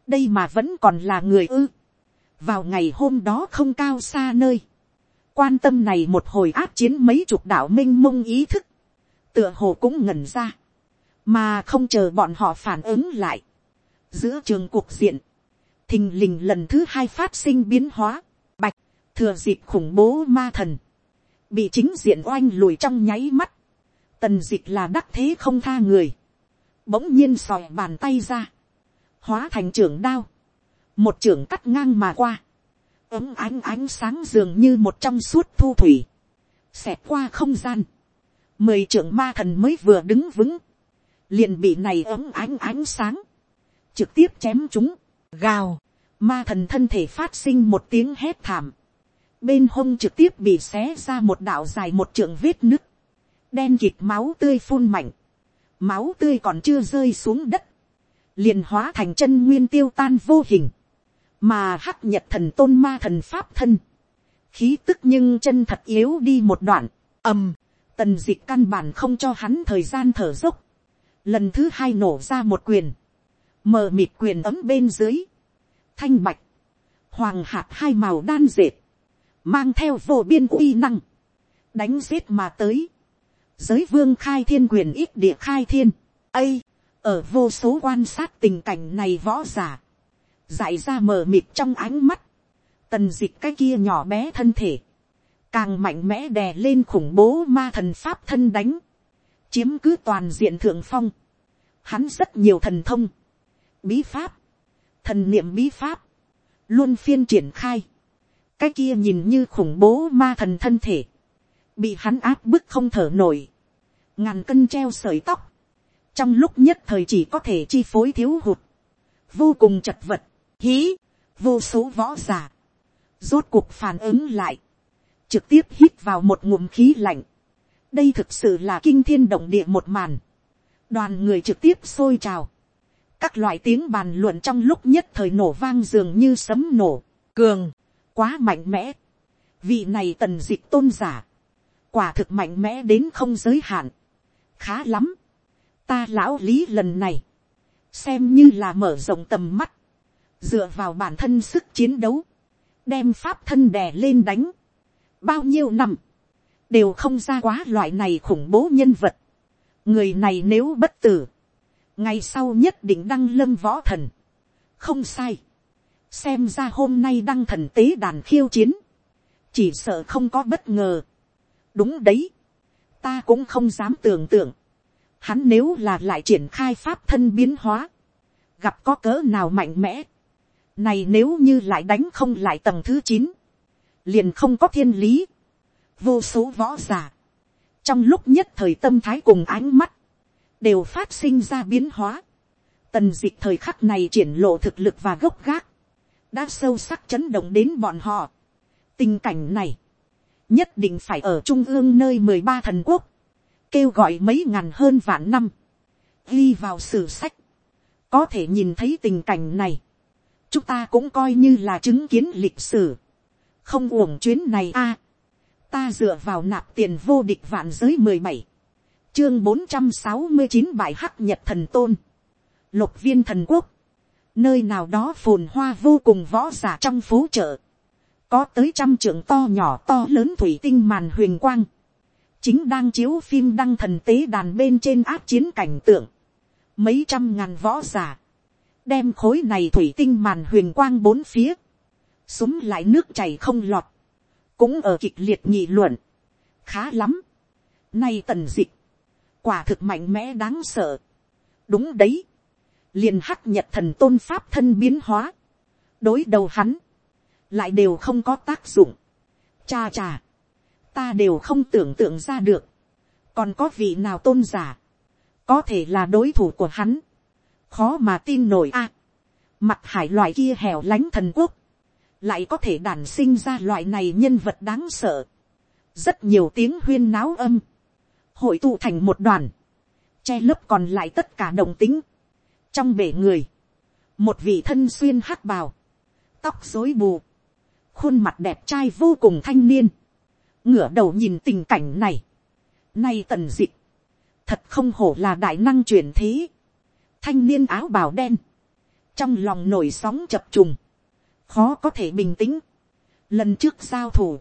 đây mà vẫn còn là người ư. vào ngày hôm đó không cao xa nơi, quan tâm này một hồi áp chiến mấy chục đạo m i n h mông ý thức, tựa hồ cũng ngẩn ra, mà không chờ bọn họ phản ứng lại. giữa trường cuộc diện, thình lình lần thứ hai phát sinh biến hóa, bạch, thừa dịp khủng bố ma thần, bị chính diện oanh lùi trong nháy mắt, tần dịch là đắc thế không tha người, bỗng nhiên sòi bàn tay ra, hóa thành trưởng đao, một trưởng cắt ngang mà qua, ấm ánh ánh sáng dường như một trong suốt thu thủy, xẹt qua không gian, mười trưởng ma thần mới vừa đứng vững, liền bị này ấm ánh ánh sáng, trực tiếp chém chúng, gào, ma thần thân thể phát sinh một tiếng hét thảm, bên hông trực tiếp bị xé ra một đạo dài một trượng vết nứt, đen kịt máu tươi phun mạnh, máu tươi còn chưa rơi xuống đất, liền hóa thành chân nguyên tiêu tan vô hình, mà hắc nhật thần tôn ma thần pháp thân, khí tức nhưng chân thật yếu đi một đoạn, ầm, tần d ị c căn bản không cho hắn thời gian thở dốc, lần thứ hai nổ ra một quyền, mờ mịt quyền ấm bên dưới, thanh bạch, hoàng hạt hai màu đan dệt, mang theo vô biên uy năng, đánh giết mà tới, giới vương khai thiên quyền ít địa khai thiên, ây, ở vô số quan sát tình cảnh này võ giả, dại ra mờ mịt trong ánh mắt, tần d ị c cái kia nhỏ bé thân thể, càng mạnh mẽ đè lên khủng bố ma thần pháp thân đánh, chiếm cứ toàn diện thượng phong, hắn rất nhiều thần thông, bí pháp, thần niệm bí pháp, luôn phiên triển khai, cái kia nhìn như khủng bố ma thần thân thể, bị hắn áp bức không thở nổi, ngàn cân treo sợi tóc, trong lúc nhất thời chỉ có thể chi phối thiếu hụt, vô cùng chật vật, hí, vô số võ giả. Rốt cuộc phản ứng lại, trực tiếp hít vào một ngụm khí lạnh, đây thực sự là kinh thiên động địa một màn. đoàn người trực tiếp sôi trào. các loại tiếng bàn luận trong lúc nhất thời nổ vang dường như sấm nổ. cường, quá mạnh mẽ. vị này tần d ị c h tôn giả. quả thực mạnh mẽ đến không giới hạn. khá lắm. ta lão lý lần này. xem như là mở rộng tầm mắt. dựa vào bản thân sức chiến đấu. đem pháp thân đè lên đánh. bao nhiêu năm đều không ra quá loại này khủng bố nhân vật. người này nếu bất tử, ngày sau nhất định đăng lâm võ thần. không sai. xem ra hôm nay đăng thần tế đàn khiêu chiến, chỉ sợ không có bất ngờ. đúng đấy, ta cũng không dám tưởng tượng. hắn nếu là lại triển khai pháp thân biến hóa, gặp có cỡ nào mạnh mẽ. này nếu như lại đánh không lại tầng thứ chín, liền không có thiên lý vô số võ giả, trong lúc nhất thời tâm thái cùng ánh mắt, đều phát sinh ra biến hóa. Tần dịch thời khắc này triển lộ thực lực và gốc gác, đã sâu sắc chấn động đến bọn họ. tình cảnh này, nhất định phải ở trung ương nơi mười ba thần quốc, kêu gọi mấy ngàn hơn vạn năm, ghi vào sử sách, có thể nhìn thấy tình cảnh này, chúng ta cũng coi như là chứng kiến lịch sử, không uổng chuyến này a, ta dựa vào nạp tiền vô địch vạn giới mười bảy, chương bốn trăm sáu mươi chín bài hắc nhật thần tôn, lục viên thần quốc, nơi nào đó phồn hoa vô cùng võ giả trong phố chợ, có tới trăm trưởng to nhỏ to lớn thủy tinh màn huyền quang, chính đang chiếu phim đăng thần tế đàn bên trên áp chiến cảnh tượng, mấy trăm ngàn võ giả, đem khối này thủy tinh màn huyền quang bốn phía, súng lại nước chảy không lọt, cũng ở kịch liệt nhị luận, khá lắm, nay tần dịch, quả thực mạnh mẽ đáng sợ, đúng đấy, liền hắc nhật thần tôn pháp thân biến hóa, đối đầu hắn, lại đều không có tác dụng, cha cha, ta đều không tưởng tượng ra được, còn có vị nào tôn giả, có thể là đối thủ của hắn, khó mà tin nổi a, mặt hải loại kia hẻo lánh thần quốc, lại có thể đản sinh ra loại này nhân vật đáng sợ, rất nhiều tiếng huyên náo âm, hội tụ thành một đoàn, che lấp còn lại tất cả động tính, trong bể người, một vị thân xuyên hắc bào, tóc rối bù, khuôn mặt đẹp trai vô cùng thanh niên, ngửa đầu nhìn tình cảnh này, nay tần d ị thật không hổ là đại năng truyền thế, thanh niên áo bào đen, trong lòng nổi sóng chập trùng, khó có thể bình tĩnh. Lần trước giao thủ,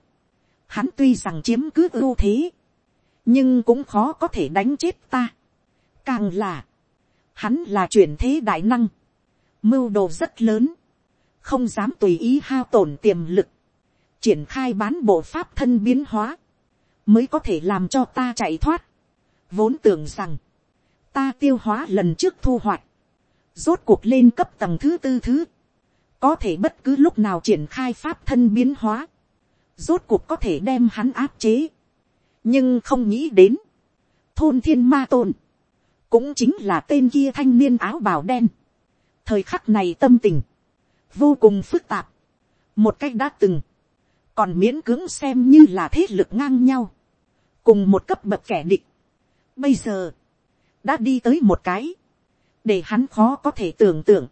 hắn tuy rằng chiếm cứ ưu thế, nhưng cũng khó có thể đánh chết ta. Càng là, hắn là chuyển thế đại năng, mưu đồ rất lớn, không dám tùy ý hao tổn tiềm lực, triển khai bán bộ pháp thân biến hóa, mới có thể làm cho ta chạy thoát. Vốn tưởng rằng, ta tiêu hóa lần trước thu hoạch, rốt cuộc lên cấp tầng thứ tư thứ, có thể bất cứ lúc nào triển khai pháp thân biến hóa, rốt cuộc có thể đem hắn áp chế, nhưng không nghĩ đến, thôn thiên ma tôn, cũng chính là tên kia thanh niên áo bào đen, thời khắc này tâm tình, vô cùng phức tạp, một cách đã từng, còn miễn cưỡng xem như là thế lực ngang nhau, cùng một cấp bậc kẻ địch, bây giờ, đã đi tới một cái, để hắn khó có thể tưởng tượng,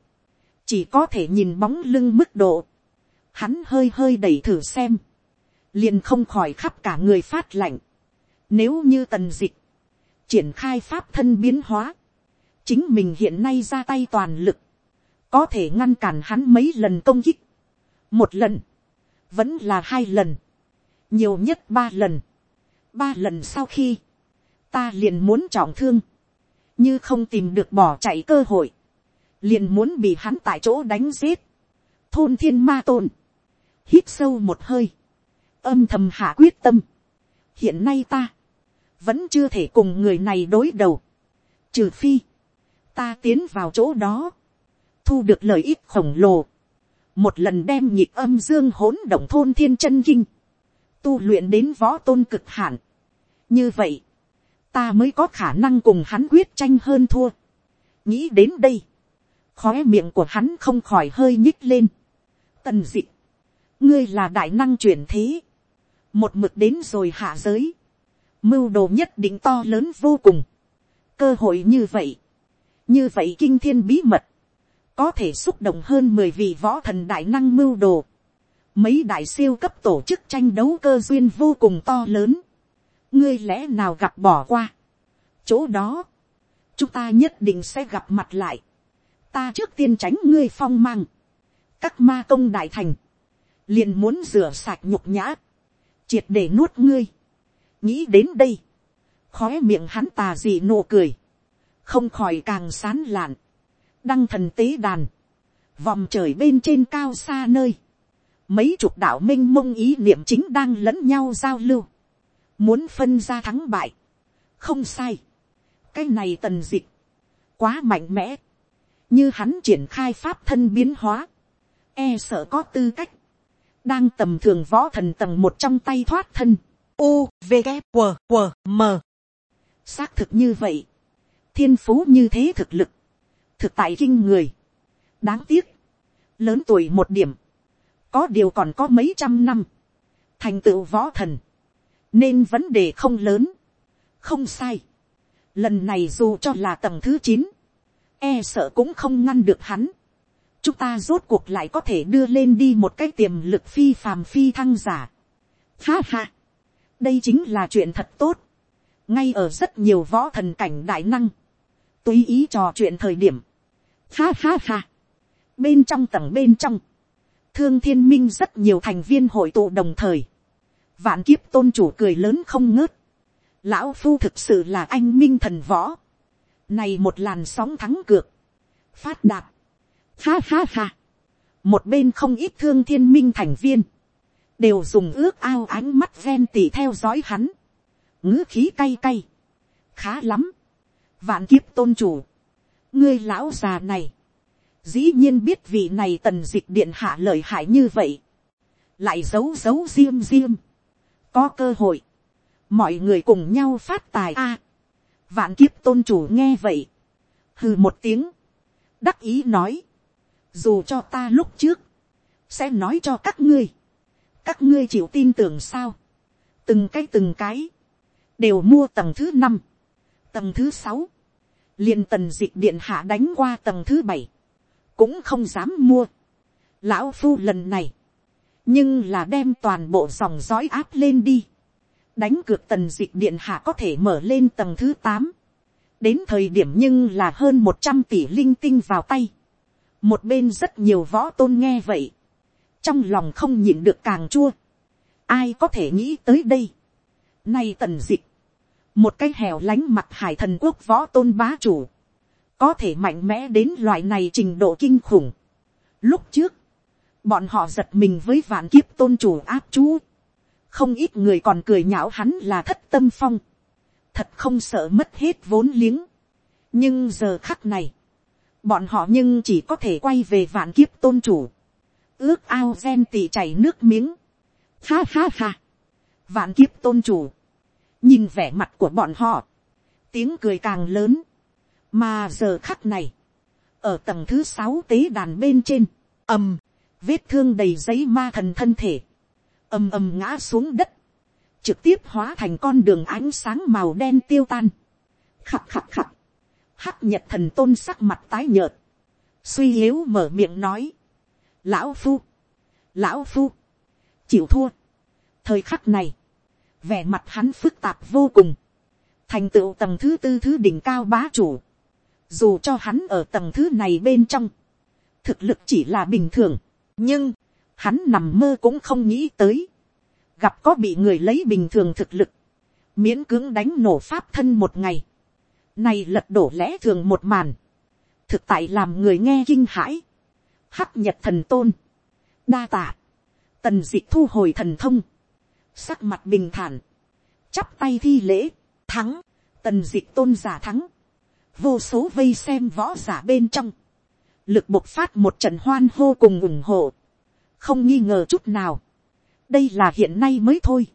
chỉ có thể nhìn bóng lưng mức độ, hắn hơi hơi đẩy thử xem, liền không khỏi khắp cả người phát lạnh, nếu như tần dịch, triển khai pháp thân biến hóa, chính mình hiện nay ra tay toàn lực, có thể ngăn cản hắn mấy lần công kích, một lần, vẫn là hai lần, nhiều nhất ba lần, ba lần sau khi, ta liền muốn trọng thương, như không tìm được bỏ chạy cơ hội, liền muốn bị hắn tại chỗ đánh giết, thôn thiên ma tôn, hít sâu một hơi, âm thầm hạ quyết tâm, hiện nay ta, vẫn chưa thể cùng người này đối đầu, trừ phi, ta tiến vào chỗ đó, thu được lợi ích khổng lồ, một lần đem nhịp âm dương hỗn động thôn thiên chân kinh, tu luyện đến võ tôn cực hạn. như vậy, ta mới có khả năng cùng hắn quyết tranh hơn thua. nghĩ đến đây, khóe miệng của hắn không khỏi hơi nhích lên. tần dị, ngươi là đại năng chuyển thế, một mực đến rồi hạ giới, mưu đồ nhất định to lớn vô cùng, cơ hội như vậy, như vậy kinh thiên bí mật, có thể xúc động hơn mười vị võ thần đại năng mưu đồ, mấy đại siêu cấp tổ chức tranh đấu cơ duyên vô cùng to lớn, ngươi lẽ nào gặp bỏ qua, chỗ đó, chúng ta nhất định sẽ gặp mặt lại, ta trước tiên tránh ngươi phong mang, các ma công đại thành, liền muốn rửa sạch nhục nhã, triệt để nuốt ngươi, nghĩ đến đây, khói miệng hắn tà dị nụ cười, không khỏi càng sán lạn, đăng thần tế đàn, vòng trời bên trên cao xa nơi, mấy chục đạo m i n h mông ý niệm chính đang lẫn nhau giao lưu, muốn phân ra thắng bại, không sai, cái này tần dịch, quá mạnh mẽ, như hắn triển khai pháp thân biến hóa, e sợ có tư cách, đang tầm thường võ thần tầng một trong tay thoát thân, u v g w w m. Xác thực như vậy, thiên phú như thế thực lực, thực tại kinh người. đáng tiếc, lớn tuổi một điểm, có điều còn có mấy trăm năm, thành tựu võ thần, nên vấn đề không lớn, không sai. lần này dù cho là tầng thứ chín, e sợ cũng không ngăn được hắn. chúng ta rốt cuộc lại có thể đưa lên đi một cái tiềm lực phi phàm phi thăng giả. ha ha, đây chính là chuyện thật tốt. ngay ở rất nhiều võ thần cảnh đại năng, tùy ý trò chuyện thời điểm, Ha ha ha. bên trong tầng bên trong, thương thiên minh rất nhiều thành viên hội tụ đồng thời, vạn kiếp tôn chủ cười lớn không ngớt, lão phu thực sự là anh minh thần võ, này một làn sóng thắng cược, phát đạt, ha ha ha, một bên không ít thương thiên minh thành viên, đều dùng ước ao ánh mắt ven tỉ theo dõi hắn, ngữ khí cay cay, khá lắm, vạn kiếp tôn chủ, ngươi lão già này, dĩ nhiên biết vị này tần dịch điện hạ lợi hại như vậy, lại giấu giấu riêng riêng, có cơ hội, mọi người cùng nhau phát tài a, vạn kiếp tôn chủ nghe vậy, hừ một tiếng, đắc ý nói, dù cho ta lúc trước, sẽ nói cho các ngươi, các ngươi chịu tin tưởng sao, từng cái từng cái, đều mua tầng thứ năm, tầng thứ sáu, liền tần dịch điện hạ đánh qua tầng thứ bảy, cũng không dám mua. Lão phu lần này, nhưng là đem toàn bộ dòng dõi áp lên đi, đánh cược tần dịch điện hạ có thể mở lên tầng thứ tám, đến thời điểm nhưng là hơn một trăm tỷ linh tinh vào tay, một bên rất nhiều võ tôn nghe vậy, trong lòng không nhịn được càng chua, ai có thể nghĩ tới đây, nay tần dịch, một cái hẻo lánh mặt hải thần quốc võ tôn bá chủ, có thể mạnh mẽ đến loại này trình độ kinh khủng. Lúc trước, bọn họ giật mình với vạn kiếp tôn chủ áp chú, không ít người còn cười nhạo hắn là thất tâm phong, thật không sợ mất hết vốn liếng. nhưng giờ khắc này, bọn họ nhưng chỉ có thể quay về vạn kiếp tôn chủ, ước ao gen tỉ chảy nước miếng, ha ha ha, vạn kiếp tôn chủ, nhìn vẻ mặt của bọn họ, tiếng cười càng lớn, mà giờ khắc này, ở tầng thứ sáu tế đàn bên trên, ầm, vết thương đầy giấy ma thần thân thể, ầm ầm ngã xuống đất, trực tiếp hóa thành con đường ánh sáng màu đen tiêu tan. khập khập khập. hắc nhật thần tôn sắc mặt tái nhợt, suy yếu mở miệng nói, lão phu, lão phu, chịu thua. thời khắc này, vẻ mặt hắn phức tạp vô cùng, thành tựu tầng thứ tư thứ đỉnh cao bá chủ, dù cho hắn ở tầng thứ này bên trong, thực lực chỉ là bình thường, nhưng, hắn nằm mơ cũng không nghĩ tới, gặp có bị người lấy bình thường thực lực, miễn cưỡng đánh nổ pháp thân một ngày, này lật đổ lẽ thường một màn, thực tại làm người nghe kinh hãi, hắc nhật thần tôn, đa tạ, tần d ị thu hồi thần thông, sắc mặt bình thản, chắp tay thi lễ, thắng, tần d ị tôn giả thắng, vô số vây xem võ giả bên trong, lực bộc phát một trận hoan hô cùng ủng hộ, không nghi ngờ chút nào, đây là hiện nay mới thôi,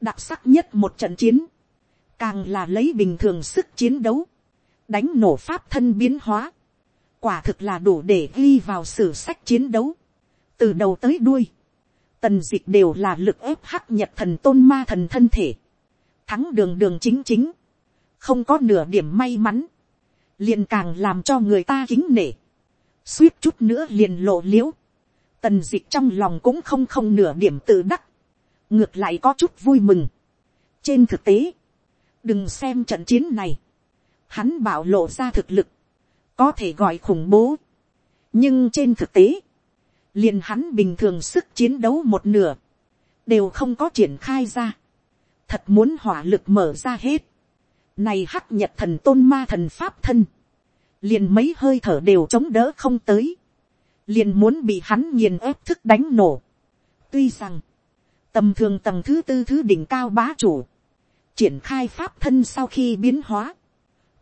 đặc sắc nhất một trận chiến, càng là lấy bình thường sức chiến đấu, đánh nổ pháp thân biến hóa, quả thực là đủ để ghi vào sử sách chiến đấu, từ đầu tới đuôi, tần dịch đều là lực ép hắc nhật thần tôn ma thần thân thể, thắng đường đường chính chính, không có nửa điểm may mắn, liền càng làm cho người ta kính nể, suýt chút nữa liền lộ l i ễ u tần dịch trong lòng cũng không không nửa điểm tự đắc, ngược lại có chút vui mừng. trên thực tế, đừng xem trận chiến này, hắn bảo lộ ra thực lực, có thể gọi khủng bố, nhưng trên thực tế, liền hắn bình thường sức chiến đấu một nửa, đều không có triển khai ra, thật muốn hỏa lực mở ra hết, này hắc nhật thần tôn ma thần pháp thân. Liền mấy hơi thở đều chống đỡ không tới. Liền muốn bị hắn nghiền ép thức đánh nổ. Tuy rằng. Tầm thường tầng thứ tư thứ đỉnh cao bá chủ. Triển khai pháp thân sau khi biến hóa.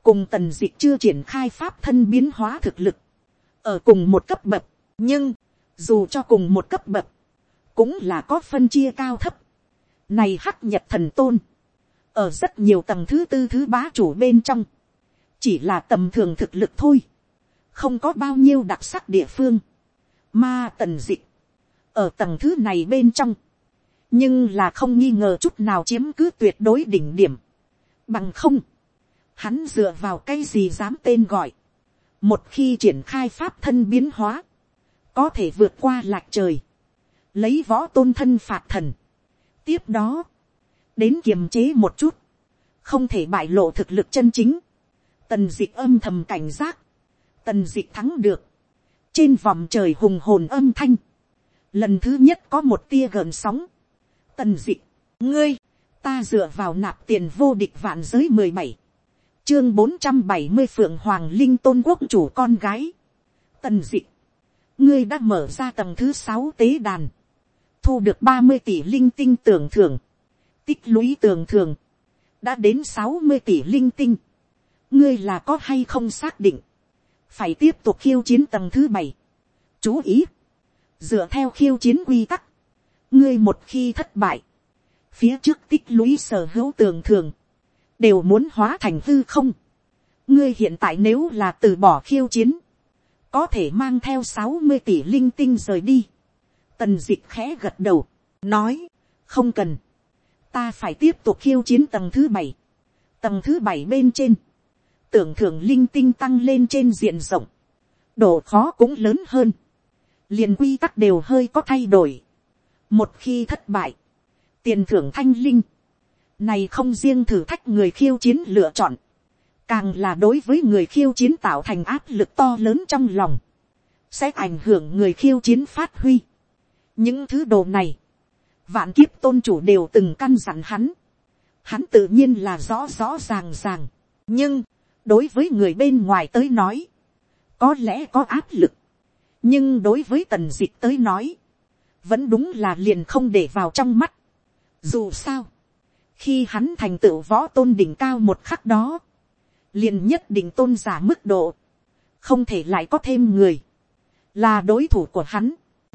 Cùng tần dịch chưa triển khai pháp thân biến hóa thực lực. Ở cùng một cấp bậc. Nhưng. Dù cho cùng một cấp bậc. Cũng là có phân chia cao thấp. Này hắc nhật thần tôn ở rất nhiều tầng thứ tư thứ bá chủ bên trong, chỉ là tầm thường thực lực thôi, không có bao nhiêu đặc sắc địa phương, ma tần dịch, ở tầng thứ này bên trong, nhưng là không nghi ngờ chút nào chiếm cứ tuyệt đối đỉnh điểm, bằng không, hắn dựa vào cái gì dám tên gọi, một khi triển khai pháp thân biến hóa, có thể vượt qua lạc trời, lấy võ tôn thân phạt thần. tiếp đó, đến kiềm chế một chút, không thể bại lộ thực lực chân chính, tần d ị c h âm thầm cảnh giác, tần d ị c h thắng được, trên vòng trời hùng hồn âm thanh, lần thứ nhất có một tia gợn sóng, tần dị ngươi, ta dựa vào nạp tiền vô địch vạn giới mười bảy, chương bốn trăm bảy mươi phượng hoàng linh tôn quốc chủ con gái, tần dị ngươi đã mở ra tầng thứ sáu tế đàn, thu được ba mươi tỷ linh tinh tưởng thưởng, tích lũy tưởng thưởng, đã đến sáu mươi tỷ linh tinh, ngươi là có hay không xác định, phải tiếp tục khiêu chiến tầng thứ bảy, chú ý, dựa theo khiêu chiến quy tắc, ngươi một khi thất bại, phía trước tích lũy sở hữu tường thường, đều muốn hóa thành hư không. ngươi hiện tại nếu là từ bỏ khiêu chiến, có thể mang theo sáu mươi tỷ linh tinh rời đi. tần d ị c h khẽ gật đầu, nói, không cần, ta phải tiếp tục khiêu chiến tầng thứ bảy, tầng thứ bảy bên trên, tưởng thưởng linh tinh tăng lên trên diện rộng, độ khó cũng lớn hơn, liền quy tắc đều hơi có thay đổi. một khi thất bại, tiền thưởng thanh linh, này không riêng thử thách người khiêu chiến lựa chọn, càng là đối với người khiêu chiến tạo thành áp lực to lớn trong lòng, sẽ ảnh hưởng người khiêu chiến phát huy. những thứ đồ này, vạn kiếp tôn chủ đều từng căn dặn hắn, hắn tự nhiên là rõ rõ ràng ràng, nhưng, đối với người bên ngoài tới nói, có lẽ có áp lực, nhưng đối với tần d ị c h tới nói, vẫn đúng là liền không để vào trong mắt. dù sao, khi hắn thành tựu võ tôn đỉnh cao một khắc đó, liền nhất định tôn giả mức độ, không thể lại có thêm người, là đối thủ của hắn,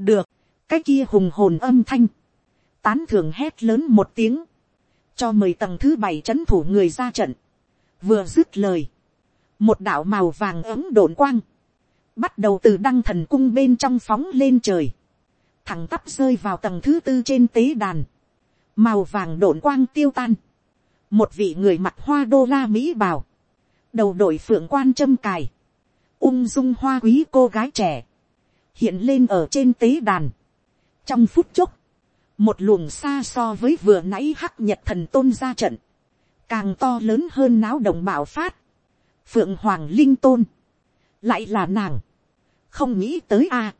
được, cái kia hùng hồn âm thanh, tán thường hét lớn một tiếng, cho mời tầng thứ bảy c h ấ n thủ người ra trận, vừa dứt lời, một đạo màu vàng ấm đồn quang, bắt đầu từ đăng thần cung bên trong phóng lên trời, thẳng tắp rơi vào tầng thứ tư trên tế đàn, màu vàng độn quang tiêu tan, một vị người mặt hoa đô la mỹ bào, đầu đội phượng quan châm cài, ung dung hoa quý cô gái trẻ, hiện lên ở trên tế đàn. trong phút chốc, một luồng xa so với vừa nãy hắc nhật thần tôn ra trận, càng to lớn hơn náo động bạo phát, phượng hoàng linh tôn, lại là nàng, không nghĩ tới a,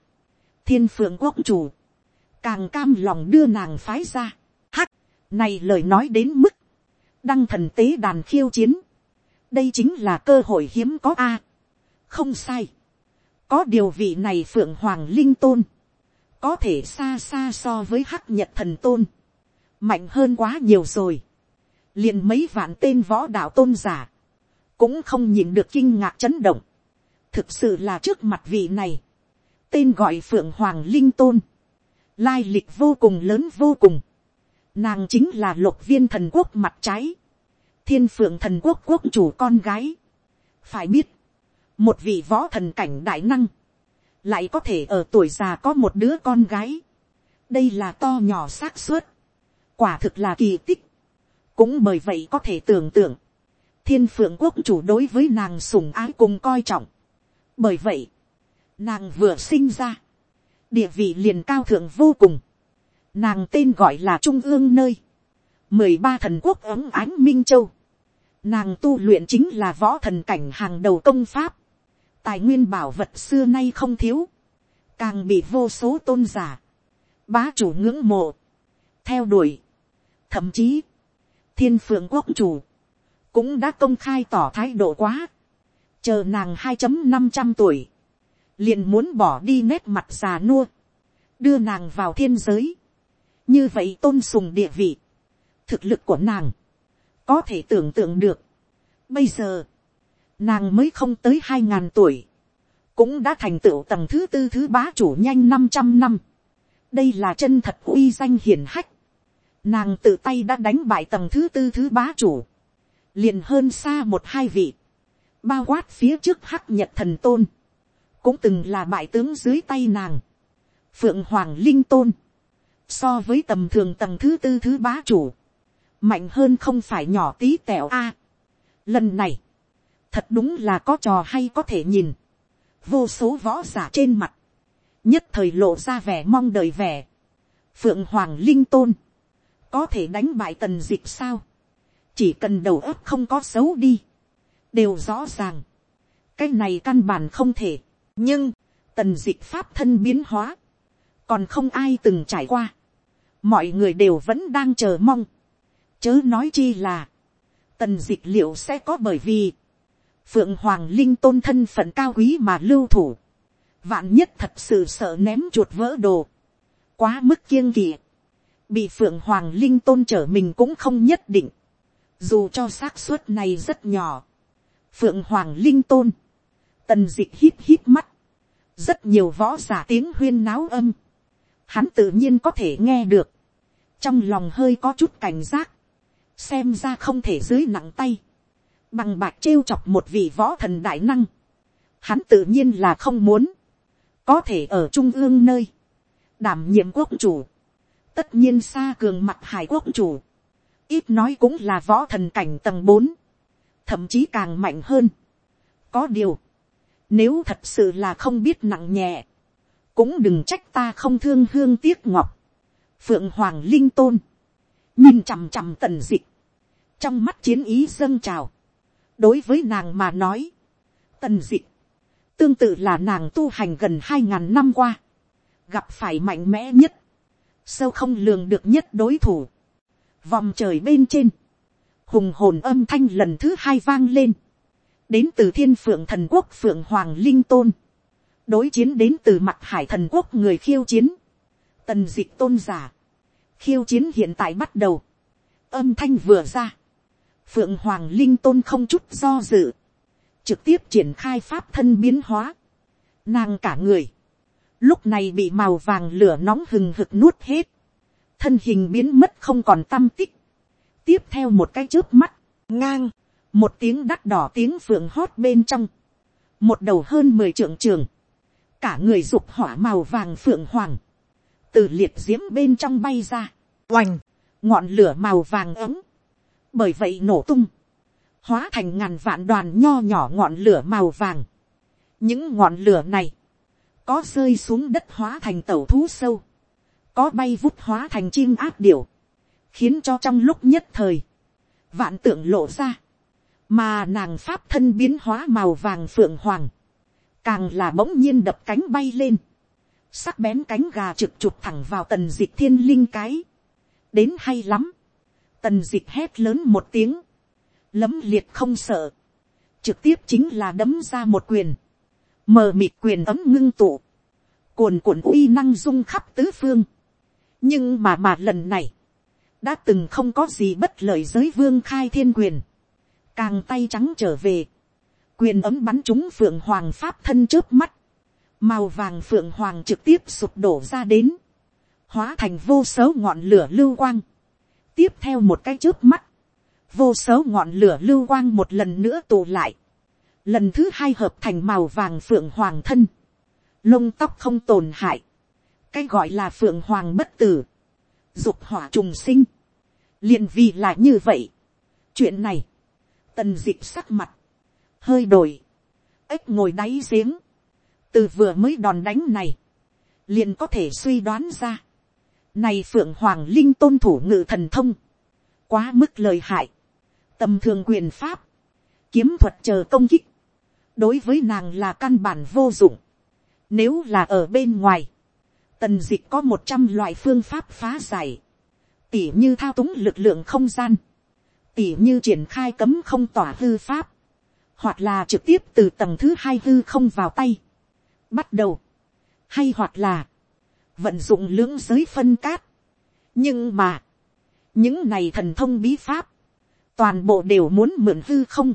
thiên phượng quốc chủ, càng cam lòng đưa nàng phái ra, Hắc này lời nói đến mức. Đăng thần tế đàn khiêu chiến. Đây chính là cơ hội hiếm có a. Không sai. Có điều vị này phượng hoàng linh tôn. Có thể xa xa so với hắc nhật thần tôn. Mạnh hơn quá nhiều rồi. liền mấy vạn tên võ đạo tôn giả. Cũng không nhìn được kinh ngạc chấn động. Thực sự là trước mặt vị này. Tên gọi phượng hoàng linh tôn. Lai lịch vô cùng lớn vô cùng Nàng chính là lục viên thần quốc mặt trái. Thiên phượng thần quốc quốc chủ con gái. Phải biết. Một vị võ thần cảnh đại năng. Lại có thể ở tuổi già có một đứa con gái. Đây là to nhỏ xác suất. Quả thực là kỳ tích. Cũng bởi vậy có thể tưởng tượng. Thiên phượng quốc chủ đối với nàng sủng ái cùng coi trọng. Bởi vậy. Nàng vừa sinh ra. Địa vị liền cao thượng vô cùng Nàng tên gọi là Trung ương nơi. mười ba thần quốc ấm ánh Minh Châu. Nàng tu luyện chính là võ thần cảnh hàng đầu công pháp. Tài nguyên bảo vật xưa nay không thiếu. Càng bị vô số tôn giả. Bá chủ ngưỡng mộ. Theo đuổi. Thậm chí. Thiên phượng quốc chủ. Cũng đã công khai tỏ thái độ quá. Chờ nàng hai năm trăm tuổi. Liền muốn bỏ đi nét mặt già nua. Đưa nàng vào thiên giới như vậy tôn sùng địa vị, thực lực của nàng, có thể tưởng tượng được. Bây giờ, nàng mới không tới hai ngàn tuổi, cũng đã thành tựu tầng thứ tư thứ bá chủ nhanh năm trăm năm. đây là chân thật uy danh hiển hách. nàng tự tay đã đánh bại tầng thứ tư thứ bá chủ, liền hơn xa một hai vị, bao quát phía trước hắc nhật thần tôn, cũng từng là bại tướng dưới tay nàng, phượng hoàng linh tôn, so với tầm thường tầng thứ tư thứ bá chủ, mạnh hơn không phải nhỏ tí tẹo a. lần này, thật đúng là có trò hay có thể nhìn, vô số võ giả trên mặt, nhất thời lộ ra vẻ mong đợi vẻ, phượng hoàng linh tôn, có thể đánh bại tần d ị c h sao, chỉ cần đầu óc không có xấu đi, đều rõ ràng, cái này căn bản không thể, nhưng, tần dịch pháp thân biến hóa, còn không ai từng trải qua, mọi người đều vẫn đang chờ mong, chớ nói chi là, tần dịch liệu sẽ có bởi vì, phượng hoàng linh tôn thân phận cao quý mà lưu thủ, vạn nhất thật sự sợ ném chuột vỡ đồ, quá mức kiêng kỵ, bị phượng hoàng linh tôn trở mình cũng không nhất định, dù cho xác suất này rất nhỏ, phượng hoàng linh tôn, tần d ị hít hít mắt, rất nhiều võ giả tiếng huyên náo âm, hắn tự nhiên có thể nghe được, trong lòng hơi có chút cảnh giác, xem ra không thể dưới nặng tay, bằng bạc trêu chọc một vị võ thần đại năng, hắn tự nhiên là không muốn, có thể ở trung ương nơi, đảm nhiệm quốc chủ, tất nhiên xa cường mặt hải quốc chủ, ít nói cũng là võ thần cảnh tầng bốn, thậm chí càng mạnh hơn. có điều, nếu thật sự là không biết nặng nhẹ, cũng đừng trách ta không thương hương tiếc ngọc. phượng hoàng linh tôn, nhìn chằm chằm tần dịch, trong mắt chiến ý dâng trào, đối với nàng mà nói, tần dịch, tương tự là nàng tu hành gần hai ngàn năm qua, gặp phải mạnh mẽ nhất, sâu không lường được nhất đối thủ, vòng trời bên trên, hùng hồn âm thanh lần thứ hai vang lên, đến từ thiên phượng thần quốc phượng hoàng linh tôn, đối chiến đến từ mặt hải thần quốc người khiêu chiến, tần d ị c h tôn giả, khiêu chiến hiện tại bắt đầu, âm thanh vừa ra, phượng hoàng linh tôn không chút do dự, trực tiếp triển khai pháp thân biến hóa, nàng cả người, lúc này bị màu vàng lửa nóng hừng hực nuốt hết, thân hình biến mất không còn tâm tích, tiếp theo một cái trước mắt, ngang, một tiếng đắt đỏ tiếng phượng hót bên trong, một đầu hơn mười trượng trường, cả người dục hỏa màu vàng phượng hoàng, từ liệt diễm bên trong bay ra, oành, ngọn lửa màu vàng ấm, bởi vậy nổ tung, hóa thành ngàn vạn đoàn nho nhỏ ngọn lửa màu vàng. những ngọn lửa này, có rơi xuống đất hóa thành tẩu thú sâu, có bay vút hóa thành chim áp điểu, khiến cho trong lúc nhất thời, vạn tượng lộ ra, mà nàng pháp thân biến hóa màu vàng phượng hoàng, càng là bỗng nhiên đập cánh bay lên, sắc bén cánh gà trực chụp thẳng vào tần d ị c h thiên linh cái, đến hay lắm, tần d ị c h hét lớn một tiếng, lấm liệt không sợ, trực tiếp chính là đấm ra một quyền, mờ mịt quyền ấm ngưng tụ, cuồn cuộn uy năng dung khắp tứ phương, nhưng mà mà lần này, đã từng không có gì bất lợi giới vương khai thiên quyền, càng tay trắng trở về, quyền ấm bắn chúng phượng hoàng pháp thân trước mắt, màu vàng phượng hoàng trực tiếp sụp đổ ra đến, hóa thành vô số ngọn lửa lưu quang, tiếp theo một cái trước mắt, vô số ngọn lửa lưu quang một lần nữa tụ lại, lần thứ hai hợp thành màu vàng phượng hoàng thân, lông tóc không tồn hại, cái gọi là phượng hoàng bất tử, dục hỏa trùng sinh, liền vì là như vậy. chuyện này, tần dịp sắc mặt, hơi đổi, ếch ngồi đáy giếng, từ vừa mới đòn đánh này, liền có thể suy đoán ra, này phượng hoàng linh tôn thủ ngự thần thông, quá mức lời hại, tầm thường quyền pháp, kiếm thuật chờ công kích, đối với nàng là căn bản vô dụng, nếu là ở bên ngoài, tần dịch có một trăm loại phương pháp phá giải, tỉ như thao túng lực lượng không gian, tỉ như triển khai cấm không tỏa hư pháp, hoặc là trực tiếp từ tầng thứ hai hư không vào tay, bắt đầu, hay hoặc là, vận dụng lưỡng giới phân cát. nhưng mà, những này thần thông bí pháp, toàn bộ đều muốn mượn hư không,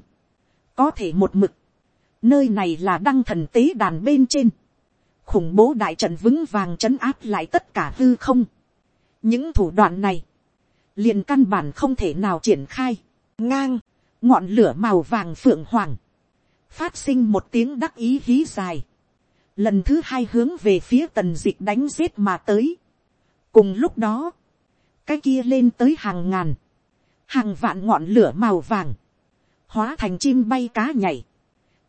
có thể một mực, nơi này là đăng thần tế đàn bên trên, khủng bố đại trận vững vàng c h ấ n áp lại tất cả hư không. những thủ đoạn này, liền căn bản không thể nào triển khai, ngang, ngọn lửa màu vàng phượng hoàng, phát sinh một tiếng đắc ý hí dài, lần thứ hai hướng về phía tần dịch đánh giết mà tới. cùng lúc đó, cái kia lên tới hàng ngàn, hàng vạn ngọn lửa màu vàng, hóa thành chim bay cá nhảy,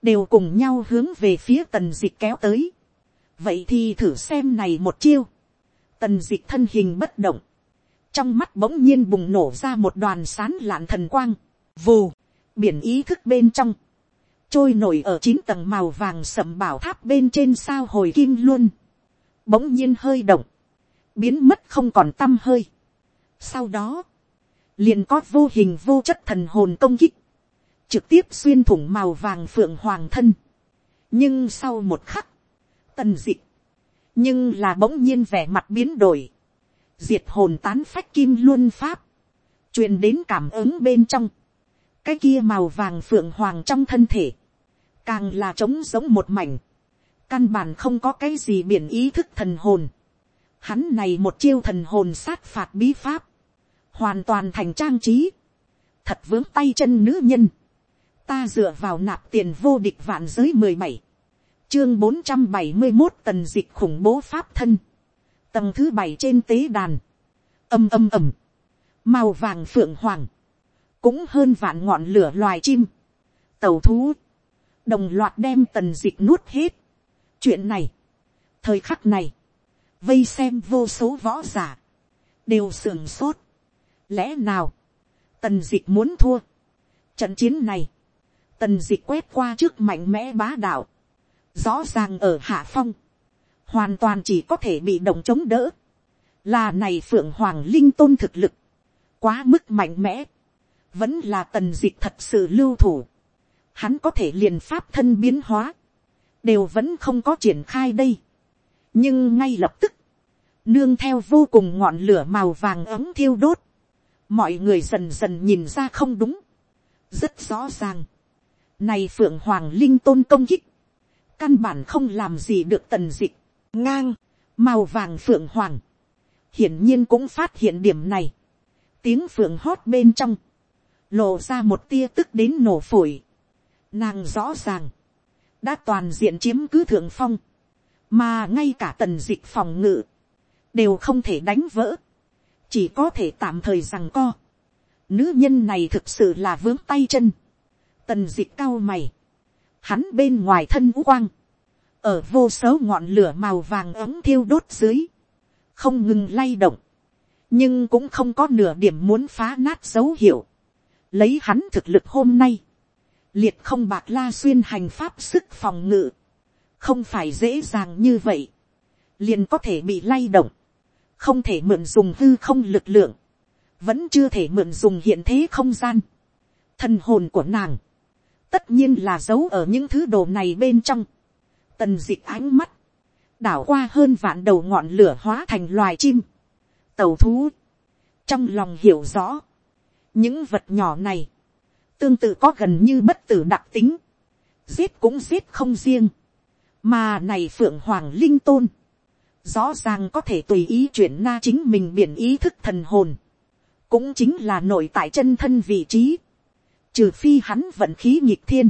đều cùng nhau hướng về phía tần dịch kéo tới vậy thì thử xem này một chiêu, tần dịch thân hình bất động, trong mắt bỗng nhiên bùng nổ ra một đoàn sán lạn thần quang, vù, biển ý thức bên trong, trôi nổi ở chín tầng màu vàng sầm bảo tháp bên trên sao hồi kim luôn, bỗng nhiên hơi động, biến mất không còn t â m hơi. sau đó, liền có vô hình vô chất thần hồn công kích, trực tiếp xuyên thủng màu vàng phượng hoàng thân. nhưng sau một khắc, tần dịch, nhưng là bỗng nhiên vẻ mặt biến đổi, diệt hồn tán phách kim luôn pháp, truyền đến cảm ứng bên trong, cái kia màu vàng phượng hoàng trong thân thể, càng là trống giống một mảnh, căn bản không có cái gì biển ý thức thần hồn, Hắn này một chiêu thần hồn sát phạt bí pháp. Hoàn toàn thành trang trí. Thật vướng tay chân nữ nhân. Ta dựa vào nạp tiền vô địch vạn giới mười bảy. Chương bốn trăm bảy mươi một tần dịch khủng bố pháp thân. Tầng thứ bảy trên tế đàn. Âm âm ầm. Màu vàng phượng hoàng. Cũng hơn vạn ngọn lửa loài chim. Tàu thú. Đồng loạt đem tần dịch nuốt hết. Chuyện này. Thời khắc này vây xem vô số võ giả, đều sưởng sốt. Lẽ nào, tần dịch muốn thua. Trận chiến này, tần dịch quét qua trước mạnh mẽ bá đạo, rõ ràng ở hạ phong, hoàn toàn chỉ có thể bị động chống đỡ. Là này phượng hoàng linh tôn thực lực, quá mức mạnh mẽ, vẫn là tần d ị c h thật sự lưu thủ. Hắn có thể liền pháp thân biến hóa, đều vẫn không có triển khai đây. Nhưng ngay lập tức, nương theo vô cùng ngọn lửa màu vàng ấm thiêu đốt, mọi người dần dần nhìn ra không đúng, rất rõ ràng, này phượng hoàng linh tôn công kích, căn bản không làm gì được tần dịch, ngang, màu vàng phượng hoàng, hiển nhiên cũng phát hiện điểm này, tiếng phượng hót bên trong, lộ ra một tia tức đến nổ phổi, nàng rõ ràng, đã toàn diện chiếm cứ thượng phong, mà ngay cả tần dịch phòng ngự, đều không thể đánh vỡ, chỉ có thể tạm thời rằng co. Nữ nhân này thực sự là vướng tay chân, tần dịch cao mày, hắn bên ngoài thân vũ quang, ở vô số ngọn lửa màu vàng ấm thiêu đốt dưới, không ngừng lay động, nhưng cũng không có nửa điểm muốn phá nát dấu hiệu. Lấy hắn thực lực hôm nay, liệt không bạc la xuyên hành pháp sức phòng ngự, không phải dễ dàng như vậy, liền có thể bị lay động, không thể mượn dùng hư không lực lượng, vẫn chưa thể mượn dùng hiện thế không gian, thân hồn của nàng, tất nhiên là giấu ở những thứ đồ này bên trong, tần dịch ánh mắt, đảo qua hơn vạn đầu ngọn lửa hóa thành loài chim, tàu thú, trong lòng hiểu rõ, những vật nhỏ này, tương tự có gần như bất tử đặc tính, giết cũng giết không riêng, mà này phượng hoàng linh tôn, rõ ràng có thể tùy ý chuyển na chính mình biển ý thức thần hồn, cũng chính là nội tại chân thân vị trí, trừ phi hắn vận khí nhịp thiên,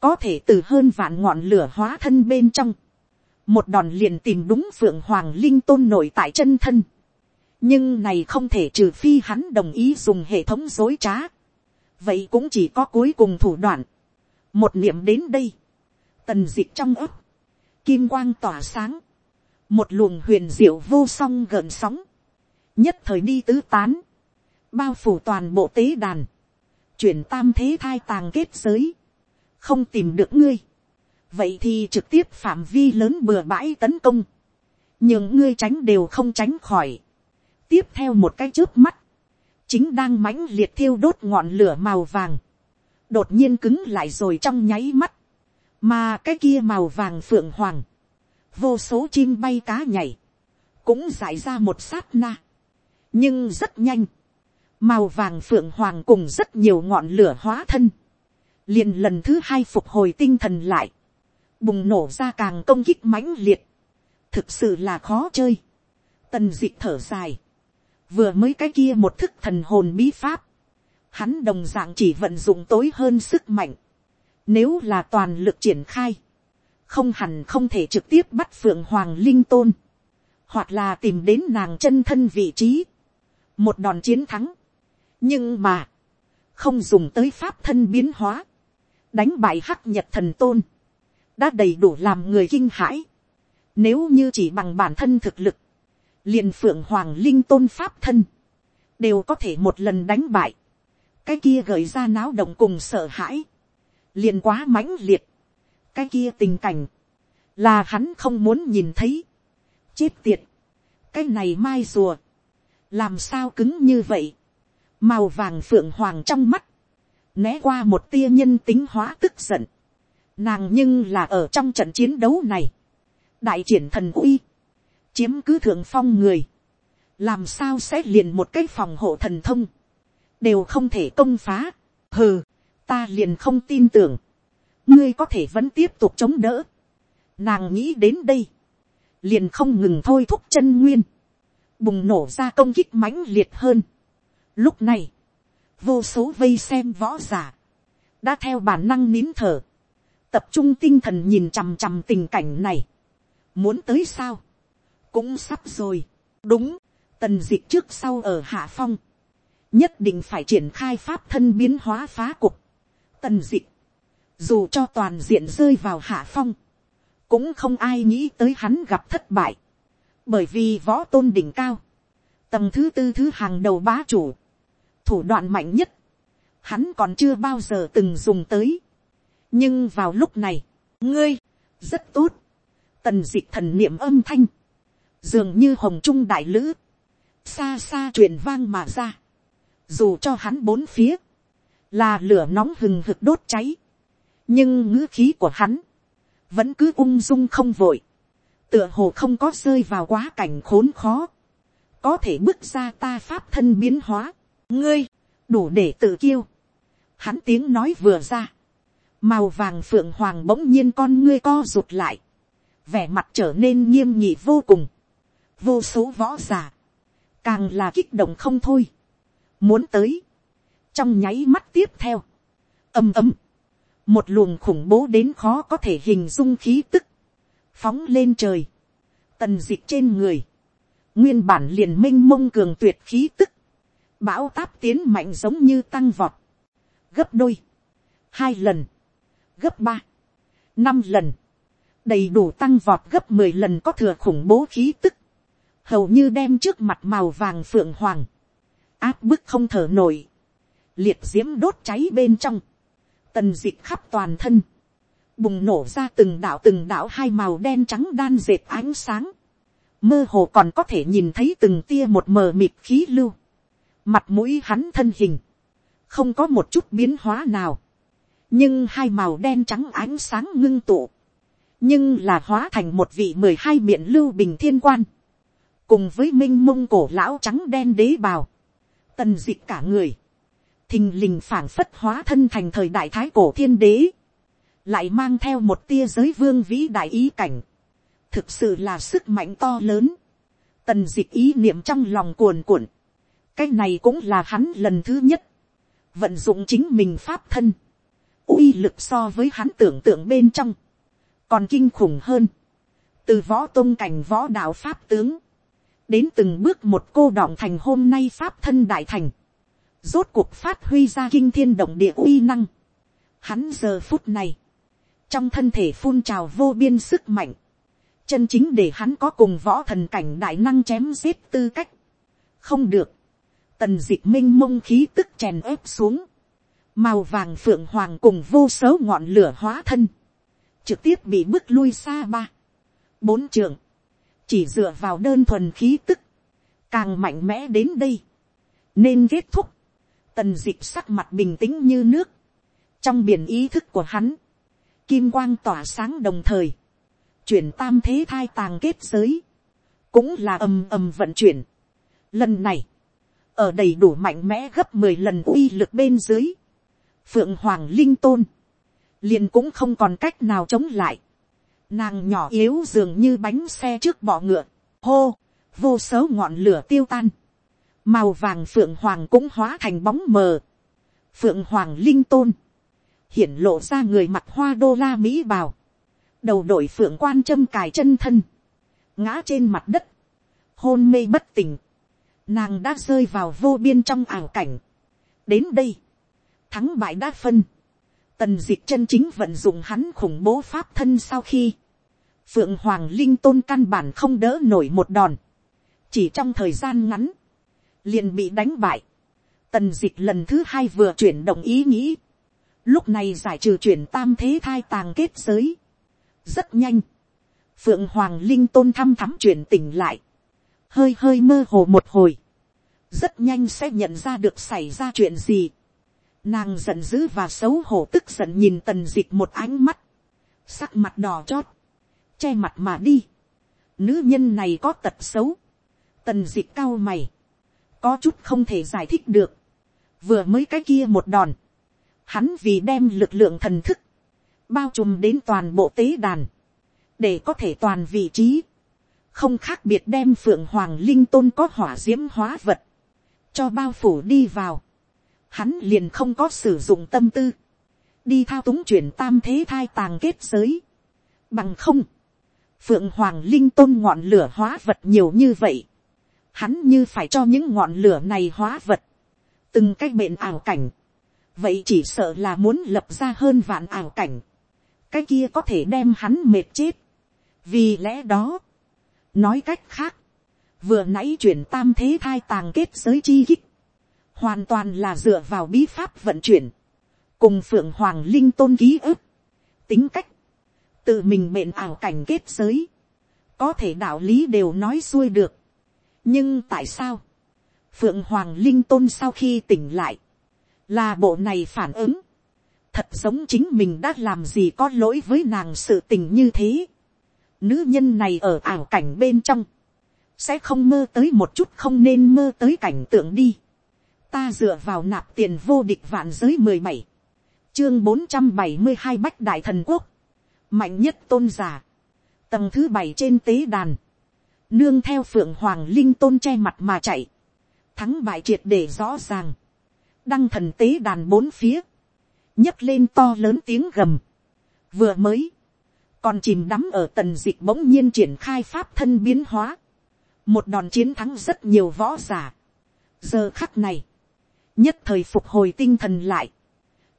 có thể từ hơn vạn ngọn lửa hóa thân bên trong, một đòn liền tìm đúng phượng hoàng linh tôn nội tại chân thân, nhưng này không thể trừ phi hắn đồng ý dùng hệ thống dối trá, vậy cũng chỉ có cuối cùng thủ đoạn, một niệm đến đây, tần d ị c h trong ấp, kim quang tỏa sáng, một luồng huyền diệu vô song gợn sóng, nhất thời đi tứ tán, bao phủ toàn bộ tế đàn, chuyển tam thế thai tàng kết giới, không tìm được ngươi, vậy thì trực tiếp phạm vi lớn bừa bãi tấn công, nhưng ngươi tránh đều không tránh khỏi, tiếp theo một cái trước mắt, chính đang mãnh liệt thiêu đốt ngọn lửa màu vàng, đột nhiên cứng lại rồi trong nháy mắt, mà cái kia màu vàng phượng hoàng, vô số chim bay cá nhảy, cũng giải ra một sát na. nhưng rất nhanh, màu vàng phượng hoàng cùng rất nhiều ngọn lửa hóa thân, liền lần thứ hai phục hồi tinh thần lại, bùng nổ ra càng công kích mãnh liệt, thực sự là khó chơi, tần d ị thở dài, vừa mới cái kia một thức thần hồn bí pháp, hắn đồng d ạ n g chỉ vận dụng tối hơn sức mạnh, nếu là toàn lực triển khai, không hẳn không thể trực tiếp bắt phượng hoàng linh tôn, hoặc là tìm đến nàng chân thân vị trí, một đòn chiến thắng nhưng mà, không dùng tới pháp thân biến hóa, đánh bại hắc nhật thần tôn, đã đầy đủ làm người kinh hãi. Nếu như chỉ bằng bản thân thực lực, liền phượng hoàng linh tôn pháp thân, đều có thể một lần đánh bại, cái kia gợi ra náo động cùng sợ hãi, liền quá mãnh liệt, cái kia tình cảnh, là hắn không muốn nhìn thấy, chết tiệt, cái này mai rùa, làm sao cứng như vậy, màu vàng phượng hoàng trong mắt, né qua một tia nhân tính hóa tức giận, nàng nhưng là ở trong trận chiến đấu này, đại triển thần uy, chiếm cứ thượng phong người, làm sao sẽ liền một cái phòng hộ thần thông, đều không thể công phá, hừ, ta liền không tin tưởng, ngươi có thể vẫn tiếp tục chống đỡ, nàng nghĩ đến đây, liền không ngừng thôi thúc chân nguyên, bùng nổ ra công kích mãnh liệt hơn. Lúc này, vô số vây xem võ giả, đã theo bản năng nín thở, tập trung tinh thần nhìn chằm chằm tình cảnh này. Muốn tới sao? Cũng sắp rồi. Đúng, tần dịch trước sau ở hạ phong. Nhất định phải triển khai pháp thân biến hóa phá cục. Tần dịch, dù cho toàn diện rơi vào hạ phong, cũng không ai nghĩ tới hắn gặp thất bại. Bởi vì võ tôn đỉnh cao, tầng thứ tư thứ hàng đầu bá chủ, thủ đoạn mạnh nhất, hắn còn chưa bao giờ từng dùng tới. nhưng vào lúc này, ngươi, rất tốt, tần d ị c h thần niệm âm thanh, dường như hồng trung đại lữ, xa xa truyền vang mà ra, dù cho hắn bốn phía, là lửa nóng hừng hực đốt cháy, nhưng ngữ khí của hắn, vẫn cứ ung dung không vội, tựa hồ không có rơi vào quá cảnh khốn khó, có thể bước ra ta pháp thân biến hóa, ngươi, đủ để tự kiêu, Hắn tiếng nói vừa ra. Màu vàng phượng hoàng bỗng nhiên con ngươi co rụt lại. Vẻ mặt trở nên nghiêm nhị vô cùng. Vô số võ giả. Càng là kích động không thôi. Muốn tới. Trong nháy mắt tiếp theo. Âm ấm. Một luồng khủng bố đến khó có thể hình dung khí tức. Phóng lên trời. Tần dịch trên người. Nguyên bản liền minh mông cường tuyệt khí tức bão táp tiến mạnh giống như tăng vọt. Gấp đôi, hai lần, gấp ba, năm lần, đầy đủ tăng vọt gấp mười lần có thừa khủng bố khí tức, hầu như đem trước mặt màu vàng phượng hoàng, áp bức không thở nổi, liệt d i ễ m đốt cháy bên trong, tần dịch khắp toàn thân, bùng nổ ra từng đạo từng đạo hai màu đen trắng đan dệt ánh sáng, mơ hồ còn có thể nhìn thấy từng tia một mờ mịt khí lưu, mặt mũi hắn thân hình, không có một chút biến hóa nào, nhưng hai màu đen trắng ánh sáng ngưng tụ, nhưng là hóa thành một vị mười hai miệng lưu bình thiên quan, cùng với m i n h mông cổ lão trắng đen đế bào, tần d ị c cả người, thình lình phảng phất hóa thân thành thời đại thái cổ thiên đế, lại mang theo một tia giới vương vĩ đại ý cảnh, thực sự là sức mạnh to lớn, tần d ị c ý niệm trong lòng cuồn cuộn, cái này cũng là hắn lần thứ nhất, vận dụng chính mình pháp thân, uy lực so với hắn tưởng tượng bên trong, còn kinh khủng hơn, từ võ tôn cảnh võ đạo pháp tướng, đến từng bước một cô đọng thành hôm nay pháp thân đại thành, rốt cuộc phát huy ra kinh thiên động địa uy năng. Hắn giờ phút này, trong thân thể phun trào vô biên sức mạnh, chân chính để hắn có cùng võ thần cảnh đại năng chém giết tư cách. không được, tần dịch m i n h minh mông khí tức chèn ép xuống, màu vàng phượng hoàng cùng vô số ngọn lửa hóa thân, trực tiếp bị bước lui xa ba, bốn trường, chỉ dựa vào đơn thuần khí tức, càng mạnh mẽ đến đây, nên kết thúc, tần dịch sắc mặt bình tĩnh như nước, trong biển ý thức của hắn, kim quang tỏa sáng đồng thời, chuyển tam thế thai tàng kết giới, cũng là ầm ầm vận chuyển. Lần này, ở đầy đủ mạnh mẽ gấp mười lần uy lực bên dưới, phượng hoàng linh tôn, liền cũng không còn cách nào chống lại, nàng nhỏ yếu dường như bánh xe trước bọ ngựa, hô, vô số ngọn lửa tiêu tan, màu vàng phượng hoàng cũng hóa thành bóng mờ, phượng hoàng linh tôn, hiển lộ ra người mặt hoa đô la mỹ bào, đầu đội phượng quan châm cài chân thân, ngã trên mặt đất, hôn mê bất tỉnh, nàng đã rơi vào vô biên trong ảo cảnh. đến đây, thắng bại đã phân, tần d ị c h chân chính vận dụng hắn khủng bố pháp thân sau khi, phượng hoàng linh tôn căn bản không đỡ nổi một đòn, chỉ trong thời gian ngắn, liền bị đánh bại, tần d ị c h lần thứ hai vừa chuyển động ý nghĩ, lúc này giải trừ chuyển tam thế thai tàng kết giới, rất nhanh, phượng hoàng linh tôn thăm thắm chuyển tỉnh lại, hơi hơi mơ hồ một hồi, rất nhanh sẽ nhận ra được xảy ra chuyện gì. Nàng giận dữ và xấu hổ tức giận nhìn tần dịch một ánh mắt, sắc mặt đỏ chót, che mặt mà đi. Nữ nhân này có tật xấu, tần dịch cao mày, có chút không thể giải thích được, vừa mới cái kia một đòn, hắn vì đem lực lượng thần thức, bao trùm đến toàn bộ tế đàn, để có thể toàn vị trí, không khác biệt đem phượng hoàng linh tôn có hỏa diễm hóa vật, cho bao phủ đi vào, hắn liền không có sử dụng tâm tư, đi thao túng chuyển tam thế thai tàng kết giới, bằng không, phượng hoàng linh tôn ngọn lửa hóa vật nhiều như vậy, hắn như phải cho những ngọn lửa này hóa vật, từng cái bệnh ảo cảnh, vậy chỉ sợ là muốn lập ra hơn vạn ảo cảnh, cái kia có thể đem hắn mệt chết, vì lẽ đó, nói cách khác, vừa nãy chuyển tam thế thai tàng kết giới chi kích, hoàn toàn là dựa vào bí pháp vận chuyển, cùng phượng hoàng linh tôn ký ức, tính cách, tự mình mện ảo cảnh kết giới, có thể đạo lý đều nói xuôi được. nhưng tại sao, phượng hoàng linh tôn sau khi tỉnh lại, là bộ này phản ứng, thật giống chính mình đã làm gì có lỗi với nàng sự tình như thế. Nữ nhân này ở ảo cảnh bên trong, sẽ không mơ tới một chút không nên mơ tới cảnh tượng đi. ta dựa vào nạp tiền vô địch vạn giới mười bảy, chương bốn trăm bảy mươi hai bách đại thần quốc, mạnh nhất tôn giả, tầng thứ bảy trên tế đàn, nương theo phượng hoàng linh tôn che mặt mà chạy, thắng bại triệt để rõ ràng, đăng thần tế đàn bốn phía, nhấc lên to lớn tiếng gầm, vừa mới, còn chìm đắm ở tần dịch bỗng nhiên triển khai pháp thân biến hóa, một đòn chiến thắng rất nhiều võ giả. giờ khắc này, nhất thời phục hồi tinh thần lại,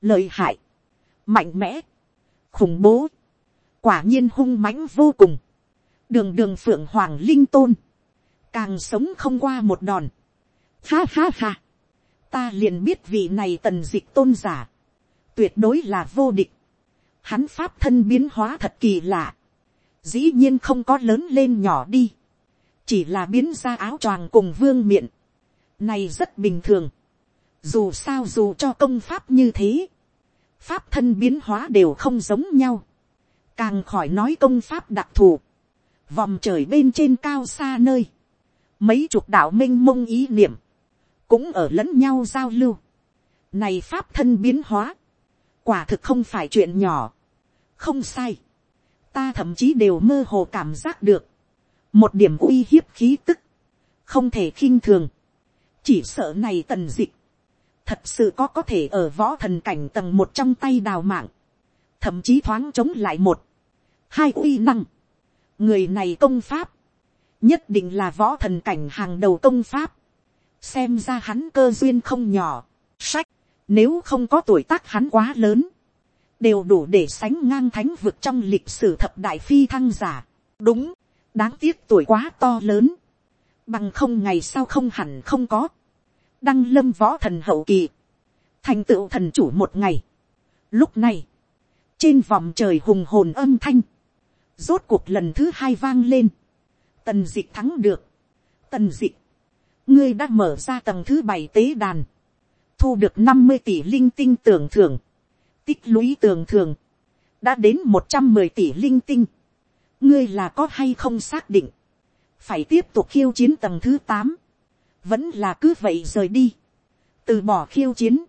lợi hại, mạnh mẽ, khủng bố, quả nhiên hung mãnh vô cùng, đường đường phượng hoàng linh tôn, càng sống không qua một đòn, ha ha ha, ta liền biết vị này tần dịch tôn giả, tuyệt đối là vô địch, hắn pháp thân biến hóa thật kỳ lạ, dĩ nhiên không có lớn lên nhỏ đi, chỉ là biến ra áo choàng cùng vương miện, này rất bình thường, dù sao dù cho công pháp như thế, pháp thân biến hóa đều không giống nhau, càng khỏi nói công pháp đặc thù, vòng trời bên trên cao xa nơi, mấy chục đạo m i n h mông ý niệm, cũng ở lẫn nhau giao lưu, này pháp thân biến hóa, quả thực không phải chuyện nhỏ. không sai. ta thậm chí đều mơ hồ cảm giác được một điểm uy hiếp khí tức. không thể khinh thường. chỉ sợ này tần dịch. thật sự có có thể ở võ thần cảnh tầng một trong tay đào mạng. thậm chí thoáng chống lại một. hai uy năng. người này công pháp. nhất định là võ thần cảnh hàng đầu công pháp. xem ra hắn cơ duyên không nhỏ. sách nếu không có tuổi tác hắn quá lớn. Đều đủ để sánh ngang thánh vực trong lịch sử thập đại phi thăng giả. Đúng. Đáng tiếc tuổi quá to lớn. Bằng không ngày sau không hẳn không có. Đăng lâm võ thần hậu kỳ. Thành tựu thần chủ một ngày. Lúc này. Trên vòng trời hùng hồn âm thanh. Rốt cuộc lần thứ hai vang lên. Tần dịch thắng được. Tần dịch. Ngươi đã mở ra tầng thứ bảy tế đàn thu được năm mươi tỷ linh tinh tưởng thưởng, tích lũy tưởng thưởng, đã đến một trăm mười tỷ linh tinh, ngươi là có hay không xác định, phải tiếp tục khiêu chiến tầng thứ tám, vẫn là cứ vậy rời đi, từ bỏ khiêu chiến,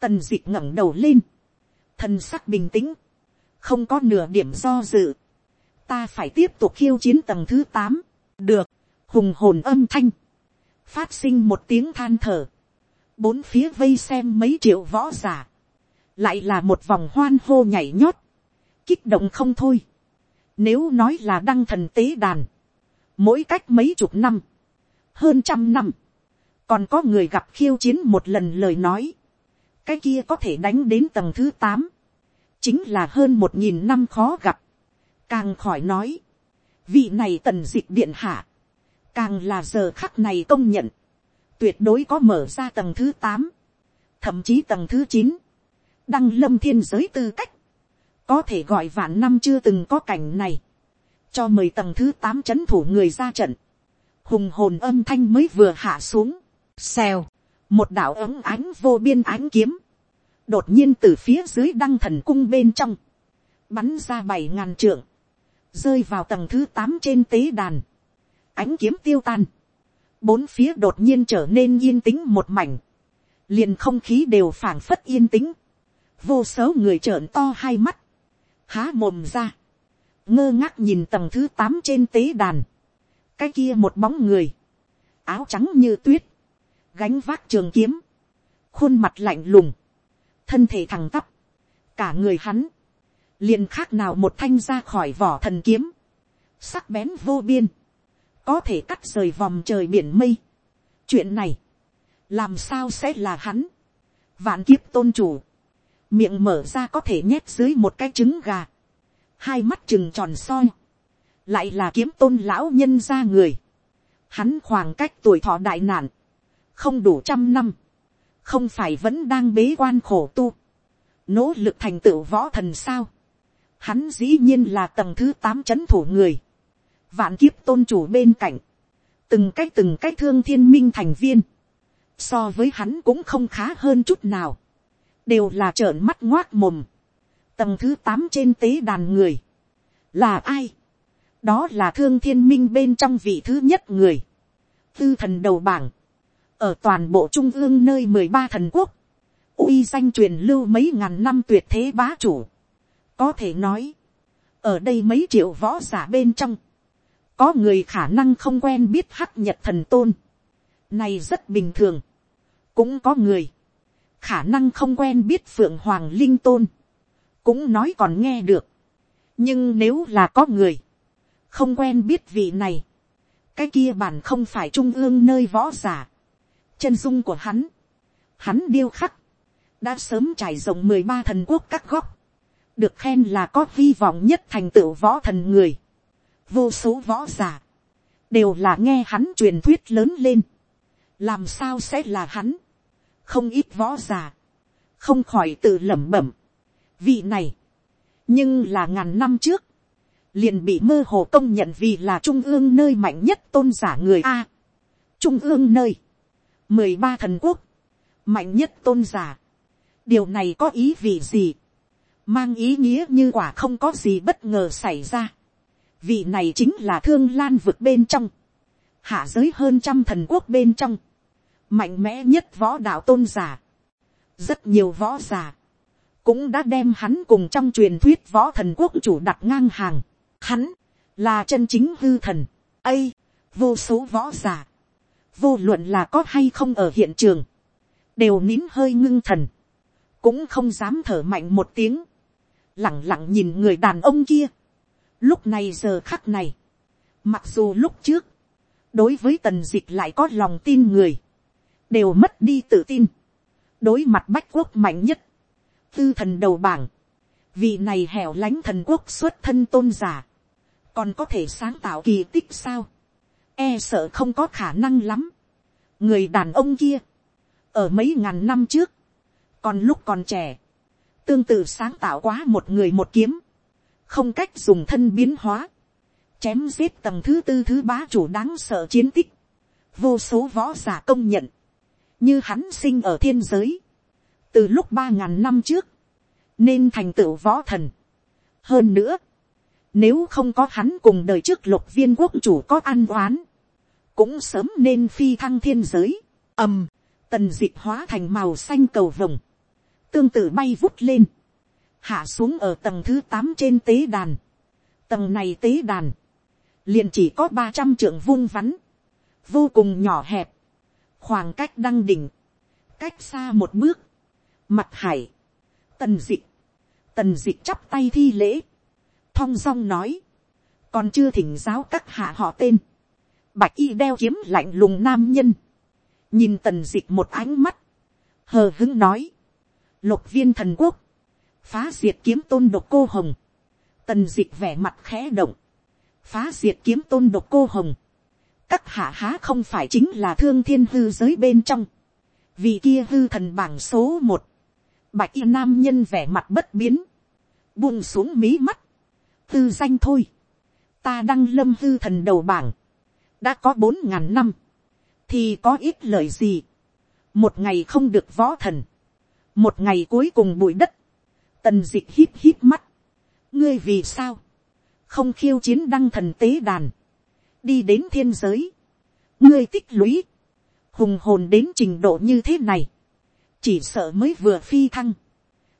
tần d ị c h ngẩng đầu lên, thân sắc bình tĩnh, không có nửa điểm do dự, ta phải tiếp tục khiêu chiến tầng thứ tám, được, hùng hồn âm thanh, phát sinh một tiếng than thở, bốn phía vây xem mấy triệu võ giả, lại là một vòng hoan hô nhảy nhót, kích động không thôi. Nếu nói là đăng thần tế đàn, mỗi cách mấy chục năm, hơn trăm năm, còn có người gặp khiêu chiến một lần lời nói, cái kia có thể đánh đến tầng thứ tám, chính là hơn một nghìn năm khó gặp, càng khỏi nói, vị này tần d ị c h điện hạ, càng là giờ khắc này công nhận, tuyệt đối có mở ra tầng thứ tám, thậm chí tầng thứ chín, đăng lâm thiên giới tư cách, có thể gọi vạn năm chưa từng có cảnh này, cho mời tầng thứ tám c h ấ n thủ người ra trận, hùng hồn âm thanh mới vừa hạ xuống, xèo, một đạo ấm ánh vô biên ánh kiếm, đột nhiên từ phía dưới đăng thần cung bên trong, bắn ra bảy ngàn trượng, rơi vào tầng thứ tám trên tế đàn, ánh kiếm tiêu tan, bốn phía đột nhiên trở nên yên tĩnh một mảnh, liền không khí đều phảng phất yên tĩnh, vô số người trợn to hai mắt, há mồm ra, ngơ ngác nhìn tầng thứ tám trên tế đàn, cái kia một bóng người, áo trắng như tuyết, gánh vác trường kiếm, khuôn mặt lạnh lùng, thân thể thẳng tắp, cả người hắn, liền khác nào một thanh ra khỏi vỏ thần kiếm, sắc bén vô biên, có thể cắt rời vòng trời biển mây. chuyện này, làm sao sẽ là hắn, vạn kiếp tôn chủ, miệng mở ra có thể nhét dưới một cái trứng gà, hai mắt chừng tròn soi, lại là kiếm tôn lão nhân ra người, hắn khoảng cách tuổi thọ đại nạn, không đủ trăm năm, không phải vẫn đang bế quan khổ tu, nỗ lực thành tựu võ thần sao, hắn dĩ nhiên là tầng thứ tám c h ấ n thủ người, vạn kiếp tôn chủ bên cạnh, từng cách từng cách thương thiên minh thành viên, so với hắn cũng không khá hơn chút nào, đều là trợn mắt ngoác mồm, tầng thứ tám trên tế đàn người, là ai, đó là thương thiên minh bên trong vị thứ nhất người, tư thần đầu bảng, ở toàn bộ trung ương nơi mười ba thần quốc, uy danh truyền lưu mấy ngàn năm tuyệt thế bá chủ, có thể nói, ở đây mấy triệu võ giả bên trong, có người khả năng không quen biết hắc nhật thần tôn, này rất bình thường, cũng có người, khả năng không quen biết phượng hoàng linh tôn, cũng nói còn nghe được. nhưng nếu là có người, không quen biết vị này, cái kia bản không phải trung ương nơi võ giả, chân dung của hắn, hắn điêu khắc, đã sớm trải rộng mười ba thần quốc các góc, được khen là có hy vọng nhất thành tựu võ thần người, vô số võ giả, đều là nghe hắn truyền thuyết lớn lên, làm sao sẽ là hắn, không ít võ giả, không khỏi tự lẩm bẩm, vị này, nhưng là ngàn năm trước, liền bị mơ hồ công nhận vì là trung ương nơi mạnh nhất tôn giả người a. trung ương nơi, mười ba thần quốc, mạnh nhất tôn giả. điều này có ý vị gì, mang ý nghĩa như quả không có gì bất ngờ xảy ra. vị này chính là thương lan vực bên trong, hạ giới hơn trăm thần quốc bên trong, mạnh mẽ nhất võ đạo tôn giả, rất nhiều võ giả, cũng đã đem hắn cùng trong truyền thuyết võ thần quốc chủ đặt ngang hàng. Hắn là chân chính hư thần. ây, vô số võ giả, vô luận là có hay không ở hiện trường, đều nín hơi ngưng thần, cũng không dám thở mạnh một tiếng, lẳng lặng nhìn người đàn ông kia. Lúc này giờ khắc này, mặc dù lúc trước, đối với tần dịch lại có lòng tin người, đều mất đi tự tin, đối mặt bách quốc mạnh nhất, tư thần đầu bảng, vì này hẻo lánh thần quốc xuất thân tôn giả, còn có thể sáng tạo kỳ tích sao, e sợ không có khả năng lắm. người đàn ông kia, ở mấy ngàn năm trước, còn lúc còn trẻ, tương tự sáng tạo quá một người một kiếm, không cách dùng thân biến hóa, chém giết tầng thứ tư thứ bá chủ đáng sợ chiến tích, vô số võ giả công nhận, như hắn sinh ở thiên giới, từ lúc ba ngàn năm trước, nên thành tựu võ thần. hơn nữa, nếu không có hắn cùng đời trước lục viên quốc chủ có an oán, cũng sớm nên phi thăng thiên giới, ầm, tần d ị hóa thành màu xanh cầu vồng, tương tự bay vút lên, hạ xuống ở tầng thứ tám trên tế đàn. tầng này tế đàn, liền chỉ có ba trăm trượng vung vắn, vô cùng nhỏ hẹp, khoảng cách đăng đỉnh, cách xa một bước, mặt hải, tần dịch, tần dịch chắp tay thi lễ, thong dong nói, còn chưa thỉnh giáo các hạ họ tên, bạch y đeo kiếm lạnh lùng nam nhân, nhìn tần dịch một ánh mắt, hờ hứng nói, lục viên thần quốc, phá diệt kiếm tôn độc cô hồng, tần dịch vẻ mặt khẽ động, phá diệt kiếm tôn độc cô hồng, các hạ há không phải chính là thương thiên hư giới bên trong, vì kia hư thần bảng số một, bạch y nam nhân vẻ mặt bất biến, buông xuống mí mắt, tư danh thôi, ta đăng lâm hư thần đầu bảng, đã có bốn ngàn năm, thì có ít lời gì, một ngày không được võ thần, một ngày cuối cùng bụi đất, tần d ị c h hít hít mắt, ngươi vì sao, không khiêu chiến đăng thần tế đàn, đi đến thiên giới, ngươi tích lũy, hùng hồn đến trình độ như thế này, chỉ sợ mới vừa phi thăng,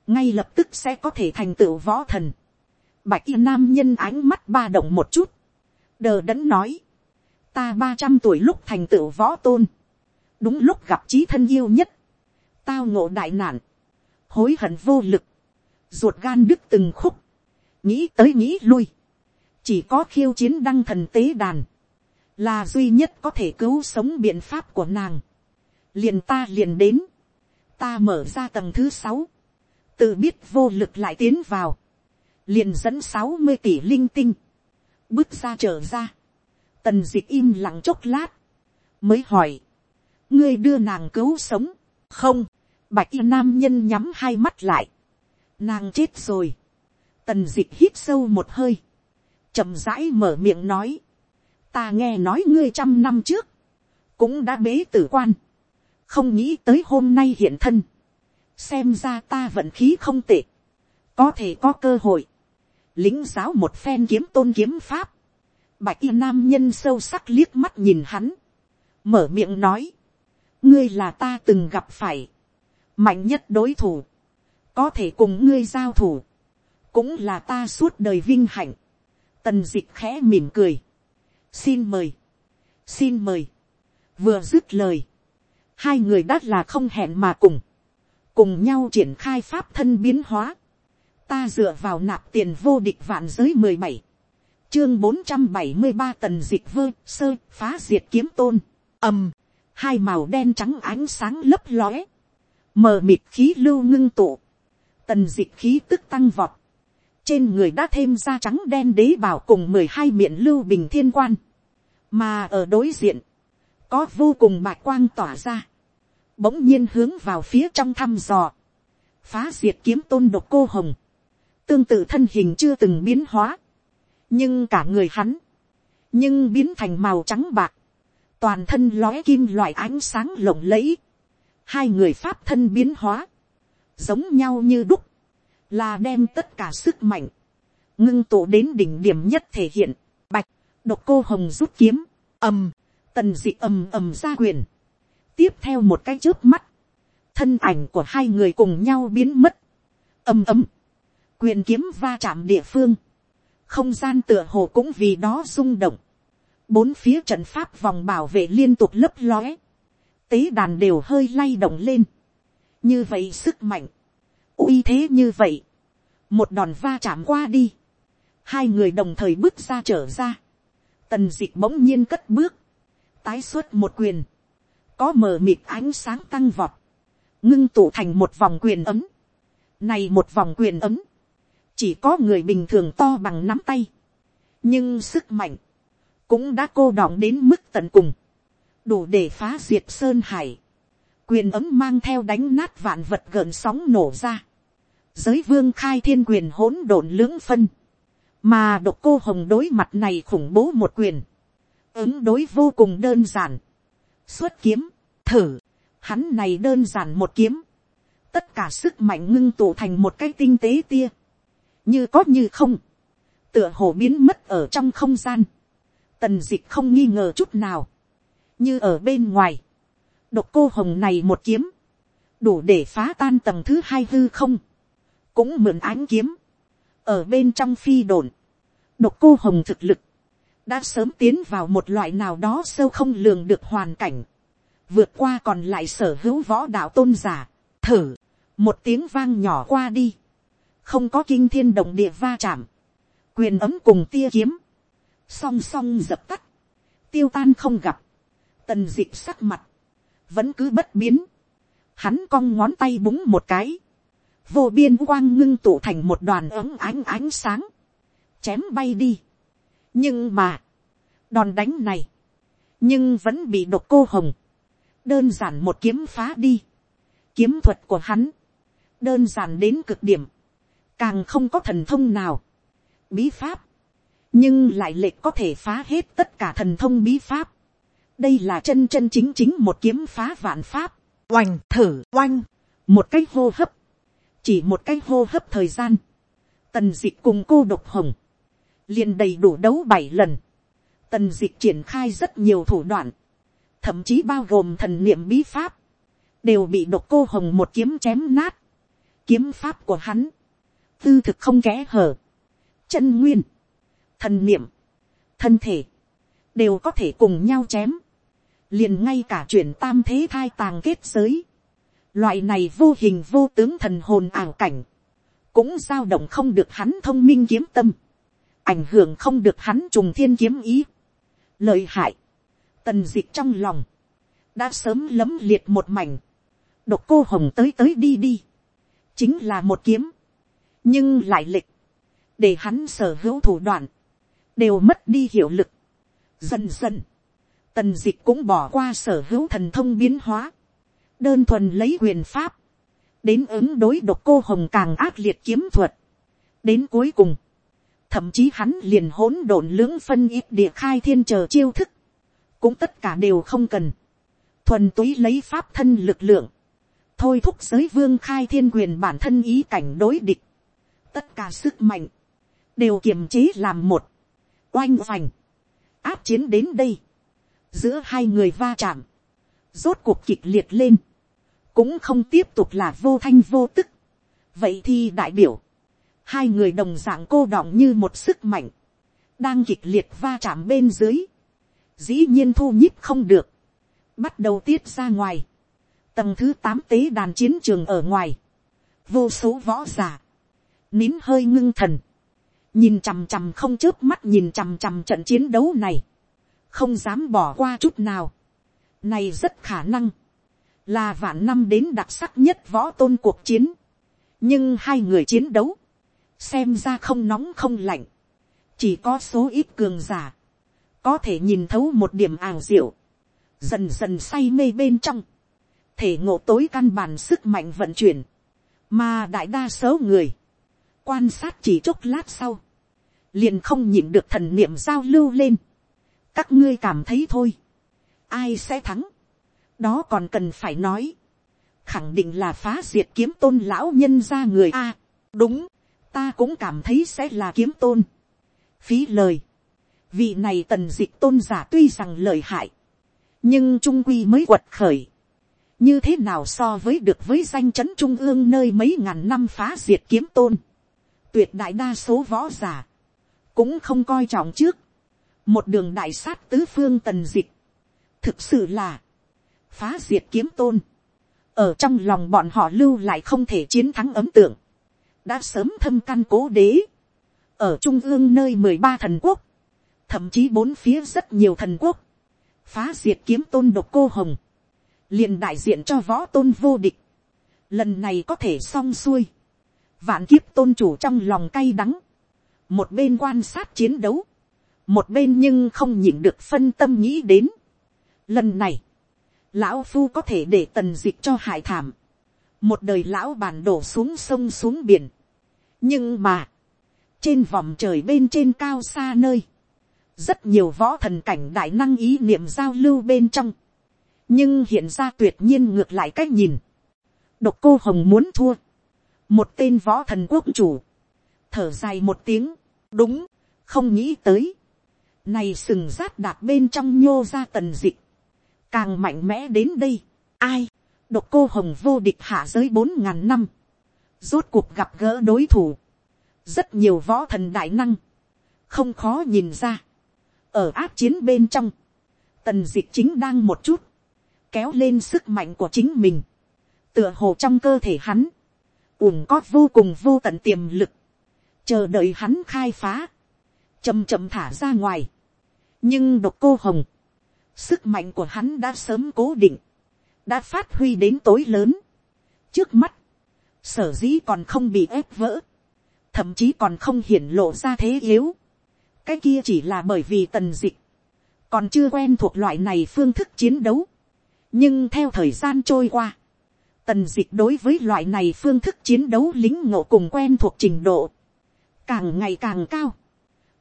ngay lập tức sẽ có thể thành tựu võ thần. Bạch y nam nhân ánh mắt ba động một chút, đờ đẫn nói, ta ba trăm tuổi lúc thành tựu võ tôn, đúng lúc gặp trí thân yêu nhất, tao ngộ đại nạn, hối hận vô lực, ruột gan đứt từng khúc, nghĩ tới nghĩ lui, chỉ có khiêu chiến đăng thần tế đàn, là duy nhất có thể cứu sống biện pháp của nàng. liền ta liền đến, ta mở ra tầng thứ sáu, tự biết vô lực lại tiến vào, liền dẫn sáu mươi tỷ linh tinh, bước ra trở ra, tần d ị im lặng chốc lát, mới hỏi, ngươi đưa nàng cứu sống, không, bạch y nam nhân nhắm hai mắt lại, nàng chết rồi, tần d ị c h hít sâu một hơi, chậm rãi mở miệng nói, ta nghe nói ngươi trăm năm trước, cũng đã bế tử quan, không nghĩ tới hôm nay hiện thân, xem ra ta vận khí không tệ, có thể có cơ hội, lính giáo một phen kiếm tôn kiếm pháp, bạch y nam nhân sâu sắc liếc mắt nhìn hắn, mở miệng nói, ngươi là ta từng gặp phải, mạnh nhất đối thủ, có thể cùng ngươi giao thủ, cũng là ta suốt đời vinh hạnh, tần d ị c h khẽ mỉm cười, xin mời, xin mời, vừa dứt lời, hai người đ là không hẹn mà cùng, cùng nhau triển khai pháp thân biến hóa, ta dựa vào nạp tiền vô địch vạn giới mười bảy, chương bốn trăm bảy mươi ba tần dịch vơ sơ phá diệt kiếm tôn, ầm, hai màu đen trắng ánh sáng lấp lóe, mờ mịt khí lưu ngưng tụ, tần dịch khí tức tăng vọt, trên người đã thêm da trắng đen đế bảo cùng mười hai miệng lưu bình thiên quan, mà ở đối diện, có vô cùng bạc quang tỏa ra, bỗng nhiên hướng vào phía trong thăm dò, phá diệt kiếm tôn độc cô hồng, tương tự thân hình chưa từng biến hóa, nhưng cả người hắn, nhưng biến thành màu trắng bạc, toàn thân lóe kim loại ánh sáng lộng lẫy, hai người pháp thân biến hóa, giống nhau như đúc, là đem tất cả sức mạnh, ngưng tụ đến đỉnh điểm nhất thể hiện, bạch, độc cô hồng rút kiếm, ầm, tần dị ầm ầm ra quyền, tiếp theo một cái trước mắt, thân ảnh của hai người cùng nhau biến mất, ầm ầm, quyền kiếm va chạm địa phương, không gian tựa hồ cũng vì đó rung động, bốn phía trận pháp vòng bảo vệ liên tục lấp lóe, tế đàn đều hơi lay động lên. như vậy sức mạnh, uy thế như vậy, một đòn va chạm qua đi, hai người đồng thời bước ra trở ra, tần d ị c h bỗng nhiên cất bước, tái xuất một quyền, có mờ mịt ánh sáng tăng vọt, ngưng tụ thành một vòng quyền ấm, này một vòng quyền ấm, chỉ có người bình thường to bằng nắm tay, nhưng sức mạnh, cũng đã cô đọng đến mức tận cùng, đủ để phá diệt sơn hải, quyền ấm mang theo đánh nát vạn vật gợn sóng nổ ra, giới vương khai thiên quyền hỗn độn lưỡng phân, mà độc cô hồng đối mặt này khủng bố một quyền, ứng đối vô cùng đơn giản, xuất kiếm, thử, hắn này đơn giản một kiếm, tất cả sức mạnh ngưng tụ thành một cái tinh tế tia, như có như không, tựa hồ biến mất ở trong không gian, tần dịch không nghi ngờ chút nào, như ở bên ngoài, độc cô hồng này một kiếm, đủ để phá tan tầng thứ hai hư không, cũng mượn ánh kiếm, ở bên trong phi đồn, độc cô hồng thực lực, đã sớm tiến vào một loại nào đó sâu không lường được hoàn cảnh, vượt qua còn lại sở hữu võ đạo tôn giả, thử, một tiếng vang nhỏ qua đi, không có kinh thiên động địa va chạm, quyền ấm cùng tia kiếm, song song dập tắt, tiêu tan không gặp, tần d ị sắc mặt, vẫn cứ bất biến, hắn cong ngón tay búng một cái, vô biên quang ngưng tụ thành một đoàn ấm ánh ánh sáng, chém bay đi. nhưng mà, đòn đánh này, nhưng vẫn bị độc cô hồng, đơn giản một kiếm phá đi, kiếm thuật của hắn, đơn giản đến cực điểm, càng không có thần thông nào, bí pháp, nhưng lại lệch có thể phá hết tất cả thần thông bí pháp. đây là chân chân chính chính một kiếm phá vạn pháp, oành thử oanh, một cái hô hấp, chỉ một cái hô hấp thời gian, tần d cùng cô độc hồng, liền đầy đủ đấu bảy lần, tần d triển khai rất nhiều thủ đoạn, thậm chí bao gồm thần niệm bí pháp, đều bị độc cô hồng một kiếm chém nát, kiếm pháp của hắn, tư thực không kẽ hở, chân nguyên, thần niệm, thân thể, đều có thể cùng nhau chém, liền ngay cả chuyển tam thế thai tàng kết giới, loại này vô hình vô tướng thần hồn ảo cảnh, cũng giao động không được hắn thông minh kiếm tâm, ảnh hưởng không được hắn trùng thiên kiếm ý. Lợi hại, tần dịch trong lòng, đã sớm lấm liệt một mảnh, độc cô hồng tới tới đi đi, chính là một kiếm, nhưng lại lịch, để hắn sở hữu thủ đoạn, đều mất đi hiệu lực. Dần dần, tần dịch cũng bỏ qua sở hữu thần thông biến hóa, đơn thuần lấy quyền pháp, đến ứng đối độc cô hồng càng ác liệt kiếm thuật. đến cuối cùng, thậm chí hắn liền hỗn độn lưỡng phân ít địa khai thiên chờ chiêu thức, cũng tất cả đều không cần, thuần túy lấy pháp thân lực lượng, thôi thúc giới vương khai thiên quyền bản thân ý cảnh đối địch, tất cả sức mạnh, đều kiềm chế làm một, oanh oành, áp chiến đến đây, giữa hai người va chạm, rốt cuộc kịch liệt lên, cũng không tiếp tục là vô thanh vô tức. vậy thì đại biểu, hai người đồng dạng cô đọng như một sức mạnh, đang kịch liệt va chạm bên dưới, dĩ nhiên thu nhíp không được, bắt đầu tiết ra ngoài, tầng thứ tám tế đàn chiến trường ở ngoài, vô số võ giả, nín hơi ngưng thần, nhìn chằm chằm không chớp mắt nhìn chằm chằm trận chiến đấu này, không dám bỏ qua chút nào, này rất khả năng, là vạn năm đến đặc sắc nhất võ tôn cuộc chiến. nhưng hai người chiến đấu, xem ra không nóng không lạnh, chỉ có số ít cường giả, có thể nhìn thấu một điểm ảo diệu, dần dần say mê bên trong, thể ngộ tối căn bản sức mạnh vận chuyển, mà đại đa số người, quan sát chỉ chốc lát sau, liền không nhịn được thần niệm giao lưu lên, các ngươi cảm thấy thôi, ai sẽ thắng, đó còn cần phải nói, khẳng định là phá diệt kiếm tôn lão nhân ra người a, đúng, ta cũng cảm thấy sẽ là kiếm tôn, phí lời, vị này tần dịch tôn giả tuy rằng lời hại, nhưng trung quy mới quật khởi, như thế nào so với được với danh chấn trung ương nơi mấy ngàn năm phá diệt kiếm tôn, tuyệt đại đa số võ giả, cũng không coi trọng trước, một đường đại sát tứ phương tần dịch, thực sự là, phá diệt kiếm tôn, ở trong lòng bọn họ lưu lại không thể chiến thắng ấm tượng, đã sớm thâm căn cố đế, ở trung ương nơi mười ba thần quốc, thậm chí bốn phía rất nhiều thần quốc, phá diệt kiếm tôn độc cô hồng, liền đại diện cho võ tôn vô địch, lần này có thể xong xuôi, vạn kiếp tôn chủ trong lòng cay đắng, một bên quan sát chiến đấu, một bên nhưng không nhịn được phân tâm nghĩ đến. Lần này, lão phu có thể để tần dịch cho hải thảm, một đời lão bản đổ xuống sông xuống biển. nhưng mà, trên vòng trời bên trên cao xa nơi, rất nhiều võ thần cảnh đại năng ý niệm giao lưu bên trong, nhưng hiện ra tuyệt nhiên ngược lại cách nhìn, độc cô hồng muốn thua, một tên võ thần quốc chủ, thở dài một tiếng, đúng, không nghĩ tới, này sừng rát đạp bên trong nhô ra tần dịch, càng mạnh mẽ đến đây. ai, độc cô hồng vô địch hạ giới bốn ngàn năm, rốt cuộc gặp gỡ đối thủ, rất nhiều võ thần đại năng, không khó nhìn ra, ở áp chiến bên trong, tần d ị c h chính đang một chút, kéo lên sức mạnh của chính mình, tựa hồ trong cơ thể hắn, ủng có vô cùng vô tận tiềm lực, chờ đợi hắn khai phá, chầm chậm thả ra ngoài, nhưng độc cô hồng, sức mạnh của hắn đã sớm cố định, đã phát huy đến tối lớn. trước mắt, sở dĩ còn không bị ép vỡ, thậm chí còn không hiển lộ ra thế yếu. cái kia chỉ là bởi vì tần dịch, còn chưa quen thuộc loại này phương thức chiến đấu. nhưng theo thời gian trôi qua, Tần dịch đối với loại này phương thức chiến đấu lính ngộ cùng quen thuộc trình độ. Càng ngày càng cao.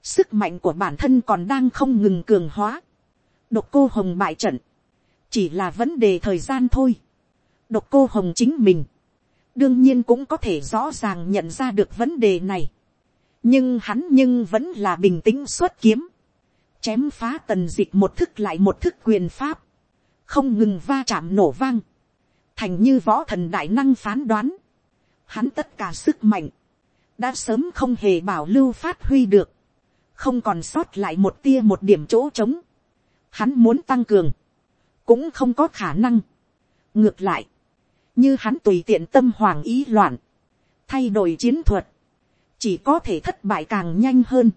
Sức mạnh của bản thân còn đang không ngừng cường hóa. Độc cô hồng bại trận. Chỉ là vấn đề thời gian thôi. Độc cô hồng chính mình. Đương nhiên cũng có thể rõ ràng nhận ra được vấn đề này. Nhưng hắn nhưng vẫn là bình tĩnh xuất kiếm. Chém phá tần dịch một thức lại một thức quyền pháp. Không ngừng va chạm nổ vang thành như võ thần đại năng phán đoán, hắn tất cả sức mạnh, đã sớm không hề bảo lưu phát huy được, không còn sót lại một tia một điểm chỗ trống, hắn muốn tăng cường, cũng không có khả năng. ngược lại, như hắn tùy tiện tâm hoàng ý loạn, thay đổi chiến thuật, chỉ có thể thất bại càng nhanh hơn.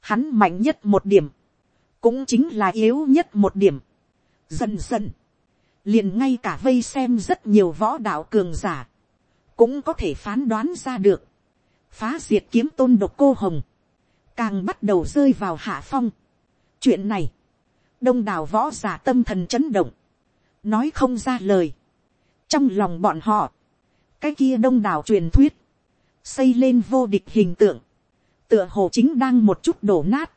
Hắn mạnh nhất một điểm, cũng chính là yếu nhất một điểm. Dần dần, liền ngay cả vây xem rất nhiều võ đạo cường giả, cũng có thể phán đoán ra được, phá diệt kiếm tôn độc cô hồng, càng bắt đầu rơi vào hạ phong. chuyện này, đông đảo võ giả tâm thần chấn động, nói không ra lời, trong lòng bọn họ, cái kia đông đảo truyền thuyết, xây lên vô địch hình tượng, tựa hồ chính đang một chút đổ nát,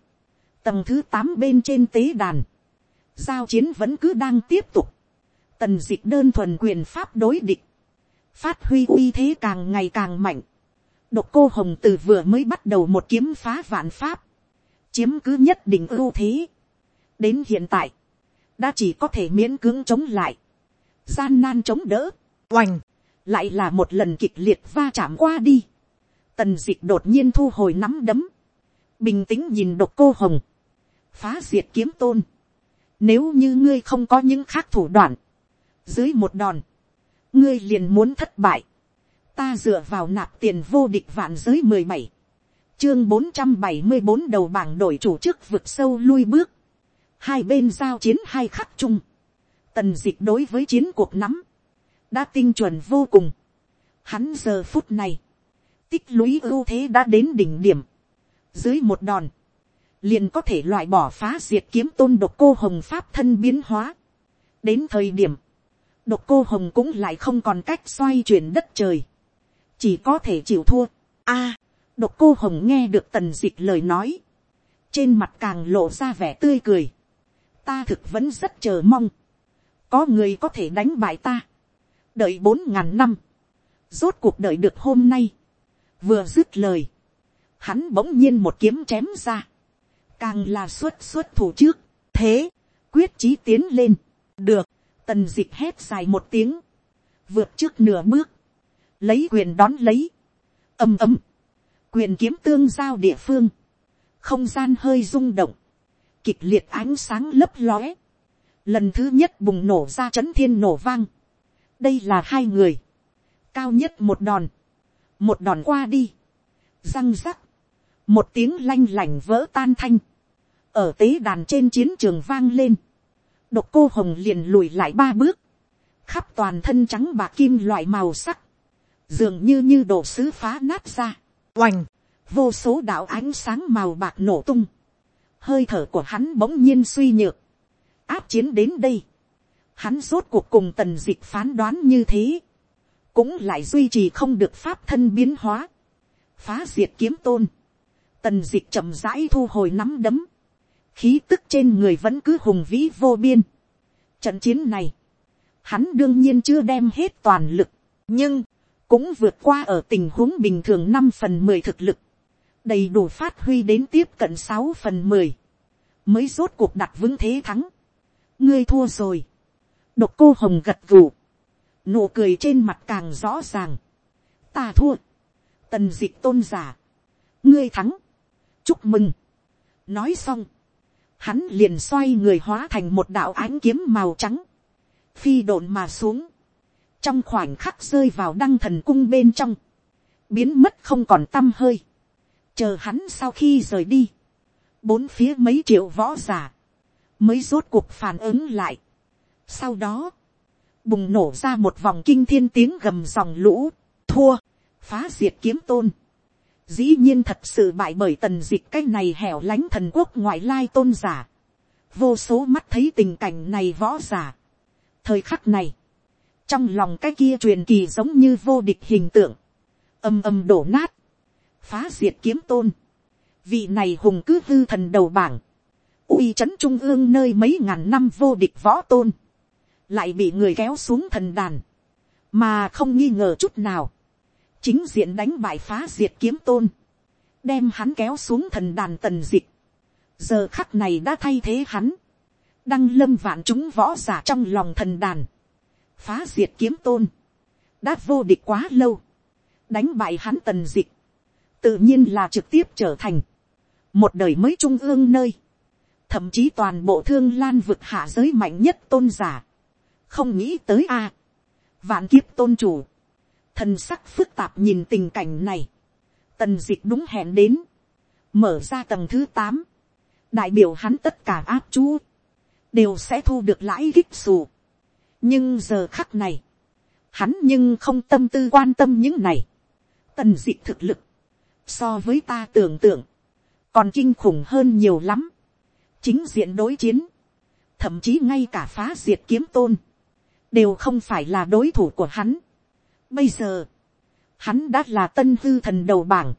tầng thứ tám bên trên tế đàn, giao chiến vẫn cứ đang tiếp tục, tần d ị đơn thuần quyền pháp đối địch, phát huy uy thế càng ngày càng mạnh, độc cô hồng từ vừa mới bắt đầu một kiếm phá vạn pháp, chiếm cứ nhất định ưu thế đến hiện tại, đã chỉ có thể miễn cưỡng chống lại, gian nan chống đỡ, oành, lại là một lần kịch liệt va chạm qua đi. tần d ị đột nhiên thu hồi nắm đấm, bình tĩnh nhìn độc cô hồng, phá diệt kiếm tôn. Nếu như ngươi không có những khác thủ đoạn, dưới một đòn, ngươi liền muốn thất bại, ta dựa vào nạp tiền vô địch vạn giới mười bảy, chương bốn trăm bảy mươi bốn đầu bảng đổi chủ chức vực sâu lui bước, hai bên giao chiến hai khắc chung, tần dịch đối với chiến cuộc nắm, đã tinh chuẩn vô cùng, hắn giờ phút này, tích lũy ưu thế đã đến đỉnh điểm, dưới một đòn, liền có thể loại bỏ phá diệt kiếm tôn độc cô hồng pháp thân biến hóa. đến thời điểm, độc cô hồng cũng lại không còn cách xoay chuyển đất trời, chỉ có thể chịu thua. a, à, độc cô hồng nghe được tần dịch lời nói, trên mặt càng lộ ra vẻ tươi cười, ta thực vẫn rất chờ mong, có người có thể đánh bại ta, đợi bốn ngàn năm, rốt cuộc đợi được hôm nay, vừa dứt lời, hắn bỗng nhiên một kiếm chém ra, càng là xuất xuất thủ trước, thế, quyết chí tiến lên, được, tần d ị c h hét dài một tiếng, vượt trước nửa bước, lấy quyền đón lấy, ầm ầm, quyền kiếm tương giao địa phương, không gian hơi rung động, kịch liệt ánh sáng lấp lóe, lần thứ nhất bùng nổ ra c h ấ n thiên nổ vang, đây là hai người, cao nhất một đòn, một đòn qua đi, răng rắc, một tiếng lanh lành vỡ tan thanh, ở tế đàn trên chiến trường vang lên, độc cô hồng liền lùi lại ba bước, khắp toàn thân trắng bạc kim loại màu sắc, dường như như đổ sứ phá nát ra, oành, vô số đạo ánh sáng màu bạc nổ tung, hơi thở của hắn bỗng nhiên suy nhược, áp chiến đến đây, hắn rốt cuộc cùng tần dịch phán đoán như thế, cũng lại duy trì không được pháp thân biến hóa, phá diệt kiếm tôn, tần dịch chậm rãi thu hồi nắm đấm, khí tức trên người vẫn cứ hùng vĩ vô biên. Trận chiến này, hắn đương nhiên chưa đem hết toàn lực, nhưng cũng vượt qua ở tình huống bình thường năm phần mười thực lực, đầy đủ phát huy đến tiếp cận sáu phần mười, mới rốt cuộc đặt vững thế thắng. ngươi thua rồi, độc cô hồng gật gù, nụ cười trên mặt càng rõ ràng, ta thua, tần d ị tôn giả, ngươi thắng, chúc mừng, nói xong, hắn liền xoay người hóa thành một đạo ánh kiếm màu trắng, phi độn mà xuống, trong khoảnh khắc rơi vào đăng thần cung bên trong, biến mất không còn t â m hơi, chờ hắn sau khi rời đi, bốn phía mấy triệu võ giả mới rốt cuộc phản ứng lại. sau đó, bùng nổ ra một vòng kinh thiên tiếng gầm dòng lũ, thua, phá diệt kiếm tôn, dĩ nhiên thật sự bại bởi tần dịch cái này hẻo lánh thần quốc ngoại lai tôn giả. vô số mắt thấy tình cảnh này võ giả. thời khắc này, trong lòng cái kia truyền kỳ giống như vô địch hình tượng, âm âm đổ nát, phá diệt kiếm tôn, vị này hùng cứ hư thần đầu bảng, uy c h ấ n trung ương nơi mấy ngàn năm vô địch võ tôn, lại bị người kéo xuống thần đàn, mà không nghi ngờ chút nào, chính diện đánh bại phá diệt kiếm tôn, đem hắn kéo xuống thần đàn tần dịch, giờ khắc này đã thay thế hắn, đăng lâm vạn chúng võ giả trong lòng thần đàn, phá diệt kiếm tôn, đã vô địch quá lâu, đánh bại hắn tần dịch, tự nhiên là trực tiếp trở thành một đời mới trung ương nơi, thậm chí toàn bộ thương lan vực hạ giới mạnh nhất tôn giả, không nghĩ tới a, vạn kiếp tôn chủ, thần sắc phức tạp nhìn tình cảnh này, tần d ị c h đúng hẹn đến, mở ra tầng thứ tám, đại biểu hắn tất cả áp chú, đều sẽ thu được lãi kích xù. nhưng giờ khắc này, hắn nhưng không tâm tư quan tâm những này, tần d ị c h thực lực, so với ta tưởng tượng, còn kinh khủng hơn nhiều lắm chính diện đối chiến, thậm chí ngay cả phá diệt kiếm tôn, đều không phải là đối thủ của hắn. Bây giờ, hắn đã là tân hư thần đầu bảng,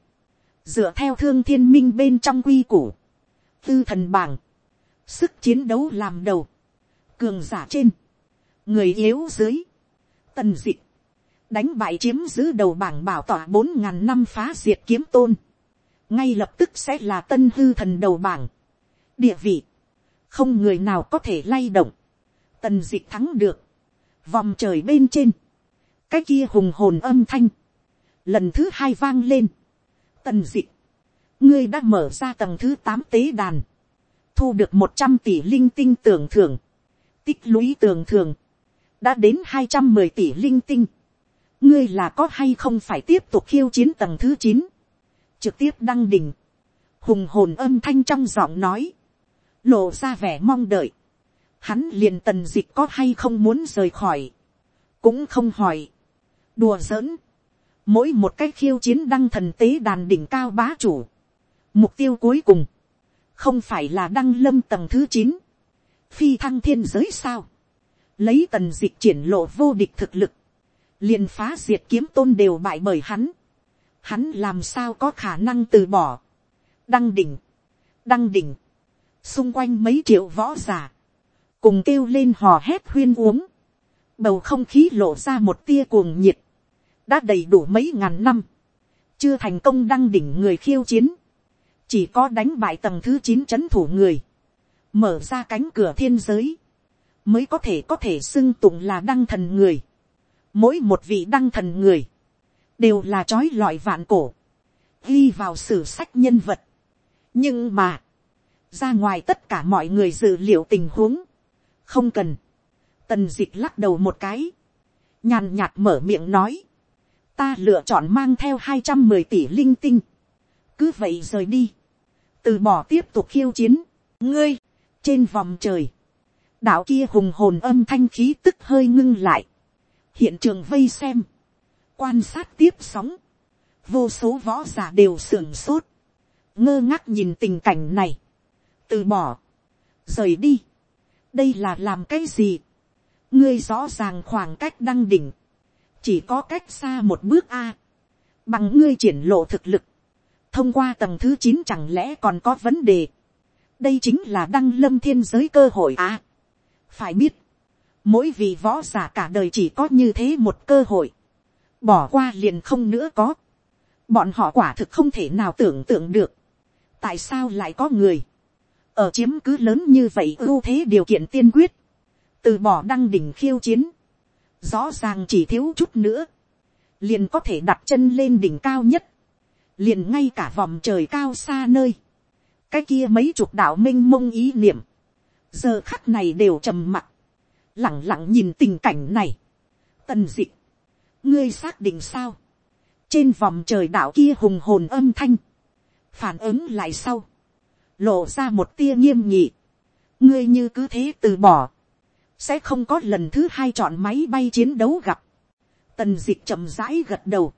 dựa theo thương thiên minh bên trong quy củ, hư thần bảng, sức chiến đấu làm đầu, cường giả trên, người yếu dưới, tần dịch, đánh bại chiếm giữ đầu bảng bảo tỏa bốn ngàn năm phá diệt kiếm tôn, ngay lập tức sẽ là tân hư thần đầu bảng, địa vị, không người nào có thể lay động, tần d ị c h thắng được, vòng trời bên trên, cái kia hùng hồn âm thanh, lần thứ hai vang lên, tần d ị c h ngươi đã mở ra tầng thứ tám tế đàn, thu được một trăm tỷ linh tinh tưởng thưởng, tích lũy tưởng thưởng, đã đến hai trăm mười tỷ linh tinh, ngươi là có hay không phải tiếp tục khiêu chiến tầng thứ chín, trực tiếp đăng đỉnh, hùng hồn âm thanh trong giọng nói, lộ ra vẻ mong đợi, hắn liền tần dịch có hay không muốn rời khỏi, cũng không hỏi, đùa giỡn, mỗi một cách khiêu chiến đăng thần tế đàn đỉnh cao bá chủ, mục tiêu cuối cùng, không phải là đăng lâm tầng thứ chín, phi thăng thiên giới sao, lấy tần dịch triển lộ vô địch thực lực, liền phá diệt kiếm tôn đều bại bởi hắn, hắn làm sao có khả năng từ bỏ, đăng đỉnh, đăng đỉnh, xung quanh mấy triệu võ giả, cùng kêu lên hò hét huyên uống, bầu không khí lộ ra một tia cuồng nhiệt, đã đầy đủ mấy ngàn năm, chưa thành công đăng đỉnh người khiêu chiến, chỉ có đánh bại tầng thứ chín c h ấ n thủ người, mở ra cánh cửa thiên giới, mới có thể có thể xưng tụng là đăng thần người. Mỗi một vị đăng thần người, đều là trói lọi vạn cổ, ghi vào sử sách nhân vật. nhưng mà, ra ngoài tất cả mọi người dự liệu tình huống, không cần, tần d ị c h lắc đầu một cái, nhàn nhạt mở miệng nói, ta lựa chọn mang theo hai trăm mười tỷ linh tinh, cứ vậy rời đi, từ bỏ tiếp tục khiêu chiến, ngươi, trên vòng trời, đạo kia hùng hồn âm thanh khí tức hơi ngưng lại, hiện trường vây xem, quan sát tiếp sóng, vô số võ giả đều sưởng sốt, ngơ ngác nhìn tình cảnh này, từ bỏ, rời đi, đây là làm cái gì, ngươi rõ ràng khoảng cách đăng đỉnh, chỉ có cách xa một bước a, bằng ngươi triển lộ thực lực, thông qua tầng thứ chín chẳng lẽ còn có vấn đề, đây chính là đăng lâm thiên giới cơ hội a, phải biết, mỗi vị võ giả cả đời chỉ có như thế một cơ hội, bỏ qua liền không nữa có, bọn họ quả thực không thể nào tưởng tượng được, tại sao lại có người, ở chiếm cứ lớn như vậy ưu thế điều kiện tiên quyết, từ bỏ đăng đỉnh khiêu chiến, rõ ràng chỉ thiếu chút nữa, liền có thể đặt chân lên đỉnh cao nhất, liền ngay cả vòng trời cao xa nơi, cái kia mấy chục đạo m i n h mông ý niệm, giờ khắc này đều trầm mặc, lẳng lặng nhìn tình cảnh này, tần dị, ngươi xác định sao, trên vòng trời đảo kia hùng hồn âm thanh, phản ứng lại sau, lộ ra một tia nghiêm nhị, ngươi như cứ thế từ bỏ, sẽ không có lần thứ hai chọn máy bay chiến đấu gặp, tần dịch chậm rãi gật đầu,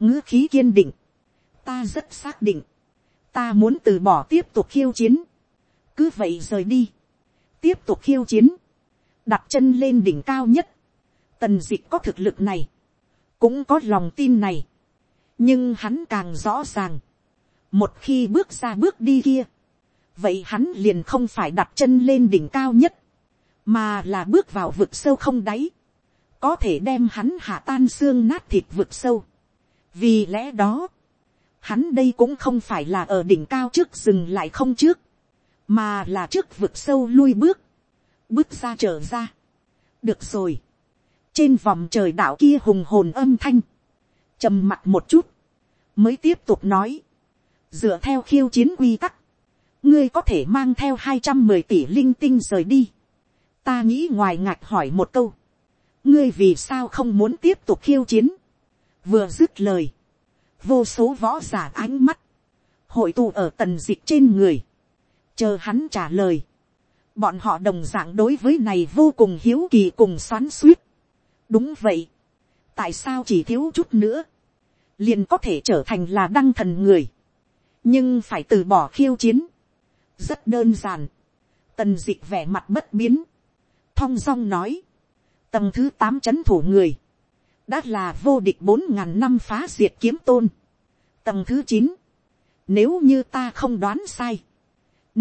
ngữ khí kiên định, ta rất xác định, ta muốn từ bỏ tiếp tục khiêu chiến, cứ vậy rời đi, tiếp tục khiêu chiến, đặt chân lên đỉnh cao nhất, tần dịch có thực lực này, cũng có lòng tin này, nhưng hắn càng rõ ràng, một khi bước ra bước đi kia, vậy hắn liền không phải đặt chân lên đỉnh cao nhất, mà là bước vào vực sâu không đáy, có thể đem hắn hạ tan xương nát thịt vực sâu. vì lẽ đó, hắn đây cũng không phải là ở đỉnh cao trước dừng lại không trước, mà là trước vực sâu lui bước, bước ra trở ra. được rồi, trên vòng trời đảo kia hùng hồn âm thanh, trầm mặt một chút, mới tiếp tục nói, dựa theo khiêu chiến quy tắc, ngươi có thể mang theo hai trăm mười tỷ linh tinh rời đi. ta nghĩ ngoài ngạch hỏi một câu, ngươi vì sao không muốn tiếp tục khiêu chiến, vừa dứt lời, vô số võ giả ánh mắt, hội tụ ở tần dịch trên người, chờ hắn trả lời, bọn họ đồng dạng đối với này vô cùng hiếu kỳ cùng xoắn suýt. đúng vậy, tại sao chỉ thiếu chút nữa, liền có thể trở thành là đăng thần người, nhưng phải từ bỏ khiêu chiến, rất đơn giản, tần d ị c h vẻ mặt bất biến, thong dong nói, tầng thứ tám c h ấ n thủ người, đã là vô địch bốn ngàn năm phá diệt kiếm tôn, tầng thứ chín, nếu như ta không đoán sai,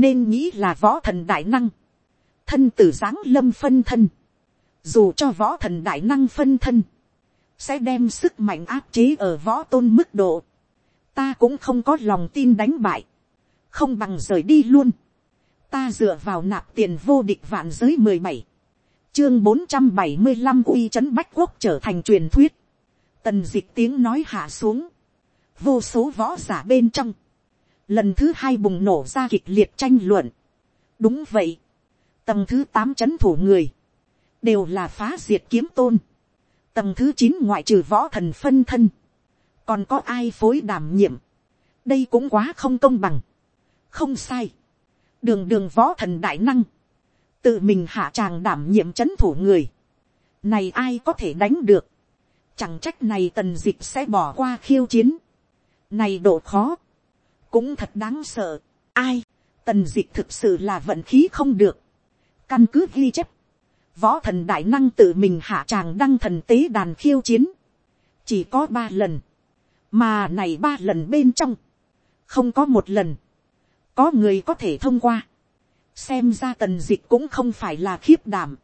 nên nghĩ là võ thần đại năng, thân tử giáng lâm phân thân, dù cho võ thần đại năng phân thân, sẽ đem sức mạnh áp chế ở võ tôn mức độ, ta cũng không có lòng tin đánh bại, không bằng rời đi luôn, ta dựa vào nạp tiền vô địch vạn giới mười bảy, chương bốn trăm bảy mươi năm uy c h ấ n bách quốc trở thành truyền thuyết, tần d ị c h tiếng nói hạ xuống, vô số võ giả bên trong, lần thứ hai bùng nổ ra kịch liệt tranh luận, đúng vậy, tầng thứ tám c h ấ n thủ người, đều là phá diệt kiếm tôn, tầng thứ chín ngoại trừ võ thần phân thân, còn có ai phối đảm nhiệm, đây cũng quá không công bằng, không sai, đường đường võ thần đại năng, tự mình hạ tràng đảm nhiệm c h ấ n thủ người, này ai có thể đánh được, chẳng trách này tần d ị c h sẽ bỏ qua khiêu chiến, này độ khó, cũng thật đáng sợ, ai, tần d ị c h thực sự là vận khí không được, Căn cứ ghi chép. Võ thần đại năng tự mình hạ tràng đăng thần tế đàn khiêu chiến. Chỉ có ba lần. Mà này ba lần bên trong. Không có một lần. Có người có thể thông qua. Xem ra tần dịch cũng không phải là khiếp đảm.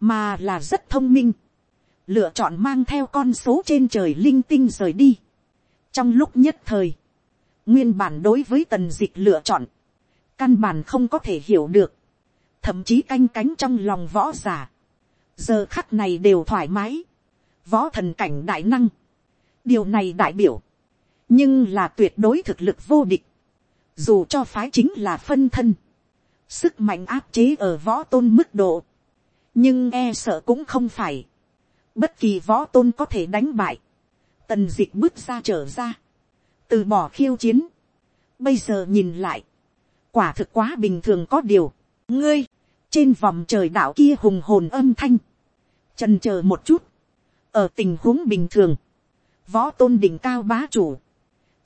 Mà là rất thông minh. Lựa chọn mang theo con số trên trời linh tinh rời đi. Trong lúc nhất thời. Nguyên bản đối với tần dịch lựa chọn. Căn bản không có thể hiểu được thậm chí canh cánh trong lòng võ giả, giờ khắc này đều thoải mái, võ thần cảnh đại năng, điều này đại biểu, nhưng là tuyệt đối thực lực vô địch, dù cho phái chính là phân thân, sức mạnh áp chế ở võ tôn mức độ, nhưng e sợ cũng không phải, bất kỳ võ tôn có thể đánh bại, tần d ị c h bước ra trở ra, từ bỏ khiêu chiến, bây giờ nhìn lại, quả thực quá bình thường có điều, ngươi, trên vòng trời đạo kia hùng hồn âm thanh, trần c h ờ một chút, ở tình huống bình thường, võ tôn đỉnh cao bá chủ,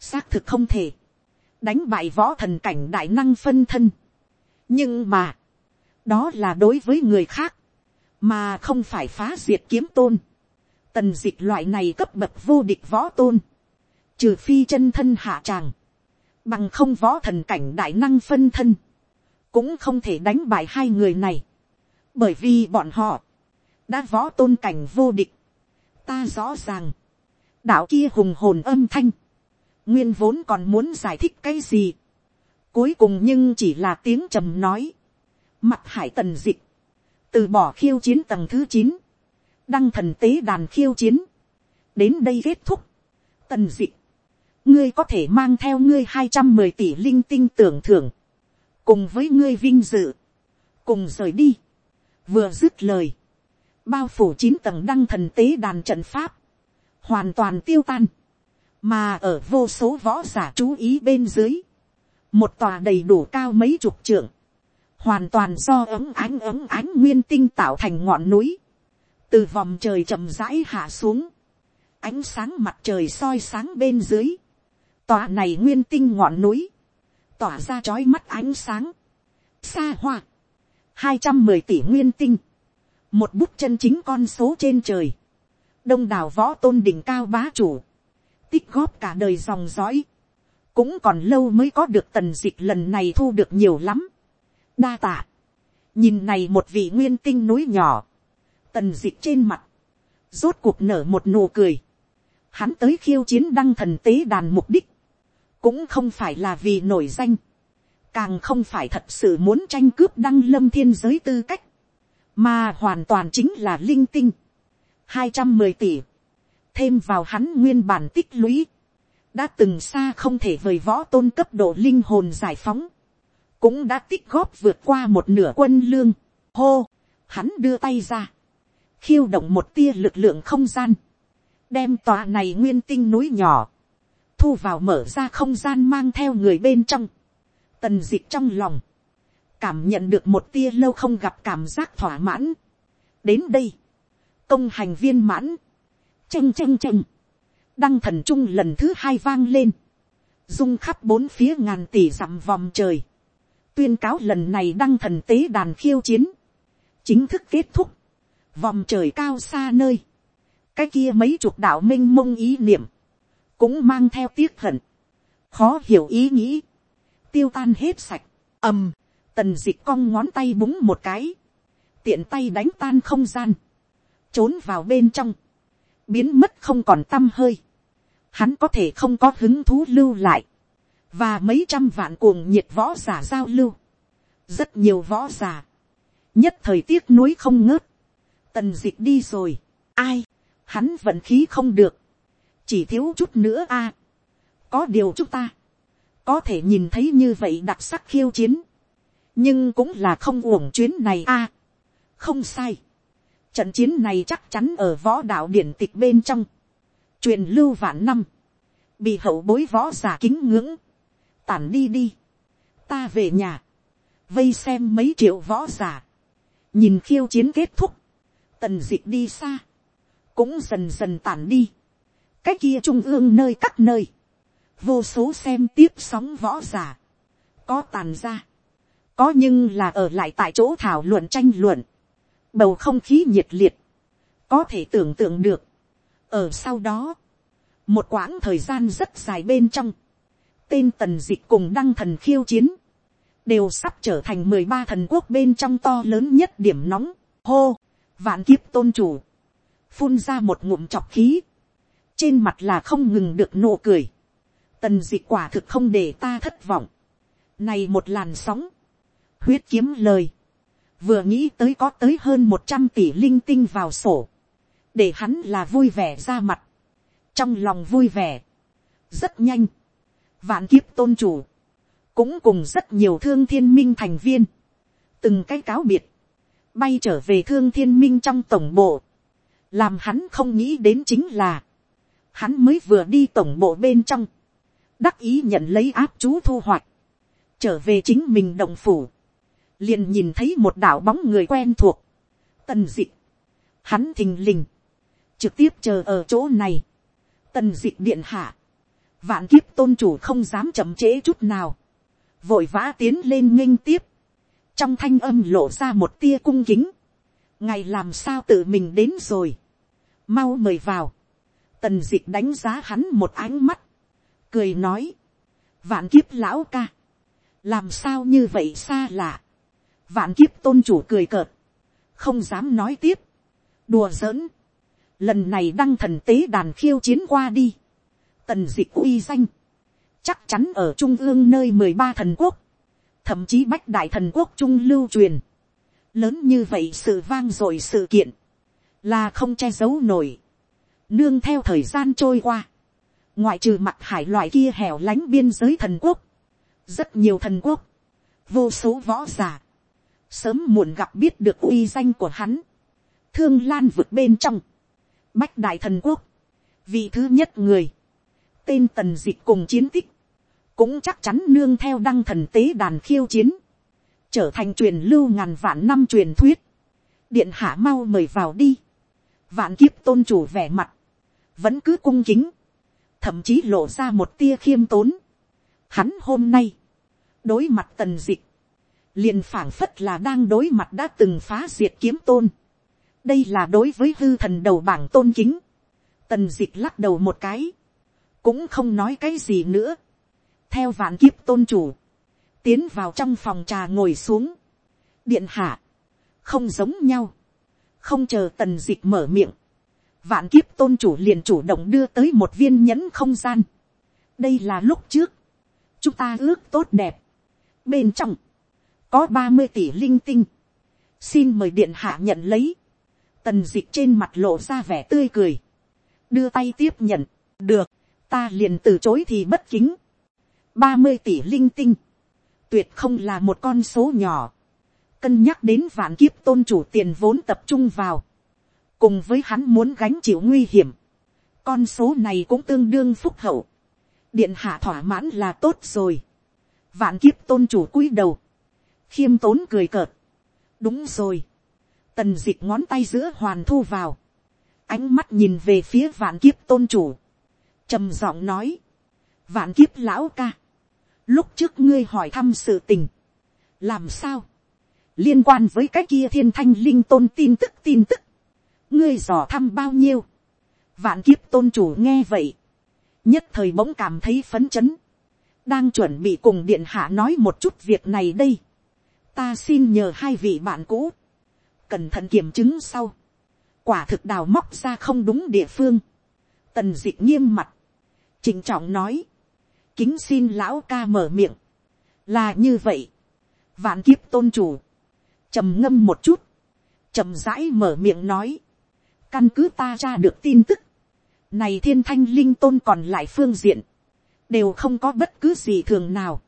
xác thực không thể, đánh bại võ thần cảnh đại năng phân thân. nhưng mà, đó là đối với người khác, mà không phải phá diệt kiếm tôn. tần d ị c h loại này cấp bậc vô địch võ tôn, trừ phi chân thân hạ tràng, bằng không võ thần cảnh đại năng phân thân, cũng không thể đánh bại hai người này, bởi vì bọn họ đã võ tôn cảnh vô địch. ta rõ ràng, đạo kia hùng hồn âm thanh, nguyên vốn còn muốn giải thích cái gì, cuối cùng nhưng chỉ là tiếng trầm nói, mặt hải tần dịch, từ bỏ khiêu chiến tầng thứ chín, đăng thần tế đàn khiêu chiến, đến đây kết thúc, tần dịch, ngươi có thể mang theo ngươi hai trăm mười tỷ linh tinh tưởng thưởng, cùng với ngươi vinh dự, cùng rời đi, vừa dứt lời, bao phủ chín tầng đăng thần tế đàn trận pháp, hoàn toàn tiêu tan, mà ở vô số võ giả chú ý bên dưới, một tòa đầy đủ cao mấy chục trượng, hoàn toàn do ấm ánh ấm ánh nguyên tinh tạo thành ngọn núi, từ vòng trời chậm rãi hạ xuống, ánh sáng mặt trời soi sáng bên dưới, tòa này nguyên tinh ngọn núi, tỏa ra chói mắt ánh sáng, xa hoa, hai trăm mười tỷ nguyên tinh, một bút chân chính con số trên trời, đông đảo võ tôn đỉnh cao bá chủ, tích góp cả đời dòng dõi, cũng còn lâu mới có được tần dịch lần này thu được nhiều lắm. đa tạ, nhìn này một vị nguyên tinh núi nhỏ, tần dịch trên mặt, rốt cuộc nở một nụ cười, hắn tới khiêu chiến đăng thần tế đàn mục đích, cũng không phải là vì nổi danh, càng không phải thật sự muốn tranh cướp đăng lâm thiên giới tư cách, mà hoàn toàn chính là linh tinh, hai trăm mười tỷ, thêm vào hắn nguyên bản tích lũy, đã từng xa không thể vời võ tôn cấp độ linh hồn giải phóng, cũng đã tích góp vượt qua một nửa quân lương, hô, hắn đưa tay ra, khiêu động một tia lực lượng không gian, đem tòa này nguyên tinh núi nhỏ, thu vào mở ra không gian mang theo người bên trong, tần dịch trong lòng, cảm nhận được một tia lâu không gặp cảm giác thỏa mãn. đến đây, công hành viên mãn, chênh chênh chênh, đăng thần trung lần thứ hai vang lên, dung khắp bốn phía ngàn tỷ dặm vòng trời, tuyên cáo lần này đăng thần tế đàn khiêu chiến, chính thức kết thúc, vòng trời cao xa nơi, cái kia mấy chục đạo minh mông ý niệm, cũng mang theo tiếc hận, khó hiểu ý nghĩ, tiêu tan hết sạch, ầm, tần d ị c h cong ngón tay búng một cái, tiện tay đánh tan không gian, trốn vào bên trong, biến mất không còn t â m hơi, hắn có thể không có hứng thú lưu lại, và mấy trăm vạn cuồng nhiệt võ giả giao lưu, rất nhiều võ giả, nhất thời tiếc nuối không ngớt, tần d ị c h đi rồi, ai, hắn vận khí không được, chỉ thiếu chút nữa a. có điều chúng ta, có thể nhìn thấy như vậy đặc sắc khiêu chiến, nhưng cũng là không uổng chuyến này a. không sai, trận chiến này chắc chắn ở võ đạo điển tịch bên trong, truyền lưu vạn năm, bị hậu bối võ giả kính ngưỡng, tản đi đi, ta về nhà, vây xem mấy triệu võ giả, nhìn khiêu chiến kết thúc, tần d ị ệ p đi xa, cũng dần dần tản đi, cái kia trung ương nơi các nơi, vô số xem tiếp sóng võ giả, có tàn ra, có nhưng là ở lại tại chỗ thảo luận tranh luận, bầu không khí nhiệt liệt, có thể tưởng tượng được, ở sau đó, một quãng thời gian rất dài bên trong, tên tần dịch cùng đăng thần khiêu chiến, đều sắp trở thành mười ba thần quốc bên trong to lớn nhất điểm nóng, hô, vạn kiếp tôn chủ, phun ra một ngụm chọc khí, trên mặt là không ngừng được nụ cười, tần dịch quả thực không để ta thất vọng, này một làn sóng, huyết kiếm lời, vừa nghĩ tới có tới hơn một trăm tỷ linh tinh vào sổ, để hắn là vui vẻ ra mặt, trong lòng vui vẻ, rất nhanh, vạn kiếp tôn chủ, cũng cùng rất nhiều thương thiên minh thành viên, từng cái cáo biệt, bay trở về thương thiên minh trong tổng bộ, làm hắn không nghĩ đến chính là, hắn mới vừa đi tổng bộ bên trong, đắc ý nhận lấy áp chú thu hoạch, trở về chính mình đồng phủ, liền nhìn thấy một đảo bóng người quen thuộc, tần d ị hắn thình lình, trực tiếp chờ ở chỗ này, tần d ị điện hạ, vạn kiếp tôn chủ không dám chậm trễ chút nào, vội vã tiến lên nghênh tiếp, trong thanh âm lộ ra một tia cung kính, ngày làm sao tự mình đến rồi, mau mời vào, tần dịch đánh giá hắn một ánh mắt, cười nói, vạn kiếp lão ca, làm sao như vậy xa lạ, vạn kiếp tôn chủ cười cợt, không dám nói tiếp, đùa giỡn, lần này đăng thần tế đàn khiêu chiến qua đi, tần dịch uy danh, chắc chắn ở trung ương nơi mười ba thần quốc, thậm chí bách đại thần quốc trung lưu truyền, lớn như vậy sự vang dội sự kiện, là không che giấu nổi, nương theo thời gian trôi qua, ngoại trừ mặt hải loại kia hẻo lánh biên giới thần quốc, rất nhiều thần quốc, vô số võ g i ả sớm muộn gặp biết được uy danh của hắn, thương lan vượt bên trong, bách đại thần quốc, vị thứ nhất người, tên tần d ị c h cùng chiến tích, cũng chắc chắn nương theo đăng thần tế đàn khiêu chiến, trở thành truyền lưu ngàn vạn năm truyền thuyết, điện hạ mau mời vào đi, vạn kiếp tôn chủ vẻ mặt, vẫn cứ cung kính, thậm chí lộ ra một tia khiêm tốn. Hắn hôm nay, đối mặt tần dịch, liền phảng phất là đang đối mặt đã từng phá diệt kiếm tôn, đây là đối với hư thần đầu bảng tôn kính, tần dịch lắc đầu một cái, cũng không nói cái gì nữa, theo vạn kiếp tôn chủ, tiến vào trong phòng trà ngồi xuống, điện hạ, không giống nhau, không chờ tần dịch mở miệng, vạn kiếp tôn chủ liền chủ động đưa tới một viên nhẫn không gian, đây là lúc trước, chúng ta ước tốt đẹp, bên trong, có ba mươi tỷ linh tinh, xin mời điện hạ nhận lấy, tần d ị c h trên mặt lộ ra vẻ tươi cười, đưa tay tiếp nhận, được, ta liền từ chối thì bất kính. ba mươi tỷ linh tinh, tuyệt không là một con số nhỏ, cân nhắc đến vạn kiếp tôn chủ tiền vốn tập trung vào, cùng với hắn muốn gánh chịu nguy hiểm, con số này cũng tương đương phúc hậu, điện hạ thỏa mãn là tốt rồi, vạn kiếp tôn chủ cúi đầu, khiêm tốn cười cợt, đúng rồi, tần d ị c h ngón tay giữa hoàn thu vào, ánh mắt nhìn về phía vạn kiếp tôn chủ, trầm giọng nói, vạn kiếp lão ca, lúc trước ngươi hỏi thăm sự tình, làm sao, liên quan với cái kia thiên thanh linh tôn tin tức tin tức, ngươi dò thăm bao nhiêu, vạn kiếp tôn chủ nghe vậy, nhất thời bỗng cảm thấy phấn chấn, đang chuẩn bị cùng điện hạ nói một chút việc này đây, ta xin nhờ hai vị bạn cũ, cẩn thận kiểm chứng sau, quả thực đào móc ra không đúng địa phương, tần d ị nghiêm mặt, chỉnh trọng nói, kính xin lão ca mở miệng, là như vậy, vạn kiếp tôn chủ, trầm ngâm một chút, trầm rãi mở miệng nói, căn cứ ta ra được tin tức, này thiên thanh linh tôn còn lại phương diện, đều không có bất cứ gì thường nào,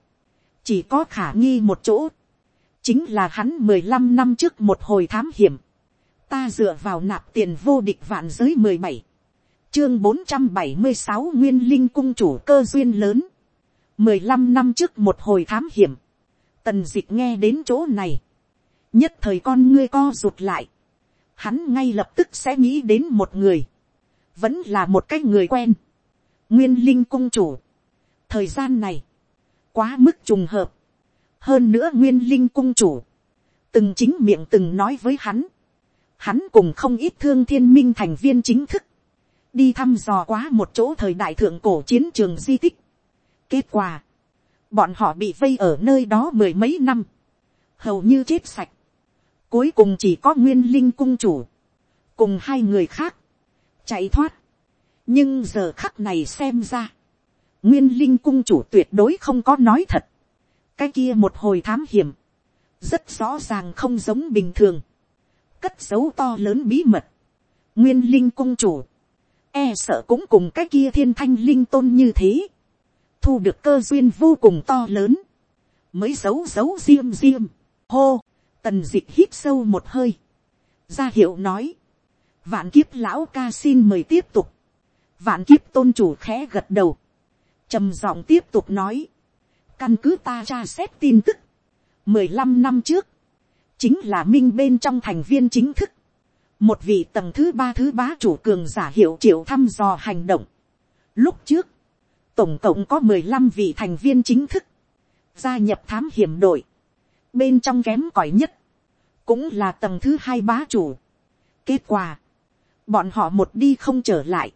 chỉ có khả nghi một chỗ, chính là hắn mười lăm năm trước một hồi thám hiểm, ta dựa vào nạp tiền vô địch vạn giới mười bảy, chương bốn trăm bảy mươi sáu nguyên linh cung chủ cơ duyên lớn, mười lăm năm trước một hồi thám hiểm, tần d ị c h nghe đến chỗ này, nhất thời con ngươi co rụt lại, hắn ngay lập tức sẽ nghĩ đến một người, vẫn là một cái người quen, nguyên linh cung chủ. thời gian này, quá mức trùng hợp, hơn nữa nguyên linh cung chủ, từng chính miệng từng nói với hắn, hắn cùng không ít thương thiên minh thành viên chính thức, đi thăm dò quá một chỗ thời đại thượng cổ chiến trường di tích. Kết quả, bọn họ bị vây ở nơi đó mười mấy năm, hầu như chết sạch. Cuối cùng chỉ có nguyên linh cung chủ, cùng hai người khác, chạy thoát. nhưng giờ khắc này xem ra, nguyên linh cung chủ tuyệt đối không có nói thật. cái kia một hồi thám hiểm, rất rõ ràng không giống bình thường cất dấu to lớn bí mật. Nguyên linh cung chủ. E sợ cũng cùng cái kia thiên thanh linh tôn như thế. Thu được cơ duyên vô cùng to lớn. Mới giấu giấu diêm diêm. Hô. Tần dịch hít sâu một hơi. Ra hiệu nói. Vạn kiếp lão ca xin mời tiếp tục. Vạn kiếp tôn chủ khẽ gật đầu. trầm giọng tiếp tục nói. Căn cứ ta tra xét tin tức. mười lăm năm trước chính là minh bên trong thành viên chính thức, một vị tầng thứ ba thứ bá chủ cường giả hiệu triệu thăm dò hành động. Lúc trước, tổng cộng có mười lăm vị thành viên chính thức, gia nhập thám hiểm đội, bên trong kém cỏi nhất, cũng là tầng thứ hai bá chủ. Kết quả, bọn họ một đi không trở lại,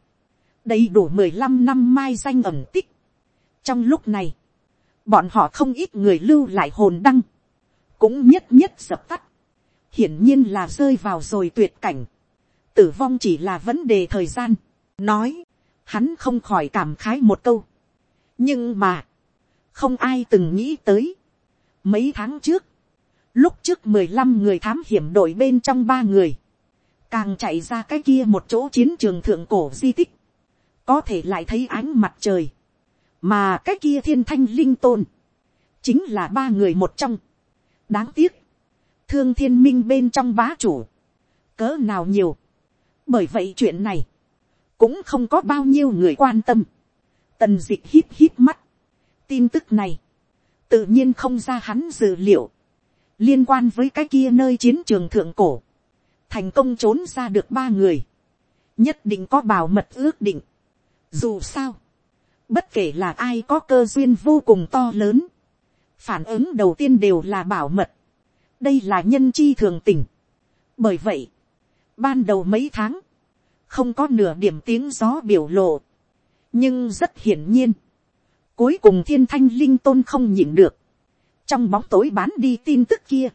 đầy đủ mười lăm năm mai danh ẩm tích. trong lúc này, bọn họ không ít người lưu lại hồn đăng, cũng nhất nhất dập tắt, hiển nhiên là rơi vào rồi tuyệt cảnh, tử vong chỉ là vấn đề thời gian, nói, hắn không khỏi cảm khái một câu, nhưng mà, không ai từng nghĩ tới, mấy tháng trước, lúc trước mười lăm người thám hiểm đội bên trong ba người, càng chạy ra cái kia một chỗ chiến trường thượng cổ di tích, có thể lại thấy ánh mặt trời, mà cái kia thiên thanh linh tôn, chính là ba người một trong, đáng tiếc, thương thiên minh bên trong bá chủ, cỡ nào nhiều. bởi vậy chuyện này, cũng không có bao nhiêu người quan tâm. tần d ị c hít hít mắt, tin tức này, tự nhiên không ra hắn dự liệu, liên quan với cái kia nơi chiến trường thượng cổ, thành công trốn ra được ba người, nhất định có bảo mật ước định. dù sao, bất kể là ai có cơ duyên vô cùng to lớn, phản ứng đầu tiên đều là bảo mật. đây là nhân chi thường tình. bởi vậy, ban đầu mấy tháng, không có nửa điểm tiếng gió biểu lộ, nhưng rất hiển nhiên, cuối cùng thiên thanh linh tôn không nhịn được, trong bóng tối bán đi tin tức kia,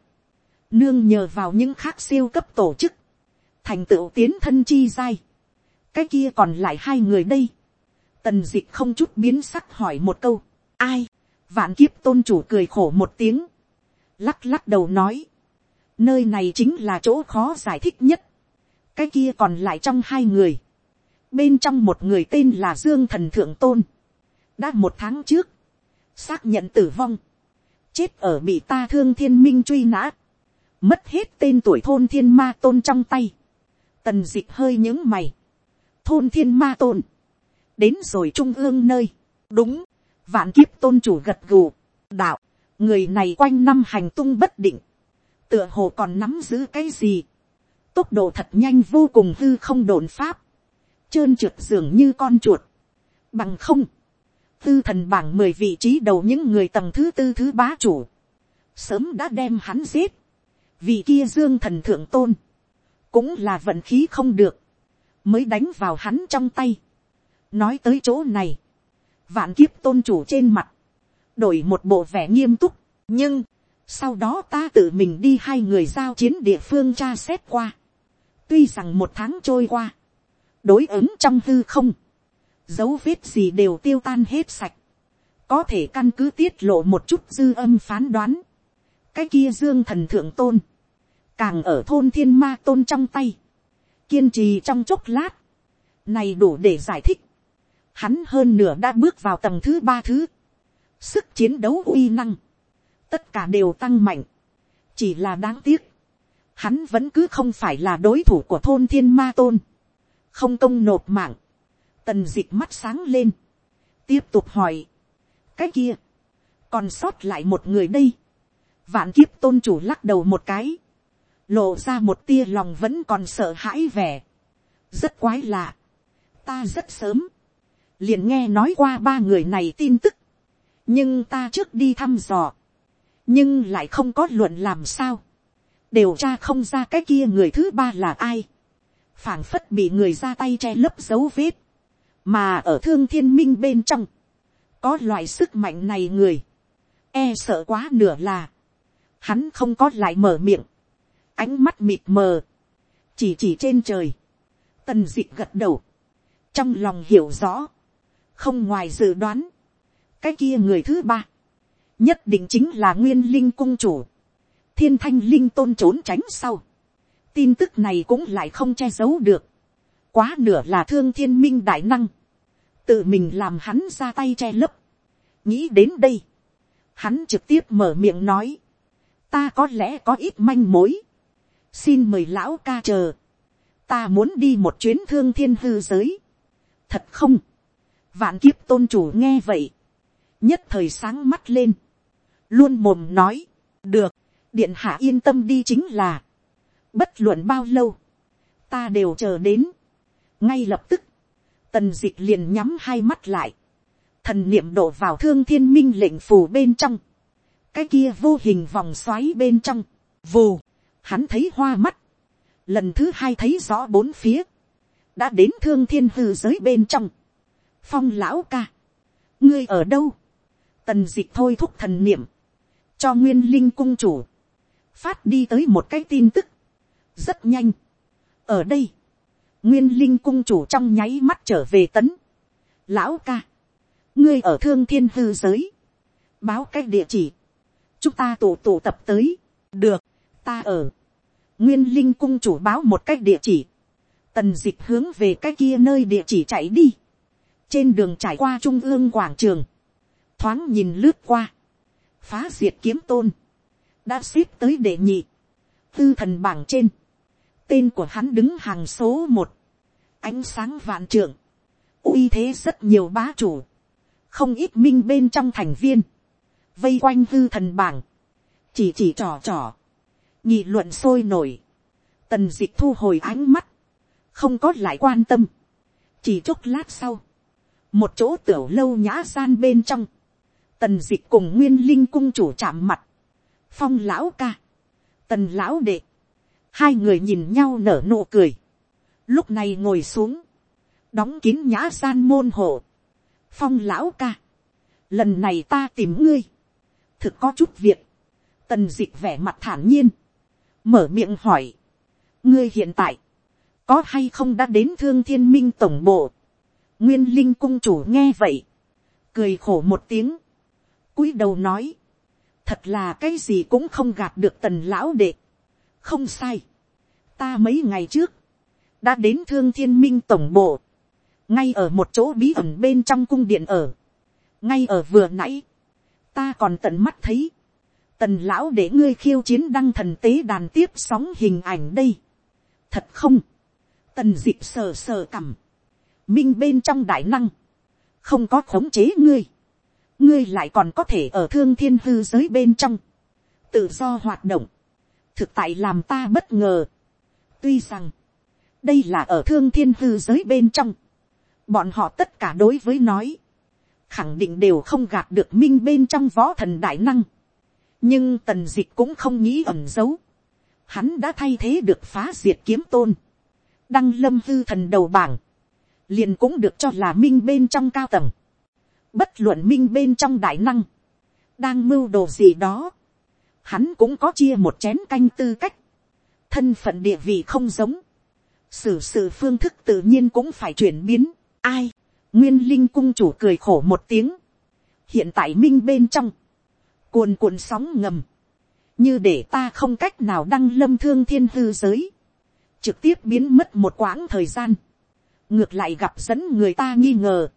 nương nhờ vào những khác siêu cấp tổ chức, thành tựu tiến thân chi giai, cái kia còn lại hai người đây, tần d ị c h không chút biến sắc hỏi một câu, ai, vạn kiếp tôn chủ cười khổ một tiếng, lắc lắc đầu nói, nơi này chính là chỗ khó giải thích nhất, cái kia còn lại trong hai người, bên trong một người tên là dương thần thượng tôn, đã một tháng trước, xác nhận tử vong, chết ở bị ta thương thiên minh truy nã, mất hết tên tuổi thôn thiên ma tôn trong tay, tần d ị c h hơi những mày, thôn thiên ma tôn, đến rồi trung ương nơi, đúng, vạn kiếp tôn chủ gật gù, đạo, người này quanh năm hành tung bất định, tựa hồ còn nắm giữ cái gì, tốc độ thật nhanh vô cùng hư không đồn pháp, trơn trượt dường như con chuột, bằng không, tư thần bảng mười vị trí đầu những người tầng thứ tư thứ bá chủ, sớm đã đem hắn giết, vị kia dương thần thượng tôn, cũng là vận khí không được, mới đánh vào hắn trong tay, nói tới chỗ này, vạn kiếp tôn chủ trên mặt, đổi một bộ vẻ nghiêm túc, nhưng, sau đó ta tự mình đi hai người giao chiến địa phương tra xét qua, tuy rằng một tháng trôi qua, đối ứng trong h ư không, dấu vết gì đều tiêu tan hết sạch, có thể căn cứ tiết lộ một chút dư âm phán đoán, cái kia dương thần thượng tôn, càng ở thôn thiên ma tôn trong tay, kiên trì trong chốc lát, này đủ để giải thích, hắn hơn nửa đã bước vào tầng thứ ba thứ, sức chiến đấu uy năng, tất cả đều tăng mạnh, chỉ là đáng tiếc, hắn vẫn cứ không phải là đối thủ của thôn thiên ma tôn, không công nộp mạng, tần dịch mắt sáng lên, tiếp tục hỏi, cái kia, còn sót lại một người đây, vạn kiếp tôn chủ lắc đầu một cái, lộ ra một tia lòng vẫn còn sợ hãi vẻ, rất quái lạ, ta rất sớm, liền nghe nói qua ba người này tin tức, nhưng ta trước đi thăm dò, nhưng lại không có luận làm sao, điều tra không ra cái kia người thứ ba là ai, phảng phất bị người ra tay che lấp dấu vết, mà ở thương thiên minh bên trong, có loại sức mạnh này người, e sợ quá nửa là, hắn không có lại mở miệng, ánh mắt mịt mờ, chỉ chỉ trên trời, tần d ị gật đầu, trong lòng hiểu rõ, không ngoài dự đoán, cái kia người thứ ba, nhất định chính là nguyên linh cung chủ, thiên thanh linh tôn trốn tránh sau, tin tức này cũng lại không che giấu được, quá nửa là thương thiên minh đại năng, tự mình làm hắn ra tay che lấp, nghĩ đến đây, hắn trực tiếp mở miệng nói, ta có lẽ có ít manh mối, xin mời lão ca chờ, ta muốn đi một chuyến thương thiên hư giới, thật không, Vạn kiếp tôn chủ nghe vậy. Nhất thời sáng mắt lên. Luôn mồm nói. Được. Điện hạ yên tâm đi chính là. Bất luận bao lâu. Ta đều chờ đến. Ngay lập tức. Tần dịch liền nhắm hai mắt lại. Thần niệm đổ vào thương thiên minh lệnh phù bên trong. Cái kia vô hình vòng xoáy bên trong. Vù. Hắn thấy hoa mắt. Lần thứ hai thấy rõ bốn phía. Đã đến thương thiên hư giới bên trong phong lão ca, ngươi ở đâu, tần dịch thôi thúc thần niệm, cho nguyên linh cung chủ, phát đi tới một cái tin tức, rất nhanh. ở đây, nguyên linh cung chủ trong nháy mắt trở về tấn, lão ca, ngươi ở thương thiên hư giới, báo cái địa chỉ, chúng ta tụ tụ tập tới, được, ta ở, nguyên linh cung chủ báo một cái địa chỉ, tần dịch hướng về cái kia nơi địa chỉ chạy đi, trên đường trải qua trung ương quảng trường, thoáng nhìn lướt qua, phá diệt kiếm tôn, đã xếp tới đệ nhị, tư thần bảng trên, tên của hắn đứng hàng số một, ánh sáng vạn trưởng, uy thế rất nhiều bá chủ, không ít minh bên trong thành viên, vây quanh hư thần bảng, chỉ chỉ trò trò, nhị luận sôi nổi, tần d ị c h thu hồi ánh mắt, không có lại quan tâm, chỉ chốc lát sau, một chỗ tiểu lâu nhã gian bên trong, tần d ị c h cùng nguyên linh cung chủ chạm mặt, phong lão ca, tần lão đệ, hai người nhìn nhau nở nụ cười, lúc này ngồi xuống, đóng kín nhã gian môn hộ, phong lão ca, lần này ta tìm ngươi, thực có chút việc, tần d ị c h vẻ mặt thản nhiên, mở miệng hỏi, ngươi hiện tại, có hay không đã đến thương thiên minh tổng bộ, nguyên linh cung chủ nghe vậy, cười khổ một tiếng, cúi đầu nói, thật là cái gì cũng không gạt được tần lão đệ, không sai, ta mấy ngày trước, đã đến thương thiên minh tổng bộ, ngay ở một chỗ bí ẩn bên trong cung điện ở, ngay ở vừa nãy, ta còn tận mắt thấy, tần lão để ngươi khiêu chiến đăng thần tế đàn tiếp sóng hình ảnh đây. thật không, tần dịp sờ sờ cằm, minh bên trong đại năng, không có khống chế ngươi, ngươi lại còn có thể ở thương thiên hư giới bên trong, tự do hoạt động, thực tại làm ta bất ngờ. tuy rằng, đây là ở thương thiên hư giới bên trong, bọn họ tất cả đối với nói, khẳng định đều không gạt được minh bên trong võ thần đại năng. nhưng tần dịch cũng không nghĩ ẩn giấu. hắn đã thay thế được phá diệt kiếm tôn. đăng lâm hư thần đầu bảng. liền cũng được cho là minh bên trong cao tầng. bất luận minh bên trong đại năng. đang mưu đồ gì đó hắn cũng có chia một chén canh tư cách. thân phận địa vị không giống. xử sự phương thức tự nhiên cũng phải chuyển biến. ai Nguyên linh cung chủ cười khổ một tiếng. Hiện tại minh bên trong. Cuồn cuộn sóng ngầm. Như để ta không cách nào đăng lâm thương thiên hư giới. Trực tiếp biến mất một quãng thời gian. Ngược lại gặp dẫn người ta nghi ngờ.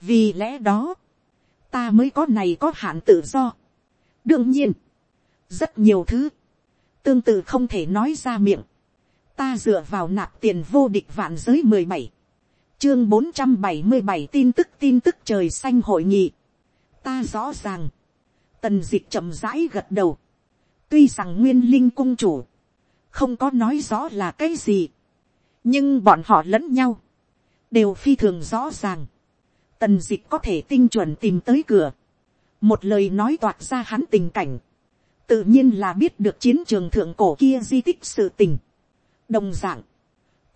Vì lẽ đó. Ta mới có này có hạn tự do. Đương nhiên. Rất nhiều thứ. Tương tự không thể nói ra miệng. Ta dựa vào nạp tiền vô địch vạn giới mười bảy chương bốn trăm bảy mươi bảy tin tức tin tức trời xanh hội nghị. ta rõ ràng, tần d ị c h chậm rãi gật đầu. tuy rằng nguyên linh cung chủ, không có nói rõ là cái gì, nhưng bọn họ lẫn nhau, đều phi thường rõ ràng. tần d ị c h có thể tinh chuẩn tìm tới cửa, một lời nói toạc ra hắn tình cảnh, tự nhiên là biết được chiến trường thượng cổ kia di tích sự tình. đồng d ạ n g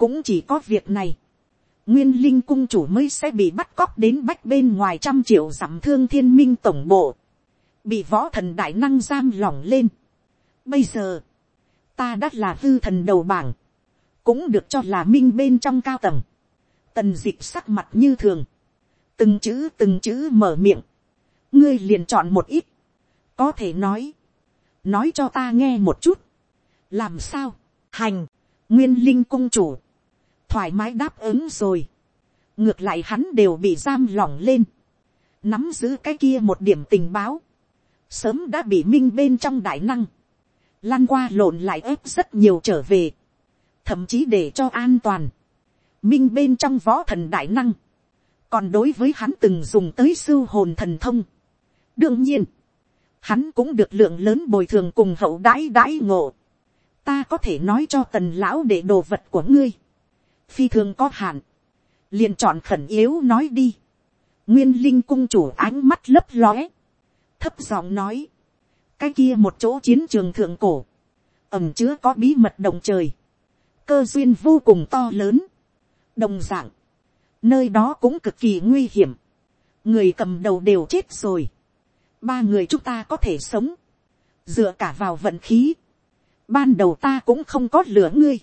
cũng chỉ có việc này, nguyên linh cung chủ mới sẽ bị bắt cóc đến bách bên ngoài trăm triệu dặm thương thiên minh tổng bộ, bị võ thần đại năng giam lỏng lên. Bây giờ, ta đã là hư thần đầu bảng, cũng được cho là minh bên trong cao tầng, tần d ị c h sắc mặt như thường, từng chữ từng chữ mở miệng, ngươi liền chọn một ít, có thể nói, nói cho ta nghe một chút, làm sao, hành, nguyên linh cung chủ, thoải mái đáp ứng rồi. ngược lại hắn đều bị giam lỏng lên, nắm giữ cái kia một điểm tình báo, sớm đã bị minh bên trong đại năng, lan qua lộn lại ép rất nhiều trở về, thậm chí để cho an toàn, minh bên trong võ thần đại năng, còn đối với hắn từng dùng tới sưu hồn thần thông. đương nhiên, hắn cũng được lượng lớn bồi thường cùng hậu đãi đãi ngộ. ta có thể nói cho tần lão để đồ vật của ngươi, phi thường có hạn, liền chọn khẩn yếu nói đi. nguyên linh cung chủ ánh mắt lấp lóe, thấp giọng nói, cái kia một chỗ chiến trường thượng cổ, ẩm chứa có bí mật đồng trời, cơ duyên vô cùng to lớn, đồng d ạ n g nơi đó cũng cực kỳ nguy hiểm, người cầm đầu đều chết rồi, ba người chúng ta có thể sống, dựa cả vào vận khí, ban đầu ta cũng không có lửa ngươi,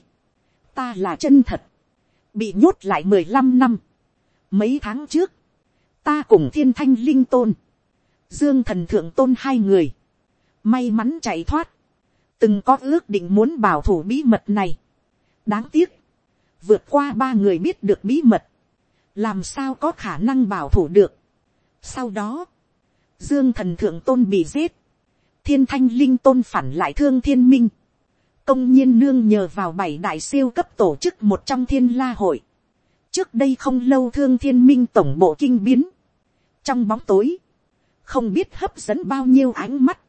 ta là chân thật, bị nhốt lại mười lăm năm. Mấy tháng trước, ta cùng thiên thanh linh tôn, dương thần thượng tôn hai người, may mắn chạy thoát, từng có ước định muốn bảo thủ bí mật này. đáng tiếc, vượt qua ba người biết được bí mật, làm sao có khả năng bảo thủ được. sau đó, dương thần thượng tôn bị giết, thiên thanh linh tôn phản lại thương thiên minh, công nhiên nương nhờ vào bảy đại siêu cấp tổ chức một trong thiên la hội. trước đây không lâu thương thiên minh tổng bộ kinh biến. trong bóng tối, không biết hấp dẫn bao nhiêu ánh mắt.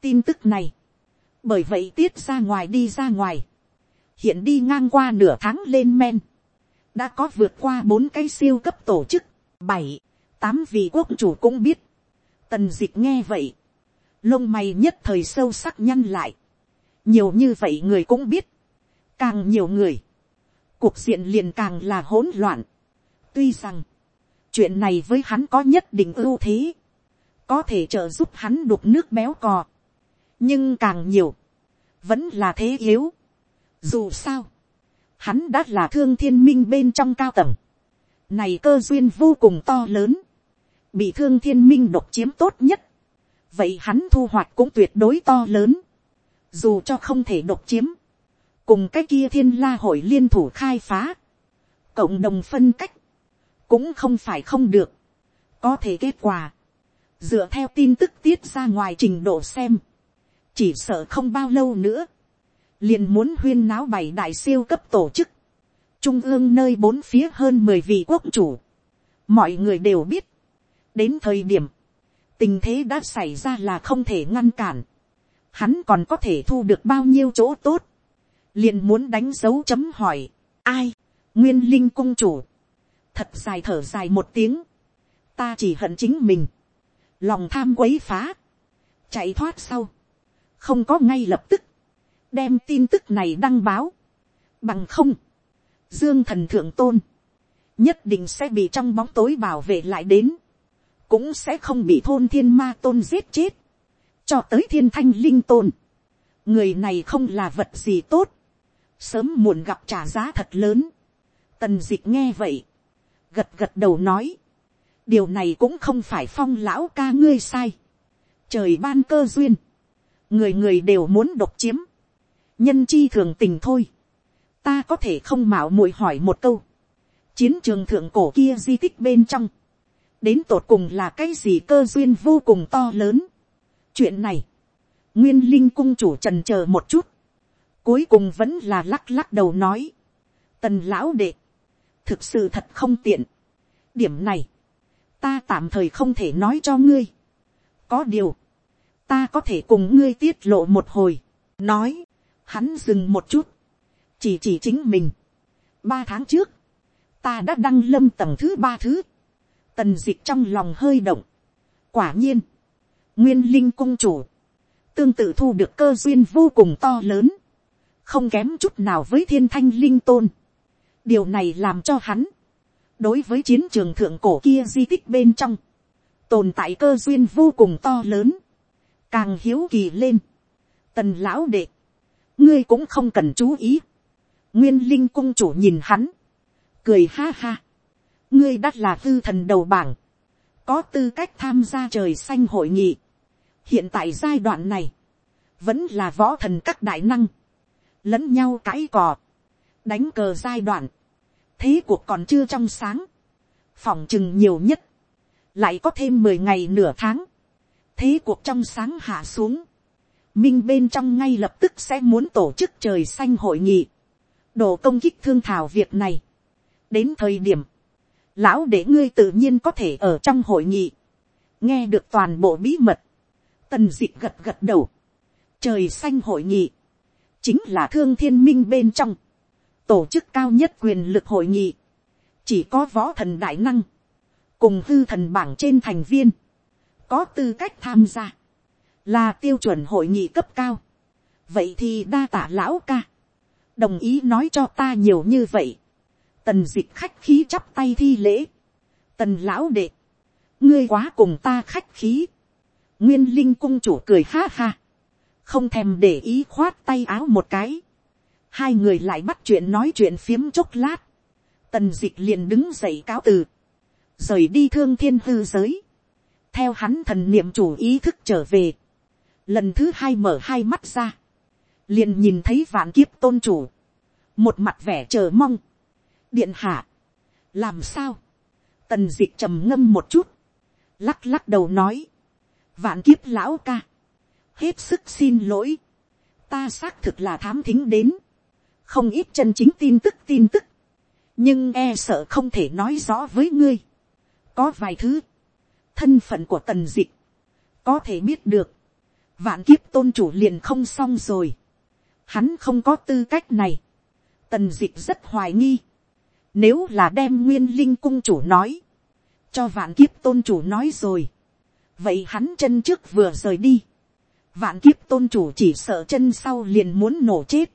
tin tức này, bởi vậy tiết ra ngoài đi ra ngoài, hiện đi ngang qua nửa tháng lên men, đã có vượt qua bốn cái siêu cấp tổ chức, bảy, tám vị quốc chủ cũng biết tần dịch nghe vậy, lông mày nhất thời sâu sắc nhăn lại, nhiều như vậy người cũng biết, càng nhiều người, cuộc diện liền càng là hỗn loạn. tuy rằng, chuyện này với hắn có nhất định ưu thế, có thể trợ giúp hắn đục nước béo cò, nhưng càng nhiều, vẫn là thế yếu. dù sao, hắn đã là thương thiên minh bên trong cao tầng, này cơ duyên vô cùng to lớn, bị thương thiên minh độc chiếm tốt nhất, vậy hắn thu hoạch cũng tuyệt đối to lớn, dù cho không thể độc chiếm, cùng cái kia thiên la hội liên thủ khai phá, cộng đồng phân cách, cũng không phải không được, có thể kết quả, dựa theo tin tức tiết ra ngoài trình độ xem, chỉ sợ không bao lâu nữa, liền muốn huyên náo bảy đại siêu cấp tổ chức, trung ương nơi bốn phía hơn mười vị quốc chủ, mọi người đều biết, đến thời điểm, tình thế đã xảy ra là không thể ngăn cản, hắn còn có thể thu được bao nhiêu chỗ tốt, liền muốn đánh dấu chấm hỏi, ai, nguyên linh cung chủ, thật dài thở dài một tiếng, ta chỉ hận chính mình, lòng tham quấy phá, chạy thoát sau, không có ngay lập tức, đem tin tức này đăng báo, bằng không, dương thần thượng tôn, nhất định sẽ bị trong bóng tối bảo vệ lại đến, cũng sẽ không bị thôn thiên ma tôn giết chết, cho tới thiên thanh linh tôn. người này không là vật gì tốt, sớm muộn gặp trả giá thật lớn. tần d ị c h nghe vậy, gật gật đầu nói, điều này cũng không phải phong lão ca ngươi sai, trời ban cơ duyên, người người đều muốn độc chiếm, nhân chi thường tình thôi, ta có thể không mạo muội hỏi một câu, chiến trường thượng cổ kia di tích bên trong, đến tột cùng là cái gì cơ duyên vô cùng to lớn. chuyện này, nguyên linh cung chủ trần c h ờ một chút, cuối cùng vẫn là lắc lắc đầu nói, tần lão đệ, thực sự thật không tiện. điểm này, ta tạm thời không thể nói cho ngươi. có điều, ta có thể cùng ngươi tiết lộ một hồi, nói, hắn dừng một chút, chỉ chỉ chính mình. ba tháng trước, ta đã đăng lâm tầng thứ ba thứ, tần dịch trong lòng hơi động. quả nhiên, nguyên linh cung chủ, tương tự thu được cơ duyên vô cùng to lớn, không kém chút nào với thiên thanh linh tôn. điều này làm cho hắn, đối với chiến trường thượng cổ kia di tích bên trong, tồn tại cơ duyên vô cùng to lớn, càng hiếu kỳ lên. tần lão đệ, ngươi cũng không cần chú ý. nguyên linh cung chủ nhìn hắn, cười ha ha ngươi đắt là tư thần đầu bảng, có tư cách tham gia trời xanh hội nghị. hiện tại giai đoạn này, vẫn là võ thần các đại năng, lẫn nhau cãi cò, đánh cờ giai đoạn, thế cuộc còn chưa trong sáng, phòng chừng nhiều nhất, lại có thêm mười ngày nửa tháng, thế cuộc trong sáng hạ xuống, minh bên trong ngay lập tức sẽ muốn tổ chức trời xanh hội nghị, đồ công kích thương thảo việc này, đến thời điểm, lão để ngươi tự nhiên có thể ở trong hội nghị, nghe được toàn bộ bí mật, tần d ị gật gật đầu, trời xanh hội nghị, chính là thương thiên minh bên trong, tổ chức cao nhất quyền lực hội nghị, chỉ có võ thần đại năng, cùng hư thần bảng trên thành viên, có tư cách tham gia, là tiêu chuẩn hội nghị cấp cao, vậy thì đa tả lão ca, đồng ý nói cho ta nhiều như vậy, tần dịch khách khí chắp tay thi lễ. tần lão đệ, ngươi quá cùng ta khách khí. nguyên linh cung chủ cười ha ha. không thèm để ý khoát tay áo một cái. hai người lại bắt chuyện nói chuyện phiếm chốc lát. tần dịch liền đứng dậy cáo từ. rời đi thương thiên hư giới. theo hắn thần niệm chủ ý thức trở về. lần thứ hai mở hai mắt ra. liền nhìn thấy vạn kiếp tôn chủ. một mặt vẻ chờ mong điện hạ, làm sao, tần d ị trầm ngâm một chút, lắc lắc đầu nói, vạn kiếp lão ca, hết sức xin lỗi, ta xác thực là thám thính đến, không ít chân chính tin tức tin tức, nhưng e sợ không thể nói rõ với ngươi, có vài thứ, thân phận của tần d ị có thể biết được, vạn kiếp tôn chủ liền không xong rồi, hắn không có tư cách này, tần d ị rất hoài nghi, nếu là đem nguyên linh cung chủ nói. Cho vạn kiếp tôn chủ nói rồi. Vậy hắn chân trước vừa rời đi. Vạn kiếp tôn chủ chỉ sợ chân sau liền muốn nổ chết.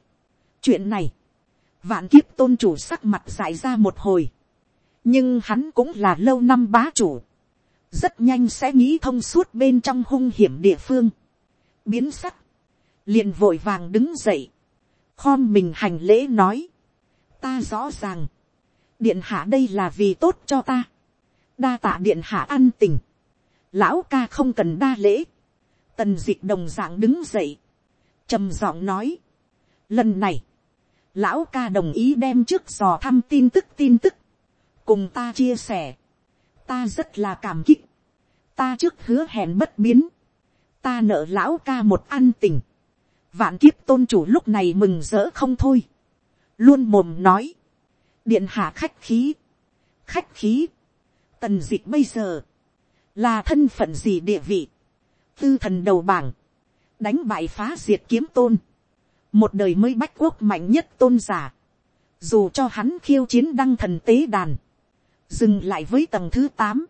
Chuyện này. vạn kiếp tôn chủ sắc mặt dại ra một hồi, nhưng hắn cũng là lâu năm bá chủ, rất nhanh sẽ nghĩ thông suốt bên trong hung hiểm địa phương, biến sắc, liền vội vàng đứng dậy, khom mình hành lễ nói, ta rõ ràng, điện hạ đây là vì tốt cho ta, đa tạ điện hạ an tình, lão ca không cần đa lễ, tần d ị c h đồng d ạ n g đứng dậy, trầm giọng nói, lần này, lão ca đồng ý đem trước dò thăm tin tức tin tức, cùng ta chia sẻ, ta rất là cảm kích, ta trước hứa hẹn bất biến, ta nợ lão ca một an tình, vạn kiếp tôn chủ lúc này mừng rỡ không thôi, luôn mồm nói, điện hạ khách khí, khách khí, tần d ị c h bây giờ, là thân phận gì địa vị, tư thần đầu bảng, đánh bại phá diệt kiếm tôn, một đời mới bách quốc mạnh nhất tôn giả, dù cho hắn khiêu chiến đăng thần tế đàn, dừng lại với tầng thứ tám,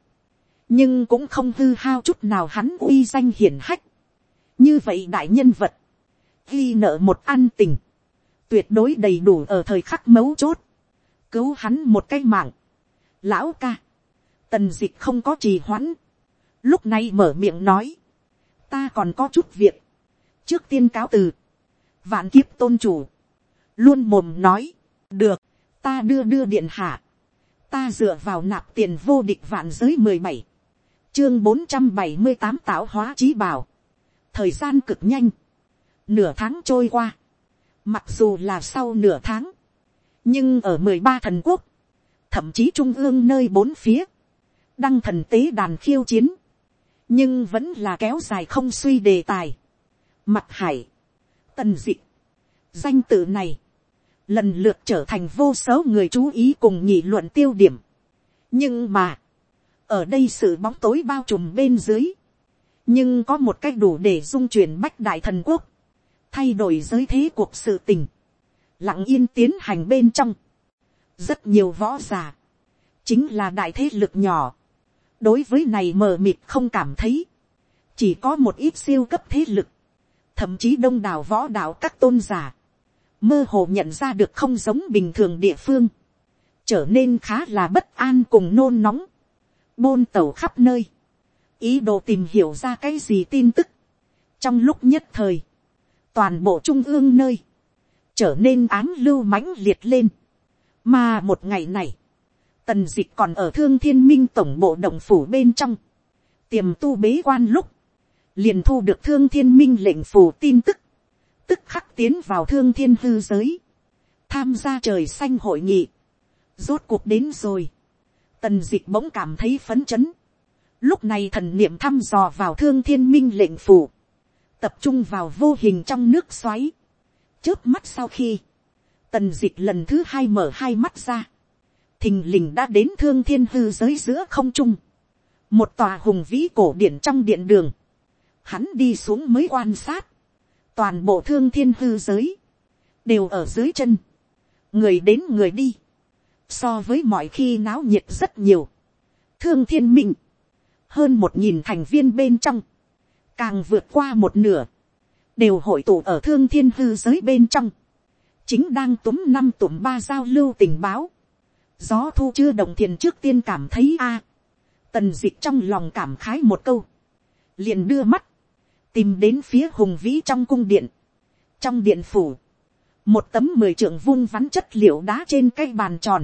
nhưng cũng không hư hao chút nào hắn uy danh hiển hách. như vậy đại nhân vật, ghi nợ một an tình, tuyệt đối đầy đủ ở thời khắc mấu chốt, cứu hắn một cái mạng. Lão ca, tần dịch không có trì hoãn, lúc này mở miệng nói, ta còn có chút việc, trước tiên cáo từ, vạn kiếp tôn chủ, luôn mồm nói, được, ta đưa đưa điện hạ, ta dựa vào nạp tiền vô địch vạn giới mười bảy, chương bốn trăm bảy mươi tám tạo hóa trí bảo, thời gian cực nhanh, nửa tháng trôi qua, mặc dù là sau nửa tháng, nhưng ở mười ba thần quốc, thậm chí trung ương nơi bốn phía, đăng thần tế đàn khiêu chiến, nhưng vẫn là kéo dài không suy đề tài. Mặt hải, tần dị, danh tự này, lần lượt trở thành vô số người chú ý cùng nhị luận tiêu điểm. nhưng mà, ở đây sự bóng tối bao trùm bên dưới, nhưng có một cách đủ để dung chuyển bách đại thần quốc, thay đổi giới thế cuộc sự tình, lặng yên tiến hành bên trong, rất nhiều võ g i ả chính là đại thế lực nhỏ, đối với này mờ mịt không cảm thấy, chỉ có một ít siêu cấp thế lực, thậm chí đông đảo võ đạo các tôn giả, mơ hồ nhận ra được không giống bình thường địa phương, trở nên khá là bất an cùng nôn nóng, bôn tẩu khắp nơi, ý đồ tìm hiểu ra cái gì tin tức, trong lúc nhất thời, toàn bộ trung ương nơi, trở nên áng lưu mãnh liệt lên, mà một ngày này, Tần dịch còn ở thương thiên minh tổng bộ động phủ bên trong. Tiềm tu bế quan lúc. Liền thu được thương thiên minh lệnh phủ tin tức. Tức khắc tiến vào thương thiên hư giới. Tham gia trời xanh hội nghị. Rốt cuộc đến rồi. Tần dịch bỗng cảm thấy phấn chấn. Lúc này thần niệm thăm dò vào thương thiên minh lệnh phủ. Tập trung vào vô hình trong nước xoáy. Chớp mắt sau khi. Tần dịch lần thứ hai mở hai mắt ra. Thình lình đã đến thương thiên hư giới giữa không trung, một tòa hùng vĩ cổ điển trong điện đường, hắn đi xuống mới quan sát, toàn bộ thương thiên hư giới, đều ở dưới chân, người đến người đi, so với mọi khi náo nhiệt rất nhiều, thương thiên minh, hơn một nghìn thành viên bên trong, càng vượt qua một nửa, đều hội tụ ở thương thiên hư giới bên trong, chính đang túm năm tụm ba giao lưu tình báo, gió thu chưa đồng thiền trước tiên cảm thấy a, tần d ị c h trong lòng cảm khái một câu, liền đưa mắt, tìm đến phía hùng vĩ trong cung điện, trong điện phủ, một tấm mười trưởng vung vắn chất liệu đá trên cái bàn tròn,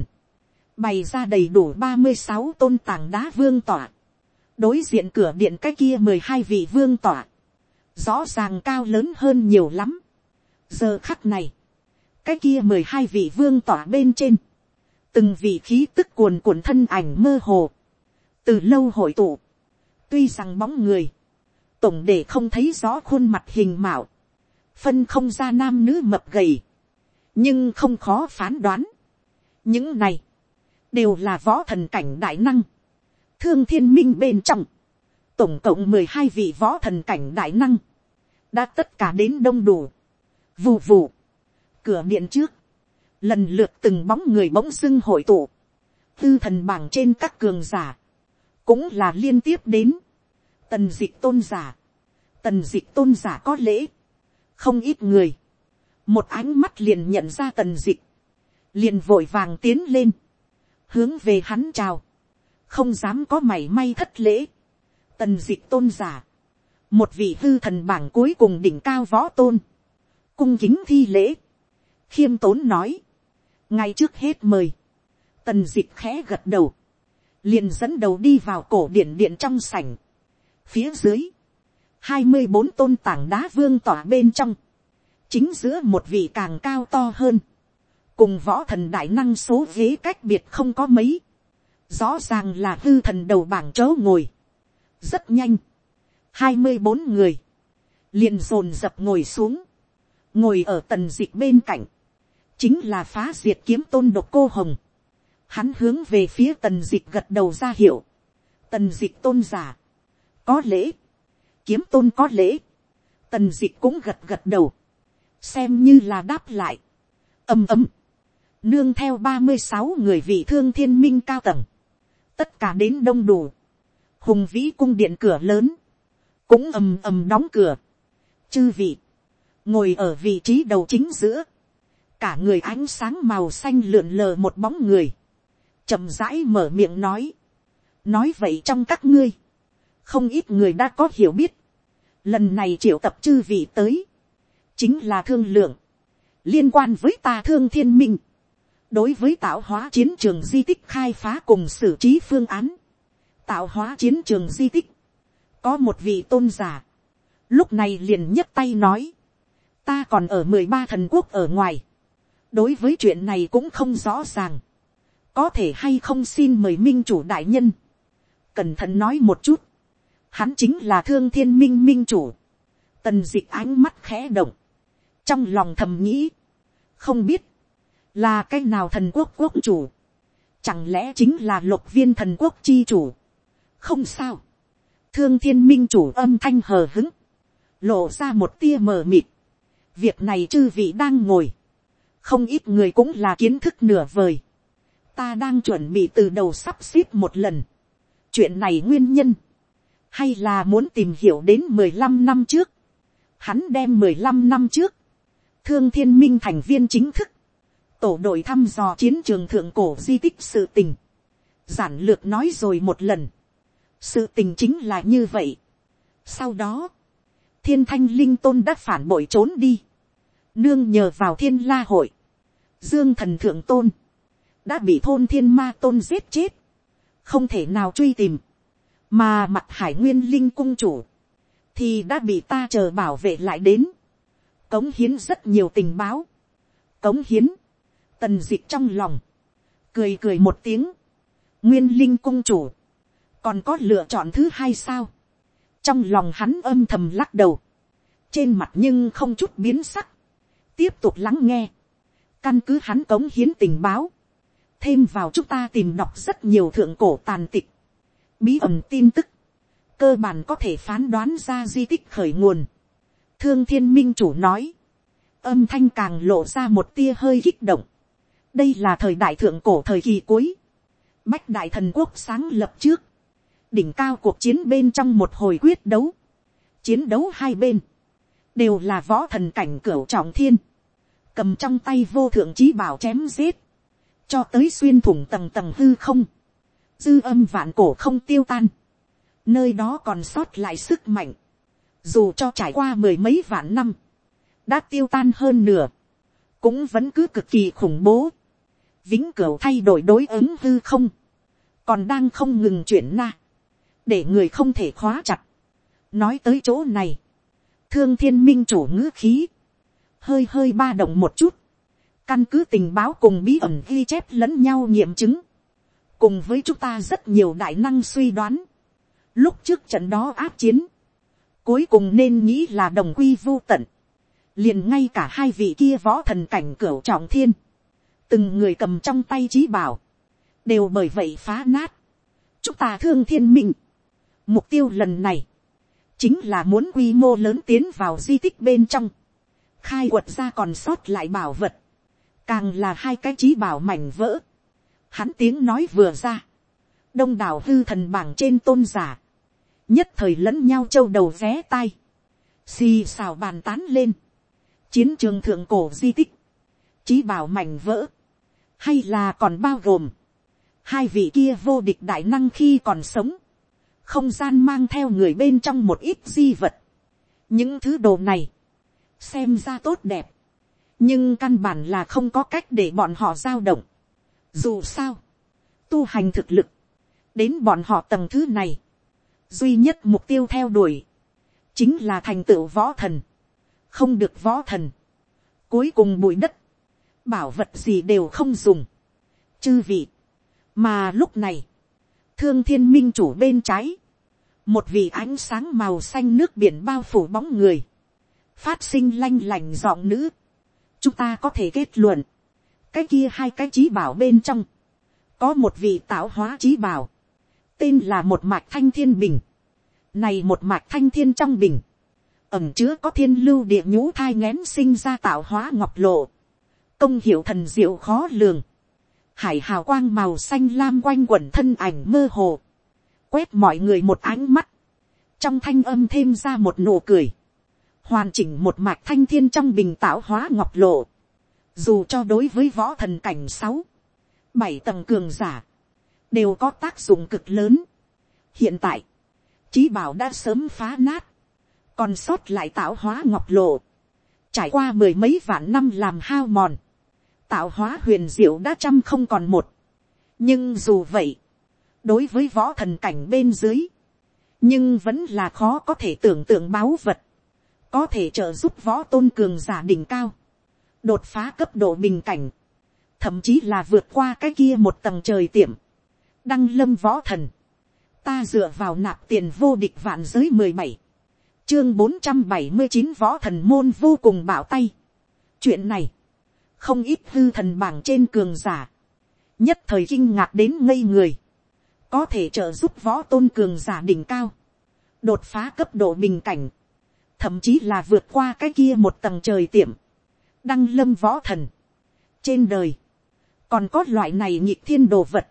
bày ra đầy đủ ba mươi sáu tôn tảng đá vương tỏa, đối diện cửa điện cái kia mười hai vị vương tỏa, rõ ràng cao lớn hơn nhiều lắm. giờ khắc này, cái kia mười hai vị vương tỏa bên trên, từng vị khí tức cuồn cuộn thân ảnh mơ hồ, từ lâu hội tụ, tuy rằng bóng người, tổng để không thấy rõ khuôn mặt hình mạo, phân không ra nam nữ mập gầy, nhưng không khó phán đoán. những này, đều là võ thần cảnh đại năng, thương thiên minh bên trong, tổng cộng mười hai vị võ thần cảnh đại năng, đã tất cả đến đông đủ, vù vù, cửa điện trước, lần lượt từng bóng người bỗng dưng hội tụ, tư thần bảng trên các cường giả, cũng là liên tiếp đến, tần dịch tôn giả, tần dịch tôn giả có lễ, không ít người, một ánh mắt liền nhận ra tần dịch, liền vội vàng tiến lên, hướng về hắn chào, không dám có mảy may thất lễ, tần dịch tôn giả, một vị hư thần bảng cuối cùng đỉnh cao võ tôn, cung kính thi lễ, khiêm tốn nói, ngay trước hết mời, tần d ị c h khẽ gật đầu, liền dẫn đầu đi vào cổ điện điện trong sảnh, phía dưới, hai mươi bốn tôn tảng đá vương tỏa bên trong, chính giữa một vị càng cao to hơn, cùng võ thần đại năng số ghế cách biệt không có mấy, rõ ràng là hư thần đầu bảng chớ ngồi, rất nhanh, hai mươi bốn người, liền dồn dập ngồi xuống, ngồi ở tần d ị c h bên cạnh, chính là phá diệt kiếm tôn độc cô hồng, hắn hướng về phía tần d ị c h gật đầu ra hiệu, tần d ị c h tôn giả, có lễ, kiếm tôn có lễ, tần d ị c h cũng gật gật đầu, xem như là đáp lại, ầm ầm, nương theo ba mươi sáu người vị thương thiên minh cao tầng, tất cả đến đông đủ, hùng vĩ cung điện cửa lớn, cũng ầm ầm đóng cửa, chư vị, ngồi ở vị trí đầu chính giữa, cả người ánh sáng màu xanh lượn lờ một bóng người, chậm rãi mở miệng nói, nói vậy trong các ngươi, không ít người đã có hiểu biết, lần này triệu tập chư vị tới, chính là thương lượng, liên quan với ta thương thiên minh, đối với tạo hóa chiến trường di tích khai phá cùng xử trí phương án, tạo hóa chiến trường di tích, có một vị tôn giả, lúc này liền nhấc tay nói, ta còn ở mười ba thần quốc ở ngoài, đối với chuyện này cũng không rõ ràng, có thể hay không xin mời minh chủ đại nhân, cẩn thận nói một chút, hắn chính là thương thiên minh minh chủ, tần d ị c h ánh mắt khẽ động, trong lòng thầm nghĩ, không biết, là cái nào thần quốc quốc chủ, chẳng lẽ chính là lục viên thần quốc chi chủ, không sao, thương thiên minh chủ âm thanh hờ hứng, lộ ra một tia mờ mịt, việc này chư vị đang ngồi, không ít người cũng là kiến thức nửa vời, ta đang chuẩn bị từ đầu sắp xếp một lần, chuyện này nguyên nhân, hay là muốn tìm hiểu đến mười lăm năm trước, hắn đem mười lăm năm trước, thương thiên minh thành viên chính thức, tổ đội thăm dò chiến trường thượng cổ di tích sự tình. Giản lược nói rồi một lần. Sự tình chính là như vậy. Sau đó, thiên thanh linh tôn đã phản bội trốn đi. Nương nhờ vào thiên la hội. Dương thần thượng tôn. Đã bị thôn thiên ma tôn giết chết. Không thể nào truy tìm. Mà mặt hải nguyên linh cung chủ. Thì đã bị ta chờ bảo vệ lại đến. Cống hiến rất nhiều tình báo. Cống hiến tần dịch trong lòng, cười cười một tiếng, nguyên linh cung chủ, còn có lựa chọn thứ hai sao, trong lòng hắn âm thầm lắc đầu, trên mặt nhưng không chút biến sắc, tiếp tục lắng nghe, căn cứ hắn cống hiến tình báo, thêm vào chúng ta tìm đọc rất nhiều thượng cổ tàn tịch, bí ẩn tin tức, cơ bản có thể phán đoán ra di tích khởi nguồn. Thương thiên minh chủ nói, âm thanh càng lộ ra một tia hơi kích động. Đây là thời đại thượng cổ thời kỳ cuối, bách đại thần quốc sáng lập trước, đỉnh cao cuộc chiến bên trong một hồi quyết đấu, chiến đấu hai bên, đều là võ thần cảnh cửu trọng thiên, cầm trong tay vô thượng trí bảo chém giết, cho tới xuyên thủng tầng tầng hư không, dư âm vạn cổ không tiêu tan, nơi đó còn sót lại sức mạnh, dù cho trải qua mười mấy vạn năm, đã tiêu tan hơn nửa, cũng vẫn cứ cực kỳ khủng bố. Vĩnh cửu thay đổi đối ứng hư không, còn đang không ngừng chuyển na, để người không thể khóa chặt. nói tới chỗ này, thương thiên minh chủ ngữ khí, hơi hơi ba động một chút, căn cứ tình báo cùng bí ẩn ghi chép lẫn nhau nghiệm chứng, cùng với chúng ta rất nhiều đại năng suy đoán, lúc trước trận đó áp chiến, cuối cùng nên nghĩ là đồng quy vô tận, liền ngay cả hai vị kia võ thần cảnh cửu trọng thiên, từng người cầm trong tay trí bảo, đều bởi vậy phá nát. chúng ta thương thiên minh mục tiêu lần này, chính là muốn quy mô lớn tiến vào di tích bên trong, khai quật ra còn sót lại bảo vật, càng là hai cái trí bảo mảnh vỡ. Hắn tiếng nói vừa ra, đông đảo hư thần bảng trên tôn giả, nhất thời lẫn nhau châu đầu vé tai, xì xào bàn tán lên, chiến trường thượng cổ di tích, trí bảo mảnh vỡ, hay là còn bao gồm, hai vị kia vô địch đại năng khi còn sống, không gian mang theo người bên trong một ít di vật. những thứ đồ này, xem ra tốt đẹp, nhưng căn bản là không có cách để bọn họ giao động. dù sao, tu hành thực lực, đến bọn họ tầng thứ này, duy nhất mục tiêu theo đuổi, chính là thành tựu võ thần, không được võ thần, cuối cùng bụi đất, bảo vật gì đều không dùng, chư vị, mà lúc này, thương thiên minh chủ bên trái, một vị ánh sáng màu xanh nước biển bao phủ bóng người, phát sinh lanh lành giọng nữ, chúng ta có thể kết luận, cái kia hai cái trí bảo bên trong, có một vị tạo hóa trí bảo, tên là một mạch thanh thiên bình, này một mạch thanh thiên trong bình, ẩm chứa có thiên lưu địa nhũ thai ngén sinh ra tạo hóa ngọc lộ, công hiệu thần diệu khó lường, hải hào quang màu xanh lam quanh quẩn thân ảnh mơ hồ, quét mọi người một ánh mắt, trong thanh âm thêm ra một nụ cười, hoàn chỉnh một mạch thanh thiên trong bình tạo hóa ngọc lộ, dù cho đối với võ thần cảnh sáu, bảy tầng cường giả, đều có tác dụng cực lớn. hiện tại, trí bảo đã sớm phá nát, còn sót lại tạo hóa ngọc lộ, trải qua mười mấy vạn năm làm hao mòn, tạo hóa huyền diệu đã trăm không còn một. nhưng dù vậy, đối với võ thần cảnh bên dưới, nhưng vẫn là khó có thể tưởng tượng báu vật, có thể trợ giúp võ tôn cường giả đỉnh cao, đột phá cấp độ bình cảnh, thậm chí là vượt qua cái kia một tầng trời tiệm, đăng lâm võ thần, ta dựa vào nạp tiền vô địch vạn giới mười bảy, chương bốn trăm bảy mươi chín võ thần môn vô cùng bảo tay. chuyện này, không ít hư thần bảng trên cường giả, nhất thời kinh ngạc đến ngây người, có thể trợ giúp võ tôn cường giả đỉnh cao, đột phá cấp độ bình cảnh, thậm chí là vượt qua cái kia một tầng trời tiệm, đăng lâm võ thần. trên đời, còn có loại này nhịp thiên đồ vật,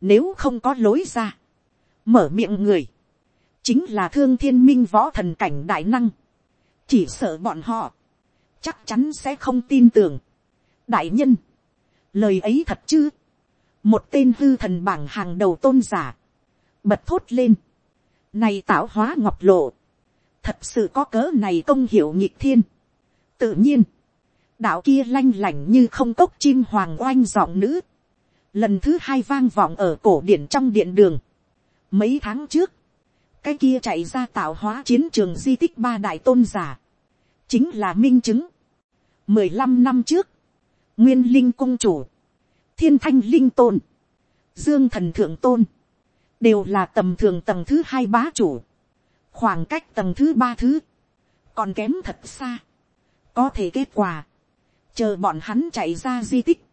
nếu không có lối ra, mở miệng người, chính là thương thiên minh võ thần cảnh đại năng, chỉ sợ bọn họ, chắc chắn sẽ không tin tưởng. đại nhân, lời ấy thật chứ, một tên hư thần bảng hàng đầu tôn giả, bật thốt lên, này tạo hóa ngọc lộ, thật sự có cớ này công hiệu nhịp thiên. tự nhiên, đạo kia lanh lảnh như không cốc chim hoàng oanh giọng nữ, lần thứ hai vang vọng ở cổ điển trong điện đường. mấy tháng trước, cái kia chạy ra tạo hóa chiến trường di tích ba đại tôn giả, chính là minh chứng. mười lăm năm trước, nguyên linh cung chủ, thiên thanh linh tôn, dương thần thượng tôn, đều là tầm thường tầng thứ hai bá chủ, khoảng cách tầng thứ ba thứ, còn kém thật xa, có thể kết quả, chờ bọn hắn chạy ra di tích,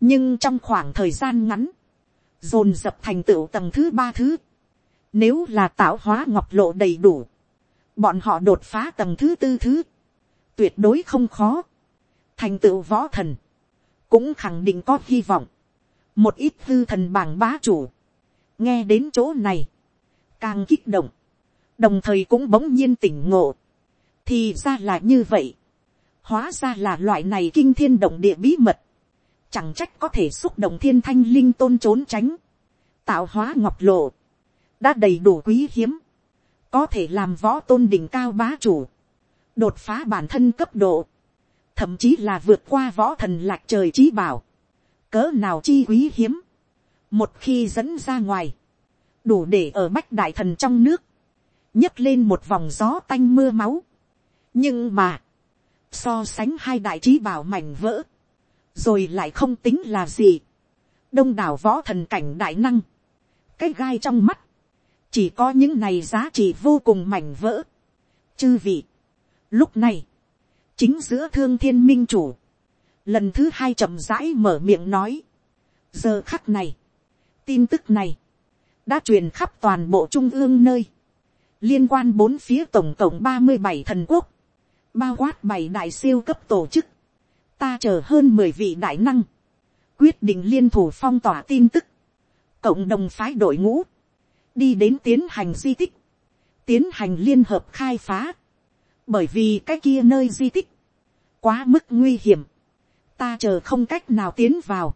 nhưng trong khoảng thời gian ngắn, dồn dập thành tựu tầng thứ ba thứ, nếu là tạo hóa ngọc lộ đầy đủ, bọn họ đột phá tầng thứ tư thứ, tuyệt đối không khó, thành tựu võ thần, cũng khẳng định có hy vọng, một ít hư thần bảng bá chủ, nghe đến chỗ này, càng kích động, đồng thời cũng bỗng nhiên tỉnh ngộ, thì ra là như vậy, hóa ra là loại này kinh thiên động địa bí mật, chẳng trách có thể xúc động thiên thanh linh tôn trốn tránh, tạo hóa ngọc lộ, đã đầy đủ quý hiếm, có thể làm võ tôn đỉnh cao bá chủ, đột phá bản thân cấp độ, thậm chí là vượt qua võ thần lạc trời trí bảo, cỡ nào chi quý hiếm, một khi dẫn ra ngoài, đủ để ở bách đại thần trong nước, nhấc lên một vòng gió tanh mưa máu. nhưng mà, so sánh hai đại trí bảo mảnh vỡ, rồi lại không tính là gì. đông đảo võ thần cảnh đại năng, cái gai trong mắt, chỉ có những này giá trị vô cùng mảnh vỡ. chư vị, lúc này, chính giữa thương thiên minh chủ, lần thứ hai chậm rãi mở miệng nói, giờ khắc này, tin tức này, đã truyền khắp toàn bộ trung ương nơi, liên quan bốn phía tổng cộng ba mươi bảy thần quốc, bao quát bảy đại siêu cấp tổ chức, ta chờ hơn mười vị đại năng, quyết định liên thủ phong tỏa tin tức, cộng đồng phái đội ngũ, đi đến tiến hành di tích, tiến hành liên hợp khai phá, bởi vì cái kia nơi di tích, quá mức nguy hiểm, ta chờ không cách nào tiến vào,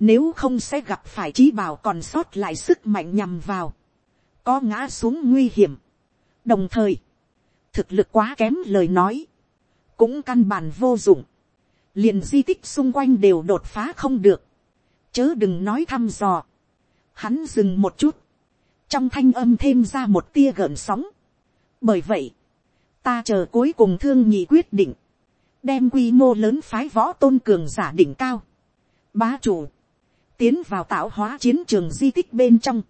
Nếu không sẽ gặp phải trí bảo còn sót lại sức mạnh nhằm vào. Có ngã xuống nguy hiểm. Đồng thời. Thực lực quá kém lời nói. Cũng căn bản vô dụng. Liền di tích xung quanh đều đột phá không được. Chớ đừng nói thăm dò. Hắn dừng một chút. Trong thanh âm thêm ra một tia gợn sóng. Bởi vậy. Ta chờ cuối cùng thương nhị quyết định. Đem quy mô lớn phái võ tôn cường giả đỉnh cao. Bá chủ tiến vào tạo hóa chiến trường di tích bên trong.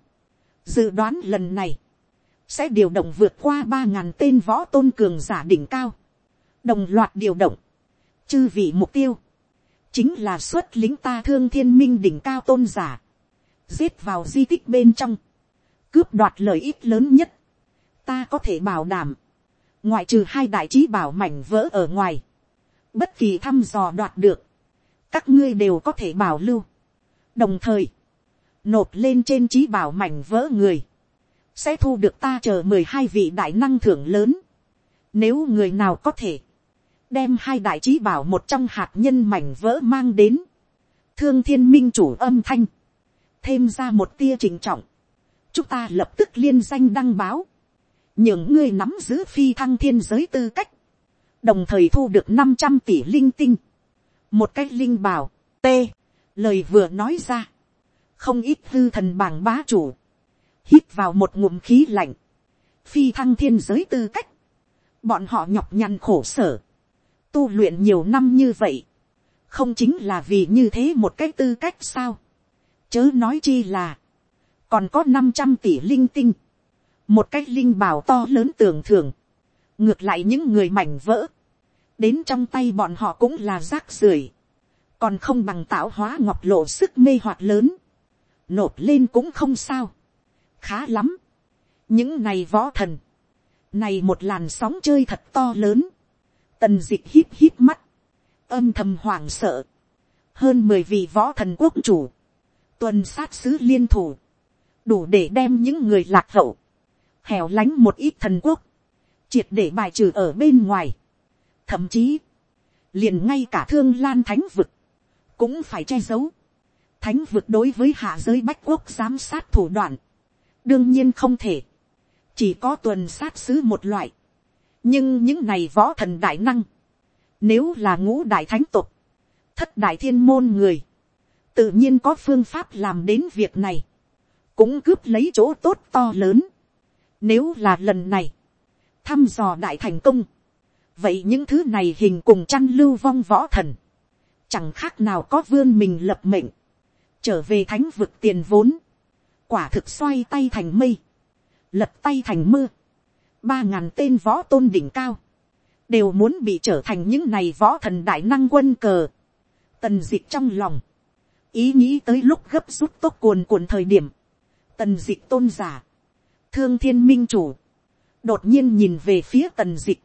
Dự đoán lần này, sẽ điều động vượt qua ba ngàn tên võ tôn cường giả đỉnh cao. Đồng loạt điều động. Chư vị mục tiêu, chính là xuất lính ta thương thiên minh đỉnh cao tôn giả. Giết vào di tích bên trong. Cướp đoạt lợi ích lớn nhất. Ta có thể bảo đảm. Ngoại trừ hai đại trí bảo mảnh vỡ ở ngoài. Bất kỳ thăm dò đoạt được. Các ngươi đều có thể bảo lưu đồng thời, nộp lên trên trí bảo mảnh vỡ người, sẽ thu được ta chờ mười hai vị đại năng thưởng lớn. Nếu người nào có thể, đem hai đại trí bảo một trong hạt nhân mảnh vỡ mang đến, thương thiên minh chủ âm thanh, thêm ra một tia trình trọng, chúng ta lập tức liên danh đăng báo, những ngươi nắm giữ phi thăng thiên giới tư cách, đồng thời thu được năm trăm tỷ linh tinh, một cách linh bảo, t, lời vừa nói ra, không ít hư thần bảng bá chủ, hít vào một ngụm khí lạnh, phi thăng thiên giới tư cách, bọn họ nhọc nhằn khổ sở, tu luyện nhiều năm như vậy, không chính là vì như thế một cái tư cách sao, chớ nói chi là, còn có năm trăm tỷ linh tinh, một cái linh bảo to lớn tưởng thường, ngược lại những người mảnh vỡ, đến trong tay bọn họ cũng là rác rưởi, còn không bằng tạo hóa ngọc lộ sức mê hoặc lớn, nộp lên cũng không sao, khá lắm, những này võ thần, này một làn sóng chơi thật to lớn, tần d ị c h hít hít mắt, âm thầm hoảng sợ, hơn mười vị võ thần quốc chủ, tuần sát sứ liên thủ, đủ để đem những người lạc hậu, hẻo lánh một ít thần quốc, triệt để bài trừ ở bên ngoài, thậm chí, liền ngay cả thương lan thánh vực, cũng phải che giấu. Thánh vực đối với hạ giới bách quốc giám sát thủ đoạn. Đương nhiên không thể. Chỉ có tuần sát sứ một loại. Nhưng những này võ thần đại năng. Nếu là ngũ đại thánh tục. Thất đại thiên môn người. Tự nhiên có phương pháp làm đến việc này. Cũng cướp lấy chỗ tốt to lớn. Nếu là lần này. Thăm dò đại thành công. Vậy những thứ này hình cùng chăn lưu vong võ thần chẳng khác nào có vương mình lập mệnh, trở về thánh vực tiền vốn, quả thực xoay tay thành mây, lật tay thành mưa, ba ngàn tên võ tôn đỉnh cao, đều muốn bị trở thành những này võ thần đại năng quân cờ, tần d ị c h trong lòng, ý nghĩ tới lúc gấp rút tốt cuồn cuộn thời điểm, tần d ị c h tôn giả, thương thiên minh chủ, đột nhiên nhìn về phía tần dịch.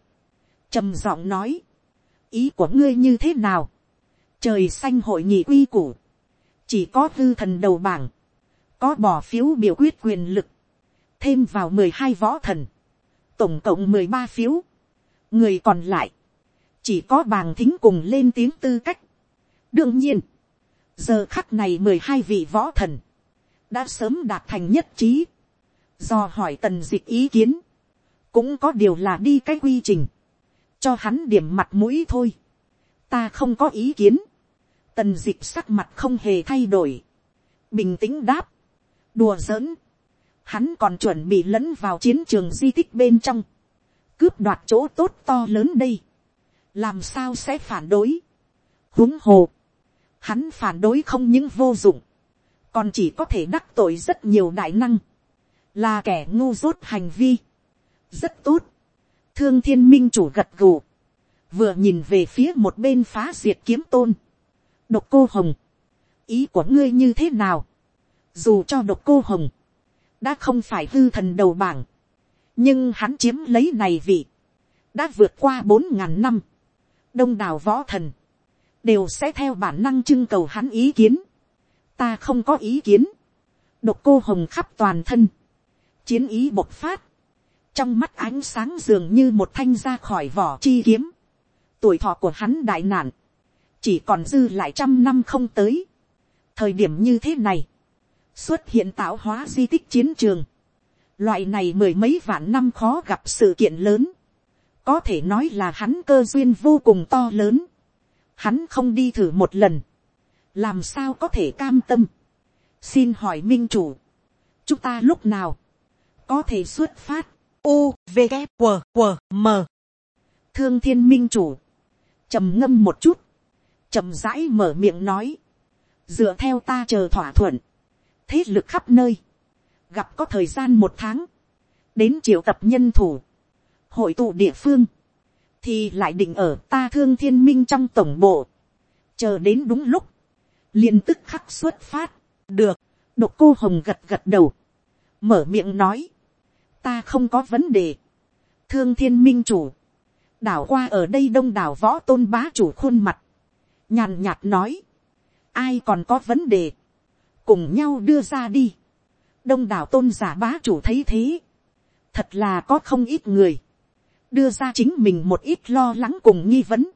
Trầm giọng nói, ý của ngươi như thế nào, trời xanh hội nghị quy củ, chỉ có hư thần đầu bảng, có bỏ phiếu biểu quyết quyền lực, thêm vào mười hai võ thần, tổng cộng mười ba phiếu, người còn lại, chỉ có bàng thính cùng lên tiếng tư cách. đương nhiên, giờ khắc này mười hai vị võ thần, đã sớm đạt thành nhất trí, do hỏi tần dịch ý kiến, cũng có điều là đi cái quy trình, cho hắn điểm mặt mũi thôi, ta không có ý kiến, Tần dịch sắc mặt không hề thay đổi. Bình tĩnh đáp. Đùa giỡn. Hắn còn chuẩn bị lẫn vào chiến trường di tích bên trong. Cướp đoạt chỗ tốt to lớn đây. Làm sao sẽ phản đối. huống hồ. Hắn phản đối không những vô dụng. Còn chỉ có thể đắc tội rất nhiều đại năng. Là kẻ ngu dốt hành vi. Rất tốt. Thương thiên minh chủ gật gù. Vừa nhìn về phía một bên phá diệt kiếm tôn. Độc cô hồng, ý của ngươi như thế nào, dù cho độc cô hồng, đã không phải hư thần đầu bảng, nhưng hắn chiếm lấy này vị, đã vượt qua bốn ngàn năm, đông đảo võ thần, đều sẽ theo bản năng trưng cầu hắn ý kiến, ta không có ý kiến, độc cô hồng khắp toàn thân, chiến ý bộc phát, trong mắt ánh sáng dường như một thanh ra khỏi vỏ chi kiếm, tuổi thọ của hắn đại nạn, chỉ còn dư lại trăm năm không tới, thời điểm như thế này, xuất hiện tạo hóa di tích chiến trường, loại này mười mấy vạn năm khó gặp sự kiện lớn, có thể nói là hắn cơ duyên vô cùng to lớn, hắn không đi thử một lần, làm sao có thể cam tâm, xin hỏi minh chủ, chúng ta lúc nào, có thể xuất phát, u v k, q q m. Thương thiên minh chủ, trầm ngâm một chút, trầm rãi mở miệng nói, dựa theo ta chờ thỏa thuận, thế lực khắp nơi, gặp có thời gian một tháng, đến triệu tập nhân thủ, hội tụ địa phương, thì lại định ở ta thương thiên minh trong tổng bộ, chờ đến đúng lúc, liền tức khắc xuất phát, được, độc cô hồng gật gật đầu, mở miệng nói, ta không có vấn đề, thương thiên minh chủ, đảo qua ở đây đông đảo võ tôn bá chủ khuôn mặt, nhàn nhạt nói, ai còn có vấn đề, cùng nhau đưa ra đi, đông đảo tôn giả bá chủ thấy thế, thật là có không ít người, đưa ra chính mình một ít lo lắng cùng nghi vấn,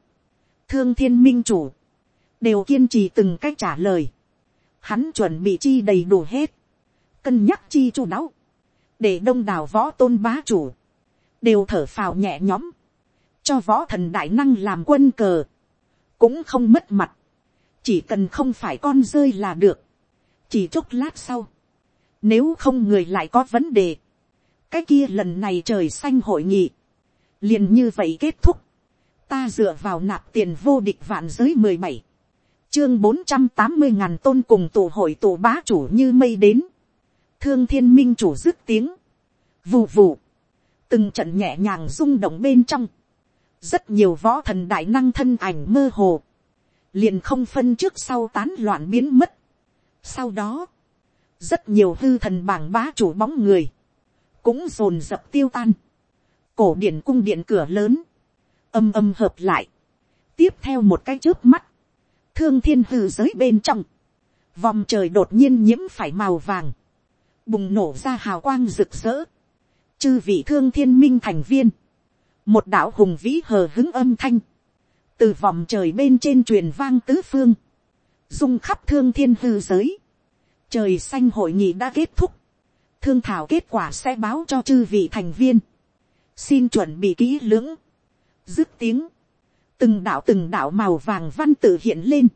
thương thiên minh chủ, đều kiên trì từng cách trả lời, hắn chuẩn bị chi đầy đủ hết, cân nhắc chi chu đáo, để đông đảo võ tôn bá chủ, đều thở phào nhẹ nhõm, cho võ thần đại năng làm quân cờ, cũng không mất mặt, chỉ cần không phải con rơi là được, chỉ chốc lát sau, nếu không người lại có vấn đề, cái kia lần này trời xanh hội nghị, liền như vậy kết thúc, ta dựa vào nạp tiền vô địch vạn giới mười bảy, chương bốn trăm tám mươi ngàn tôn cùng tụ hội tụ bá chủ như mây đến, thương thiên minh chủ dứt tiếng, vù vù, từng trận nhẹ nhàng rung động bên trong, rất nhiều võ thần đại năng thân ảnh mơ hồ, liền không phân trước sau tán loạn biến mất. Sau đó, rất nhiều hư thần bảng bá chủ bóng người, cũng dồn dập tiêu tan. Cổ điện cung điện cửa lớn, âm âm hợp lại. Tiếp theo một cái trước mắt, thương thiên hư giới bên trong, vòng trời đột nhiên nhiễm phải màu vàng, bùng nổ ra hào quang rực rỡ. Chư vị thương thiên minh thành viên, một đạo hùng vĩ hờ hứng âm thanh, từ vòng trời bên trên truyền vang tứ phương, dung khắp thương thiên hư giới, trời xanh hội nghị đã kết thúc, thương thảo kết quả sẽ báo cho chư vị thành viên, xin chuẩn bị kỹ lưỡng, dứt tiếng, từng đạo từng đạo màu vàng văn tự hiện lên,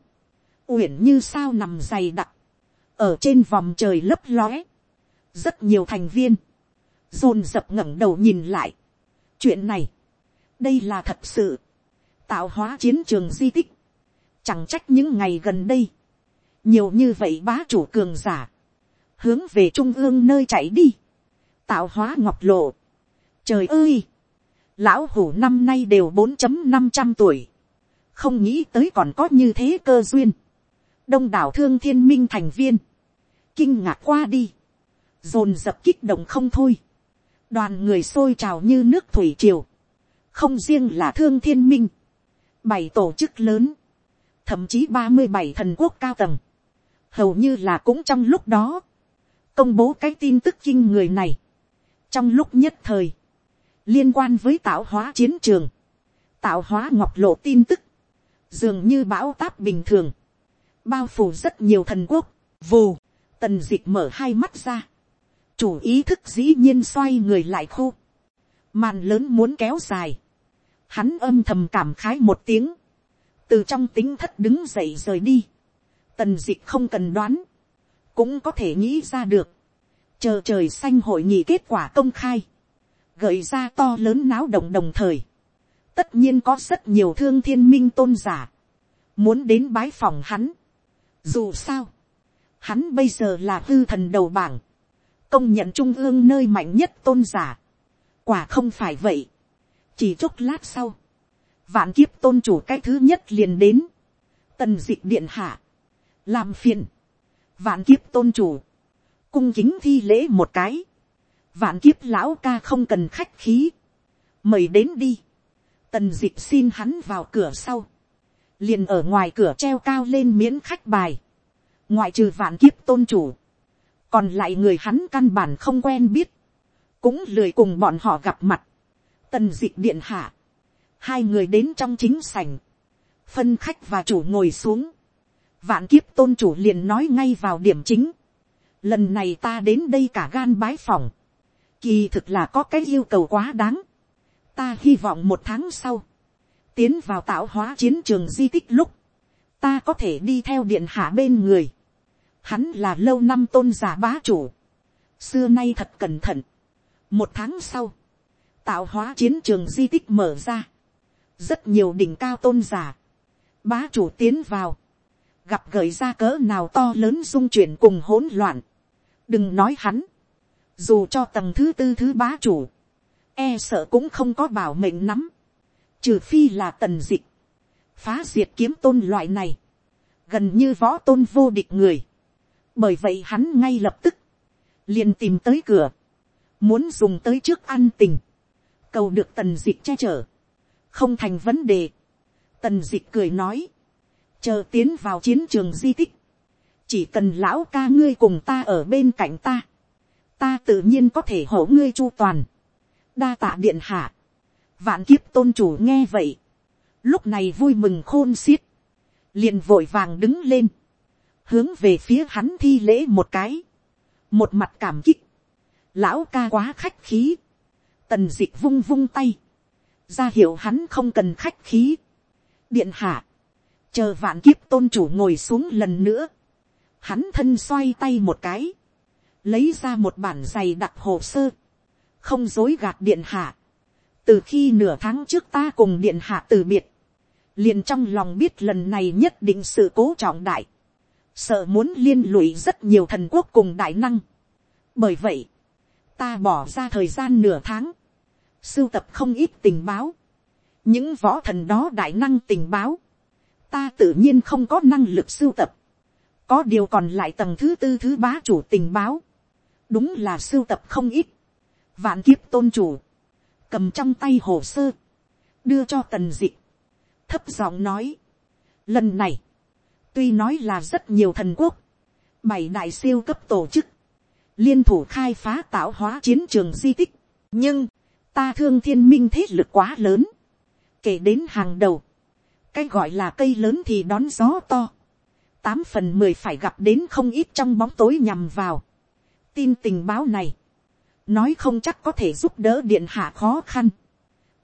uyển như sao nằm dày đặc, ở trên vòng trời lấp lóe, rất nhiều thành viên, dồn dập ngẩng đầu nhìn lại, chuyện này, đây là thật sự, tạo hóa chiến trường di tích, chẳng trách những ngày gần đây, nhiều như vậy bá chủ cường giả, hướng về trung ương nơi chạy đi, tạo hóa ngọc lộ, trời ơi, lão hủ năm nay đều bốn chấm năm trăm tuổi, không nghĩ tới còn có như thế cơ duyên, đông đảo thương thiên minh thành viên, kinh ngạc qua đi, dồn dập kích động không thôi, đoàn người sôi trào như nước thủy triều, không riêng là thương thiên minh, bảy tổ chức lớn, thậm chí ba mươi bảy thần quốc cao tầng, hầu như là cũng trong lúc đó, công bố cái tin tức kinh người này. trong lúc nhất thời, liên quan với tạo hóa chiến trường, tạo hóa ngọc lộ tin tức, dường như bão táp bình thường, bao phủ rất nhiều thần quốc, vù, tần d ị c h mở hai mắt ra, chủ ý thức dĩ nhiên xoay người lại khu, màn lớn muốn kéo dài, hắn âm thầm cảm khái một tiếng, từ trong tính thất đứng dậy rời đi, tần d ị c h không cần đoán, cũng có thể nghĩ ra được, chờ trời xanh hội nghị kết quả công khai, gợi ra to lớn náo động đồng thời, tất nhiên có rất nhiều thương thiên minh tôn giả, muốn đến bái phòng hắn. Dù sao, hắn bây giờ là hư thần đầu bảng, công nhận trung ương nơi mạnh nhất tôn giả. Quả không phải vậy. Chỉ chốc lát sau, vạn kiếp tôn chủ cái thứ nhất liền đến, tần d ị điện hạ, làm phiền, vạn kiếp tôn chủ, cung kính thi lễ một cái, vạn kiếp lão ca không cần khách khí, mời đến đi, tần d ị xin hắn vào cửa sau, liền ở ngoài cửa treo cao lên miễn khách bài, ngoại trừ vạn kiếp tôn chủ, còn lại người hắn căn bản không quen biết, cũng lười cùng bọn họ gặp mặt, tần d ị điện hạ, hai người đến trong chính sảnh, phân khách và chủ ngồi xuống, vạn kiếp tôn chủ liền nói ngay vào điểm chính, lần này ta đến đây cả gan bái phòng, kỳ thực là có cái yêu cầu quá đáng, ta hy vọng một tháng sau, tiến vào tạo hóa chiến trường di tích lúc, ta có thể đi theo điện hạ bên người, hắn là lâu năm tôn giả bá chủ, xưa nay thật cẩn thận, một tháng sau, tạo hóa chiến trường di tích mở ra, rất nhiều đỉnh cao tôn giả, bá chủ tiến vào, gặp gợi ra cỡ nào to lớn dung chuyển cùng hỗn loạn, đừng nói hắn, dù cho tầng thứ tư thứ bá chủ, e sợ cũng không có bảo mệnh nắm, trừ phi là tần dịch, phá diệt kiếm tôn loại này, gần như võ tôn vô địch người, bởi vậy hắn ngay lập tức, liền tìm tới cửa, muốn dùng tới trước ăn tình, cầu được tần dịch che chở, không thành vấn đề. Tần dịch cười nói, chờ tiến vào chiến trường di tích, chỉ cần lão ca ngươi cùng ta ở bên cạnh ta, ta tự nhiên có thể hổ ngươi chu toàn, đa tạ điện hạ, vạn kiếp tôn chủ nghe vậy, lúc này vui mừng khôn xiết, liền vội vàng đứng lên, hướng về phía hắn thi lễ một cái, một mặt cảm kích, lão ca quá khách khí, tần d ị c h vung vung tay, ra hiệu hắn không cần khách khí, điện hạ, chờ vạn kiếp tôn chủ ngồi xuống lần nữa, hắn thân xoay tay một cái, lấy ra một bản giày đặc hồ sơ, không dối gạt điện hạ, từ khi nửa tháng trước ta cùng điện hạ từ biệt, liền trong lòng biết lần này nhất định sự cố trọng đại, sợ muốn liên lụy rất nhiều thần quốc cùng đại năng, bởi vậy, ta bỏ ra thời gian nửa tháng, sưu tập không ít tình báo, những võ thần đó đại năng tình báo, ta tự nhiên không có năng lực sưu tập, có điều còn lại tầng thứ tư thứ bá chủ tình báo, đúng là sưu tập không ít, vạn kiếp tôn chủ, cầm trong tay hồ sơ, đưa cho tần d ị thấp giọng nói, lần này, tuy nói là rất nhiều thần quốc, bảy đại siêu cấp tổ chức, liên thủ khai phá tạo hóa chiến trường di tích, nhưng, ta thương thiên minh thế lực quá lớn, kể đến hàng đầu, cái gọi là cây lớn thì đón gió to, tám phần mười phải gặp đến không ít trong bóng tối nhằm vào. tin tình báo này, nói không chắc có thể giúp đỡ điện hạ khó khăn.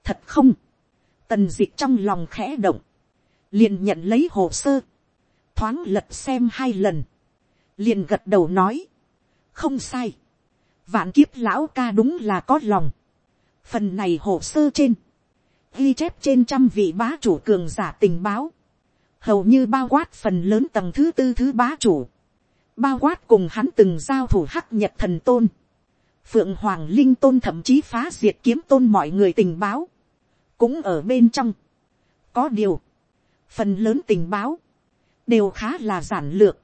thật không, tần d ị c h trong lòng khẽ động, liền nhận lấy hồ sơ, thoáng lật xem hai lần, liền gật đầu nói, không sai, vạn kiếp lão ca đúng là có lòng, phần này hồ sơ trên, ghi chép trên trăm vị bá chủ cường giả tình báo, hầu như bao quát phần lớn tầng thứ tư thứ bá chủ, bao quát cùng hắn từng giao thủ hắc nhật thần tôn, phượng hoàng linh tôn thậm chí phá diệt kiếm tôn mọi người tình báo, cũng ở bên trong. có điều, phần lớn tình báo, đều khá là giản lược,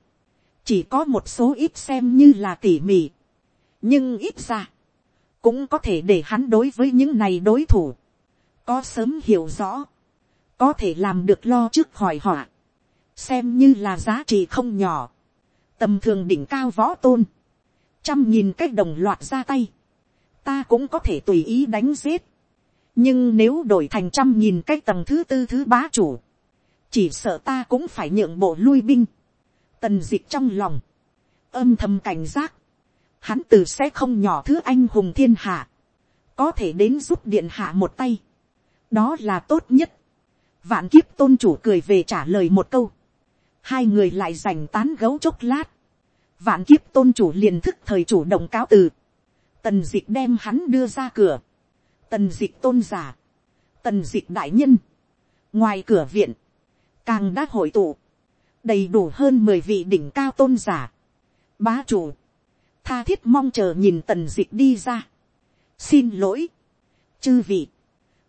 chỉ có một số ít xem như là tỉ mỉ, nhưng ít ra, cũng có thể để hắn đối với những này đối thủ, có sớm hiểu rõ, có thể làm được lo trước khỏi họa, xem như là giá trị không nhỏ, tầm thường đỉnh cao võ tôn, trăm nghìn cách đồng loạt ra tay, ta cũng có thể tùy ý đánh giết, nhưng nếu đổi thành trăm nghìn cách tầng thứ tư thứ bá chủ, chỉ sợ ta cũng phải nhượng bộ lui binh, tần dịch trong lòng, âm thầm cảnh giác, hắn từ sẽ không nhỏ thứ anh hùng thiên hạ, có thể đến giúp điện hạ một tay, đó là tốt nhất. vạn kiếp tôn chủ cười về trả lời một câu, hai người lại giành tán gấu chốc lát, vạn kiếp tôn chủ liền thức thời chủ động cáo từ, tần d ị c h đem hắn đưa ra cửa, tần d ị c h tôn giả, tần d ị c h đại nhân, ngoài cửa viện, càng đã hội tụ, đầy đủ hơn mười vị đỉnh cao tôn giả. Bá chủ, tha thiết mong chờ nhìn tần dịch đi ra. Xin lỗi, chư vị,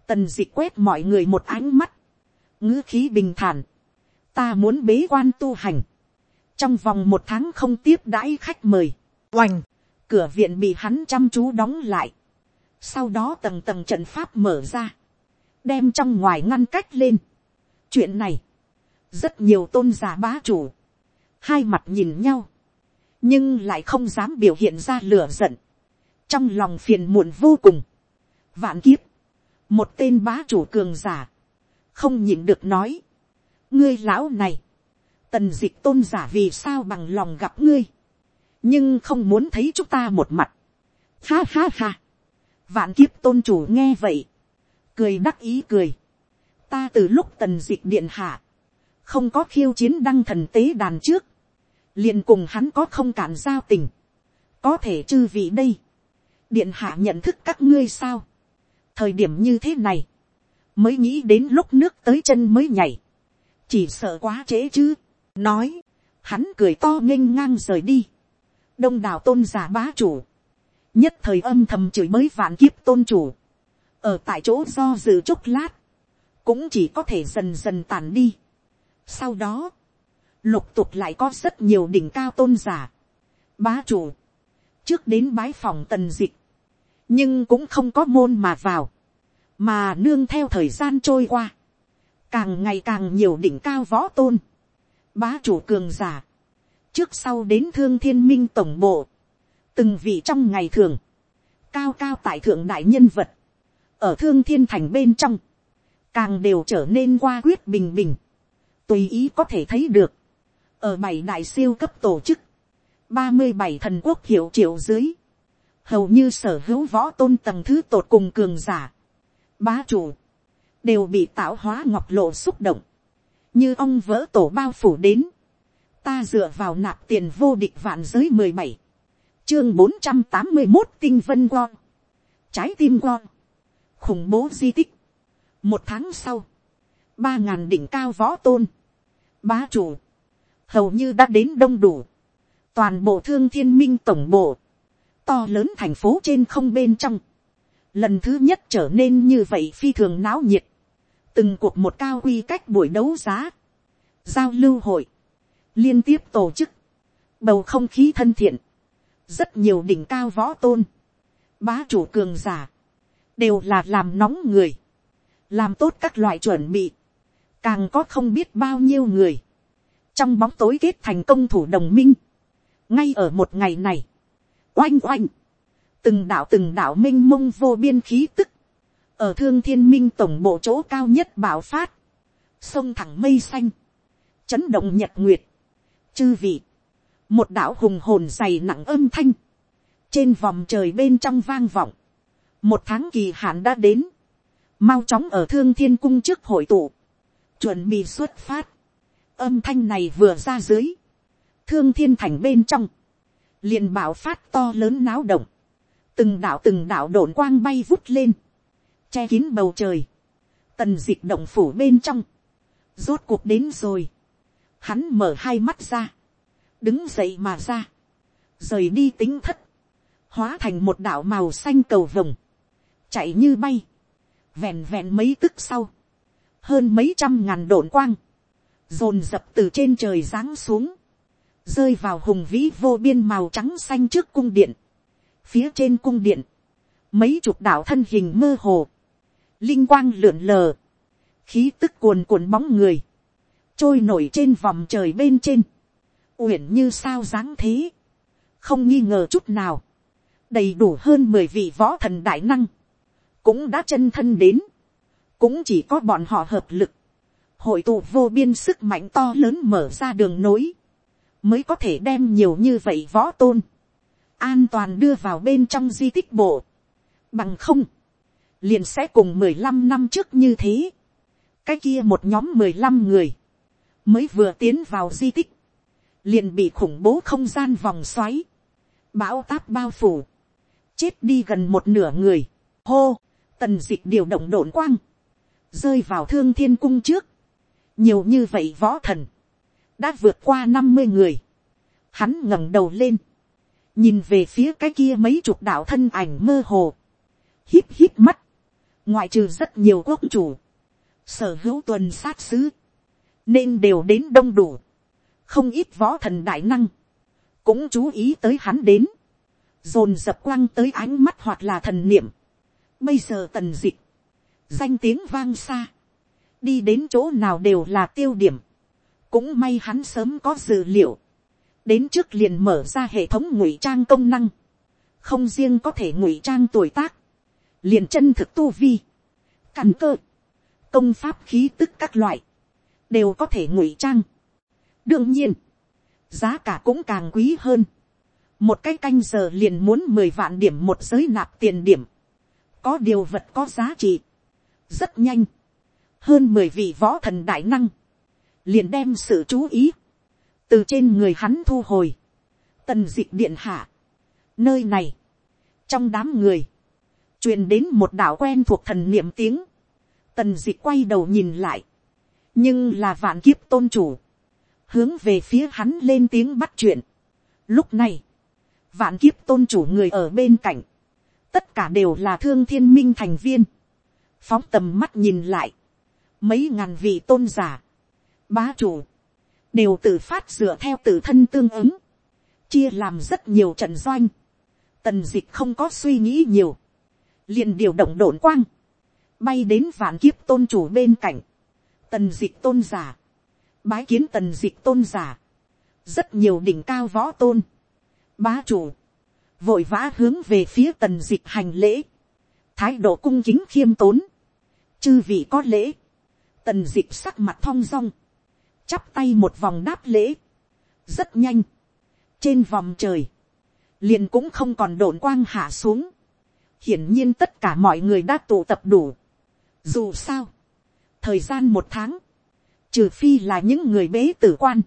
tần dịch quét mọi người một ánh mắt, ngữ khí bình thản, ta muốn bế quan tu hành, trong vòng một tháng không tiếp đãi khách mời, oành, cửa viện bị hắn chăm chú đóng lại, sau đó tầng tầng trận pháp mở ra, đem trong ngoài ngăn cách lên. chuyện này, rất nhiều tôn giả bá chủ, hai mặt nhìn nhau, nhưng lại không dám biểu hiện ra lửa giận, trong lòng phiền muộn vô cùng. vạn kiếp, một tên bá chủ cường giả, không nhìn được nói, ngươi lão này, tần dịch tôn giả vì sao bằng lòng gặp ngươi, nhưng không muốn thấy chúng ta một mặt. Ha ha ha, vạn kiếp tôn chủ nghe vậy, cười đắc ý cười, ta từ lúc tần dịch điện hạ, không có khiêu chiến đăng thần tế đàn trước, liền cùng hắn có không cản giao tình, có thể chư vị đây, điện hạ nhận thức các ngươi sao, thời điểm như thế này, mới nghĩ đến lúc nước tới chân mới nhảy, chỉ sợ quá trễ chứ, nói, hắn cười to nghênh ngang rời đi, đông đảo tôn giả bá chủ, nhất thời âm thầm chửi mới vạn kiếp tôn chủ, ở tại chỗ do dự chốc lát, cũng chỉ có thể dần dần tàn đi. Sau đó, lục tục lại có rất nhiều đỉnh cao tôn giả, bá chủ, trước đến bái phòng tần dịch, nhưng cũng không có môn mà vào, mà nương theo thời gian trôi qua, càng ngày càng nhiều đỉnh cao võ tôn, bá chủ cường giả, trước sau đến thương thiên minh tổng bộ, từng vị trong ngày thường, cao cao tại thượng đại nhân vật, ở thương thiên thành bên trong, càng đều trở nên qua quyết bình bình, tùy ý có thể thấy được, ở bảy đại siêu cấp tổ chức, ba mươi bảy thần quốc hiệu triệu dưới, hầu như sở hữu võ tôn tầng thứ tột cùng cường giả, bá chủ, đều bị tạo hóa ngọc lộ xúc động, như ông vỡ tổ bao phủ đến, ta dựa vào nạp tiền vô địch vạn giới mười bảy, chương bốn trăm tám mươi một tinh vân quang, trái tim quang, khủng bố di tích, một tháng sau, ba ngàn đỉnh cao võ tôn, bá chủ, hầu như đã đến đông đủ, toàn bộ thương thiên minh tổng bộ, to lớn thành phố trên không bên trong, lần thứ nhất trở nên như vậy phi thường náo nhiệt, từng cuộc một cao quy cách buổi đấu giá, giao lưu hội, liên tiếp tổ chức, bầu không khí thân thiện, rất nhiều đỉnh cao võ tôn, bá chủ cường giả, đều là làm nóng người, làm tốt các loại chuẩn bị, càng có không biết bao nhiêu người, trong bóng tối kết thành công thủ đồng minh, ngay ở một ngày này, oanh oanh, từng đạo từng đạo m i n h mông vô biên khí tức, ở thương thiên minh tổng bộ chỗ cao nhất bảo phát, sông thẳng mây xanh, chấn động nhật nguyệt, chư vị, một đạo hùng hồn dày nặng âm thanh, trên vòng trời bên trong vang vọng, một tháng kỳ hạn đã đến, mau chóng ở thương thiên cung trước hội tụ, chuẩn bị xuất phát, âm thanh này vừa ra dưới, thương thiên thành bên trong, liền bảo phát to lớn náo động, từng đạo từng đạo đổn quang bay vút lên, che kín bầu trời, tần d ị c h động phủ bên trong, rốt cuộc đến rồi, hắn mở hai mắt ra, đứng dậy mà ra, rời đi tính thất, hóa thành một đạo màu xanh cầu vồng, chạy như bay, vẹn vẹn mấy tức sau, hơn mấy trăm ngàn đồn quang, dồn dập từ trên trời giáng xuống, rơi vào hùng vĩ vô biên màu trắng xanh trước cung điện, phía trên cung điện, mấy chục đạo thân hình mơ hồ, linh quang lượn lờ, khí tức cuồn cuộn bóng người, trôi nổi trên vòng trời bên trên, uyển như sao dáng thế, không nghi ngờ chút nào, đầy đủ hơn mười vị võ thần đại năng, cũng đã chân thân đến, cũng chỉ có bọn họ hợp lực, hội tụ vô biên sức mạnh to lớn mở ra đường nối, mới có thể đem nhiều như vậy võ tôn, an toàn đưa vào bên trong di tích bộ. Bằng không, liền sẽ cùng mười lăm năm trước như thế. Cái kia một nhóm mười lăm người, mới vừa tiến vào di tích, liền bị khủng bố không gian vòng xoáy, bão táp bao phủ, chết đi gần một nửa người, hô, tần dịch điều động đồn quang, rơi vào thương thiên cung trước, nhiều như vậy võ thần, đã vượt qua năm mươi người, hắn ngẩng đầu lên, nhìn về phía cái kia mấy chục đạo thân ảnh mơ hồ, hít hít mắt, ngoại trừ rất nhiều quốc chủ, sở hữu tuần sát sứ, nên đều đến đông đủ, không ít võ thần đại năng, cũng chú ý tới hắn đến, dồn dập quăng tới ánh mắt hoặc là thần niệm, bây giờ tần dịch, danh tiếng vang xa, đi đến chỗ nào đều là tiêu điểm, cũng may hắn sớm có dự liệu, đến trước liền mở ra hệ thống ngụy trang công năng, không riêng có thể ngụy trang tuổi tác, liền chân thực tu vi, căn cơ, công pháp khí tức các loại, đều có thể ngụy trang. đương nhiên, giá cả cũng càng quý hơn. một cái canh giờ liền muốn mười vạn điểm một giới nạp tiền điểm. có điều vật có giá trị rất nhanh. hơn mười vị võ thần đại năng. liền đem sự chú ý. từ trên người hắn thu hồi. tần d ị điện hạ. nơi này, trong đám người, truyền đến một đạo quen thuộc thần niệm tiếng. tần d ị quay đầu nhìn lại. nhưng là vạn kiếp tôn chủ hướng về phía hắn lên tiếng bắt chuyện. Lúc này, vạn kiếp tôn chủ người ở bên cạnh, tất cả đều là thương thiên minh thành viên, phóng tầm mắt nhìn lại, mấy ngàn vị tôn giả, bá chủ, đều tự phát dựa theo tự thân tương ứng, chia làm rất nhiều trận doanh, tần d ị c h không có suy nghĩ nhiều, liền điều động đổn quang, bay đến vạn kiếp tôn chủ bên cạnh, tần d ị c h tôn giả, bái kiến tần dịch tôn giả, rất nhiều đỉnh cao võ tôn, bá chủ, vội vã hướng về phía tần dịch hành lễ, thái độ cung kính khiêm tốn, chư vị có lễ, tần dịp sắc mặt thong dong, chắp tay một vòng đáp lễ, rất nhanh, trên vòng trời, liền cũng không còn đồn quang hạ xuống, hiển nhiên tất cả mọi người đã tụ tập đủ, dù sao, thời gian một tháng, trừ phi là những người bế tử quan,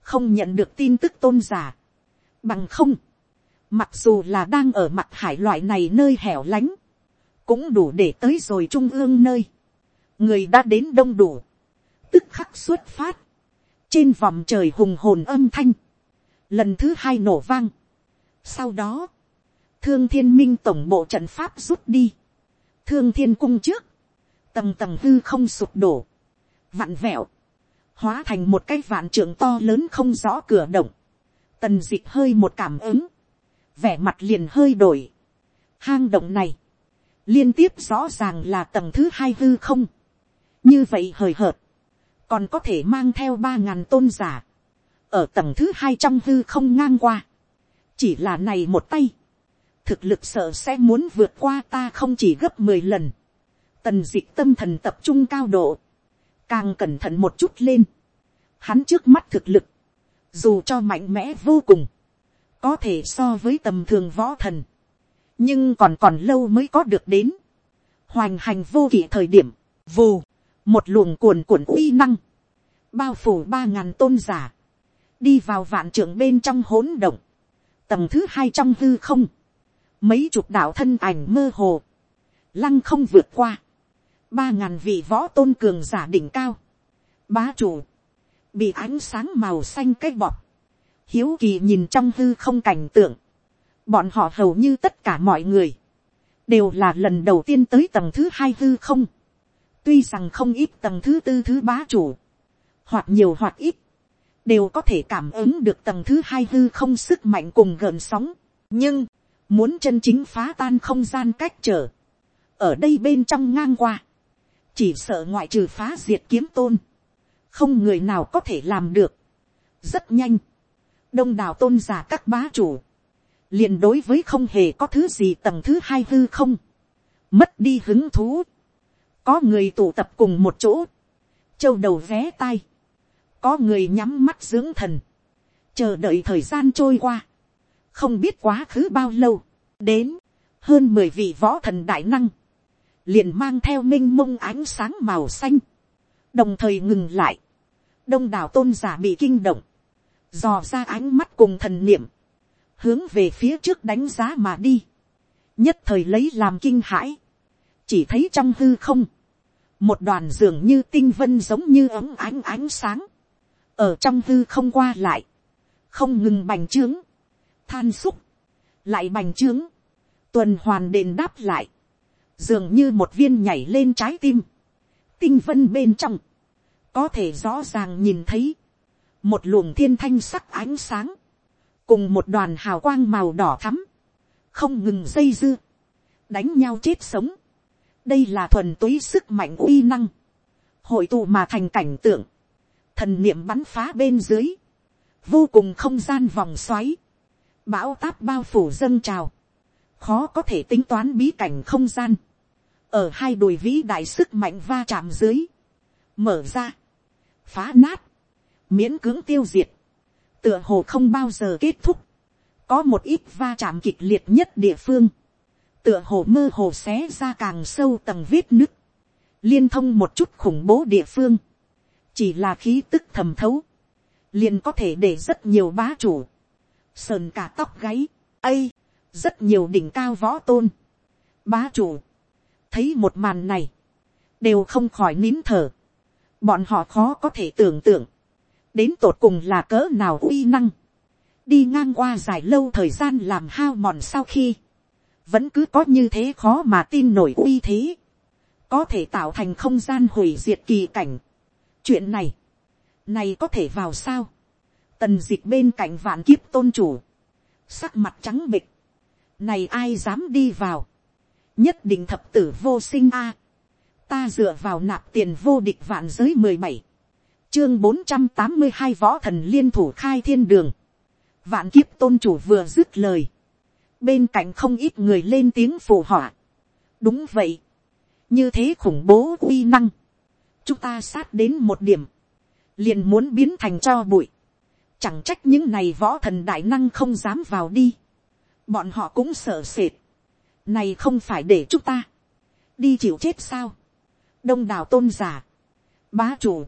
không nhận được tin tức tôn giả, bằng không, mặc dù là đang ở mặt hải loại này nơi hẻo lánh, cũng đủ để tới rồi trung ương nơi, người đã đến đông đủ, tức khắc xuất phát, trên vòng trời hùng hồn âm thanh, lần thứ hai nổ vang. Sau đó, thương thiên minh tổng bộ trận pháp rút đi, thương thiên cung trước, tầng tầng hư không sụp đổ, vặn vẹo, hóa thành một cái vạn trưởng to lớn không rõ cửa động, tần d ị c h hơi một cảm ứng, vẻ mặt liền hơi đổi. Hang động này, liên tiếp rõ ràng là tầng thứ hai hư không, như vậy hời hợt, còn có thể mang theo ba ngàn tôn giả, ở tầng thứ hai trong hư không ngang qua, chỉ là này một tay, thực lực sợ sẽ muốn vượt qua ta không chỉ gấp mười lần, tần d ị c h tâm thần tập trung cao độ, càng cẩn thận một chút lên, hắn trước mắt thực lực, dù cho mạnh mẽ vô cùng, có thể so với tầm thường võ thần, nhưng còn còn lâu mới có được đến, hoành hành vô kỷ thời điểm, vù, một luồng cuồn cuộn uy năng, bao phủ ba ngàn tôn giả, đi vào vạn trưởng bên trong hỗn động, tầng thứ hai trong hư không, mấy chục đạo thân ảnh mơ hồ, lăng không vượt qua, ba ngàn vị võ tôn cường giả đỉnh cao, bá chủ, bị ánh sáng màu xanh cái bọc, hiếu kỳ nhìn trong hư không cảnh tượng, bọn họ hầu như tất cả mọi người, đều là lần đầu tiên tới tầng thứ hai hư không, tuy rằng không ít tầng thứ tư thứ bá chủ, hoặc nhiều hoặc ít, đều có thể cảm ứng được tầng thứ hai hư không sức mạnh cùng gợn sóng, nhưng, muốn chân chính phá tan không gian cách trở, ở đây bên trong ngang qua, chỉ sợ ngoại trừ phá diệt kiếm tôn, không người nào có thể làm được. rất nhanh, đông đảo tôn giả các bá chủ, liền đối với không hề có thứ gì tầng thứ hai hư không, mất đi hứng thú, có người tụ tập cùng một chỗ, châu đầu vé tai, có người nhắm mắt dưỡng thần, chờ đợi thời gian trôi qua, không biết quá khứ bao lâu, đến, hơn mười vị võ thần đại năng, liền mang theo m i n h mông ánh sáng màu xanh, đồng thời ngừng lại, đông đảo tôn giả bị kinh động, dò ra ánh mắt cùng thần niệm, hướng về phía trước đánh giá mà đi, nhất thời lấy làm kinh hãi, chỉ thấy trong hư không, một đoàn dường như tinh vân giống như ấm ánh ánh sáng, ở trong hư không qua lại, không ngừng bành trướng, than xúc, lại bành trướng, tuần hoàn đền đáp lại, dường như một viên nhảy lên trái tim, tinh vân bên trong, có thể rõ ràng nhìn thấy, một luồng thiên thanh sắc ánh sáng, cùng một đoàn hào quang màu đỏ thắm, không ngừng dây dưa, đánh nhau chết sống, đây là thuần túy sức mạnh uy năng, hội tụ mà thành cảnh tượng, thần niệm bắn phá bên dưới, vô cùng không gian vòng xoáy, bão táp bao phủ dâng trào, khó có thể tính toán bí cảnh không gian, ở hai đùi vĩ đại sức mạnh va chạm dưới, mở ra, phá nát, miễn cưỡng tiêu diệt, tựa hồ không bao giờ kết thúc, có một ít va chạm kịch liệt nhất địa phương, tựa hồ mơ hồ xé ra càng sâu tầng vết nứt, liên thông một chút khủng bố địa phương, chỉ là khí tức thầm thấu, liền có thể để rất nhiều bá chủ, sờn cả tóc gáy, ây, rất nhiều đỉnh cao võ tôn, bá chủ, thấy một màn này, đều không khỏi nín thở, bọn họ khó có thể tưởng tượng, đến tột cùng là cỡ nào uy năng, đi ngang qua dài lâu thời gian làm hao mòn sau khi, vẫn cứ có như thế khó mà tin nổi uy thế, có thể tạo thành không gian hủy diệt kỳ cảnh. chuyện này, này có thể vào sao, tần d ị c h bên cạnh vạn kiếp tôn chủ, sắc mặt trắng bịch, này ai dám đi vào, nhất định thập tử vô sinh a, ta dựa vào nạp tiền vô địch vạn giới mười bảy, chương bốn trăm tám mươi hai võ thần liên thủ khai thiên đường, vạn kiếp tôn chủ vừa dứt lời, bên cạnh không ít người lên tiếng phù họa. đúng vậy, như thế khủng bố uy năng, chúng ta sát đến một điểm, liền muốn biến thành cho bụi, Chẳng trách những này võ thần đại năng không dám vào đi. Bọn họ cũng sợ sệt. Này không phải để chúng ta. Đi chịu chết sao. Đông đảo tôn giả. Bá chủ.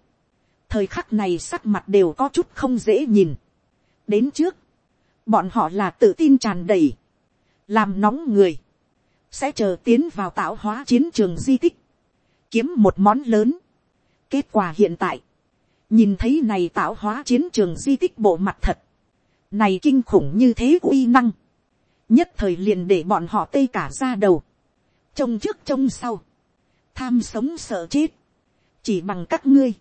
Thời khắc này sắc mặt đều có chút không dễ nhìn. Đến trước. Bọn họ là tự tin tràn đầy. Làm nóng người. Sẽ chờ tiến vào tạo hóa chiến trường di tích. Kiếm một món lớn. Kết quả hiện tại nhìn thấy này tạo hóa chiến trường di tích bộ mặt thật, này kinh khủng như thế uy năng, nhất thời liền để bọn họ tê cả ra đầu, trông trước trông sau, tham sống sợ chết, chỉ bằng các ngươi,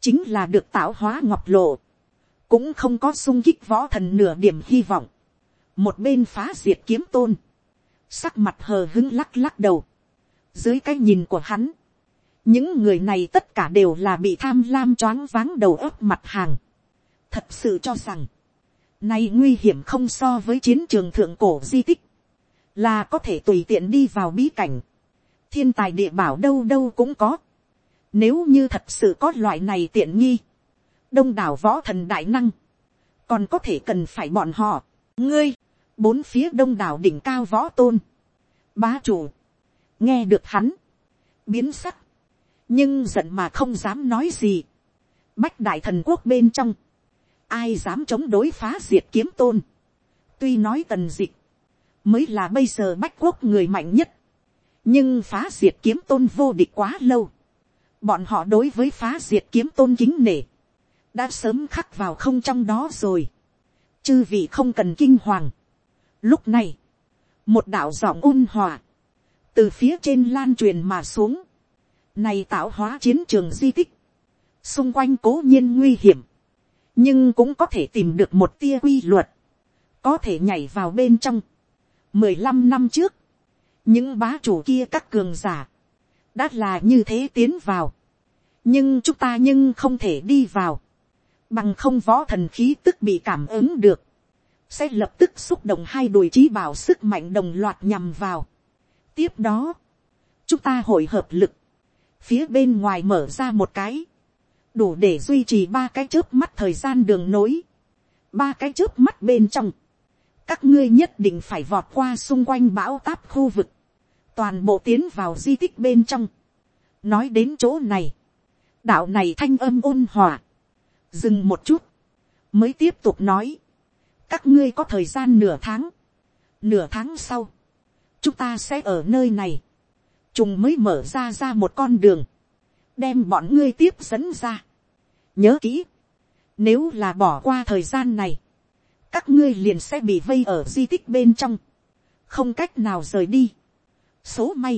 chính là được tạo hóa ngọc lộ, cũng không có sung kích võ thần nửa điểm hy vọng, một bên phá diệt kiếm tôn, sắc mặt hờ hứng lắc lắc đầu, dưới cái nhìn của hắn, những người này tất cả đều là bị tham lam choáng váng đầu óc mặt hàng. thật sự cho rằng, nay nguy hiểm không so với chiến trường thượng cổ di tích, là có thể tùy tiện đi vào bí cảnh, thiên tài địa bảo đâu đâu cũng có. Nếu như thật sự có loại này tiện nghi, đông đảo võ thần đại năng, còn có thể cần phải bọn họ, ngươi, bốn phía đông đảo đỉnh cao võ tôn, bá chủ, nghe được hắn, biến sắc, nhưng giận mà không dám nói gì. bách đại thần quốc bên trong, ai dám chống đối phá diệt kiếm tôn. tuy nói tần dịch, mới là bây giờ bách quốc người mạnh nhất, nhưng phá diệt kiếm tôn vô địch quá lâu bọn họ đối với phá diệt kiếm tôn kính nể, đã sớm khắc vào không trong đó rồi. chư vị không cần kinh hoàng. lúc này, một đạo giọng ôn hòa, từ phía trên lan truyền mà xuống, này tạo hóa chiến trường di tích. Xung quanh cố nhiên nguy hiểm. Nhưng cũng có thể tìm được một tia quy luật. Có thể nhảy vào bên trong. mười lăm năm trước. Những bá chủ kia các cường giả. Đã là như thế tiến vào. Nhưng chúng ta nhưng không thể đi vào. Bằng không võ thần khí tức bị cảm ứng được. Sẽ lập tức xúc động hai đùi trí bảo sức mạnh đồng loạt nhằm vào. Tiếp đó. Chúng ta hội hợp lực phía bên ngoài mở ra một cái, đủ để duy trì ba cái chớp mắt thời gian đường nối, ba cái chớp mắt bên trong, các ngươi nhất định phải vọt qua xung quanh bão táp khu vực, toàn bộ tiến vào di tích bên trong. nói đến chỗ này, đạo này thanh âm ôn hòa, dừng một chút, mới tiếp tục nói, các ngươi có thời gian nửa tháng, nửa tháng sau, chúng ta sẽ ở nơi này, trùng mới mở ra ra một con đường, đem bọn ngươi tiếp dẫn ra. nhớ kỹ, nếu là bỏ qua thời gian này, các ngươi liền sẽ bị vây ở di tích bên trong, không cách nào rời đi số may,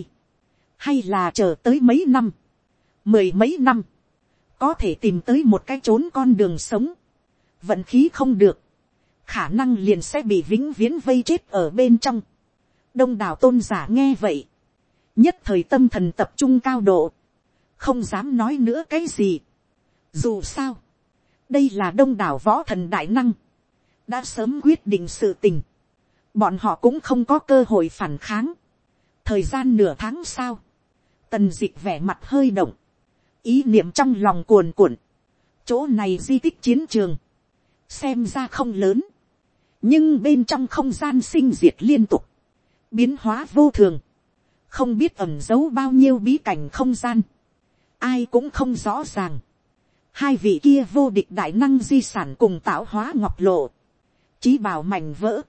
hay là chờ tới mấy năm, mười mấy năm, có thể tìm tới một cái trốn con đường sống, vận khí không được, khả năng liền sẽ bị vĩnh viễn vây chết ở bên trong. đông đảo tôn giả nghe vậy, nhất thời tâm thần tập trung cao độ, không dám nói nữa cái gì. Dù sao, đây là đông đảo võ thần đại năng, đã sớm quyết định sự tình, bọn họ cũng không có cơ hội phản kháng thời gian nửa tháng sau, tần dịch vẻ mặt hơi động, ý niệm trong lòng cuồn cuộn, chỗ này di tích chiến trường, xem ra không lớn, nhưng bên trong không gian sinh diệt liên tục, biến hóa vô thường, không biết ẩn giấu bao nhiêu bí cảnh không gian, ai cũng không rõ ràng. Hai vị kia vô địch đại năng di sản cùng tạo hóa ngọc lộ, chí bảo mảnh vỡ,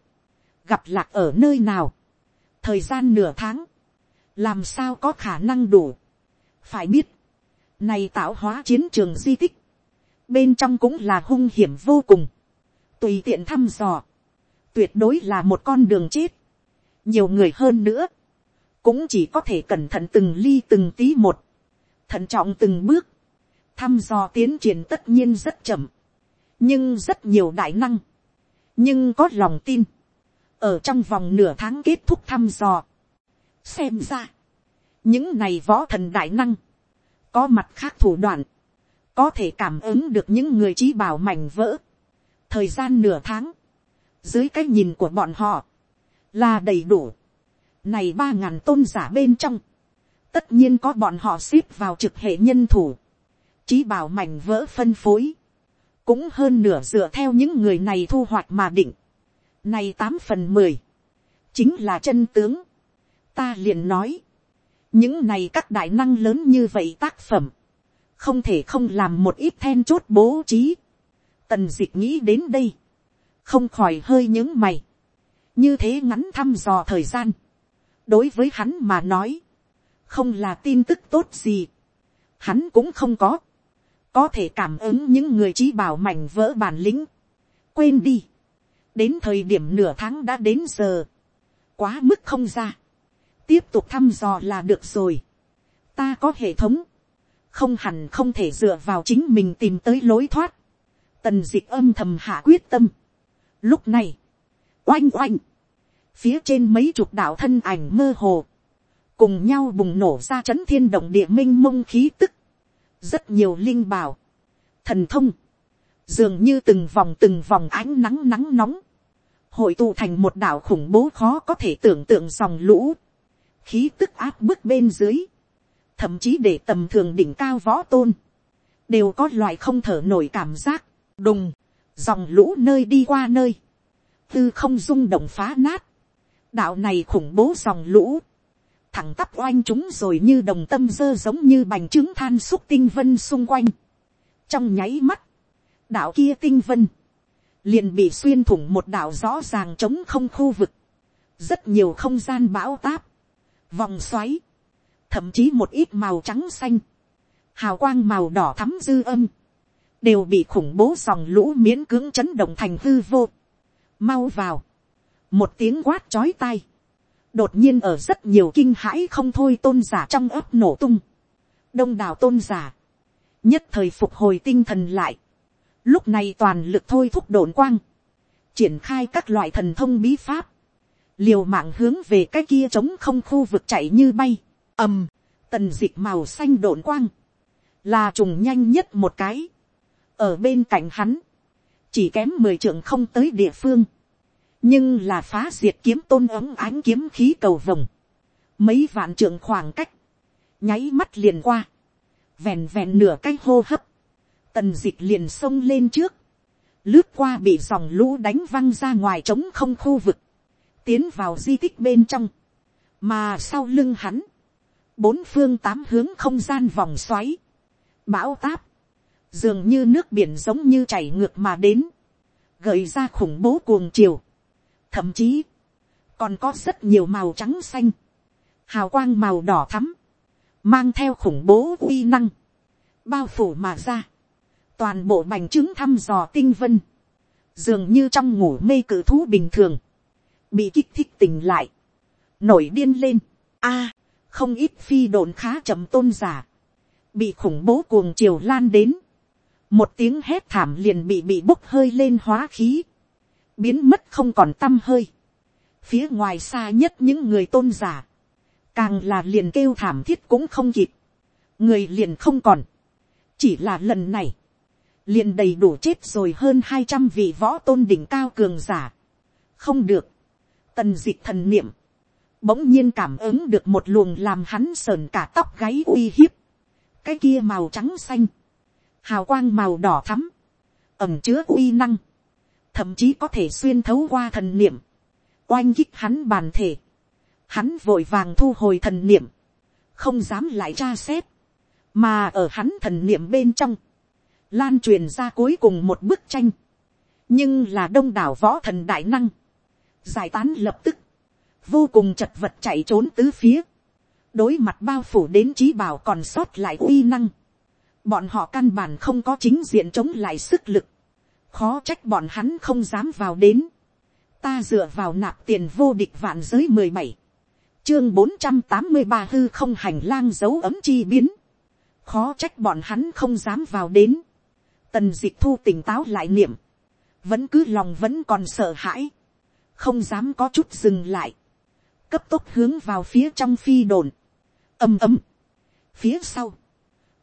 gặp lạc ở nơi nào, thời gian nửa tháng, làm sao có khả năng đủ. phải biết, này tạo hóa chiến trường di tích, bên trong cũng là hung hiểm vô cùng, tùy tiện thăm dò, tuyệt đối là một con đường chết, nhiều người hơn nữa, cũng chỉ có thể cẩn thận từng ly từng tí một, thận trọng từng bước, thăm dò tiến triển tất nhiên rất chậm, nhưng rất nhiều đại năng, nhưng có lòng tin, ở trong vòng nửa tháng kết thúc thăm dò, xem ra, những này võ thần đại năng, có mặt khác thủ đoạn, có thể cảm ứng được những người trí bảo mảnh vỡ, thời gian nửa tháng, dưới cái nhìn của bọn họ, là đầy đủ. Này ba ngàn tôn giả bên trong, tất nhiên có bọn họ xếp vào trực hệ nhân thủ, trí bảo mảnh vỡ phân phối, cũng hơn nửa dựa theo những người này thu hoạch mà định. Này tám phần mười, chính là chân tướng. Ta liền nói, những này các đại năng lớn như vậy tác phẩm, không thể không làm một ít then chốt bố trí. Tần dịch nghĩ đến đây, không khỏi hơi những mày, như thế ngắn thăm dò thời gian, đối với hắn mà nói, không là tin tức tốt gì, hắn cũng không có, có thể cảm ứng những người trí bảo mảnh vỡ bản lĩnh, quên đi, đến thời điểm nửa tháng đã đến giờ, quá mức không ra, tiếp tục thăm dò là được rồi, ta có hệ thống, không hẳn không thể dựa vào chính mình tìm tới lối thoát, tần d ị c h âm thầm hạ quyết tâm, lúc này, oanh oanh, phía trên mấy chục đạo thân ảnh mơ hồ, cùng nhau bùng nổ ra c h ấ n thiên động địa m i n h mông khí tức, rất nhiều linh bảo, thần thông, dường như từng vòng từng vòng ánh nắng nắng nóng, hội tụ thành một đảo khủng bố khó có thể tưởng tượng dòng lũ, khí tức áp bức bên dưới, thậm chí để tầm thường đỉnh cao võ tôn, đều có loại không thở nổi cảm giác, đùng, dòng lũ nơi đi qua nơi, tư không rung động phá nát, đạo này khủng bố dòng lũ, thẳng tắp oanh chúng rồi như đồng tâm dơ giống như bành trướng than xúc tinh vân xung quanh. trong nháy mắt, đạo kia tinh vân, liền bị xuyên thủng một đạo rõ ràng chống không khu vực, rất nhiều không gian bão táp, vòng xoáy, thậm chí một ít màu trắng xanh, hào quang màu đỏ thắm dư âm, đều bị khủng bố dòng lũ miễn cưỡng chấn động thành hư vô. Mau vào, một tiếng quát chói tai, đột nhiên ở rất nhiều kinh hãi không thôi tôn giả trong ấp nổ tung. đông đảo tôn giả, nhất thời phục hồi tinh thần lại lúc này toàn lực thôi thúc đồn quang, triển khai các loại thần thông bí pháp, liều mạng hướng về cái kia chống không khu vực chạy như bay, ầm, tần d ị c h màu xanh đồn quang, là trùng nhanh nhất một cái, ở bên cạnh hắn, chỉ kém mười trưởng không tới địa phương, nhưng là phá diệt kiếm tôn ấm ánh kiếm khí cầu vồng, mấy vạn trưởng khoảng cách, nháy mắt liền qua, vẹn vẹn nửa cái hô hấp, tần dịch liền xông lên trước, lướt qua bị dòng lũ đánh văng ra ngoài trống không khu vực, tiến vào di tích bên trong, mà sau lưng hắn, bốn phương tám hướng không gian vòng xoáy, bão táp, dường như nước biển giống như chảy ngược mà đến, gợi ra khủng bố cuồng chiều, thậm chí còn có rất nhiều màu trắng xanh, hào quang màu đỏ thắm, mang theo khủng bố uy năng, bao phủ mà ra, toàn bộ bành trướng thăm dò tinh vân, dường như trong ngủ mê cự thú bình thường, bị kích thích tỉnh lại, nổi điên lên, a, à, không ít phi đồn khá chậm tôn giả, bị khủng bố cuồng chiều lan đến, một tiếng hét thảm liền bị bị bốc hơi lên hóa khí, biến mất không còn t â m hơi. phía ngoài xa nhất những người tôn giả, càng là liền kêu thảm thiết cũng không kịp, người liền không còn. chỉ là lần này, liền đầy đủ chết rồi hơn hai trăm vị võ tôn đỉnh cao cường giả. không được, tần d ị c h thần niệm, bỗng nhiên cảm ứng được một luồng làm hắn sờn cả tóc gáy uy hiếp, cái kia màu trắng xanh, hào quang màu đỏ thắm, ẩm chứa uy năng, thậm chí có thể xuyên thấu qua thần niệm, oanh kích hắn bàn thể, hắn vội vàng thu hồi thần niệm, không dám lại tra xét, mà ở hắn thần niệm bên trong, lan truyền ra cuối cùng một bức tranh, nhưng là đông đảo võ thần đại năng, giải tán lập tức, vô cùng chật vật chạy trốn tứ phía, đối mặt bao phủ đến trí bảo còn sót lại uy năng, bọn họ căn bản không có chính diện chống lại sức lực, khó trách bọn hắn không dám vào đến, ta dựa vào nạp tiền vô địch vạn giới mười bảy, chương bốn trăm tám mươi ba hư không hành lang dấu ấm chi biến, khó trách bọn hắn không dám vào đến, tần dịch thu tỉnh táo lại niệm, vẫn cứ lòng vẫn còn sợ hãi, không dám có chút dừng lại, cấp tốc hướng vào phía trong phi đồn, ầm ầm, phía sau,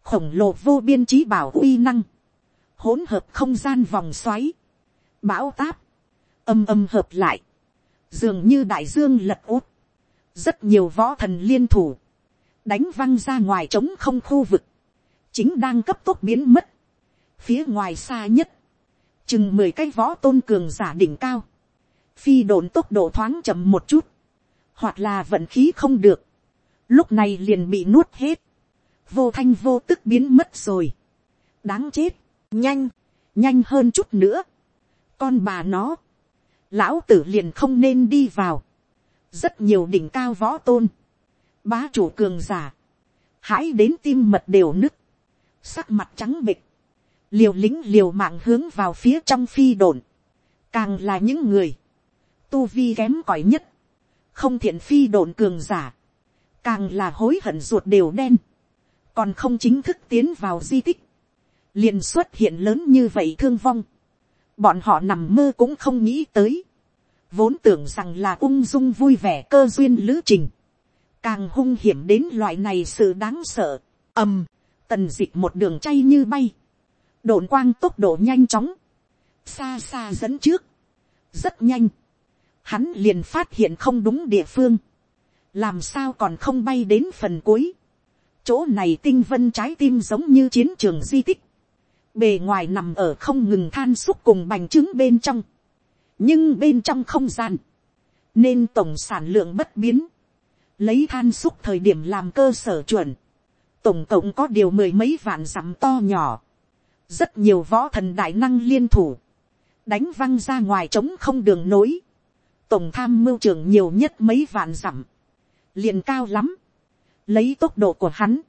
khổng lồ vô biên trí bảo uy năng, hỗn hợp không gian vòng xoáy, bão táp, âm âm hợp lại, dường như đại dương lật út, rất nhiều võ thần liên thủ, đánh văng ra ngoài trống không khu vực, chính đang cấp tốc biến mất, phía ngoài xa nhất, chừng mười cái võ tôn cường giả đỉnh cao, phi đồn tốc độ thoáng chậm một chút, hoặc là vận khí không được, lúc này liền bị nuốt hết, vô thanh vô tức biến mất rồi, đáng chết, nhanh, nhanh hơn chút nữa, con bà nó, lão tử liền không nên đi vào, rất nhiều đỉnh cao võ tôn, bá chủ cường giả, hãy đến tim mật đều nứt, sắc mặt trắng bịch, liều lính liều mạng hướng vào phía trong phi đồn, càng là những người, tu vi kém cỏi nhất, không thiện phi đồn cường giả, càng là hối hận ruột đều đen, còn không chính thức tiến vào di tích, liền xuất hiện lớn như vậy thương vong, bọn họ nằm mơ cũng không nghĩ tới, vốn tưởng rằng là ung dung vui vẻ cơ duyên lữ trình, càng hung hiểm đến loại này sự đáng sợ, ầm, tần d ị c h một đường chay như bay, độn quang tốc độ nhanh chóng, xa xa dẫn trước, rất nhanh, hắn liền phát hiện không đúng địa phương, làm sao còn không bay đến phần cuối, chỗ này tinh vân trái tim giống như chiến trường di tích, bề ngoài nằm ở không ngừng than xúc cùng bành trướng bên trong, nhưng bên trong không gian, nên tổng sản lượng bất biến, lấy than xúc thời điểm làm cơ sở chuẩn, tổng cộng có điều mười mấy vạn dặm to nhỏ, rất nhiều võ thần đại năng liên thủ, đánh văng ra ngoài trống không đường nối, tổng tham mưu trưởng nhiều nhất mấy vạn dặm, liền cao lắm, lấy tốc độ của hắn,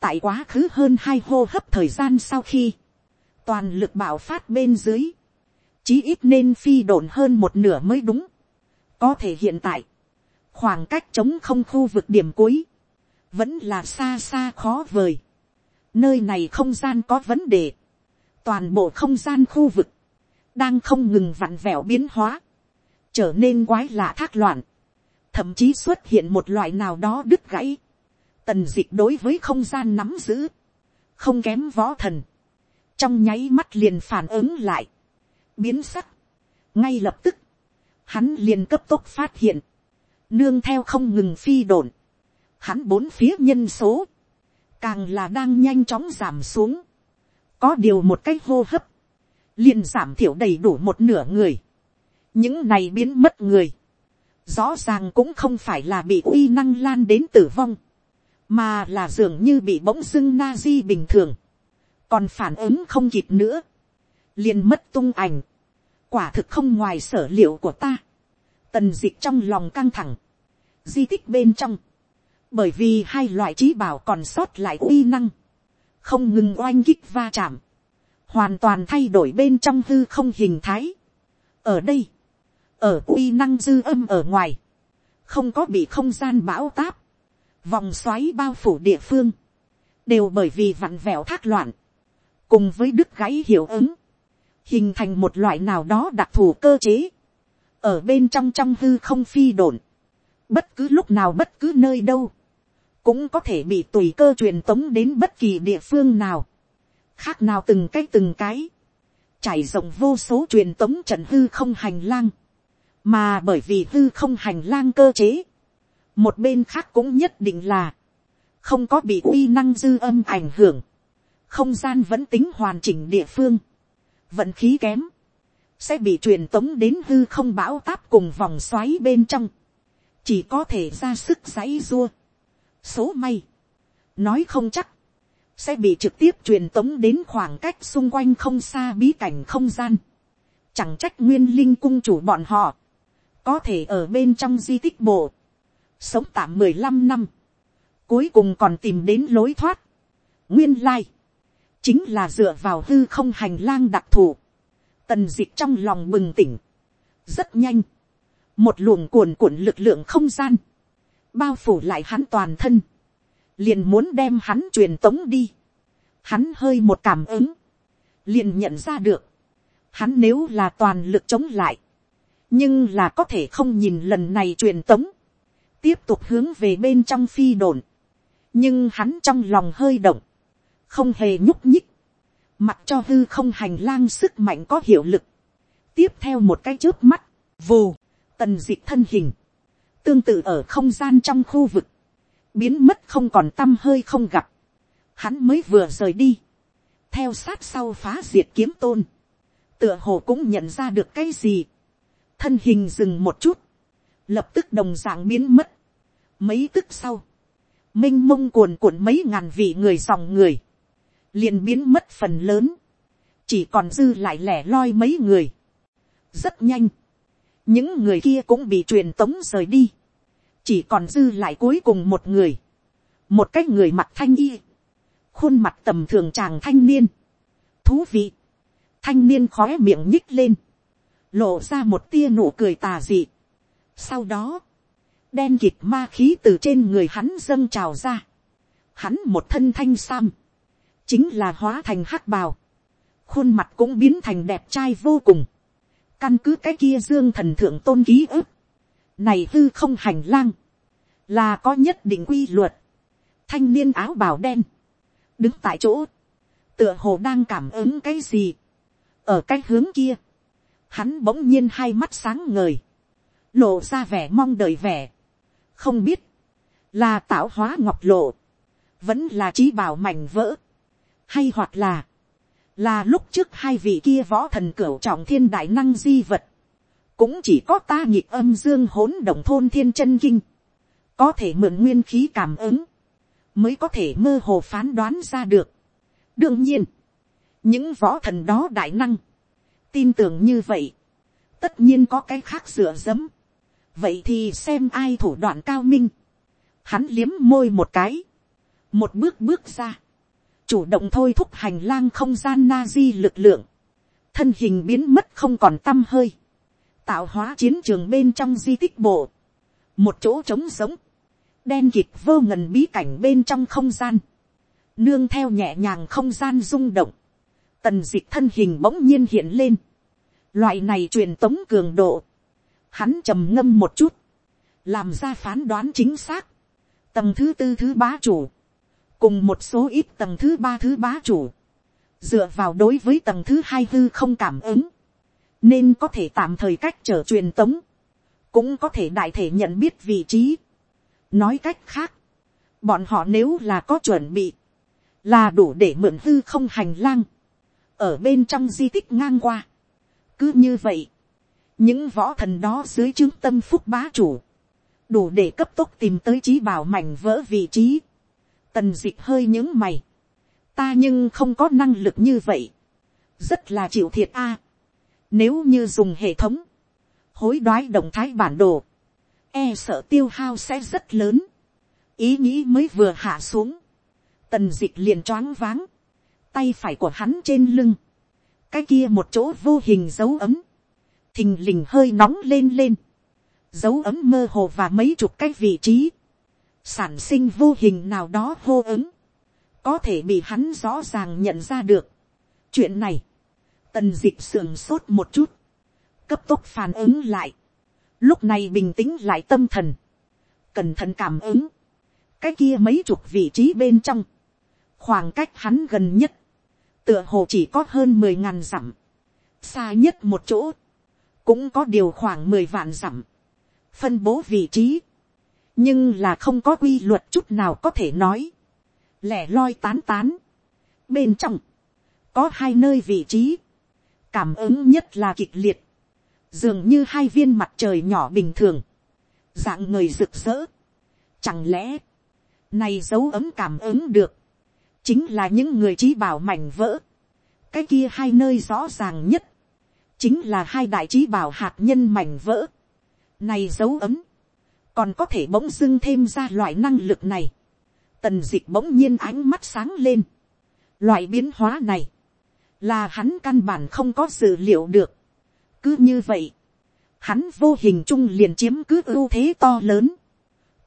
tại quá khứ hơn hai hô hấp thời gian sau khi, toàn lực bạo phát bên dưới, chí ít nên phi đồn hơn một nửa mới đúng, có thể hiện tại, khoảng cách chống không khu vực điểm cuối, vẫn là xa xa khó vời, nơi này không gian có vấn đề, toàn bộ không gian khu vực, đang không ngừng vặn vẹo biến hóa, trở nên quái lạ thác loạn, thậm chí xuất hiện một loại nào đó đứt gãy, tần dịch đối với không gian nắm giữ, không kém võ thần, trong nháy mắt liền phản ứng lại, biến sắc, ngay lập tức, hắn liền cấp tốc phát hiện, nương theo không ngừng phi đồn, hắn bốn phía nhân số, càng là đang nhanh chóng giảm xuống, có điều một cái hô hấp, liền giảm thiểu đầy đủ một nửa người. những này biến mất người, rõ ràng cũng không phải là bị uy năng lan đến tử vong, mà là dường như bị bỗng dưng na di bình thường, còn phản ứng không kịp nữa, liền mất tung ảnh, quả thực không ngoài sở liệu của ta, tần d ị c h trong lòng căng thẳng, di tích bên trong, bởi vì hai loại trí bảo còn sót lại uy năng, không ngừng oanh kích va chạm, hoàn toàn thay đổi bên trong hư không hình thái. ở đây, ở uy năng dư âm ở ngoài, không có bị không gian bão táp, vòng xoáy bao phủ địa phương, đều bởi vì vặn vẹo thác loạn, cùng với đứt gãy hiệu ứng, hình thành một loại nào đó đặc thù cơ chế, ở bên trong trong hư không phi đồn, bất cứ lúc nào bất cứ nơi đâu, cũng có thể bị tùy cơ truyền tống đến bất kỳ địa phương nào, khác nào từng cái từng cái, trải rộng vô số truyền tống trận hư không hành lang, mà bởi vì hư không hành lang cơ chế, một bên khác cũng nhất định là, không có bị uy năng dư âm ảnh hưởng, không gian vẫn tính hoàn chỉnh địa phương, vận khí kém, sẽ bị truyền tống đến hư không bão táp cùng vòng xoáy bên trong, chỉ có thể ra sức giấy dua số may, nói không chắc, sẽ bị trực tiếp truyền tống đến khoảng cách xung quanh không xa bí cảnh không gian. Chẳng trách nguyên linh cung chủ bọn họ, có thể ở bên trong di tích bộ, sống tạm mười lăm năm, cuối cùng còn tìm đến lối thoát. nguyên lai, chính là dựa vào hư không hành lang đặc thù, tần dịch trong lòng bừng tỉnh, rất nhanh, một luồng cuồn cuộn lực lượng không gian, bao phủ lại hắn toàn thân, liền muốn đem hắn truyền tống đi, hắn hơi một cảm ứng, liền nhận ra được, hắn nếu là toàn lực chống lại, nhưng là có thể không nhìn lần này truyền tống, tiếp tục hướng về bên trong phi đồn, nhưng hắn trong lòng hơi động, không hề nhúc nhích, mặc cho hư không hành lang sức mạnh có hiệu lực, tiếp theo một cái trước mắt, vù, tần d ị ệ t thân hình, tương tự ở không gian trong khu vực, biến mất không còn t â m hơi không gặp, hắn mới vừa rời đi, theo sát sau phá diệt kiếm tôn, tựa hồ cũng nhận ra được cái gì, thân hình dừng một chút, lập tức đồng d ạ n g biến mất, mấy tức sau, m i n h mông cuồn cuộn mấy ngàn vị người dòng người, liền biến mất phần lớn, chỉ còn dư lại lẻ loi mấy người. rất nhanh, những người kia cũng bị truyền tống rời đi, chỉ còn dư lại cuối cùng một người, một cái người mặt thanh y, khuôn mặt tầm thường chàng thanh niên, thú vị, thanh niên khói miệng nhích lên, lộ ra một tia nụ cười tà dị. sau đó, đen kịt ma khí từ trên người hắn dâng trào ra, hắn một thân thanh sam, chính là hóa thành hắc bào, khuôn mặt cũng biến thành đẹp trai vô cùng, căn cứ cái kia dương thần thượng tôn ký ức, này hư không hành lang, là có nhất định quy luật, thanh niên áo bào đen, đứng tại chỗ, tựa hồ đang cảm ứng cái gì, ở cái hướng kia, hắn bỗng nhiên hai mắt sáng ngời, lộ ra vẻ mong đợi vẻ, không biết, là tạo hóa ngọc lộ, vẫn là trí bảo mảnh vỡ, hay hoặc là, là lúc trước hai vị kia võ thần cửu trọng thiên đại năng di vật, cũng chỉ có ta nhịp âm dương hỗn động thôn thiên chân kinh, có thể mượn nguyên khí cảm ứng, mới có thể mơ hồ phán đoán ra được. đương nhiên, những võ thần đó đại năng, tin tưởng như vậy, tất nhiên có cái khác dựa dẫm. Vậy thì xem ai thủ đoạn cao minh, hắn liếm môi một cái, một bước bước ra, chủ động thôi thúc hành lang không gian na di lực lượng, thân hình biến mất không còn t â m hơi, tạo hóa chiến trường bên trong di tích bộ, một chỗ trống sống đen kịt vô ngần bí cảnh bên trong không gian, nương theo nhẹ nhàng không gian rung động, tần d ị c h thân hình bỗng nhiên hiện lên, loại này truyền tống cường độ, hắn trầm ngâm một chút, làm ra phán đoán chính xác, tầng thứ tư thứ bá chủ, cùng một số ít tầng thứ ba thứ bá chủ, dựa vào đối với tầng thứ hai hư không cảm ứng, nên có thể tạm thời cách trở truyền tống, cũng có thể đại thể nhận biết vị trí. nói cách khác, bọn họ nếu là có chuẩn bị, là đủ để mượn hư không hành lang, ở bên trong di tích ngang qua. cứ như vậy, những võ thần đó dưới chứng tâm phúc bá chủ, đủ để cấp tốc tìm tới trí bảo mảnh vỡ vị trí, tần dịch hơi những mày, ta nhưng không có năng lực như vậy, rất là chịu thiệt a. nếu như dùng hệ thống, hối đoái động thái bản đồ, e sợ tiêu hao sẽ rất lớn, ý nghĩ mới vừa hạ xuống, tần dịch liền choáng váng, tay phải của hắn trên lưng, cái kia một chỗ vô hình dấu ấm, thình lình hơi nóng lên lên, dấu ấm mơ hồ và mấy chục cái vị trí, sản sinh vô hình nào đó hô ứng, có thể bị hắn rõ ràng nhận ra được. chuyện này, tần dịch sườn sốt một chút, cấp tốc phản ứng lại, lúc này bình tĩnh lại tâm thần, cẩn thận cảm ứng, cái kia mấy chục vị trí bên trong, khoảng cách hắn gần nhất, tựa hồ chỉ có hơn mười ngàn dặm, xa nhất một chỗ, cũng có điều khoảng mười vạn dặm, phân bố vị trí, nhưng là không có quy luật chút nào có thể nói, lẻ loi tán tán, Bên trong, có hai nơi vị trí, cảm ứng nhất là kịch liệt, dường như hai viên mặt trời nhỏ bình thường, dạng người rực rỡ. Chẳng lẽ, này dấu ấm cảm ứng được, chính là những người trí bảo mảnh vỡ. cái kia hai nơi rõ ràng nhất, chính là hai đại trí bảo hạt nhân mảnh vỡ. này dấu ấm, còn có thể bỗng dưng thêm ra loại năng lực này. tần d ị c h bỗng nhiên ánh mắt sáng lên. loại biến hóa này, là hắn căn bản không có dự liệu được. cứ như vậy, hắn vô hình chung liền chiếm cứ ưu thế to lớn,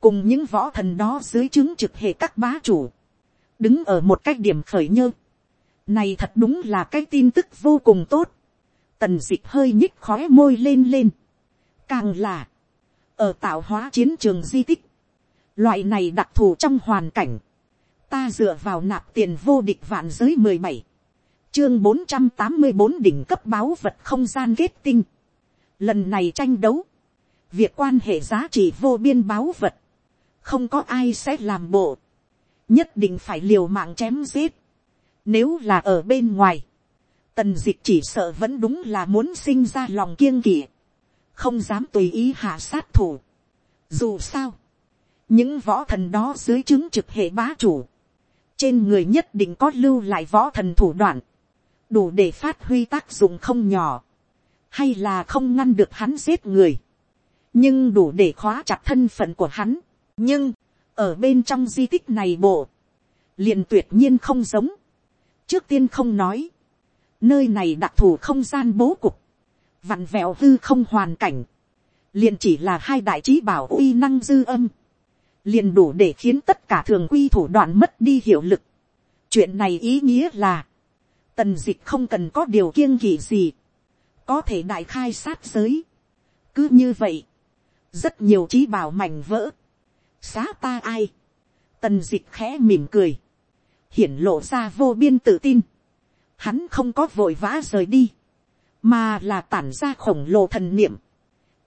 cùng những võ thần đó dưới chứng trực hệ các bá chủ, đứng ở một cái điểm khởi nhơ. này thật đúng là cái tin tức vô cùng tốt. tần d ị c h hơi nhích khói môi lên lên. càng là, ở tạo hóa chiến trường di tích, loại này đặc thù trong hoàn cảnh, ta dựa vào nạp tiền vô địch vạn giới mười bảy, chương bốn trăm tám mươi bốn đỉnh cấp báo vật không gian kết tinh. Lần này tranh đấu, việc quan hệ giá trị vô biên báo vật, không có ai sẽ làm bộ, nhất định phải liều mạng chém giết. Nếu là ở bên ngoài, tần d ị c h chỉ sợ vẫn đúng là muốn sinh ra lòng kiêng kỵ không dám tùy ý hạ sát thủ. Dù sao, những võ thần đó dưới chứng trực hệ bá chủ, trên người nhất định có lưu lại võ thần thủ đoạn, đủ để phát huy tác dụng không nhỏ, hay là không ngăn được hắn giết người, nhưng đủ để khóa chặt thân phận của hắn. nhưng, ở bên trong di tích này bộ, liền tuyệt nhiên không giống. trước tiên không nói, nơi này đặc thù không gian bố cục, vặn vẹo hư không hoàn cảnh, liền chỉ là hai đại trí bảo uy năng dư âm, liền đủ để khiến tất cả thường quy thủ đoạn mất đi hiệu lực. chuyện này ý nghĩa là, tần d ị c h không cần có điều kiêng kỵ gì, có thể đại khai sát giới. cứ như vậy, rất nhiều trí bảo mảnh vỡ, xá ta ai, tần d ị c h khẽ mỉm cười, hiển lộ ra vô biên tự tin, hắn không có vội vã rời đi, mà là tản ra khổng lồ thần niệm,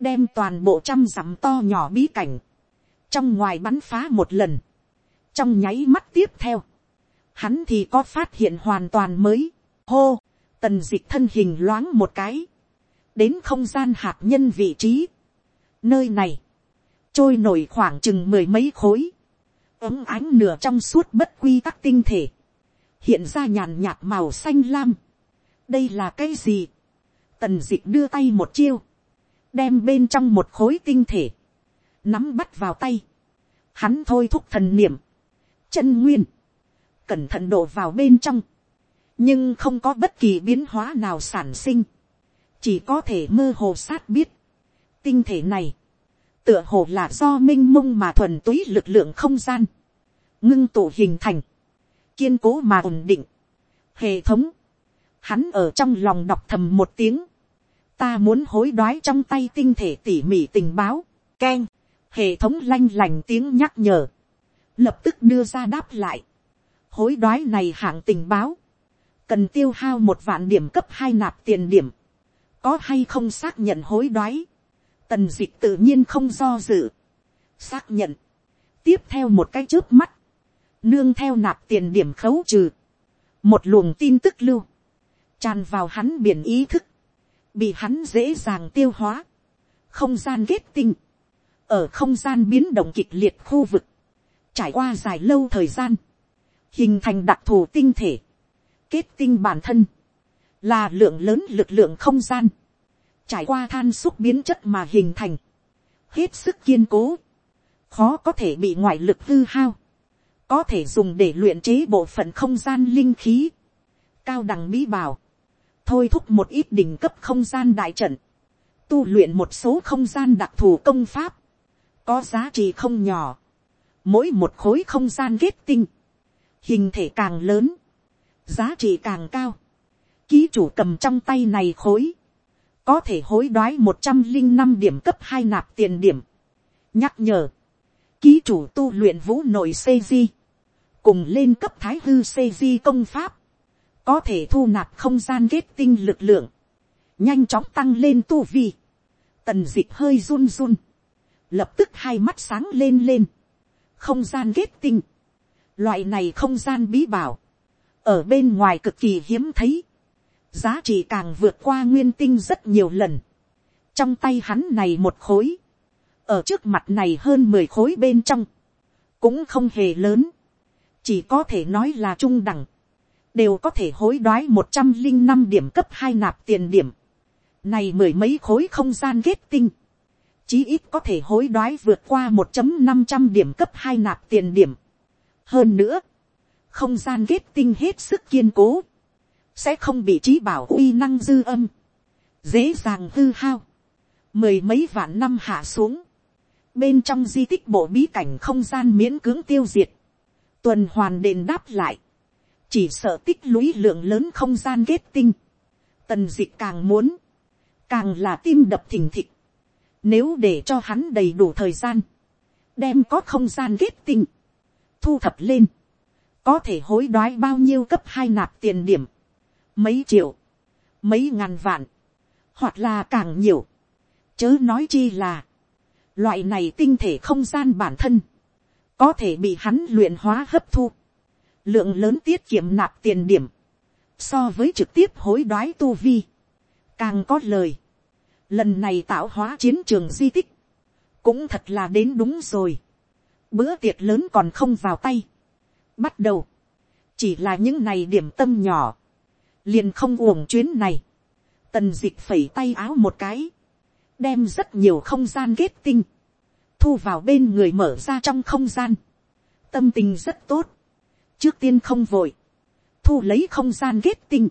đem toàn bộ trăm dặm to nhỏ bí cảnh, trong ngoài bắn phá một lần, trong nháy mắt tiếp theo, hắn thì có phát hiện hoàn toàn mới, hô, tần d ị c h thân hình loáng một cái, đến không gian hạt nhân vị trí, nơi này, trôi nổi khoảng chừng mười mấy khối, ấm ánh nửa trong suốt bất quy tắc tinh thể, hiện ra nhàn nhạt màu xanh lam, đây là cái gì, Tần dịch đưa tay một chiêu. Đem bên trong một khối tinh thể. Nắm bắt vào tay. Hắn thôi thúc thần niệm. Chân nguyên. Cẩn thận đổ vào bên trong. Nhưng không có bất kỳ biến hóa nào sản sinh. Chỉ có thể mơ hồ sát biết. Tinh thể này. Tựa hồ là do minh mông mà thuần túy lực lượng không gian. Ngưng tụ hình thành. Kiên cố mà ổn định. Hệ thống hắn ở trong lòng đọc thầm một tiếng, ta muốn hối đoái trong tay tinh thể tỉ mỉ tình báo, k hệ thống lanh lành tiếng nhắc nhở, lập tức đưa ra đáp lại, hối đoái này hạng tình báo, cần tiêu hao một vạn điểm cấp hai nạp tiền điểm, có hay không xác nhận hối đoái, tần d ị c h tự nhiên không do dự, xác nhận, tiếp theo một cái trước mắt, nương theo nạp tiền điểm khấu trừ, một luồng tin tức lưu, tràn vào hắn biển ý thức, bị hắn dễ dàng tiêu hóa, không gian kết tinh, ở không gian biến động kịch liệt khu vực, trải qua dài lâu thời gian, hình thành đặc thù tinh thể, kết tinh bản thân, là lượng lớn lực lượng không gian, trải qua than xúc biến chất mà hình thành, hết sức kiên cố, khó có thể bị ngoại lực hư hao, có thể dùng để luyện chế bộ phận không gian linh khí, cao đẳng mỹ bảo, thôi thúc một ít đỉnh cấp không gian đại trận, tu luyện một số không gian đặc thù công pháp, có giá trị không nhỏ, mỗi một khối không gian kết tinh, hình thể càng lớn, giá trị càng cao, ký chủ cầm trong tay này khối, có thể hối đoái một trăm linh năm điểm cấp hai nạp tiền điểm, nhắc nhở, ký chủ tu luyện vũ nội xây di, cùng lên cấp thái hư xây di công pháp, có thể thu nạp không gian kết tinh lực lượng, nhanh chóng tăng lên tu vi, tần d ị c h hơi run run, lập tức hai mắt sáng lên lên, không gian kết tinh, loại này không gian bí bảo, ở bên ngoài cực kỳ hiếm thấy, giá trị càng vượt qua nguyên tinh rất nhiều lần, trong tay hắn này một khối, ở trước mặt này hơn mười khối bên trong, cũng không hề lớn, chỉ có thể nói là trung đẳng, đều có thể hối đoái một trăm linh năm điểm cấp hai nạp tiền điểm, này mười mấy khối không gian kết tinh, chí ít có thể hối đoái vượt qua một năm trăm điểm cấp hai nạp tiền điểm. hơn nữa, không gian kết tinh hết sức kiên cố, sẽ không bị trí bảo uy năng dư âm, dễ dàng hư hao, mười mấy vạn năm hạ xuống, bên trong di tích bộ bí cảnh không gian miễn cưỡng tiêu diệt, tuần hoàn đền đáp lại, chỉ sợ tích lũy lượng lớn không gian kết tinh, tần d ị c h càng muốn, càng là tim đập thình thịch, nếu để cho hắn đầy đủ thời gian, đem có không gian kết tinh, thu thập lên, có thể hối đoái bao nhiêu cấp hai nạp tiền điểm, mấy triệu, mấy ngàn vạn, hoặc là càng nhiều, chớ nói chi là, loại này tinh thể không gian bản thân, có thể bị hắn luyện hóa hấp thu, lượng lớn tiết kiệm nạp tiền điểm, so với trực tiếp hối đoái tu vi, càng có lời, lần này tạo hóa chiến trường di tích, cũng thật là đến đúng rồi, bữa tiệc lớn còn không vào tay, bắt đầu, chỉ là những này điểm tâm nhỏ, liền không uổng chuyến này, tần d ị c h phẩy tay áo một cái, đem rất nhiều không gian kết tinh, thu vào bên người mở ra trong không gian, tâm tình rất tốt, trước tiên không vội, thu lấy không gian kết tinh,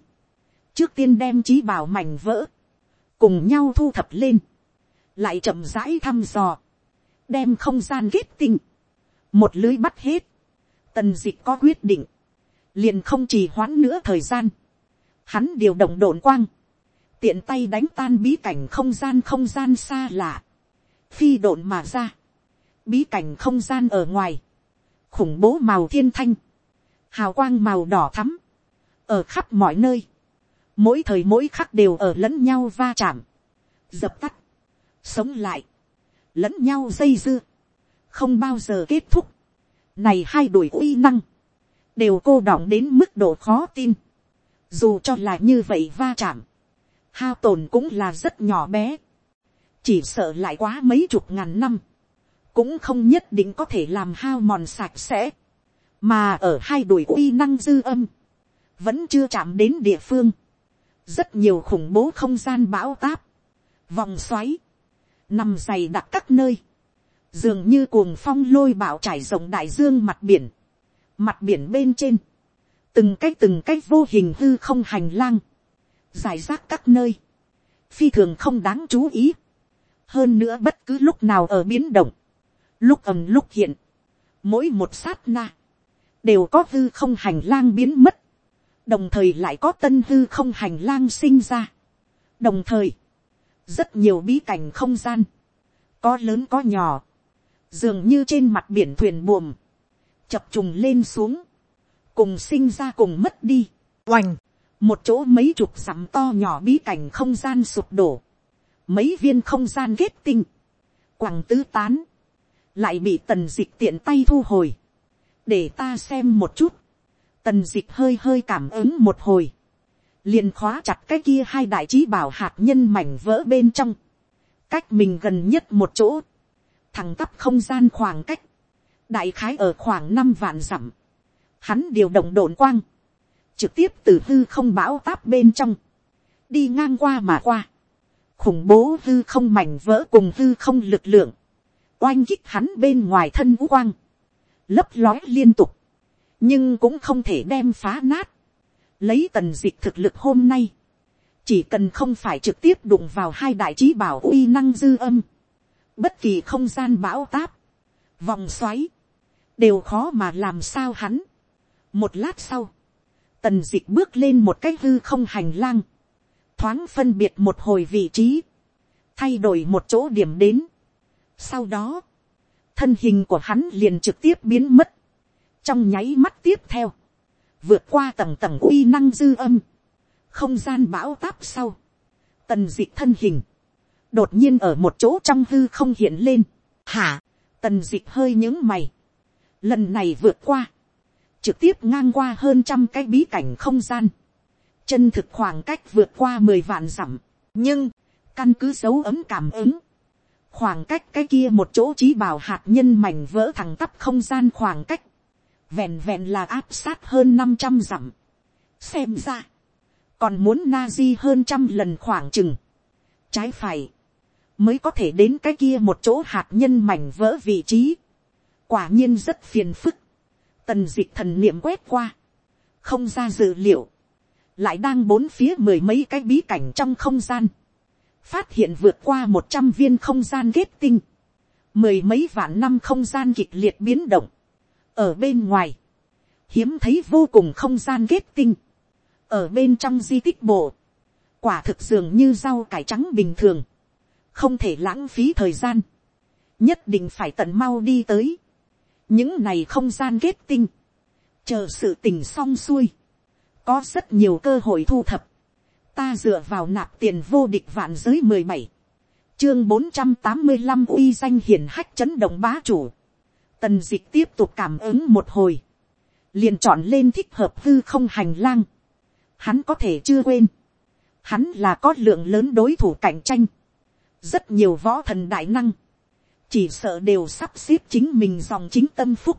trước tiên đem trí bảo mảnh vỡ, cùng nhau thu thập lên, lại chậm rãi thăm dò, đem không gian kết tinh, một lưới bắt hết, tần dịch có quyết định, liền không trì hoãn nữa thời gian, hắn điều động đồn quang, tiện tay đánh tan bí cảnh không gian không gian xa lạ, phi độn mà ra, bí cảnh không gian ở ngoài, khủng bố màu thiên thanh, hào quang màu đỏ thắm, ở khắp mọi nơi, mỗi thời mỗi khắc đều ở lẫn nhau va chạm, dập tắt, sống lại, lẫn nhau dây dưa, không bao giờ kết thúc, này hai đuổi uy năng, đều cô đọng đến mức độ khó tin, dù cho là như vậy va chạm, hao tồn cũng là rất nhỏ bé, chỉ sợ lại quá mấy chục ngàn năm, cũng không nhất định có thể làm hao mòn sạch sẽ mà ở hai đuổi uy năng dư âm, vẫn chưa chạm đến địa phương, rất nhiều khủng bố không gian bão táp, vòng xoáy, nằm dày đặc các nơi, dường như cuồng phong lôi bão trải rộng đại dương mặt biển, mặt biển bên trên, từng cái từng cái vô hình hư không hành lang, giải rác các nơi, phi thường không đáng chú ý, hơn nữa bất cứ lúc nào ở biến động, lúc ầm lúc hiện, mỗi một sát na, đều có hư không hành lang biến mất, đồng thời lại có tân hư không hành lang sinh ra. đồng thời, rất nhiều bí cảnh không gian, có lớn có nhỏ, dường như trên mặt biển thuyền buồm, chập trùng lên xuống, cùng sinh ra cùng mất đi, oành, một chỗ mấy chục sắm to nhỏ bí cảnh không gian sụp đổ, mấy viên không gian kết tinh, quẳng tứ tán, lại bị tần dịch tiện tay thu hồi, để ta xem một chút, tần d ị c h hơi hơi cảm ứng một hồi, liền khóa chặt cái kia hai đại trí bảo hạt nhân mảnh vỡ bên trong, cách mình gần nhất một chỗ, thẳng tắp không gian khoảng cách, đại khái ở khoảng năm vạn dặm, hắn điều động đồn quang, trực tiếp từ hư không bão táp bên trong, đi ngang qua mà qua, khủng bố hư không mảnh vỡ cùng hư không lực lượng, oanh kích hắn bên ngoài thân vũ quang, lấp lói liên tục, nhưng cũng không thể đem phá nát. Lấy tần dịch thực lực hôm nay, chỉ cần không phải trực tiếp đụng vào hai đại trí bảo uy năng dư âm, bất kỳ không gian bão táp, vòng xoáy, đều khó mà làm sao hắn. một lát sau, tần dịch bước lên một cái hư không hành lang, thoáng phân biệt một hồi vị trí, thay đổi một chỗ điểm đến. sau đó, thân hình của hắn liền trực tiếp biến mất, trong nháy mắt tiếp theo, vượt qua tầng tầng uy năng dư âm, không gian bão táp sau, tần d ị thân hình, đột nhiên ở một chỗ trong hư không hiện lên, hả, tần d ị hơi những mày, lần này vượt qua, trực tiếp ngang qua hơn trăm cái bí cảnh không gian, chân thực khoảng cách vượt qua mười vạn dặm, nhưng, căn cứ dấu ấm cảm ứng, khoảng cách cái kia một chỗ trí bảo hạt nhân mảnh vỡ thẳng tắp không gian khoảng cách, vẹn vẹn là áp sát hơn năm trăm dặm. xem ra, còn muốn na di hơn trăm lần khoảng chừng, trái phải, mới có thể đến cái kia một chỗ hạt nhân mảnh vỡ vị trí, quả nhiên rất phiền phức, tần d ị c h thần niệm quét qua, không ra dự liệu, lại đang bốn phía mười mấy cái bí cảnh trong không gian, phát hiện vượt qua một trăm viên không gian kết tinh, mười mấy vạn năm không gian kịch liệt biến động, ở bên ngoài, hiếm thấy vô cùng không gian kết tinh, ở bên trong di tích bộ, quả thực dường như rau cải trắng bình thường, không thể lãng phí thời gian, nhất định phải tận mau đi tới, những này không gian kết tinh, chờ sự tình xong xuôi, có rất nhiều cơ hội thu thập, ta dựa vào nạp tiền vô địch vạn giới mười bảy, chương bốn trăm tám mươi năm uy danh hiển hách chấn động bá chủ, tần d ị c h tiếp tục cảm ứng một hồi, liền chọn lên thích hợp hư không hành lang, hắn có thể chưa quên, hắn là có lượng lớn đối thủ cạnh tranh, rất nhiều võ thần đại năng, chỉ sợ đều sắp xếp chính mình dòng chính tâm phúc,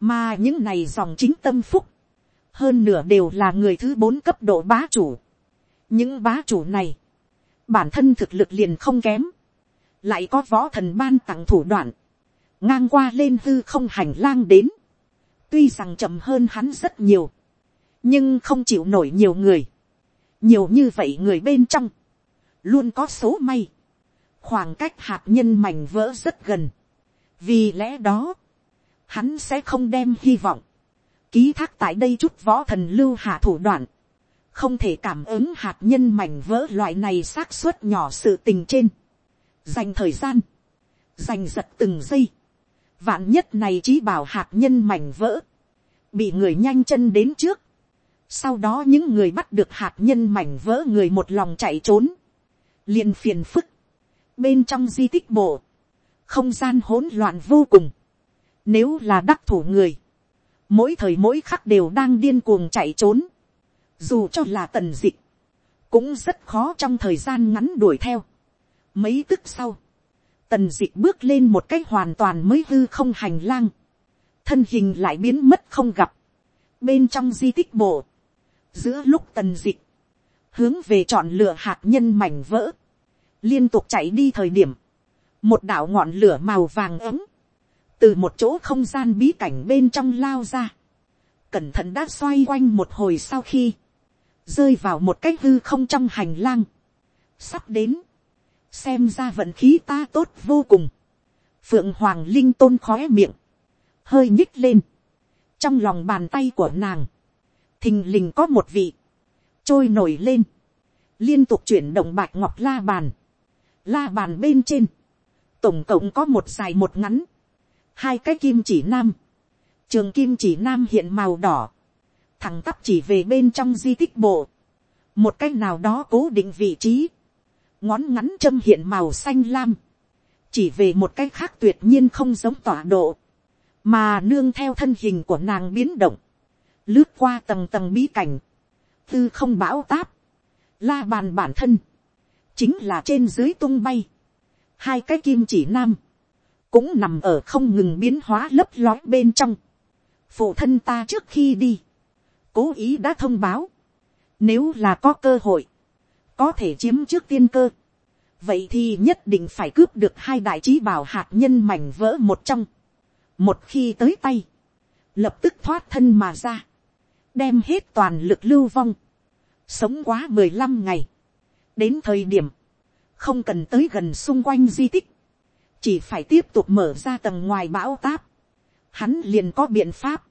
mà những này dòng chính tâm phúc, hơn nửa đều là người thứ bốn cấp độ bá chủ những bá chủ này, bản thân thực lực liền không kém, lại có võ thần ban tặng thủ đoạn, ngang qua lên hư không hành lang đến, tuy rằng chậm hơn hắn rất nhiều, nhưng không chịu nổi nhiều người, nhiều như vậy người bên trong, luôn có số may, khoảng cách hạt nhân mảnh vỡ rất gần. vì lẽ đó, hắn sẽ không đem hy vọng, ký thác tại đây chút võ thần lưu hạ thủ đoạn, không thể cảm ứng hạt nhân mảnh vỡ loại này xác suất nhỏ sự tình trên, dành thời gian, dành giật từng giây, vạn nhất này chỉ bảo hạt nhân mảnh vỡ, bị người nhanh chân đến trước, sau đó những người bắt được hạt nhân mảnh vỡ người một lòng chạy trốn, liền phiền phức, bên trong di tích bộ, không gian hỗn loạn vô cùng. Nếu là đắc thủ người, mỗi thời mỗi khắc đều đang điên cuồng chạy trốn, dù cho là tần dịch, cũng rất khó trong thời gian ngắn đuổi theo. Mấy tức sau, tần dịch bước lên một cách hoàn toàn mới hư không hành lang, thân hình lại biến mất không gặp, bên trong di tích bộ, giữa lúc tần dịch, hướng về chọn lựa hạt nhân mảnh vỡ, liên tục chạy đi thời điểm, một đạo ngọn lửa màu vàng ấm, từ một chỗ không gian bí cảnh bên trong lao ra, cẩn thận đã xoay quanh một hồi sau khi, rơi vào một cái hư không trong hành lang, sắp đến, xem ra vận khí ta tốt vô cùng, phượng hoàng linh tôn khóe miệng, hơi nhích lên, trong lòng bàn tay của nàng, thình lình có một vị, trôi nổi lên, liên tục chuyển động bạch ngọc la bàn, la bàn bên trên, tổng cộng có một dài một ngắn, hai cái kim chỉ nam, trường kim chỉ nam hiện màu đỏ, thằng tắp chỉ về bên trong di tích bộ, một cái nào đó cố định vị trí, ngón ngắn châm hiện màu xanh lam, chỉ về một cái khác tuyệt nhiên không giống tọa độ, mà nương theo thân hình của nàng biến động, lướt qua tầng tầng bí cảnh, tư không bão táp, la bàn bản thân, chính là trên dưới tung bay, hai cái kim chỉ nam, cũng nằm ở không ngừng biến hóa lấp lói bên trong, phụ thân ta trước khi đi, cố ý đã thông báo, nếu là có cơ hội, có thể chiếm trước tiên cơ, vậy thì nhất định phải cướp được hai đại trí bảo hạt nhân mảnh vỡ một trong, một khi tới tay, lập tức thoát thân mà ra, đem hết toàn lực lưu vong, sống quá mười lăm ngày, đến thời điểm, không cần tới gần xung quanh di tích, chỉ phải tiếp tục mở ra tầng ngoài bão táp, hắn liền có biện pháp,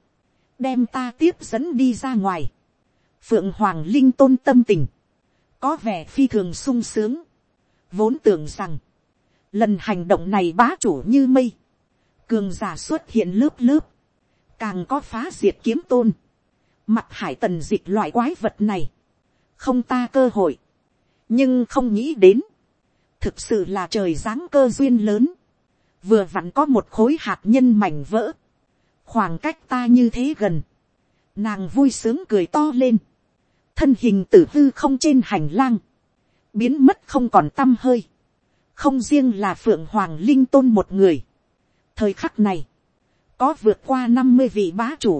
đem ta tiếp dẫn đi ra ngoài, phượng hoàng linh tôn tâm tình, có vẻ phi thường sung sướng, vốn tưởng rằng, lần hành động này bá chủ như mây, cường giả xuất hiện lớp lớp, càng có phá diệt kiếm tôn, mặt hải tần dịch loại quái vật này, không ta cơ hội, nhưng không nghĩ đến, thực sự là trời giáng cơ duyên lớn, vừa vặn có một khối hạt nhân mảnh vỡ, khoảng cách ta như thế gần, nàng vui sướng cười to lên, thân hình tử hư không trên hành lang, biến mất không còn t â m hơi, không riêng là phượng hoàng linh tôn một người. thời khắc này, có vượt qua năm mươi vị bá chủ,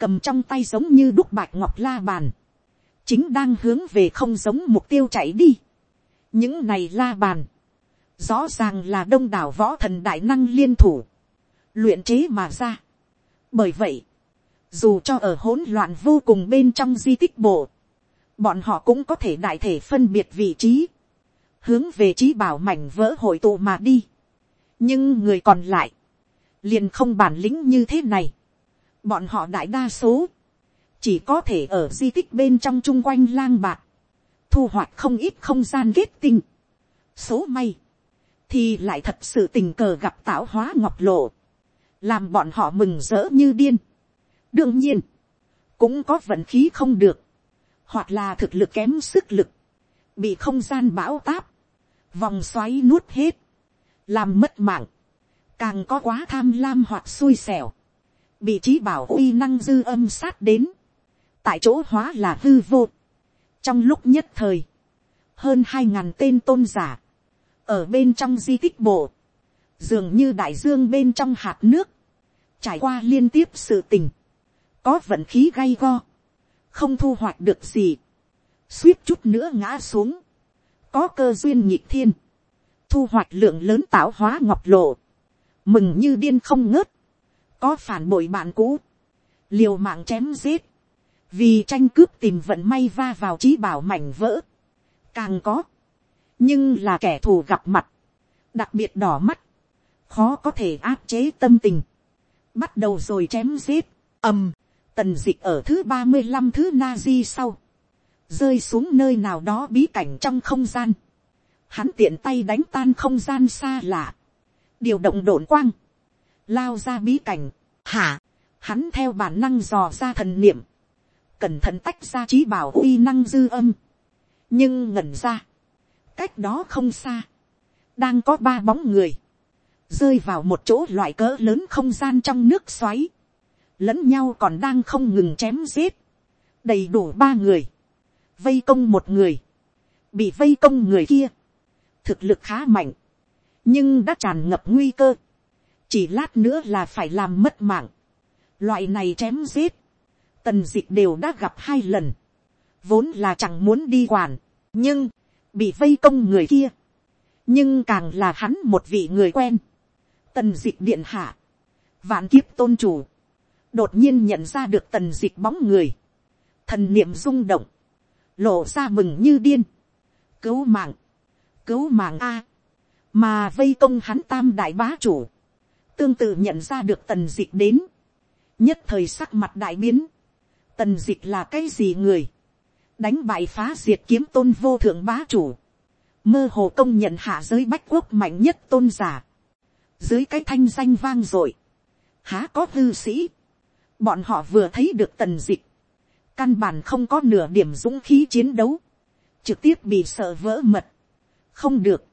cầm trong tay giống như đúc bạch ngọc la bàn, chính đang hướng về không giống mục tiêu chạy đi. những này la bàn, rõ ràng là đông đảo võ thần đại năng liên thủ, luyện chế mà ra bởi vậy, dù cho ở hỗn loạn vô cùng bên trong di tích bộ, bọn họ cũng có thể đại thể phân biệt vị trí, hướng về trí bảo mảnh vỡ hội tụ mà đi. nhưng người còn lại, liền không bản lĩnh như thế này. bọn họ đại đa số, chỉ có thể ở di tích bên trong chung quanh lang bạc, thu hoạch không ít không gian kết tinh. số may, thì lại thật sự tình cờ gặp tạo hóa ngọc lộ, làm bọn họ mừng rỡ như điên. đương nhiên, cũng có vận khí không được, hoặc là thực lực kém sức lực, bị không gian bão táp, vòng xoáy nuốt hết, làm mất mạng, càng có quá tham lam hoặc xui xẻo, bị trí bảo uy năng dư âm sát đến, tại chỗ hóa là hư vô. trong lúc nhất thời, hơn hai ngàn tên tôn giả, ở bên trong di tích bộ, dường như đại dương bên trong hạt nước, trải qua liên tiếp sự tình, có vận khí gay go, không thu hoạch được gì, suýt chút nữa ngã xuống, có cơ duyên nhịp thiên, thu hoạch lượng lớn tạo hóa ngọc lộ, mừng như điên không ngớt, có phản bội bạn cũ, liều mạng chém giết, vì tranh cướp tìm vận may va vào trí bảo mảnh vỡ, càng có, nhưng là kẻ thù gặp mặt, đặc biệt đỏ mắt, khó có thể áp chế tâm tình, bắt đầu rồi chém giết, ầm, tần dịch ở thứ ba mươi năm thứ na di sau, rơi xuống nơi nào đó bí cảnh trong không gian, hắn tiện tay đánh tan không gian xa lạ, điều động đồn quang, lao ra bí cảnh, hả, hắn theo bản năng dò ra thần niệm, cẩn thận tách ra trí bảo uy năng dư âm, nhưng ngẩn ra, cách đó không xa, đang có ba bóng người, rơi vào một chỗ loại cỡ lớn không gian trong nước xoáy, lẫn nhau còn đang không ngừng chém giết, đầy đủ ba người, vây công một người, bị vây công người kia, thực lực khá mạnh, nhưng đã tràn ngập nguy cơ, chỉ lát nữa là phải làm mất mạng, loại này chém giết, tần d ị c h đều đã gặp hai lần, vốn là chẳng muốn đi quản, nhưng, bị vây công người kia, nhưng càng là hắn một vị người quen, tần dịch điện hạ, vạn kiếp tôn chủ, đột nhiên nhận ra được tần dịch bóng người, thần niệm rung động, lộ ra mừng như điên, cứu mạng, cứu mạng a, mà vây công hắn tam đại bá chủ, tương tự nhận ra được tần dịch đến, nhất thời sắc mặt đại biến, tần dịch là cái gì người, đánh bại phá diệt kiếm tôn vô thượng bá chủ, mơ hồ công nhận hạ giới bách quốc mạnh nhất tôn giả, dưới cái thanh danh vang dội, há có hư sĩ, Bọn họ vừa thấy được tần dịch. Căn bản không có nửa điểm dũng khí chiến đấu. Trực tiếp bị sợ vỡ mật. Không được.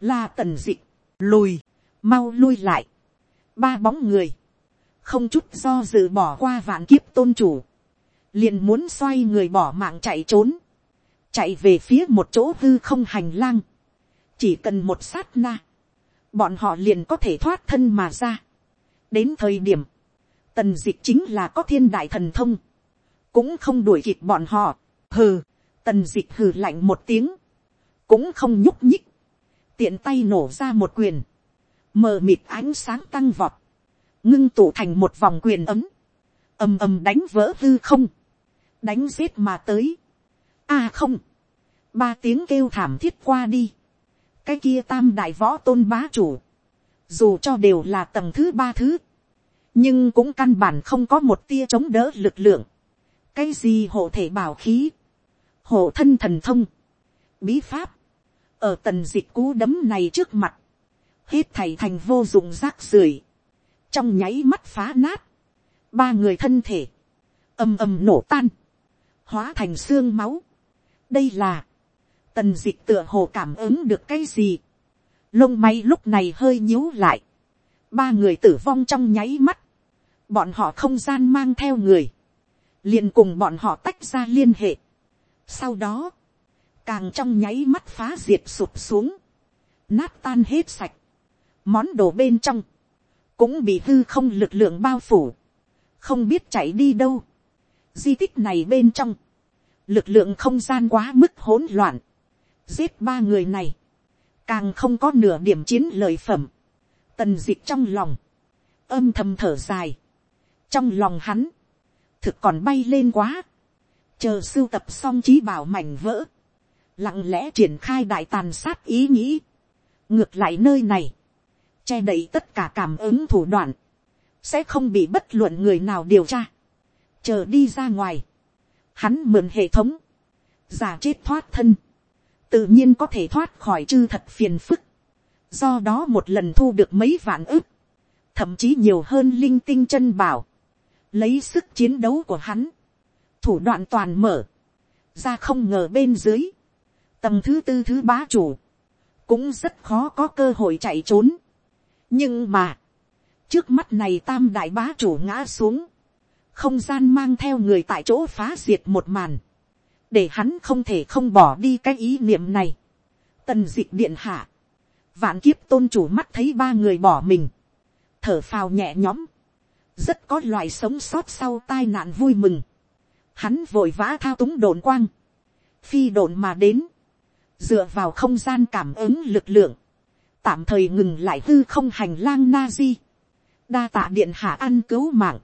Là tần dịch. Lùi. Mau lui lại. Ba bóng người. Không chút do dự bỏ qua vạn kiếp tôn chủ. Liền muốn xoay người bỏ mạng chạy trốn. Chạy về phía một chỗ hư không hành lang. Chỉ cần một sát na. Bọn họ liền có thể thoát thân mà ra. Đến thời điểm tần dịch chính là có thiên đại thần thông, cũng không đuổi kịp bọn họ, hừ, tần dịch hừ lạnh một tiếng, cũng không nhúc nhích, tiện tay nổ ra một quyền, mờ mịt ánh sáng tăng vọt, ngưng tụ thành một vòng quyền ấm, ầm ầm đánh vỡ hư không, đánh giết mà tới, a à không, ba tiếng kêu thảm thiết qua đi, cái kia tam đại võ tôn bá chủ, dù cho đều là tầng thứ ba thứ, nhưng cũng căn bản không có một tia chống đỡ lực lượng. cái gì hộ thể bảo khí, hộ thân thần thông, bí pháp, ở tần dịch cú đấm này trước mặt, hết thầy thành vô dụng rác rưởi, trong nháy mắt phá nát, ba người thân thể, ầm ầm nổ tan, hóa thành xương máu. đây là, tần dịch tựa hồ cảm ứng được cái gì, lông may lúc này hơi nhíu lại, ba người tử vong trong nháy mắt, bọn họ không gian mang theo người, liền cùng bọn họ tách ra liên hệ. sau đó, càng trong nháy mắt phá diệt sụp xuống, nát tan hết sạch, món đồ bên trong, cũng bị hư không lực lượng bao phủ, không biết chạy đi đâu. Di tích này bên trong, lực lượng không gian quá mức hỗn loạn, giết ba người này, càng không có nửa điểm chiến lợi phẩm, tần dịch trong lòng, âm thầm thở dài, trong lòng hắn, thực còn bay lên quá, chờ sưu tập xong trí bảo mảnh vỡ, lặng lẽ triển khai đại tàn sát ý nghĩ, ngược lại nơi này, che đậy tất cả cảm ứng thủ đoạn, sẽ không bị bất luận người nào điều tra, chờ đi ra ngoài, hắn mượn hệ thống, giả chết thoát thân, tự nhiên có thể thoát khỏi chư thật phiền phức, do đó một lần thu được mấy vạn ức, thậm chí nhiều hơn linh tinh chân bảo, lấy sức chiến đấu của hắn, thủ đoạn toàn mở, ra không ngờ bên dưới, tầng thứ tư thứ bá chủ, cũng rất khó có cơ hội chạy trốn. nhưng mà, trước mắt này tam đại bá chủ ngã xuống, không gian mang theo người tại chỗ phá diệt một màn, để hắn không thể không bỏ đi cái ý niệm này. tần d ị c h điện hạ, vạn kiếp tôn chủ mắt thấy ba người bỏ mình, thở phào nhẹ nhõm, rất có loại sống sót sau tai nạn vui mừng. Hắn vội vã thao túng đồn quang, phi đồn mà đến, dựa vào không gian cảm ứng lực lượng, tạm thời ngừng lại hư không hành lang na di, đa tạ điện hạ ăn cứu mạng,